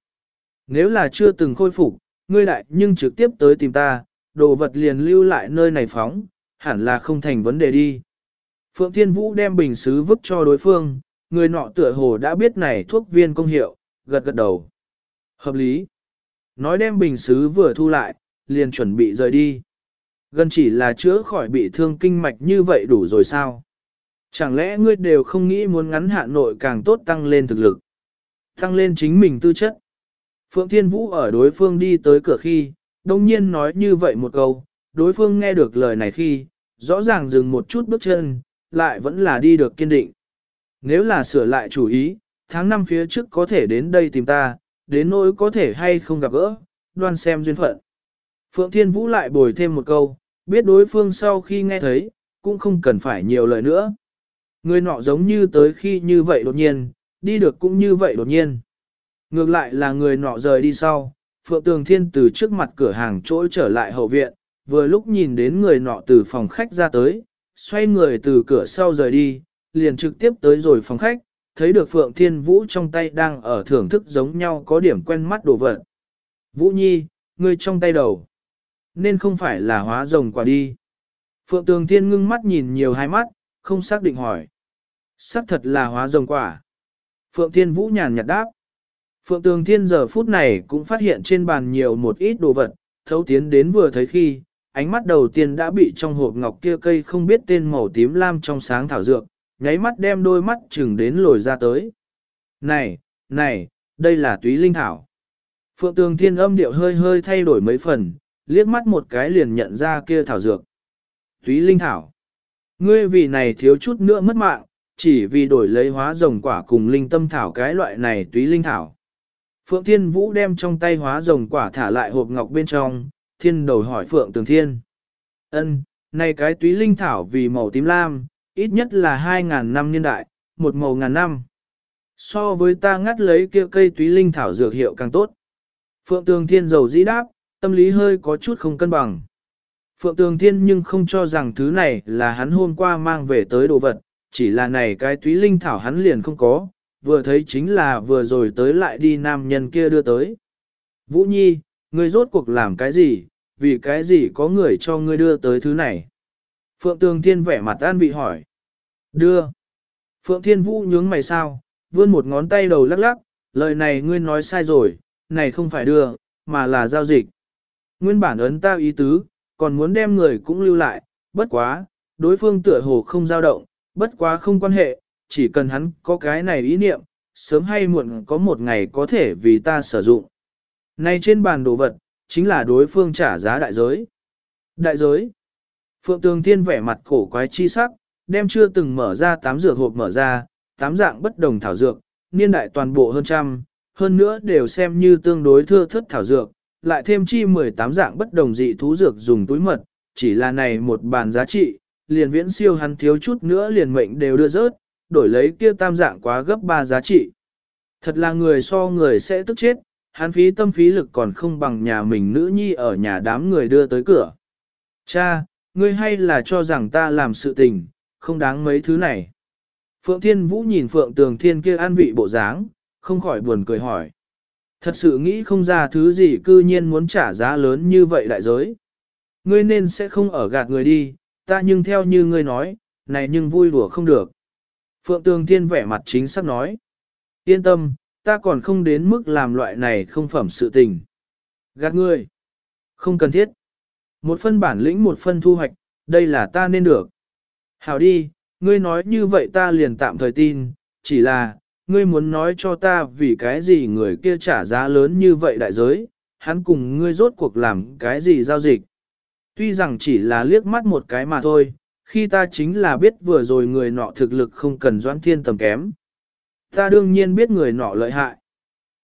Nếu là chưa từng khôi phục, ngươi lại nhưng trực tiếp tới tìm ta, đồ vật liền lưu lại nơi này phóng, hẳn là không thành vấn đề đi. Phượng Thiên Vũ đem bình xứ vứt cho đối phương, người nọ tựa hồ đã biết này thuốc viên công hiệu, gật gật đầu. Hợp lý. Nói đem bình xứ vừa thu lại, liền chuẩn bị rời đi. Gần chỉ là chữa khỏi bị thương kinh mạch như vậy đủ rồi sao? Chẳng lẽ ngươi đều không nghĩ muốn ngắn hạn nội càng tốt tăng lên thực lực? Tăng lên chính mình tư chất. Phượng Thiên Vũ ở đối phương đi tới cửa khi, đông nhiên nói như vậy một câu, đối phương nghe được lời này khi, rõ ràng dừng một chút bước chân, lại vẫn là đi được kiên định. Nếu là sửa lại chủ ý, tháng năm phía trước có thể đến đây tìm ta, đến nỗi có thể hay không gặp gỡ, đoan xem duyên phận. Phượng Thiên Vũ lại bồi thêm một câu, biết đối phương sau khi nghe thấy, cũng không cần phải nhiều lời nữa. Người nọ giống như tới khi như vậy đột nhiên, đi được cũng như vậy đột nhiên. Ngược lại là người nọ rời đi sau, Phượng Tường Thiên từ trước mặt cửa hàng chỗ trở lại hậu viện, vừa lúc nhìn đến người nọ từ phòng khách ra tới, xoay người từ cửa sau rời đi, liền trực tiếp tới rồi phòng khách, thấy được Phượng Thiên Vũ trong tay đang ở thưởng thức giống nhau có điểm quen mắt đồ vật. Vũ Nhi, ngươi trong tay đầu, nên không phải là hóa rồng quả đi. Phượng Tường Thiên ngưng mắt nhìn nhiều hai mắt, không xác định hỏi. Sắc thật là hóa rồng quả. Phượng Thiên Vũ nhàn nhạt đáp. Phượng Tường Thiên giờ phút này cũng phát hiện trên bàn nhiều một ít đồ vật, thấu tiến đến vừa thấy khi, ánh mắt đầu tiên đã bị trong hộp ngọc kia cây không biết tên màu tím lam trong sáng thảo dược, nháy mắt đem đôi mắt chừng đến lồi ra tới. Này, này, đây là túy linh thảo. Phượng Tường Thiên âm điệu hơi hơi thay đổi mấy phần, liếc mắt một cái liền nhận ra kia thảo dược. Túy linh thảo. Ngươi vì này thiếu chút nữa mất mạng, chỉ vì đổi lấy hóa rồng quả cùng linh tâm thảo cái loại này túy linh thảo. Phượng Thiên Vũ đem trong tay hóa rồng quả thả lại hộp ngọc bên trong, thiên đầu hỏi Phượng Tường Thiên. ân này cái túy linh thảo vì màu tím lam, ít nhất là 2.000 năm niên đại, một màu ngàn năm. So với ta ngắt lấy kia cây túy linh thảo dược hiệu càng tốt. Phượng Tường Thiên giàu dĩ đáp, tâm lý hơi có chút không cân bằng. Phượng Tường Thiên nhưng không cho rằng thứ này là hắn hôm qua mang về tới đồ vật, chỉ là này cái túy linh thảo hắn liền không có, vừa thấy chính là vừa rồi tới lại đi nam nhân kia đưa tới. Vũ Nhi, ngươi rốt cuộc làm cái gì, vì cái gì có người cho ngươi đưa tới thứ này? Phượng Tường Thiên vẻ mặt an vị hỏi. Đưa. Phượng Thiên Vũ nhướng mày sao, vươn một ngón tay đầu lắc lắc, lời này ngươi nói sai rồi, này không phải đưa, mà là giao dịch. Nguyên bản ấn ta ý tứ, còn muốn đem người cũng lưu lại, bất quá, đối phương tựa hồ không dao động, bất quá không quan hệ, chỉ cần hắn có cái này ý niệm, sớm hay muộn có một ngày có thể vì ta sử dụng. Này trên bàn đồ vật, chính là đối phương trả giá đại giới. Đại giới. Phượng Tường Thiên vẻ mặt cổ quái chi sắc, đem chưa từng mở ra tám dược hộp mở ra, tám dạng bất đồng thảo dược, niên đại toàn bộ hơn trăm, hơn nữa đều xem như tương đối thưa thất thảo dược, lại thêm chi 18 dạng bất đồng dị thú dược dùng túi mật, chỉ là này một bàn giá trị, liền viễn siêu hắn thiếu chút nữa liền mệnh đều đưa rớt, đổi lấy kia tam dạng quá gấp ba giá trị. Thật là người so người sẽ tức chết, hắn phí tâm phí lực còn không bằng nhà mình nữ nhi ở nhà đám người đưa tới cửa. Cha, ngươi hay là cho rằng ta làm sự tình, không đáng mấy thứ này. Phượng Thiên Vũ nhìn Phượng Tường Thiên kia an vị bộ dáng, không khỏi buồn cười hỏi. Thật sự nghĩ không ra thứ gì cư nhiên muốn trả giá lớn như vậy đại giới. Ngươi nên sẽ không ở gạt người đi, ta nhưng theo như ngươi nói, này nhưng vui đùa không được. Phượng Tường Thiên vẻ mặt chính xác nói. Yên tâm, ta còn không đến mức làm loại này không phẩm sự tình. Gạt ngươi. Không cần thiết. Một phân bản lĩnh một phân thu hoạch, đây là ta nên được. Hảo đi, ngươi nói như vậy ta liền tạm thời tin, chỉ là, ngươi muốn nói cho ta vì cái gì người kia trả giá lớn như vậy đại giới, hắn cùng ngươi rốt cuộc làm cái gì giao dịch. Tuy rằng chỉ là liếc mắt một cái mà thôi, khi ta chính là biết vừa rồi người nọ thực lực không cần doãn thiên tầm kém. Ta đương nhiên biết người nọ lợi hại.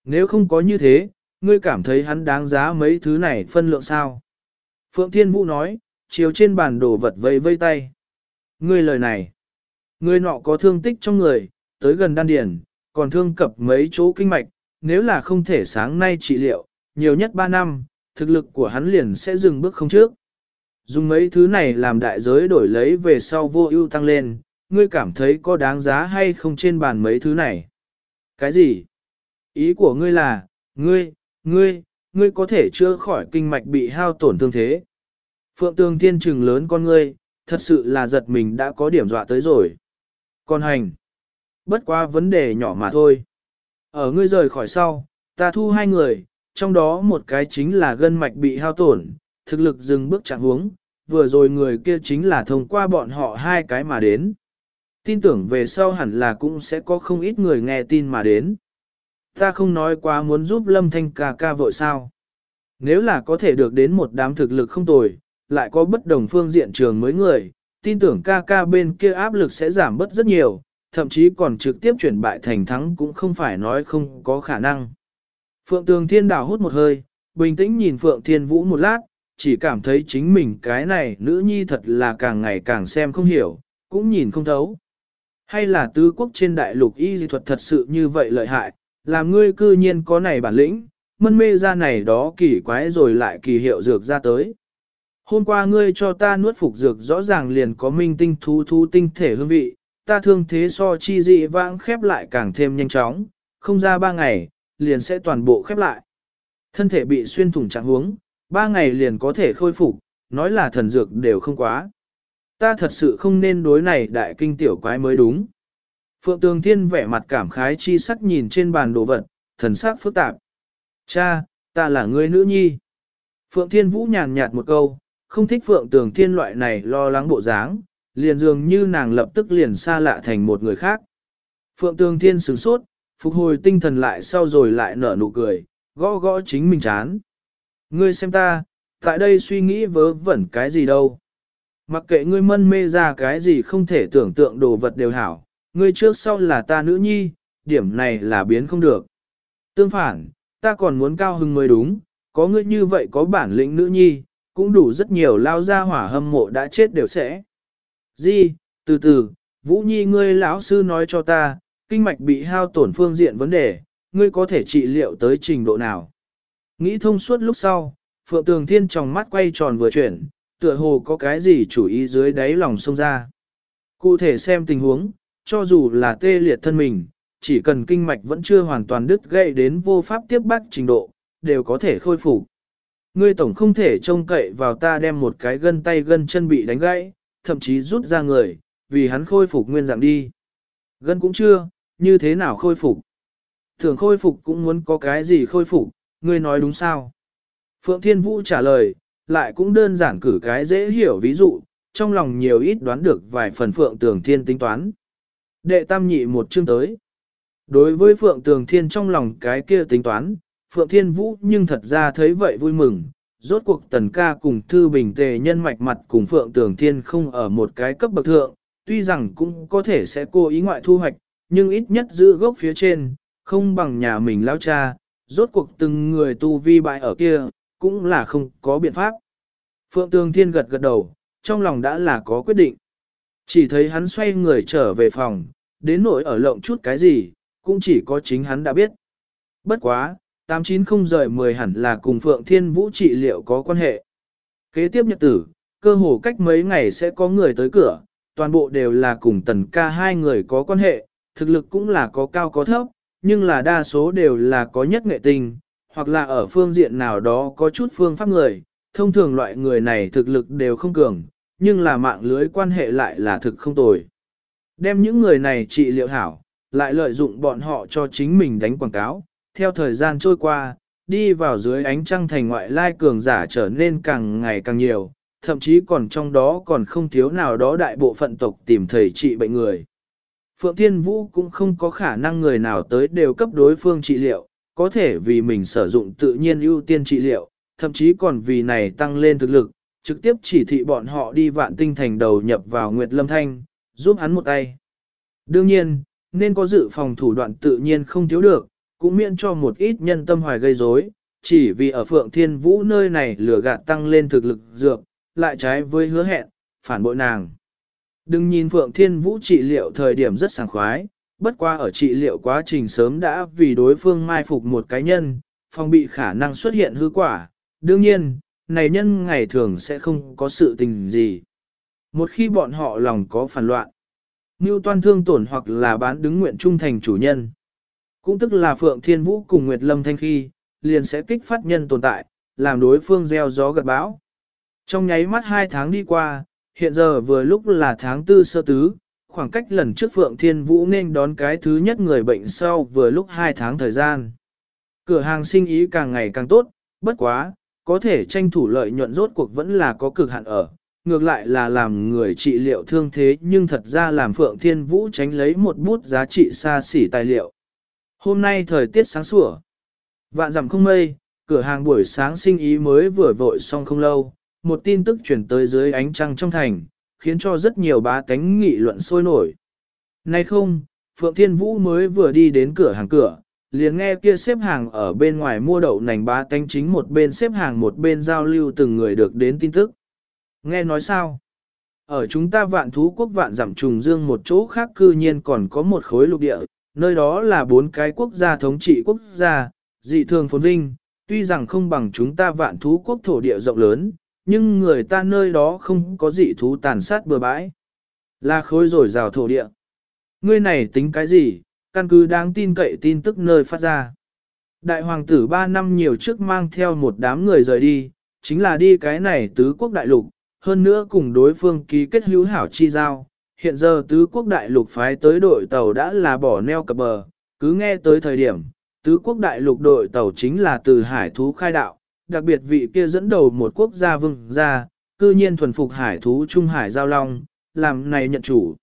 Nếu không có như thế, ngươi cảm thấy hắn đáng giá mấy thứ này phân lượng sao? Phượng Thiên Vũ nói, chiếu trên bàn đồ vật vây vây tay. Ngươi lời này, ngươi nọ có thương tích trong người, tới gần đan điền, còn thương cập mấy chỗ kinh mạch, nếu là không thể sáng nay trị liệu, nhiều nhất 3 năm, thực lực của hắn liền sẽ dừng bước không trước. Dùng mấy thứ này làm đại giới đổi lấy về sau vô ưu tăng lên, ngươi cảm thấy có đáng giá hay không trên bàn mấy thứ này? Cái gì? Ý của ngươi là, ngươi, ngươi, ngươi có thể chữa khỏi kinh mạch bị hao tổn thương thế. Phượng Tường Thiên trừng lớn con ngươi, thật sự là giật mình đã có điểm dọa tới rồi. Con hành. Bất qua vấn đề nhỏ mà thôi. Ở ngươi rời khỏi sau, ta thu hai người, trong đó một cái chính là gân mạch bị hao tổn, thực lực dừng bước chạm huống, vừa rồi người kia chính là thông qua bọn họ hai cái mà đến. Tin tưởng về sau hẳn là cũng sẽ có không ít người nghe tin mà đến. Ta không nói quá muốn giúp Lâm Thanh ca ca vội sao. Nếu là có thể được đến một đám thực lực không tồi, lại có bất đồng phương diện trường mới người, tin tưởng ca ca bên kia áp lực sẽ giảm bớt rất nhiều, thậm chí còn trực tiếp chuyển bại thành thắng cũng không phải nói không có khả năng. Phượng Tường Thiên đảo hút một hơi, bình tĩnh nhìn Phượng Thiên Vũ một lát, chỉ cảm thấy chính mình cái này nữ nhi thật là càng ngày càng xem không hiểu, cũng nhìn không thấu. Hay là tứ quốc trên đại lục y dị thuật thật sự như vậy lợi hại, làm ngươi cư nhiên có này bản lĩnh, mân mê ra này đó kỳ quái rồi lại kỳ hiệu dược ra tới. Hôm qua ngươi cho ta nuốt phục dược rõ ràng liền có minh tinh thú thú tinh thể hương vị, ta thương thế so chi dị vãng khép lại càng thêm nhanh chóng, không ra ba ngày, liền sẽ toàn bộ khép lại. Thân thể bị xuyên thủng trạng huống, ba ngày liền có thể khôi phục, nói là thần dược đều không quá. Ta thật sự không nên đối này đại kinh tiểu quái mới đúng. Phượng Tường Thiên vẻ mặt cảm khái chi sắc nhìn trên bàn đồ vật, thần sắc phức tạp. Cha, ta là người nữ nhi. Phượng Thiên Vũ nhàn nhạt một câu, không thích Phượng Tường Thiên loại này lo lắng bộ dáng, liền dường như nàng lập tức liền xa lạ thành một người khác. Phượng Tường Thiên sửng sốt, phục hồi tinh thần lại sau rồi lại nở nụ cười, gõ gõ chính mình chán. Ngươi xem ta, tại đây suy nghĩ vớ vẩn cái gì đâu. Mặc kệ ngươi mân mê ra cái gì không thể tưởng tượng đồ vật đều hảo, ngươi trước sau là ta nữ nhi, điểm này là biến không được. Tương phản, ta còn muốn cao hưng mới đúng, có ngươi như vậy có bản lĩnh nữ nhi, cũng đủ rất nhiều lao ra hỏa hâm mộ đã chết đều sẽ. Di, từ từ, Vũ Nhi ngươi lão sư nói cho ta, kinh mạch bị hao tổn phương diện vấn đề, ngươi có thể trị liệu tới trình độ nào. Nghĩ thông suốt lúc sau, Phượng Tường Thiên trong mắt quay tròn vừa chuyển, tựa hồ có cái gì chủ ý dưới đáy lòng sông ra. Cụ thể xem tình huống, cho dù là tê liệt thân mình, chỉ cần kinh mạch vẫn chưa hoàn toàn đứt gãy đến vô pháp tiếp bác trình độ, đều có thể khôi phục. Ngươi tổng không thể trông cậy vào ta đem một cái gân tay gân chân bị đánh gãy, thậm chí rút ra người, vì hắn khôi phục nguyên dạng đi. Gân cũng chưa, như thế nào khôi phục? Thường khôi phục cũng muốn có cái gì khôi phục, ngươi nói đúng sao? Phượng Thiên Vũ trả lời, lại cũng đơn giản cử cái dễ hiểu ví dụ, trong lòng nhiều ít đoán được vài phần Phượng Tường Thiên tính toán. Đệ tam nhị một chương tới. Đối với Phượng Tường Thiên trong lòng cái kia tính toán, Phượng Thiên Vũ nhưng thật ra thấy vậy vui mừng. Rốt cuộc tần ca cùng thư bình tề nhân mạch mặt cùng Phượng Tường Thiên không ở một cái cấp bậc thượng, tuy rằng cũng có thể sẽ cố ý ngoại thu hoạch, nhưng ít nhất giữ gốc phía trên, không bằng nhà mình lao cha, rốt cuộc từng người tu vi bại ở kia, cũng là không có biện pháp. Phượng Tường Thiên gật gật đầu, trong lòng đã là có quyết định. Chỉ thấy hắn xoay người trở về phòng, đến nỗi ở lộng chút cái gì, cũng chỉ có chính hắn đã biết. Bất quá, 890 rời 10 hẳn là cùng Phượng Thiên Vũ trị liệu có quan hệ. Kế tiếp nhật tử, cơ hồ cách mấy ngày sẽ có người tới cửa, toàn bộ đều là cùng tần ca hai người có quan hệ, thực lực cũng là có cao có thấp, nhưng là đa số đều là có nhất nghệ tình, hoặc là ở phương diện nào đó có chút phương pháp người, thông thường loại người này thực lực đều không cường, nhưng là mạng lưới quan hệ lại là thực không tồi. Đem những người này trị liệu hảo, lại lợi dụng bọn họ cho chính mình đánh quảng cáo, theo thời gian trôi qua, đi vào dưới ánh trăng thành ngoại lai cường giả trở nên càng ngày càng nhiều, thậm chí còn trong đó còn không thiếu nào đó đại bộ phận tộc tìm thầy trị bệnh người. Phượng Thiên Vũ cũng không có khả năng người nào tới đều cấp đối phương trị liệu, có thể vì mình sử dụng tự nhiên ưu tiên trị liệu, thậm chí còn vì này tăng lên thực lực, trực tiếp chỉ thị bọn họ đi vạn tinh thành đầu nhập vào Nguyệt Lâm Thanh, giúp hắn một tay. Đương nhiên, nên có dự phòng thủ đoạn tự nhiên không thiếu được, cũng miễn cho một ít nhân tâm hoài gây rối, chỉ vì ở Phượng Thiên Vũ nơi này lửa gạt tăng lên thực lực dược, lại trái với hứa hẹn, phản bội nàng. Đừng nhìn Phượng Thiên Vũ trị liệu thời điểm rất sảng khoái, bất qua ở trị liệu quá trình sớm đã vì đối phương mai phục một cái nhân, phòng bị khả năng xuất hiện hư quả. Đương nhiên, này nhân ngày thường sẽ không có sự tình gì. Một khi bọn họ lòng có phản loạn, như toan thương tổn hoặc là bán đứng nguyện trung thành chủ nhân. Cũng tức là Phượng Thiên Vũ cùng Nguyệt Lâm Thanh Khi, liền sẽ kích phát nhân tồn tại, làm đối phương gieo gió gật bão. Trong nháy mắt hai tháng đi qua, hiện giờ vừa lúc là tháng tư sơ tứ, khoảng cách lần trước Phượng Thiên Vũ nên đón cái thứ nhất người bệnh sau vừa lúc hai tháng thời gian. Cửa hàng sinh ý càng ngày càng tốt, bất quá, có thể tranh thủ lợi nhuận rốt cuộc vẫn là có cực hạn ở, ngược lại là làm người trị liệu thương thế nhưng thật ra làm Phượng Thiên Vũ tránh lấy một bút giá trị xa xỉ tài liệu. Hôm nay thời tiết sáng sủa, vạn dặm không mây, cửa hàng buổi sáng sinh ý mới vừa vội xong không lâu, một tin tức chuyển tới dưới ánh trăng trong thành, khiến cho rất nhiều bá tánh nghị luận sôi nổi. Nay không, Phượng Thiên Vũ mới vừa đi đến cửa hàng cửa, liền nghe kia xếp hàng ở bên ngoài mua đậu nành bá tánh chính một bên xếp hàng một bên giao lưu từng người được đến tin tức. Nghe nói sao? Ở chúng ta vạn thú quốc vạn giảm trùng dương một chỗ khác cư nhiên còn có một khối lục địa, nơi đó là bốn cái quốc gia thống trị quốc gia, dị thường phồn vinh, tuy rằng không bằng chúng ta vạn thú quốc thổ địa rộng lớn, nhưng người ta nơi đó không có dị thú tàn sát bừa bãi. Là khối rồi rào thổ địa. Ngươi này tính cái gì, căn cứ đáng tin cậy tin tức nơi phát ra. Đại hoàng tử ba năm nhiều trước mang theo một đám người rời đi, chính là đi cái này tứ quốc đại lục, hơn nữa cùng đối phương ký kết hữu hảo chi giao. Hiện giờ tứ quốc đại lục phái tới đội tàu đã là bỏ neo cập bờ, cứ nghe tới thời điểm, tứ quốc đại lục đội tàu chính là từ hải thú khai đạo, đặc biệt vị kia dẫn đầu một quốc gia vương gia, cư nhiên thuần phục hải thú Trung Hải Giao Long, làm này nhận chủ.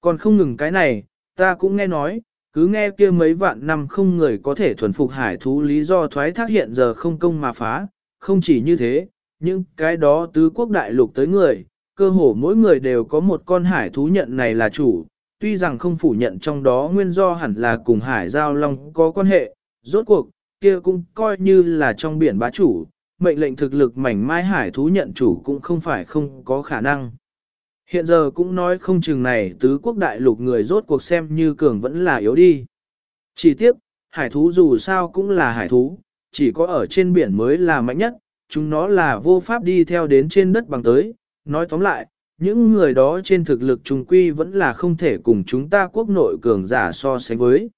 Còn không ngừng cái này, ta cũng nghe nói, cứ nghe kia mấy vạn năm không người có thể thuần phục hải thú lý do thoái thác hiện giờ không công mà phá, không chỉ như thế, nhưng cái đó tứ quốc đại lục tới người, cơ hồ mỗi người đều có một con hải thú nhận này là chủ, tuy rằng không phủ nhận trong đó nguyên do hẳn là cùng hải giao long có quan hệ, rốt cuộc, kia cũng coi như là trong biển bá chủ, mệnh lệnh thực lực mảnh mai hải thú nhận chủ cũng không phải không có khả năng. Hiện giờ cũng nói không chừng này tứ quốc đại lục người rốt cuộc xem như cường vẫn là yếu đi. Chỉ tiếc, hải thú dù sao cũng là hải thú, chỉ có ở trên biển mới là mạnh nhất, chúng nó là vô pháp đi theo đến trên đất bằng tới. Nói tóm lại, những người đó trên thực lực trung quy vẫn là không thể cùng chúng ta quốc nội cường giả so sánh với.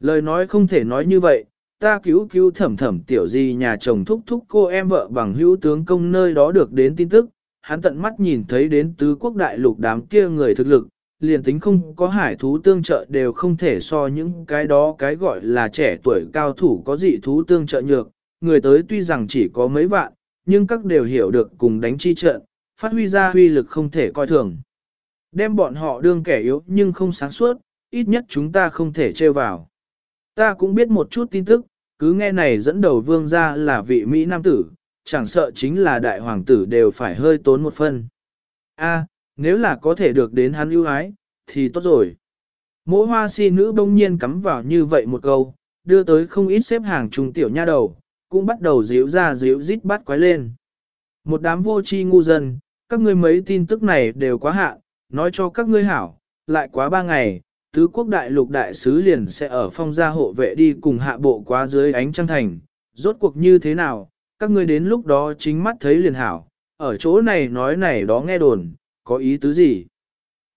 Lời nói không thể nói như vậy, ta cứu cứu thẩm thẩm tiểu gì nhà chồng thúc thúc cô em vợ bằng hữu tướng công nơi đó được đến tin tức, hắn tận mắt nhìn thấy đến tứ quốc đại lục đám kia người thực lực, liền tính không có hải thú tương trợ đều không thể so những cái đó cái gọi là trẻ tuổi cao thủ có dị thú tương trợ nhược, người tới tuy rằng chỉ có mấy vạn, nhưng các đều hiểu được cùng đánh chi trận, phát huy ra huy lực không thể coi thường. Đem bọn họ đương kẻ yếu nhưng không sáng suốt, ít nhất chúng ta không thể trêu vào. Ta cũng biết một chút tin tức, cứ nghe này dẫn đầu vương ra là vị Mỹ Nam tử, chẳng sợ chính là đại hoàng tử đều phải hơi tốn một phân. A, nếu là có thể được đến hắn ưu ái, thì tốt rồi. Mỗi hoa si nữ bỗng nhiên cắm vào như vậy một câu, đưa tới không ít xếp hàng trung tiểu nha đầu, cũng bắt đầu díu ra díu rít bắt quái lên. Một đám vô tri ngu dân, các ngươi mấy tin tức này đều quá hạ, nói cho các ngươi hảo, lại quá ba ngày, tứ quốc đại lục đại sứ liền sẽ ở phong gia hộ vệ đi cùng hạ bộ quá dưới ánh trăng thành, rốt cuộc như thế nào, các ngươi đến lúc đó chính mắt thấy liền hảo, ở chỗ này nói này đó nghe đồn, có ý tứ gì?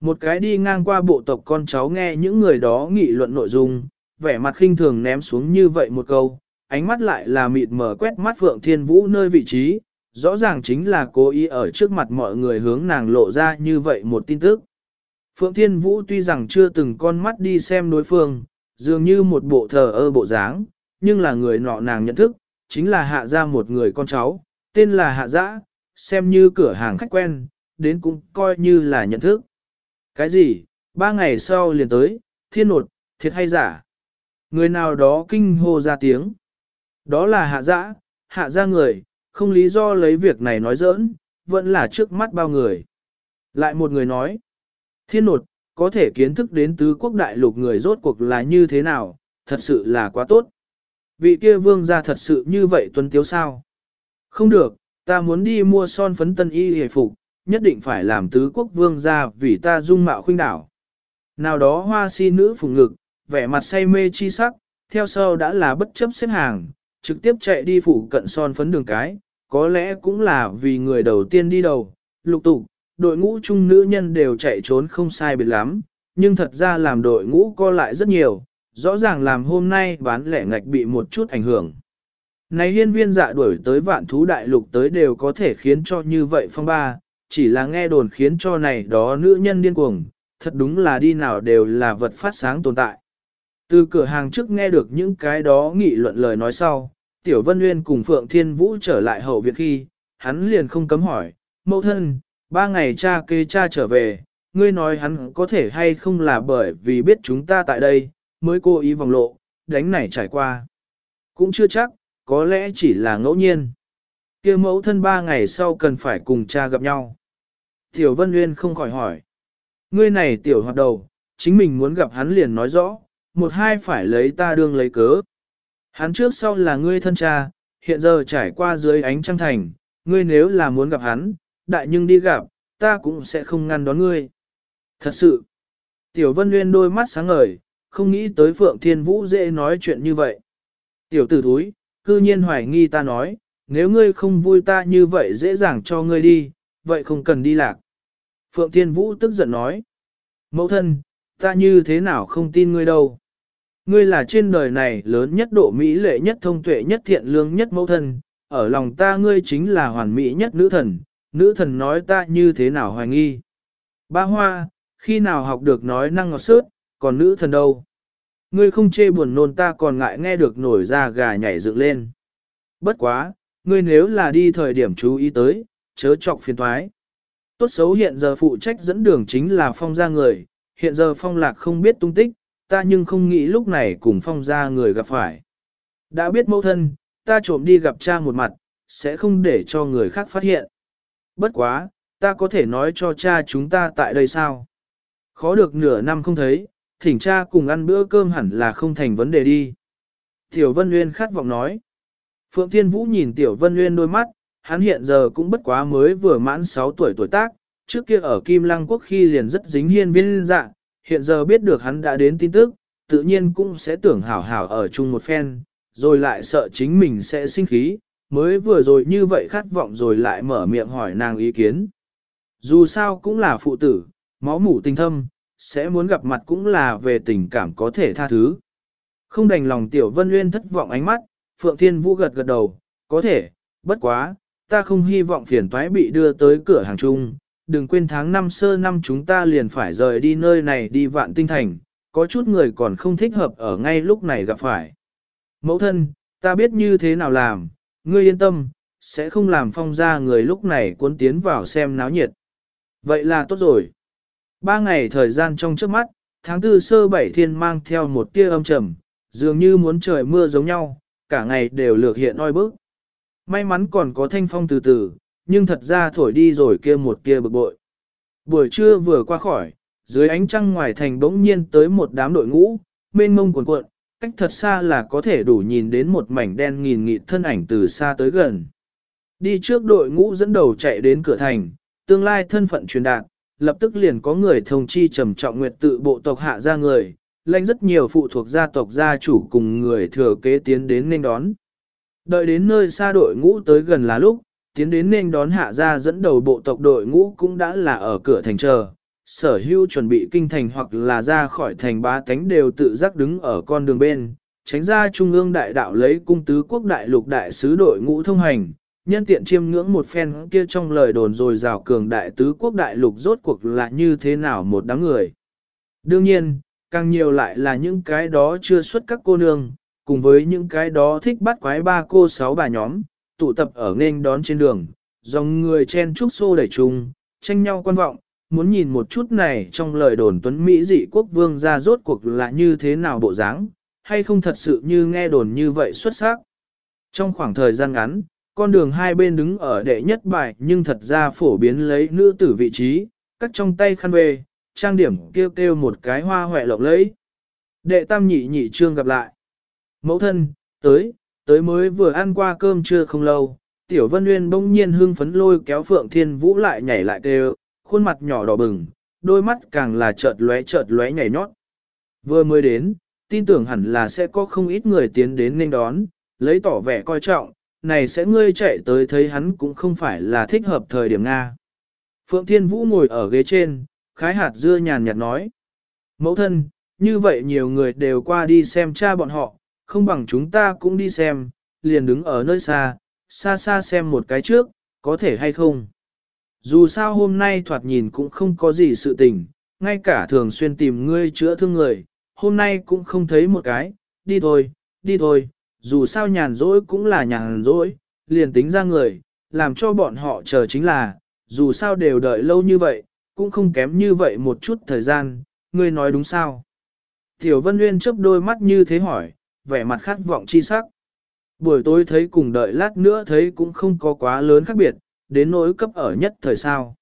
Một cái đi ngang qua bộ tộc con cháu nghe những người đó nghị luận nội dung, vẻ mặt khinh thường ném xuống như vậy một câu, ánh mắt lại là mịt mở quét mắt Phượng Thiên Vũ nơi vị trí, rõ ràng chính là cố ý ở trước mặt mọi người hướng nàng lộ ra như vậy một tin tức. Phượng Thiên Vũ tuy rằng chưa từng con mắt đi xem đối phương, dường như một bộ thờ ơ bộ dáng, nhưng là người nọ nàng nhận thức, chính là hạ ra một người con cháu, tên là hạ dã, xem như cửa hàng khách quen, đến cũng coi như là nhận thức. Cái gì, ba ngày sau liền tới, thiên nột, thiệt hay giả? Người nào đó kinh hô ra tiếng. Đó là hạ dã, hạ ra người, không lý do lấy việc này nói giỡn, vẫn là trước mắt bao người. Lại một người nói, thiên nột, có thể kiến thức đến tứ quốc đại lục người rốt cuộc là như thế nào, thật sự là quá tốt. Vị kia vương gia thật sự như vậy tuân tiếu sao? Không được, ta muốn đi mua son phấn tân y hề phục, nhất định phải làm tứ quốc vương gia vì ta dung mạo khuynh đảo. Nào đó hoa si nữ phùng ngực, vẻ mặt say mê chi sắc, theo sau đã là bất chấp xếp hàng, trực tiếp chạy đi phụ cận son phấn đường cái, có lẽ cũng là vì người đầu tiên đi đầu, lục tục, đội ngũ chung nữ nhân đều chạy trốn không sai biệt lắm, nhưng thật ra làm đội ngũ co lại rất nhiều, rõ ràng làm hôm nay bán lẻ ngạch bị một chút ảnh hưởng. Này hiên viên dạ đuổi tới vạn thú đại lục tới đều có thể khiến cho như vậy phong ba, chỉ là nghe đồn khiến cho này đó nữ nhân điên cuồng, thật đúng là đi nào đều là vật phát sáng tồn tại. Từ cửa hàng trước nghe được những cái đó nghị luận lời nói sau, Tiểu Vân Nguyên cùng Phượng Thiên Vũ trở lại hậu viện khi, hắn liền không cấm hỏi, mẫu thân, ba ngày cha kê cha trở về, ngươi nói hắn có thể hay không là bởi vì biết chúng ta tại đây, mới cố ý vòng lộ, đánh này trải qua. Cũng chưa chắc, có lẽ chỉ là ngẫu nhiên. kia mẫu thân ba ngày sau cần phải cùng cha gặp nhau. Tiểu Vân Nguyên không khỏi hỏi. Ngươi này tiểu hoạt đầu, chính mình muốn gặp hắn liền nói rõ, một hai phải lấy ta đương lấy cớ. Hắn trước sau là ngươi thân cha, hiện giờ trải qua dưới ánh trăng thành, ngươi nếu là muốn gặp hắn, đại nhưng đi gặp, ta cũng sẽ không ngăn đón ngươi. Thật sự, Tiểu Vân Nguyên đôi mắt sáng ngời, không nghĩ tới Phượng Thiên Vũ dễ nói chuyện như vậy. Tiểu tử thúi, cư nhiên hoài nghi ta nói, nếu ngươi không vui ta như vậy dễ dàng cho ngươi đi, vậy không cần đi lạc. Phượng Thiên Vũ tức giận nói, mẫu thân, ta như thế nào không tin ngươi đâu. Ngươi là trên đời này lớn nhất độ mỹ lệ nhất thông tuệ nhất thiện lương nhất mẫu thân, ở lòng ta ngươi chính là hoàn mỹ nhất nữ thần, nữ thần nói ta như thế nào hoài nghi. Ba hoa, khi nào học được nói năng ngọt sớt, còn nữ thần đâu? Ngươi không chê buồn nôn ta còn ngại nghe được nổi ra gà nhảy dựng lên. Bất quá, ngươi nếu là đi thời điểm chú ý tới, chớ chọc phiền thoái. Tốt xấu hiện giờ phụ trách dẫn đường chính là phong gia người, hiện giờ phong lạc không biết tung tích, ta nhưng không nghĩ lúc này cùng phong gia người gặp phải. Đã biết mẫu thân, ta trộm đi gặp cha một mặt, sẽ không để cho người khác phát hiện. Bất quá, ta có thể nói cho cha chúng ta tại đây sao? Khó được nửa năm không thấy, thỉnh cha cùng ăn bữa cơm hẳn là không thành vấn đề đi. Tiểu Vân Nguyên khát vọng nói. Phượng Thiên Vũ nhìn Tiểu Vân Nguyên đôi mắt, hắn hiện giờ cũng bất quá mới vừa mãn 6 tuổi tuổi tác, trước kia ở Kim Lăng Quốc khi liền rất dính hiên viên dạ, hiện giờ biết được hắn đã đến tin tức, tự nhiên cũng sẽ tưởng hảo hảo ở chung một phen, rồi lại sợ chính mình sẽ sinh khí, mới vừa rồi như vậy khát vọng rồi lại mở miệng hỏi nàng ý kiến. Dù sao cũng là phụ tử, máu mủ tình thâm, sẽ muốn gặp mặt cũng là về tình cảm có thể tha thứ. Không đành lòng Tiểu Vân Nguyên thất vọng ánh mắt, Phượng Thiên Vũ gật gật đầu, có thể, bất quá, ta không hy vọng phiền toái bị đưa tới cửa hàng chung. Đừng quên tháng năm sơ năm chúng ta liền phải rời đi nơi này đi vạn tinh thành, có chút người còn không thích hợp ở ngay lúc này gặp phải. Mẫu thân, ta biết như thế nào làm, ngươi yên tâm, sẽ không làm phong ra người lúc này cuốn tiến vào xem náo nhiệt. Vậy là tốt rồi. Ba ngày thời gian trong trước mắt, tháng tư sơ bảy thiên mang theo một tia âm trầm, dường như muốn trời mưa giống nhau, cả ngày đều lược hiện oi bức. May mắn còn có thanh phong từ từ, nhưng thật ra thổi đi rồi kia một tia bực bội. Buổi trưa vừa qua khỏi, dưới ánh trăng ngoài thành bỗng nhiên tới một đám đội ngũ, mênh mông cuộn cuộn, cách thật xa là có thể đủ nhìn đến một mảnh đen nghìn nghịt thân ảnh từ xa tới gần. Đi trước đội ngũ dẫn đầu chạy đến cửa thành, tương lai thân phận truyền đạt, lập tức liền có người thông chi trầm trọng nguyệt tự bộ tộc hạ ra người, lãnh rất nhiều phụ thuộc gia tộc gia chủ cùng người thừa kế tiến đến nên đón. Đợi đến nơi xa đội ngũ tới gần là lúc, tiến đến nên đón hạ ra dẫn đầu bộ tộc đội ngũ cũng đã là ở cửa thành chờ. Sở hữu chuẩn bị kinh thành hoặc là ra khỏi thành bá tánh đều tự giác đứng ở con đường bên, tránh ra trung ương đại đạo lấy cung tứ quốc đại lục đại sứ đội ngũ thông hành, nhân tiện chiêm ngưỡng một phen kia trong lời đồn rồi rào cường đại tứ quốc đại lục rốt cuộc là như thế nào một đám người. Đương nhiên, càng nhiều lại là những cái đó chưa xuất các cô nương, cùng với những cái đó thích bắt quái ba cô sáu bà nhóm, tụ tập ở nên đón trên đường, dòng người chen trúc xô đẩy chung, tranh nhau quan vọng, muốn nhìn một chút này trong lời đồn tuấn Mỹ dị quốc vương ra rốt cuộc là như thế nào bộ dáng, hay không thật sự như nghe đồn như vậy xuất sắc. Trong khoảng thời gian ngắn, con đường hai bên đứng ở đệ nhất bài nhưng thật ra phổ biến lấy nữ tử vị trí, cắt trong tay khăn về, trang điểm kêu kêu một cái hoa hoẹ lộng lẫy. Đệ tam nhị nhị trương gặp lại. Mẫu thân, tới, tới mới vừa ăn qua cơm trưa không lâu, tiểu vân nguyên bỗng nhiên hưng phấn lôi kéo phượng thiên vũ lại nhảy lại kêu, khuôn mặt nhỏ đỏ bừng, đôi mắt càng là chợt lóe chợt lóe nhảy nhót. Vừa mới đến, tin tưởng hẳn là sẽ có không ít người tiến đến nên đón, lấy tỏ vẻ coi trọng, này sẽ ngươi chạy tới thấy hắn cũng không phải là thích hợp thời điểm Nga. Phượng Thiên Vũ ngồi ở ghế trên, khái hạt dưa nhàn nhạt nói. Mẫu thân, như vậy nhiều người đều qua đi xem cha bọn họ, không bằng chúng ta cũng đi xem, liền đứng ở nơi xa, xa xa xem một cái trước, có thể hay không. Dù sao hôm nay thoạt nhìn cũng không có gì sự tình, ngay cả thường xuyên tìm ngươi chữa thương người, hôm nay cũng không thấy một cái, đi thôi, đi thôi, dù sao nhàn rỗi cũng là nhàn rỗi, liền tính ra người, làm cho bọn họ chờ chính là, dù sao đều đợi lâu như vậy, cũng không kém như vậy một chút thời gian, ngươi nói đúng sao? Tiểu Vân Nguyên chớp đôi mắt như thế hỏi, vẻ mặt khát vọng chi sắc. Buổi tối thấy cùng đợi lát nữa thấy cũng không có quá lớn khác biệt, đến nỗi cấp ở nhất thời sao.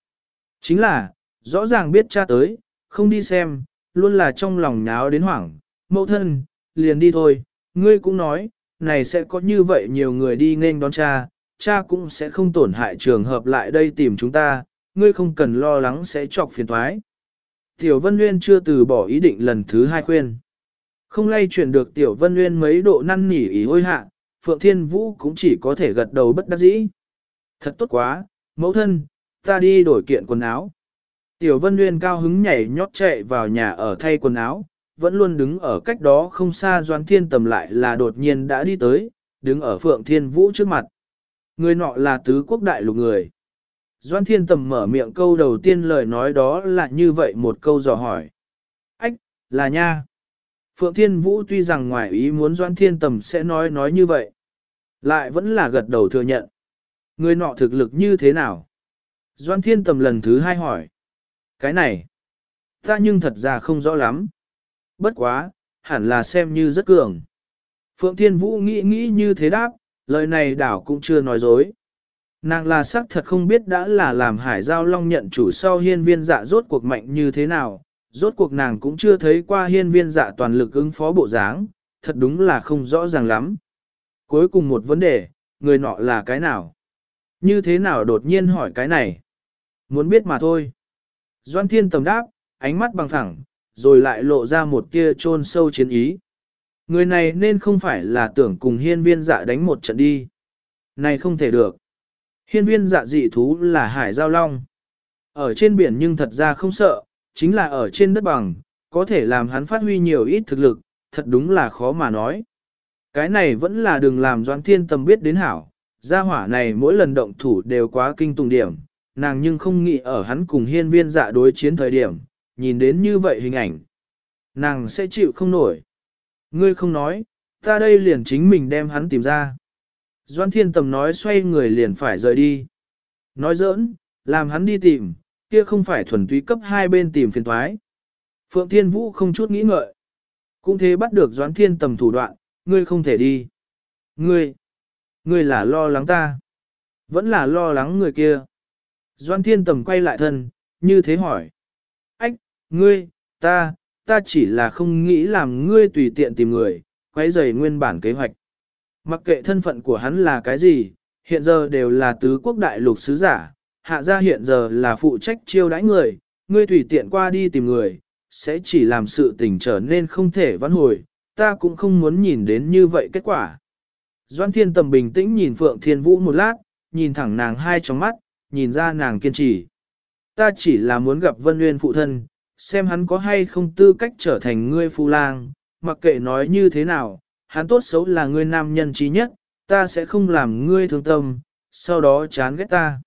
Chính là, rõ ràng biết cha tới, không đi xem, luôn là trong lòng nháo đến hoảng, mẫu thân, liền đi thôi, ngươi cũng nói, này sẽ có như vậy nhiều người đi nên đón cha, cha cũng sẽ không tổn hại trường hợp lại đây tìm chúng ta, ngươi không cần lo lắng sẽ chọc phiền thoái. Tiểu Vân Nguyên chưa từ bỏ ý định lần thứ hai khuyên. Không lay chuyển được Tiểu Vân Nguyên mấy độ năn nỉ ý ôi hạ, Phượng Thiên Vũ cũng chỉ có thể gật đầu bất đắc dĩ. Thật tốt quá, mẫu thân, ta đi đổi kiện quần áo. Tiểu Vân Nguyên cao hứng nhảy nhót chạy vào nhà ở thay quần áo, vẫn luôn đứng ở cách đó không xa Doan Thiên Tầm lại là đột nhiên đã đi tới, đứng ở Phượng Thiên Vũ trước mặt. Người nọ là tứ quốc đại lục người. Doan Thiên Tầm mở miệng câu đầu tiên lời nói đó là như vậy một câu dò hỏi. Ách, là nha. Phượng Thiên Vũ tuy rằng ngoài ý muốn Doan Thiên Tầm sẽ nói nói như vậy. Lại vẫn là gật đầu thừa nhận. Người nọ thực lực như thế nào? Doan Thiên Tầm lần thứ hai hỏi. Cái này, ta nhưng thật ra không rõ lắm. Bất quá, hẳn là xem như rất cường. Phượng Thiên Vũ nghĩ nghĩ như thế đáp, lời này đảo cũng chưa nói dối. Nàng là sắc thật không biết đã là làm hải giao long nhận chủ sau hiên viên dạ rốt cuộc mạnh như thế nào, rốt cuộc nàng cũng chưa thấy qua hiên viên dạ toàn lực ứng phó bộ dáng, thật đúng là không rõ ràng lắm. Cuối cùng một vấn đề, người nọ là cái nào? Như thế nào đột nhiên hỏi cái này? Muốn biết mà thôi. Doan thiên tầm đáp, ánh mắt bằng thẳng, rồi lại lộ ra một tia chôn sâu chiến ý. Người này nên không phải là tưởng cùng hiên viên dạ đánh một trận đi. Này không thể được. Hiên viên dạ dị thú là hải giao long. Ở trên biển nhưng thật ra không sợ, chính là ở trên đất bằng, có thể làm hắn phát huy nhiều ít thực lực, thật đúng là khó mà nói. Cái này vẫn là đừng làm Doan Thiên Tầm biết đến hảo, gia hỏa này mỗi lần động thủ đều quá kinh tùng điểm, nàng nhưng không nghĩ ở hắn cùng hiên viên dạ đối chiến thời điểm, nhìn đến như vậy hình ảnh. Nàng sẽ chịu không nổi. Ngươi không nói, ta đây liền chính mình đem hắn tìm ra. Doan Thiên Tầm nói xoay người liền phải rời đi. Nói giỡn, làm hắn đi tìm, kia không phải thuần túy cấp hai bên tìm phiền thoái. Phượng Thiên Vũ không chút nghĩ ngợi. Cũng thế bắt được Doan Thiên Tầm thủ đoạn, ngươi không thể đi. Ngươi, ngươi là lo lắng ta. Vẫn là lo lắng người kia. Doan Thiên Tầm quay lại thân, như thế hỏi. Ách, ngươi, ta, ta chỉ là không nghĩ làm ngươi tùy tiện tìm người, quay rầy nguyên bản kế hoạch. Mặc kệ thân phận của hắn là cái gì, hiện giờ đều là tứ quốc đại lục sứ giả, hạ gia hiện giờ là phụ trách chiêu đãi người, ngươi tùy tiện qua đi tìm người, sẽ chỉ làm sự tình trở nên không thể vãn hồi, ta cũng không muốn nhìn đến như vậy kết quả. Doan Thiên Tầm bình tĩnh nhìn Phượng Thiên Vũ một lát, nhìn thẳng nàng hai trong mắt, nhìn ra nàng kiên trì. Ta chỉ là muốn gặp Vân Nguyên phụ thân, xem hắn có hay không tư cách trở thành ngươi phu lang, mặc kệ nói như thế nào, hắn tốt xấu là ngươi nam nhân trí nhất, ta sẽ không làm ngươi thương tâm, sau đó chán ghét ta.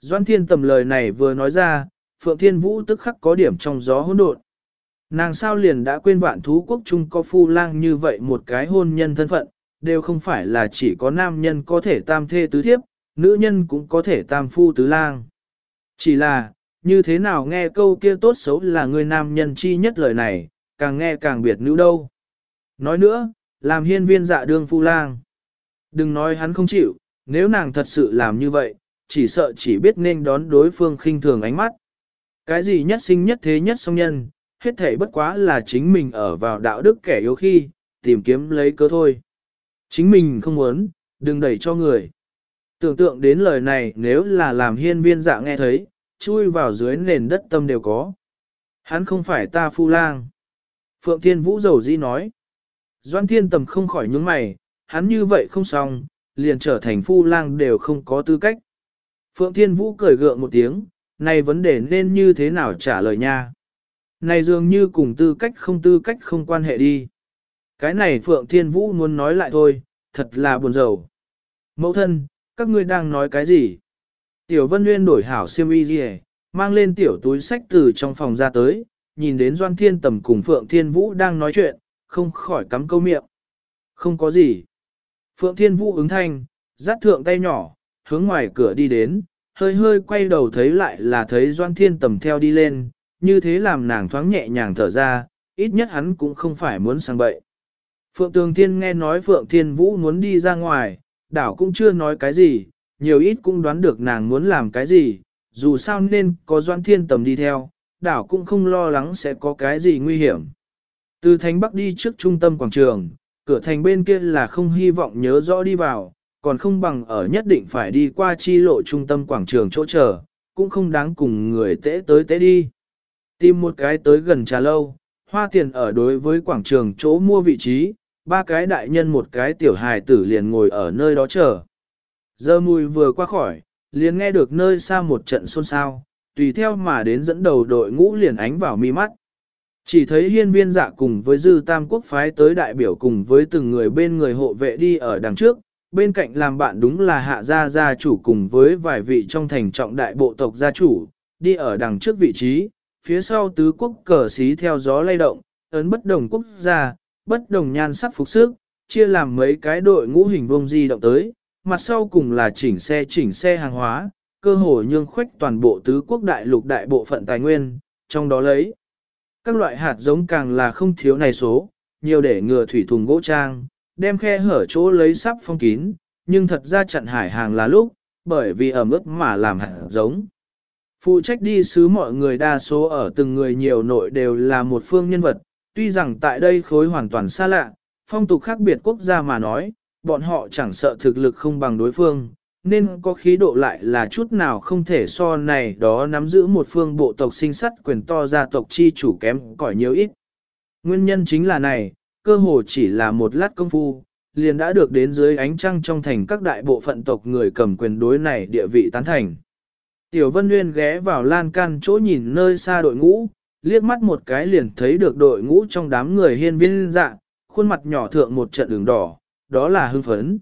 Doan Thiên Tầm lời này vừa nói ra, Phượng Thiên Vũ tức khắc có điểm trong gió hỗn độn. Nàng sao liền đã quên vạn thú quốc trung có phu lang như vậy một cái hôn nhân thân phận, đều không phải là chỉ có nam nhân có thể tam thê tứ thiếp, nữ nhân cũng có thể tam phu tứ lang. Chỉ là, như thế nào nghe câu kia tốt xấu là người nam nhân chi nhất lời này, càng nghe càng biệt nữ đâu. Nói nữa, làm hiên viên dạ đương phu lang. Đừng nói hắn không chịu, nếu nàng thật sự làm như vậy, chỉ sợ chỉ biết nên đón đối phương khinh thường ánh mắt. Cái gì nhất sinh nhất thế nhất song nhân, hết thể bất quá là chính mình ở vào đạo đức kẻ yếu khi, tìm kiếm lấy cơ thôi. Chính mình không muốn, đừng đẩy cho người. Tưởng tượng đến lời này nếu là làm hiên viên dạ nghe thấy, chui vào dưới nền đất tâm đều có. Hắn không phải ta phu lang. Phượng Thiên Vũ dầu di nói. Doan Thiên Tầm không khỏi nhướng mày, hắn như vậy không xong, liền trở thành phu lang đều không có tư cách. Phượng Thiên Vũ cười gượng một tiếng, này vấn đề nên như thế nào trả lời nha. Này dường như cùng tư cách không tư cách không quan hệ đi. Cái này Phượng Thiên Vũ muốn nói lại thôi, thật là buồn rầu. Mẫu thân, các ngươi đang nói cái gì? Tiểu Vân Nguyên đổi hảo xiêm y gì mang lên tiểu túi sách từ trong phòng ra tới, nhìn đến Doan Thiên Tầm cùng Phượng Thiên Vũ đang nói chuyện, không khỏi cắm câu miệng. Không có gì. Phượng Thiên Vũ ứng thanh, dắt thượng tay nhỏ, hướng ngoài cửa đi đến, hơi hơi quay đầu thấy lại là thấy Doan Thiên Tầm theo đi lên, như thế làm nàng thoáng nhẹ nhàng thở ra, ít nhất hắn cũng không phải muốn sang bậy. Phượng Tường Thiên nghe nói Phượng Thiên Vũ muốn đi ra ngoài, đảo cũng chưa nói cái gì, nhiều ít cũng đoán được nàng muốn làm cái gì, dù sao nên có Doan Thiên Tầm đi theo, đảo cũng không lo lắng sẽ có cái gì nguy hiểm. Từ thành Bắc đi trước trung tâm quảng trường, cửa thành bên kia là không hy vọng nhớ rõ đi vào, còn không bằng ở nhất định phải đi qua chi lộ trung tâm quảng trường chỗ chờ, cũng không đáng cùng người tễ tới tễ đi. Tìm một cái tới gần trà lâu, hoa tiền ở đối với quảng trường chỗ mua vị trí, ba cái đại nhân một cái tiểu hài tử liền ngồi ở nơi đó chờ. Giờ mùi vừa qua khỏi, liền nghe được nơi xa một trận xôn xao, tùy theo mà đến dẫn đầu đội ngũ liền ánh vào mi mắt. Chỉ thấy hiên viên dạ cùng với dư tam quốc phái tới đại biểu cùng với từng người bên người hộ vệ đi ở đằng trước, bên cạnh làm bạn đúng là hạ gia gia chủ cùng với vài vị trong thành trọng đại bộ tộc gia chủ, đi ở đằng trước vị trí, phía sau tứ quốc cờ xí theo gió lay động, ấn bất đồng quốc gia, bất đồng nhan sắc phục sức, chia làm mấy cái đội ngũ hình vông di động tới, mặt sau cùng là chỉnh xe chỉnh xe hàng hóa, cơ hồ nhương khuếch toàn bộ tứ quốc đại lục đại bộ phận tài nguyên, trong đó lấy. Các loại hạt giống càng là không thiếu này số, nhiều để ngừa thủy thùng gỗ trang, đem khe hở chỗ lấy sắp phong kín, nhưng thật ra chặn hải hàng là lúc, bởi vì ở mức mà làm hạt giống. Phụ trách đi xứ mọi người đa số ở từng người nhiều nội đều là một phương nhân vật, tuy rằng tại đây khối hoàn toàn xa lạ, phong tục khác biệt quốc gia mà nói, bọn họ chẳng sợ thực lực không bằng đối phương, nên có khí độ lại là chút nào không thể so này đó nắm giữ một phương bộ tộc sinh sắt quyền to gia tộc chi chủ kém cỏi nhiều ít. Nguyên nhân chính là này, cơ hồ chỉ là một lát công phu, liền đã được đến dưới ánh trăng trong thành các đại bộ phận tộc người cầm quyền đối này địa vị tán thành. Tiểu Vân Nguyên ghé vào lan can chỗ nhìn nơi xa đội ngũ, liếc mắt một cái liền thấy được đội ngũ trong đám người hiên viên dạ, khuôn mặt nhỏ thượng một trận đường đỏ, đó là hưng phấn.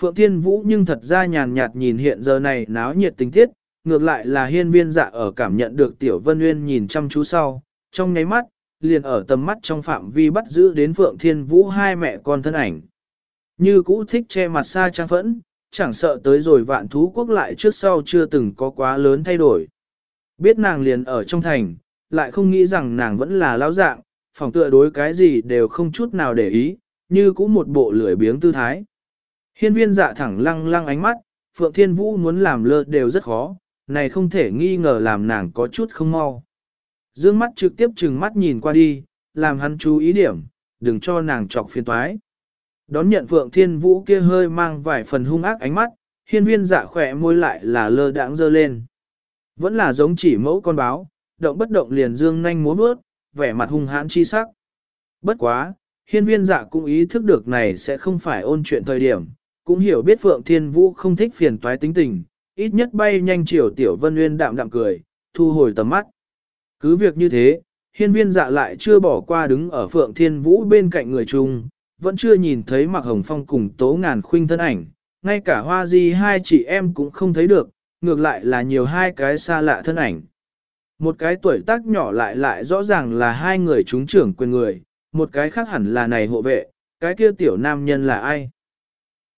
Phượng Thiên Vũ nhưng thật ra nhàn nhạt nhìn hiện giờ này náo nhiệt tình tiết, ngược lại là hiên viên dạ ở cảm nhận được Tiểu Vân Nguyên nhìn chăm chú sau, trong nháy mắt, liền ở tầm mắt trong phạm vi bắt giữ đến Phượng Thiên Vũ hai mẹ con thân ảnh. Như cũ thích che mặt xa trang phẫn, chẳng sợ tới rồi vạn thú quốc lại trước sau chưa từng có quá lớn thay đổi. Biết nàng liền ở trong thành, lại không nghĩ rằng nàng vẫn là lão dạng, phòng tựa đối cái gì đều không chút nào để ý, như cũng một bộ lười biếng tư thái. Hiên viên dạ thẳng lăng lăng ánh mắt, Phượng Thiên Vũ muốn làm lơ đều rất khó, này không thể nghi ngờ làm nàng có chút không mau. Dương mắt trực tiếp chừng mắt nhìn qua đi, làm hắn chú ý điểm, đừng cho nàng chọc phiền toái. Đón nhận Phượng Thiên Vũ kia hơi mang vài phần hung ác ánh mắt, hiên viên dạ khỏe môi lại là lơ đãng dơ lên. Vẫn là giống chỉ mẫu con báo, động bất động liền dương nhanh múa bước, vẻ mặt hung hãn chi sắc. Bất quá, hiên viên dạ cũng ý thức được này sẽ không phải ôn chuyện thời điểm, cũng hiểu biết Phượng Thiên Vũ không thích phiền toái tính tình, ít nhất bay nhanh chiều Tiểu Vân Nguyên đạm đạm cười, thu hồi tầm mắt. Cứ việc như thế, hiên viên dạ lại chưa bỏ qua đứng ở Phượng Thiên Vũ bên cạnh người chung, vẫn chưa nhìn thấy Mạc Hồng Phong cùng Tố Ngàn Khuynh thân ảnh, ngay cả hoa di hai chị em cũng không thấy được, ngược lại là nhiều hai cái xa lạ thân ảnh. Một cái tuổi tác nhỏ lại lại rõ ràng là hai người chúng trưởng quyền người, một cái khác hẳn là này hộ vệ, cái kia tiểu nam nhân là ai?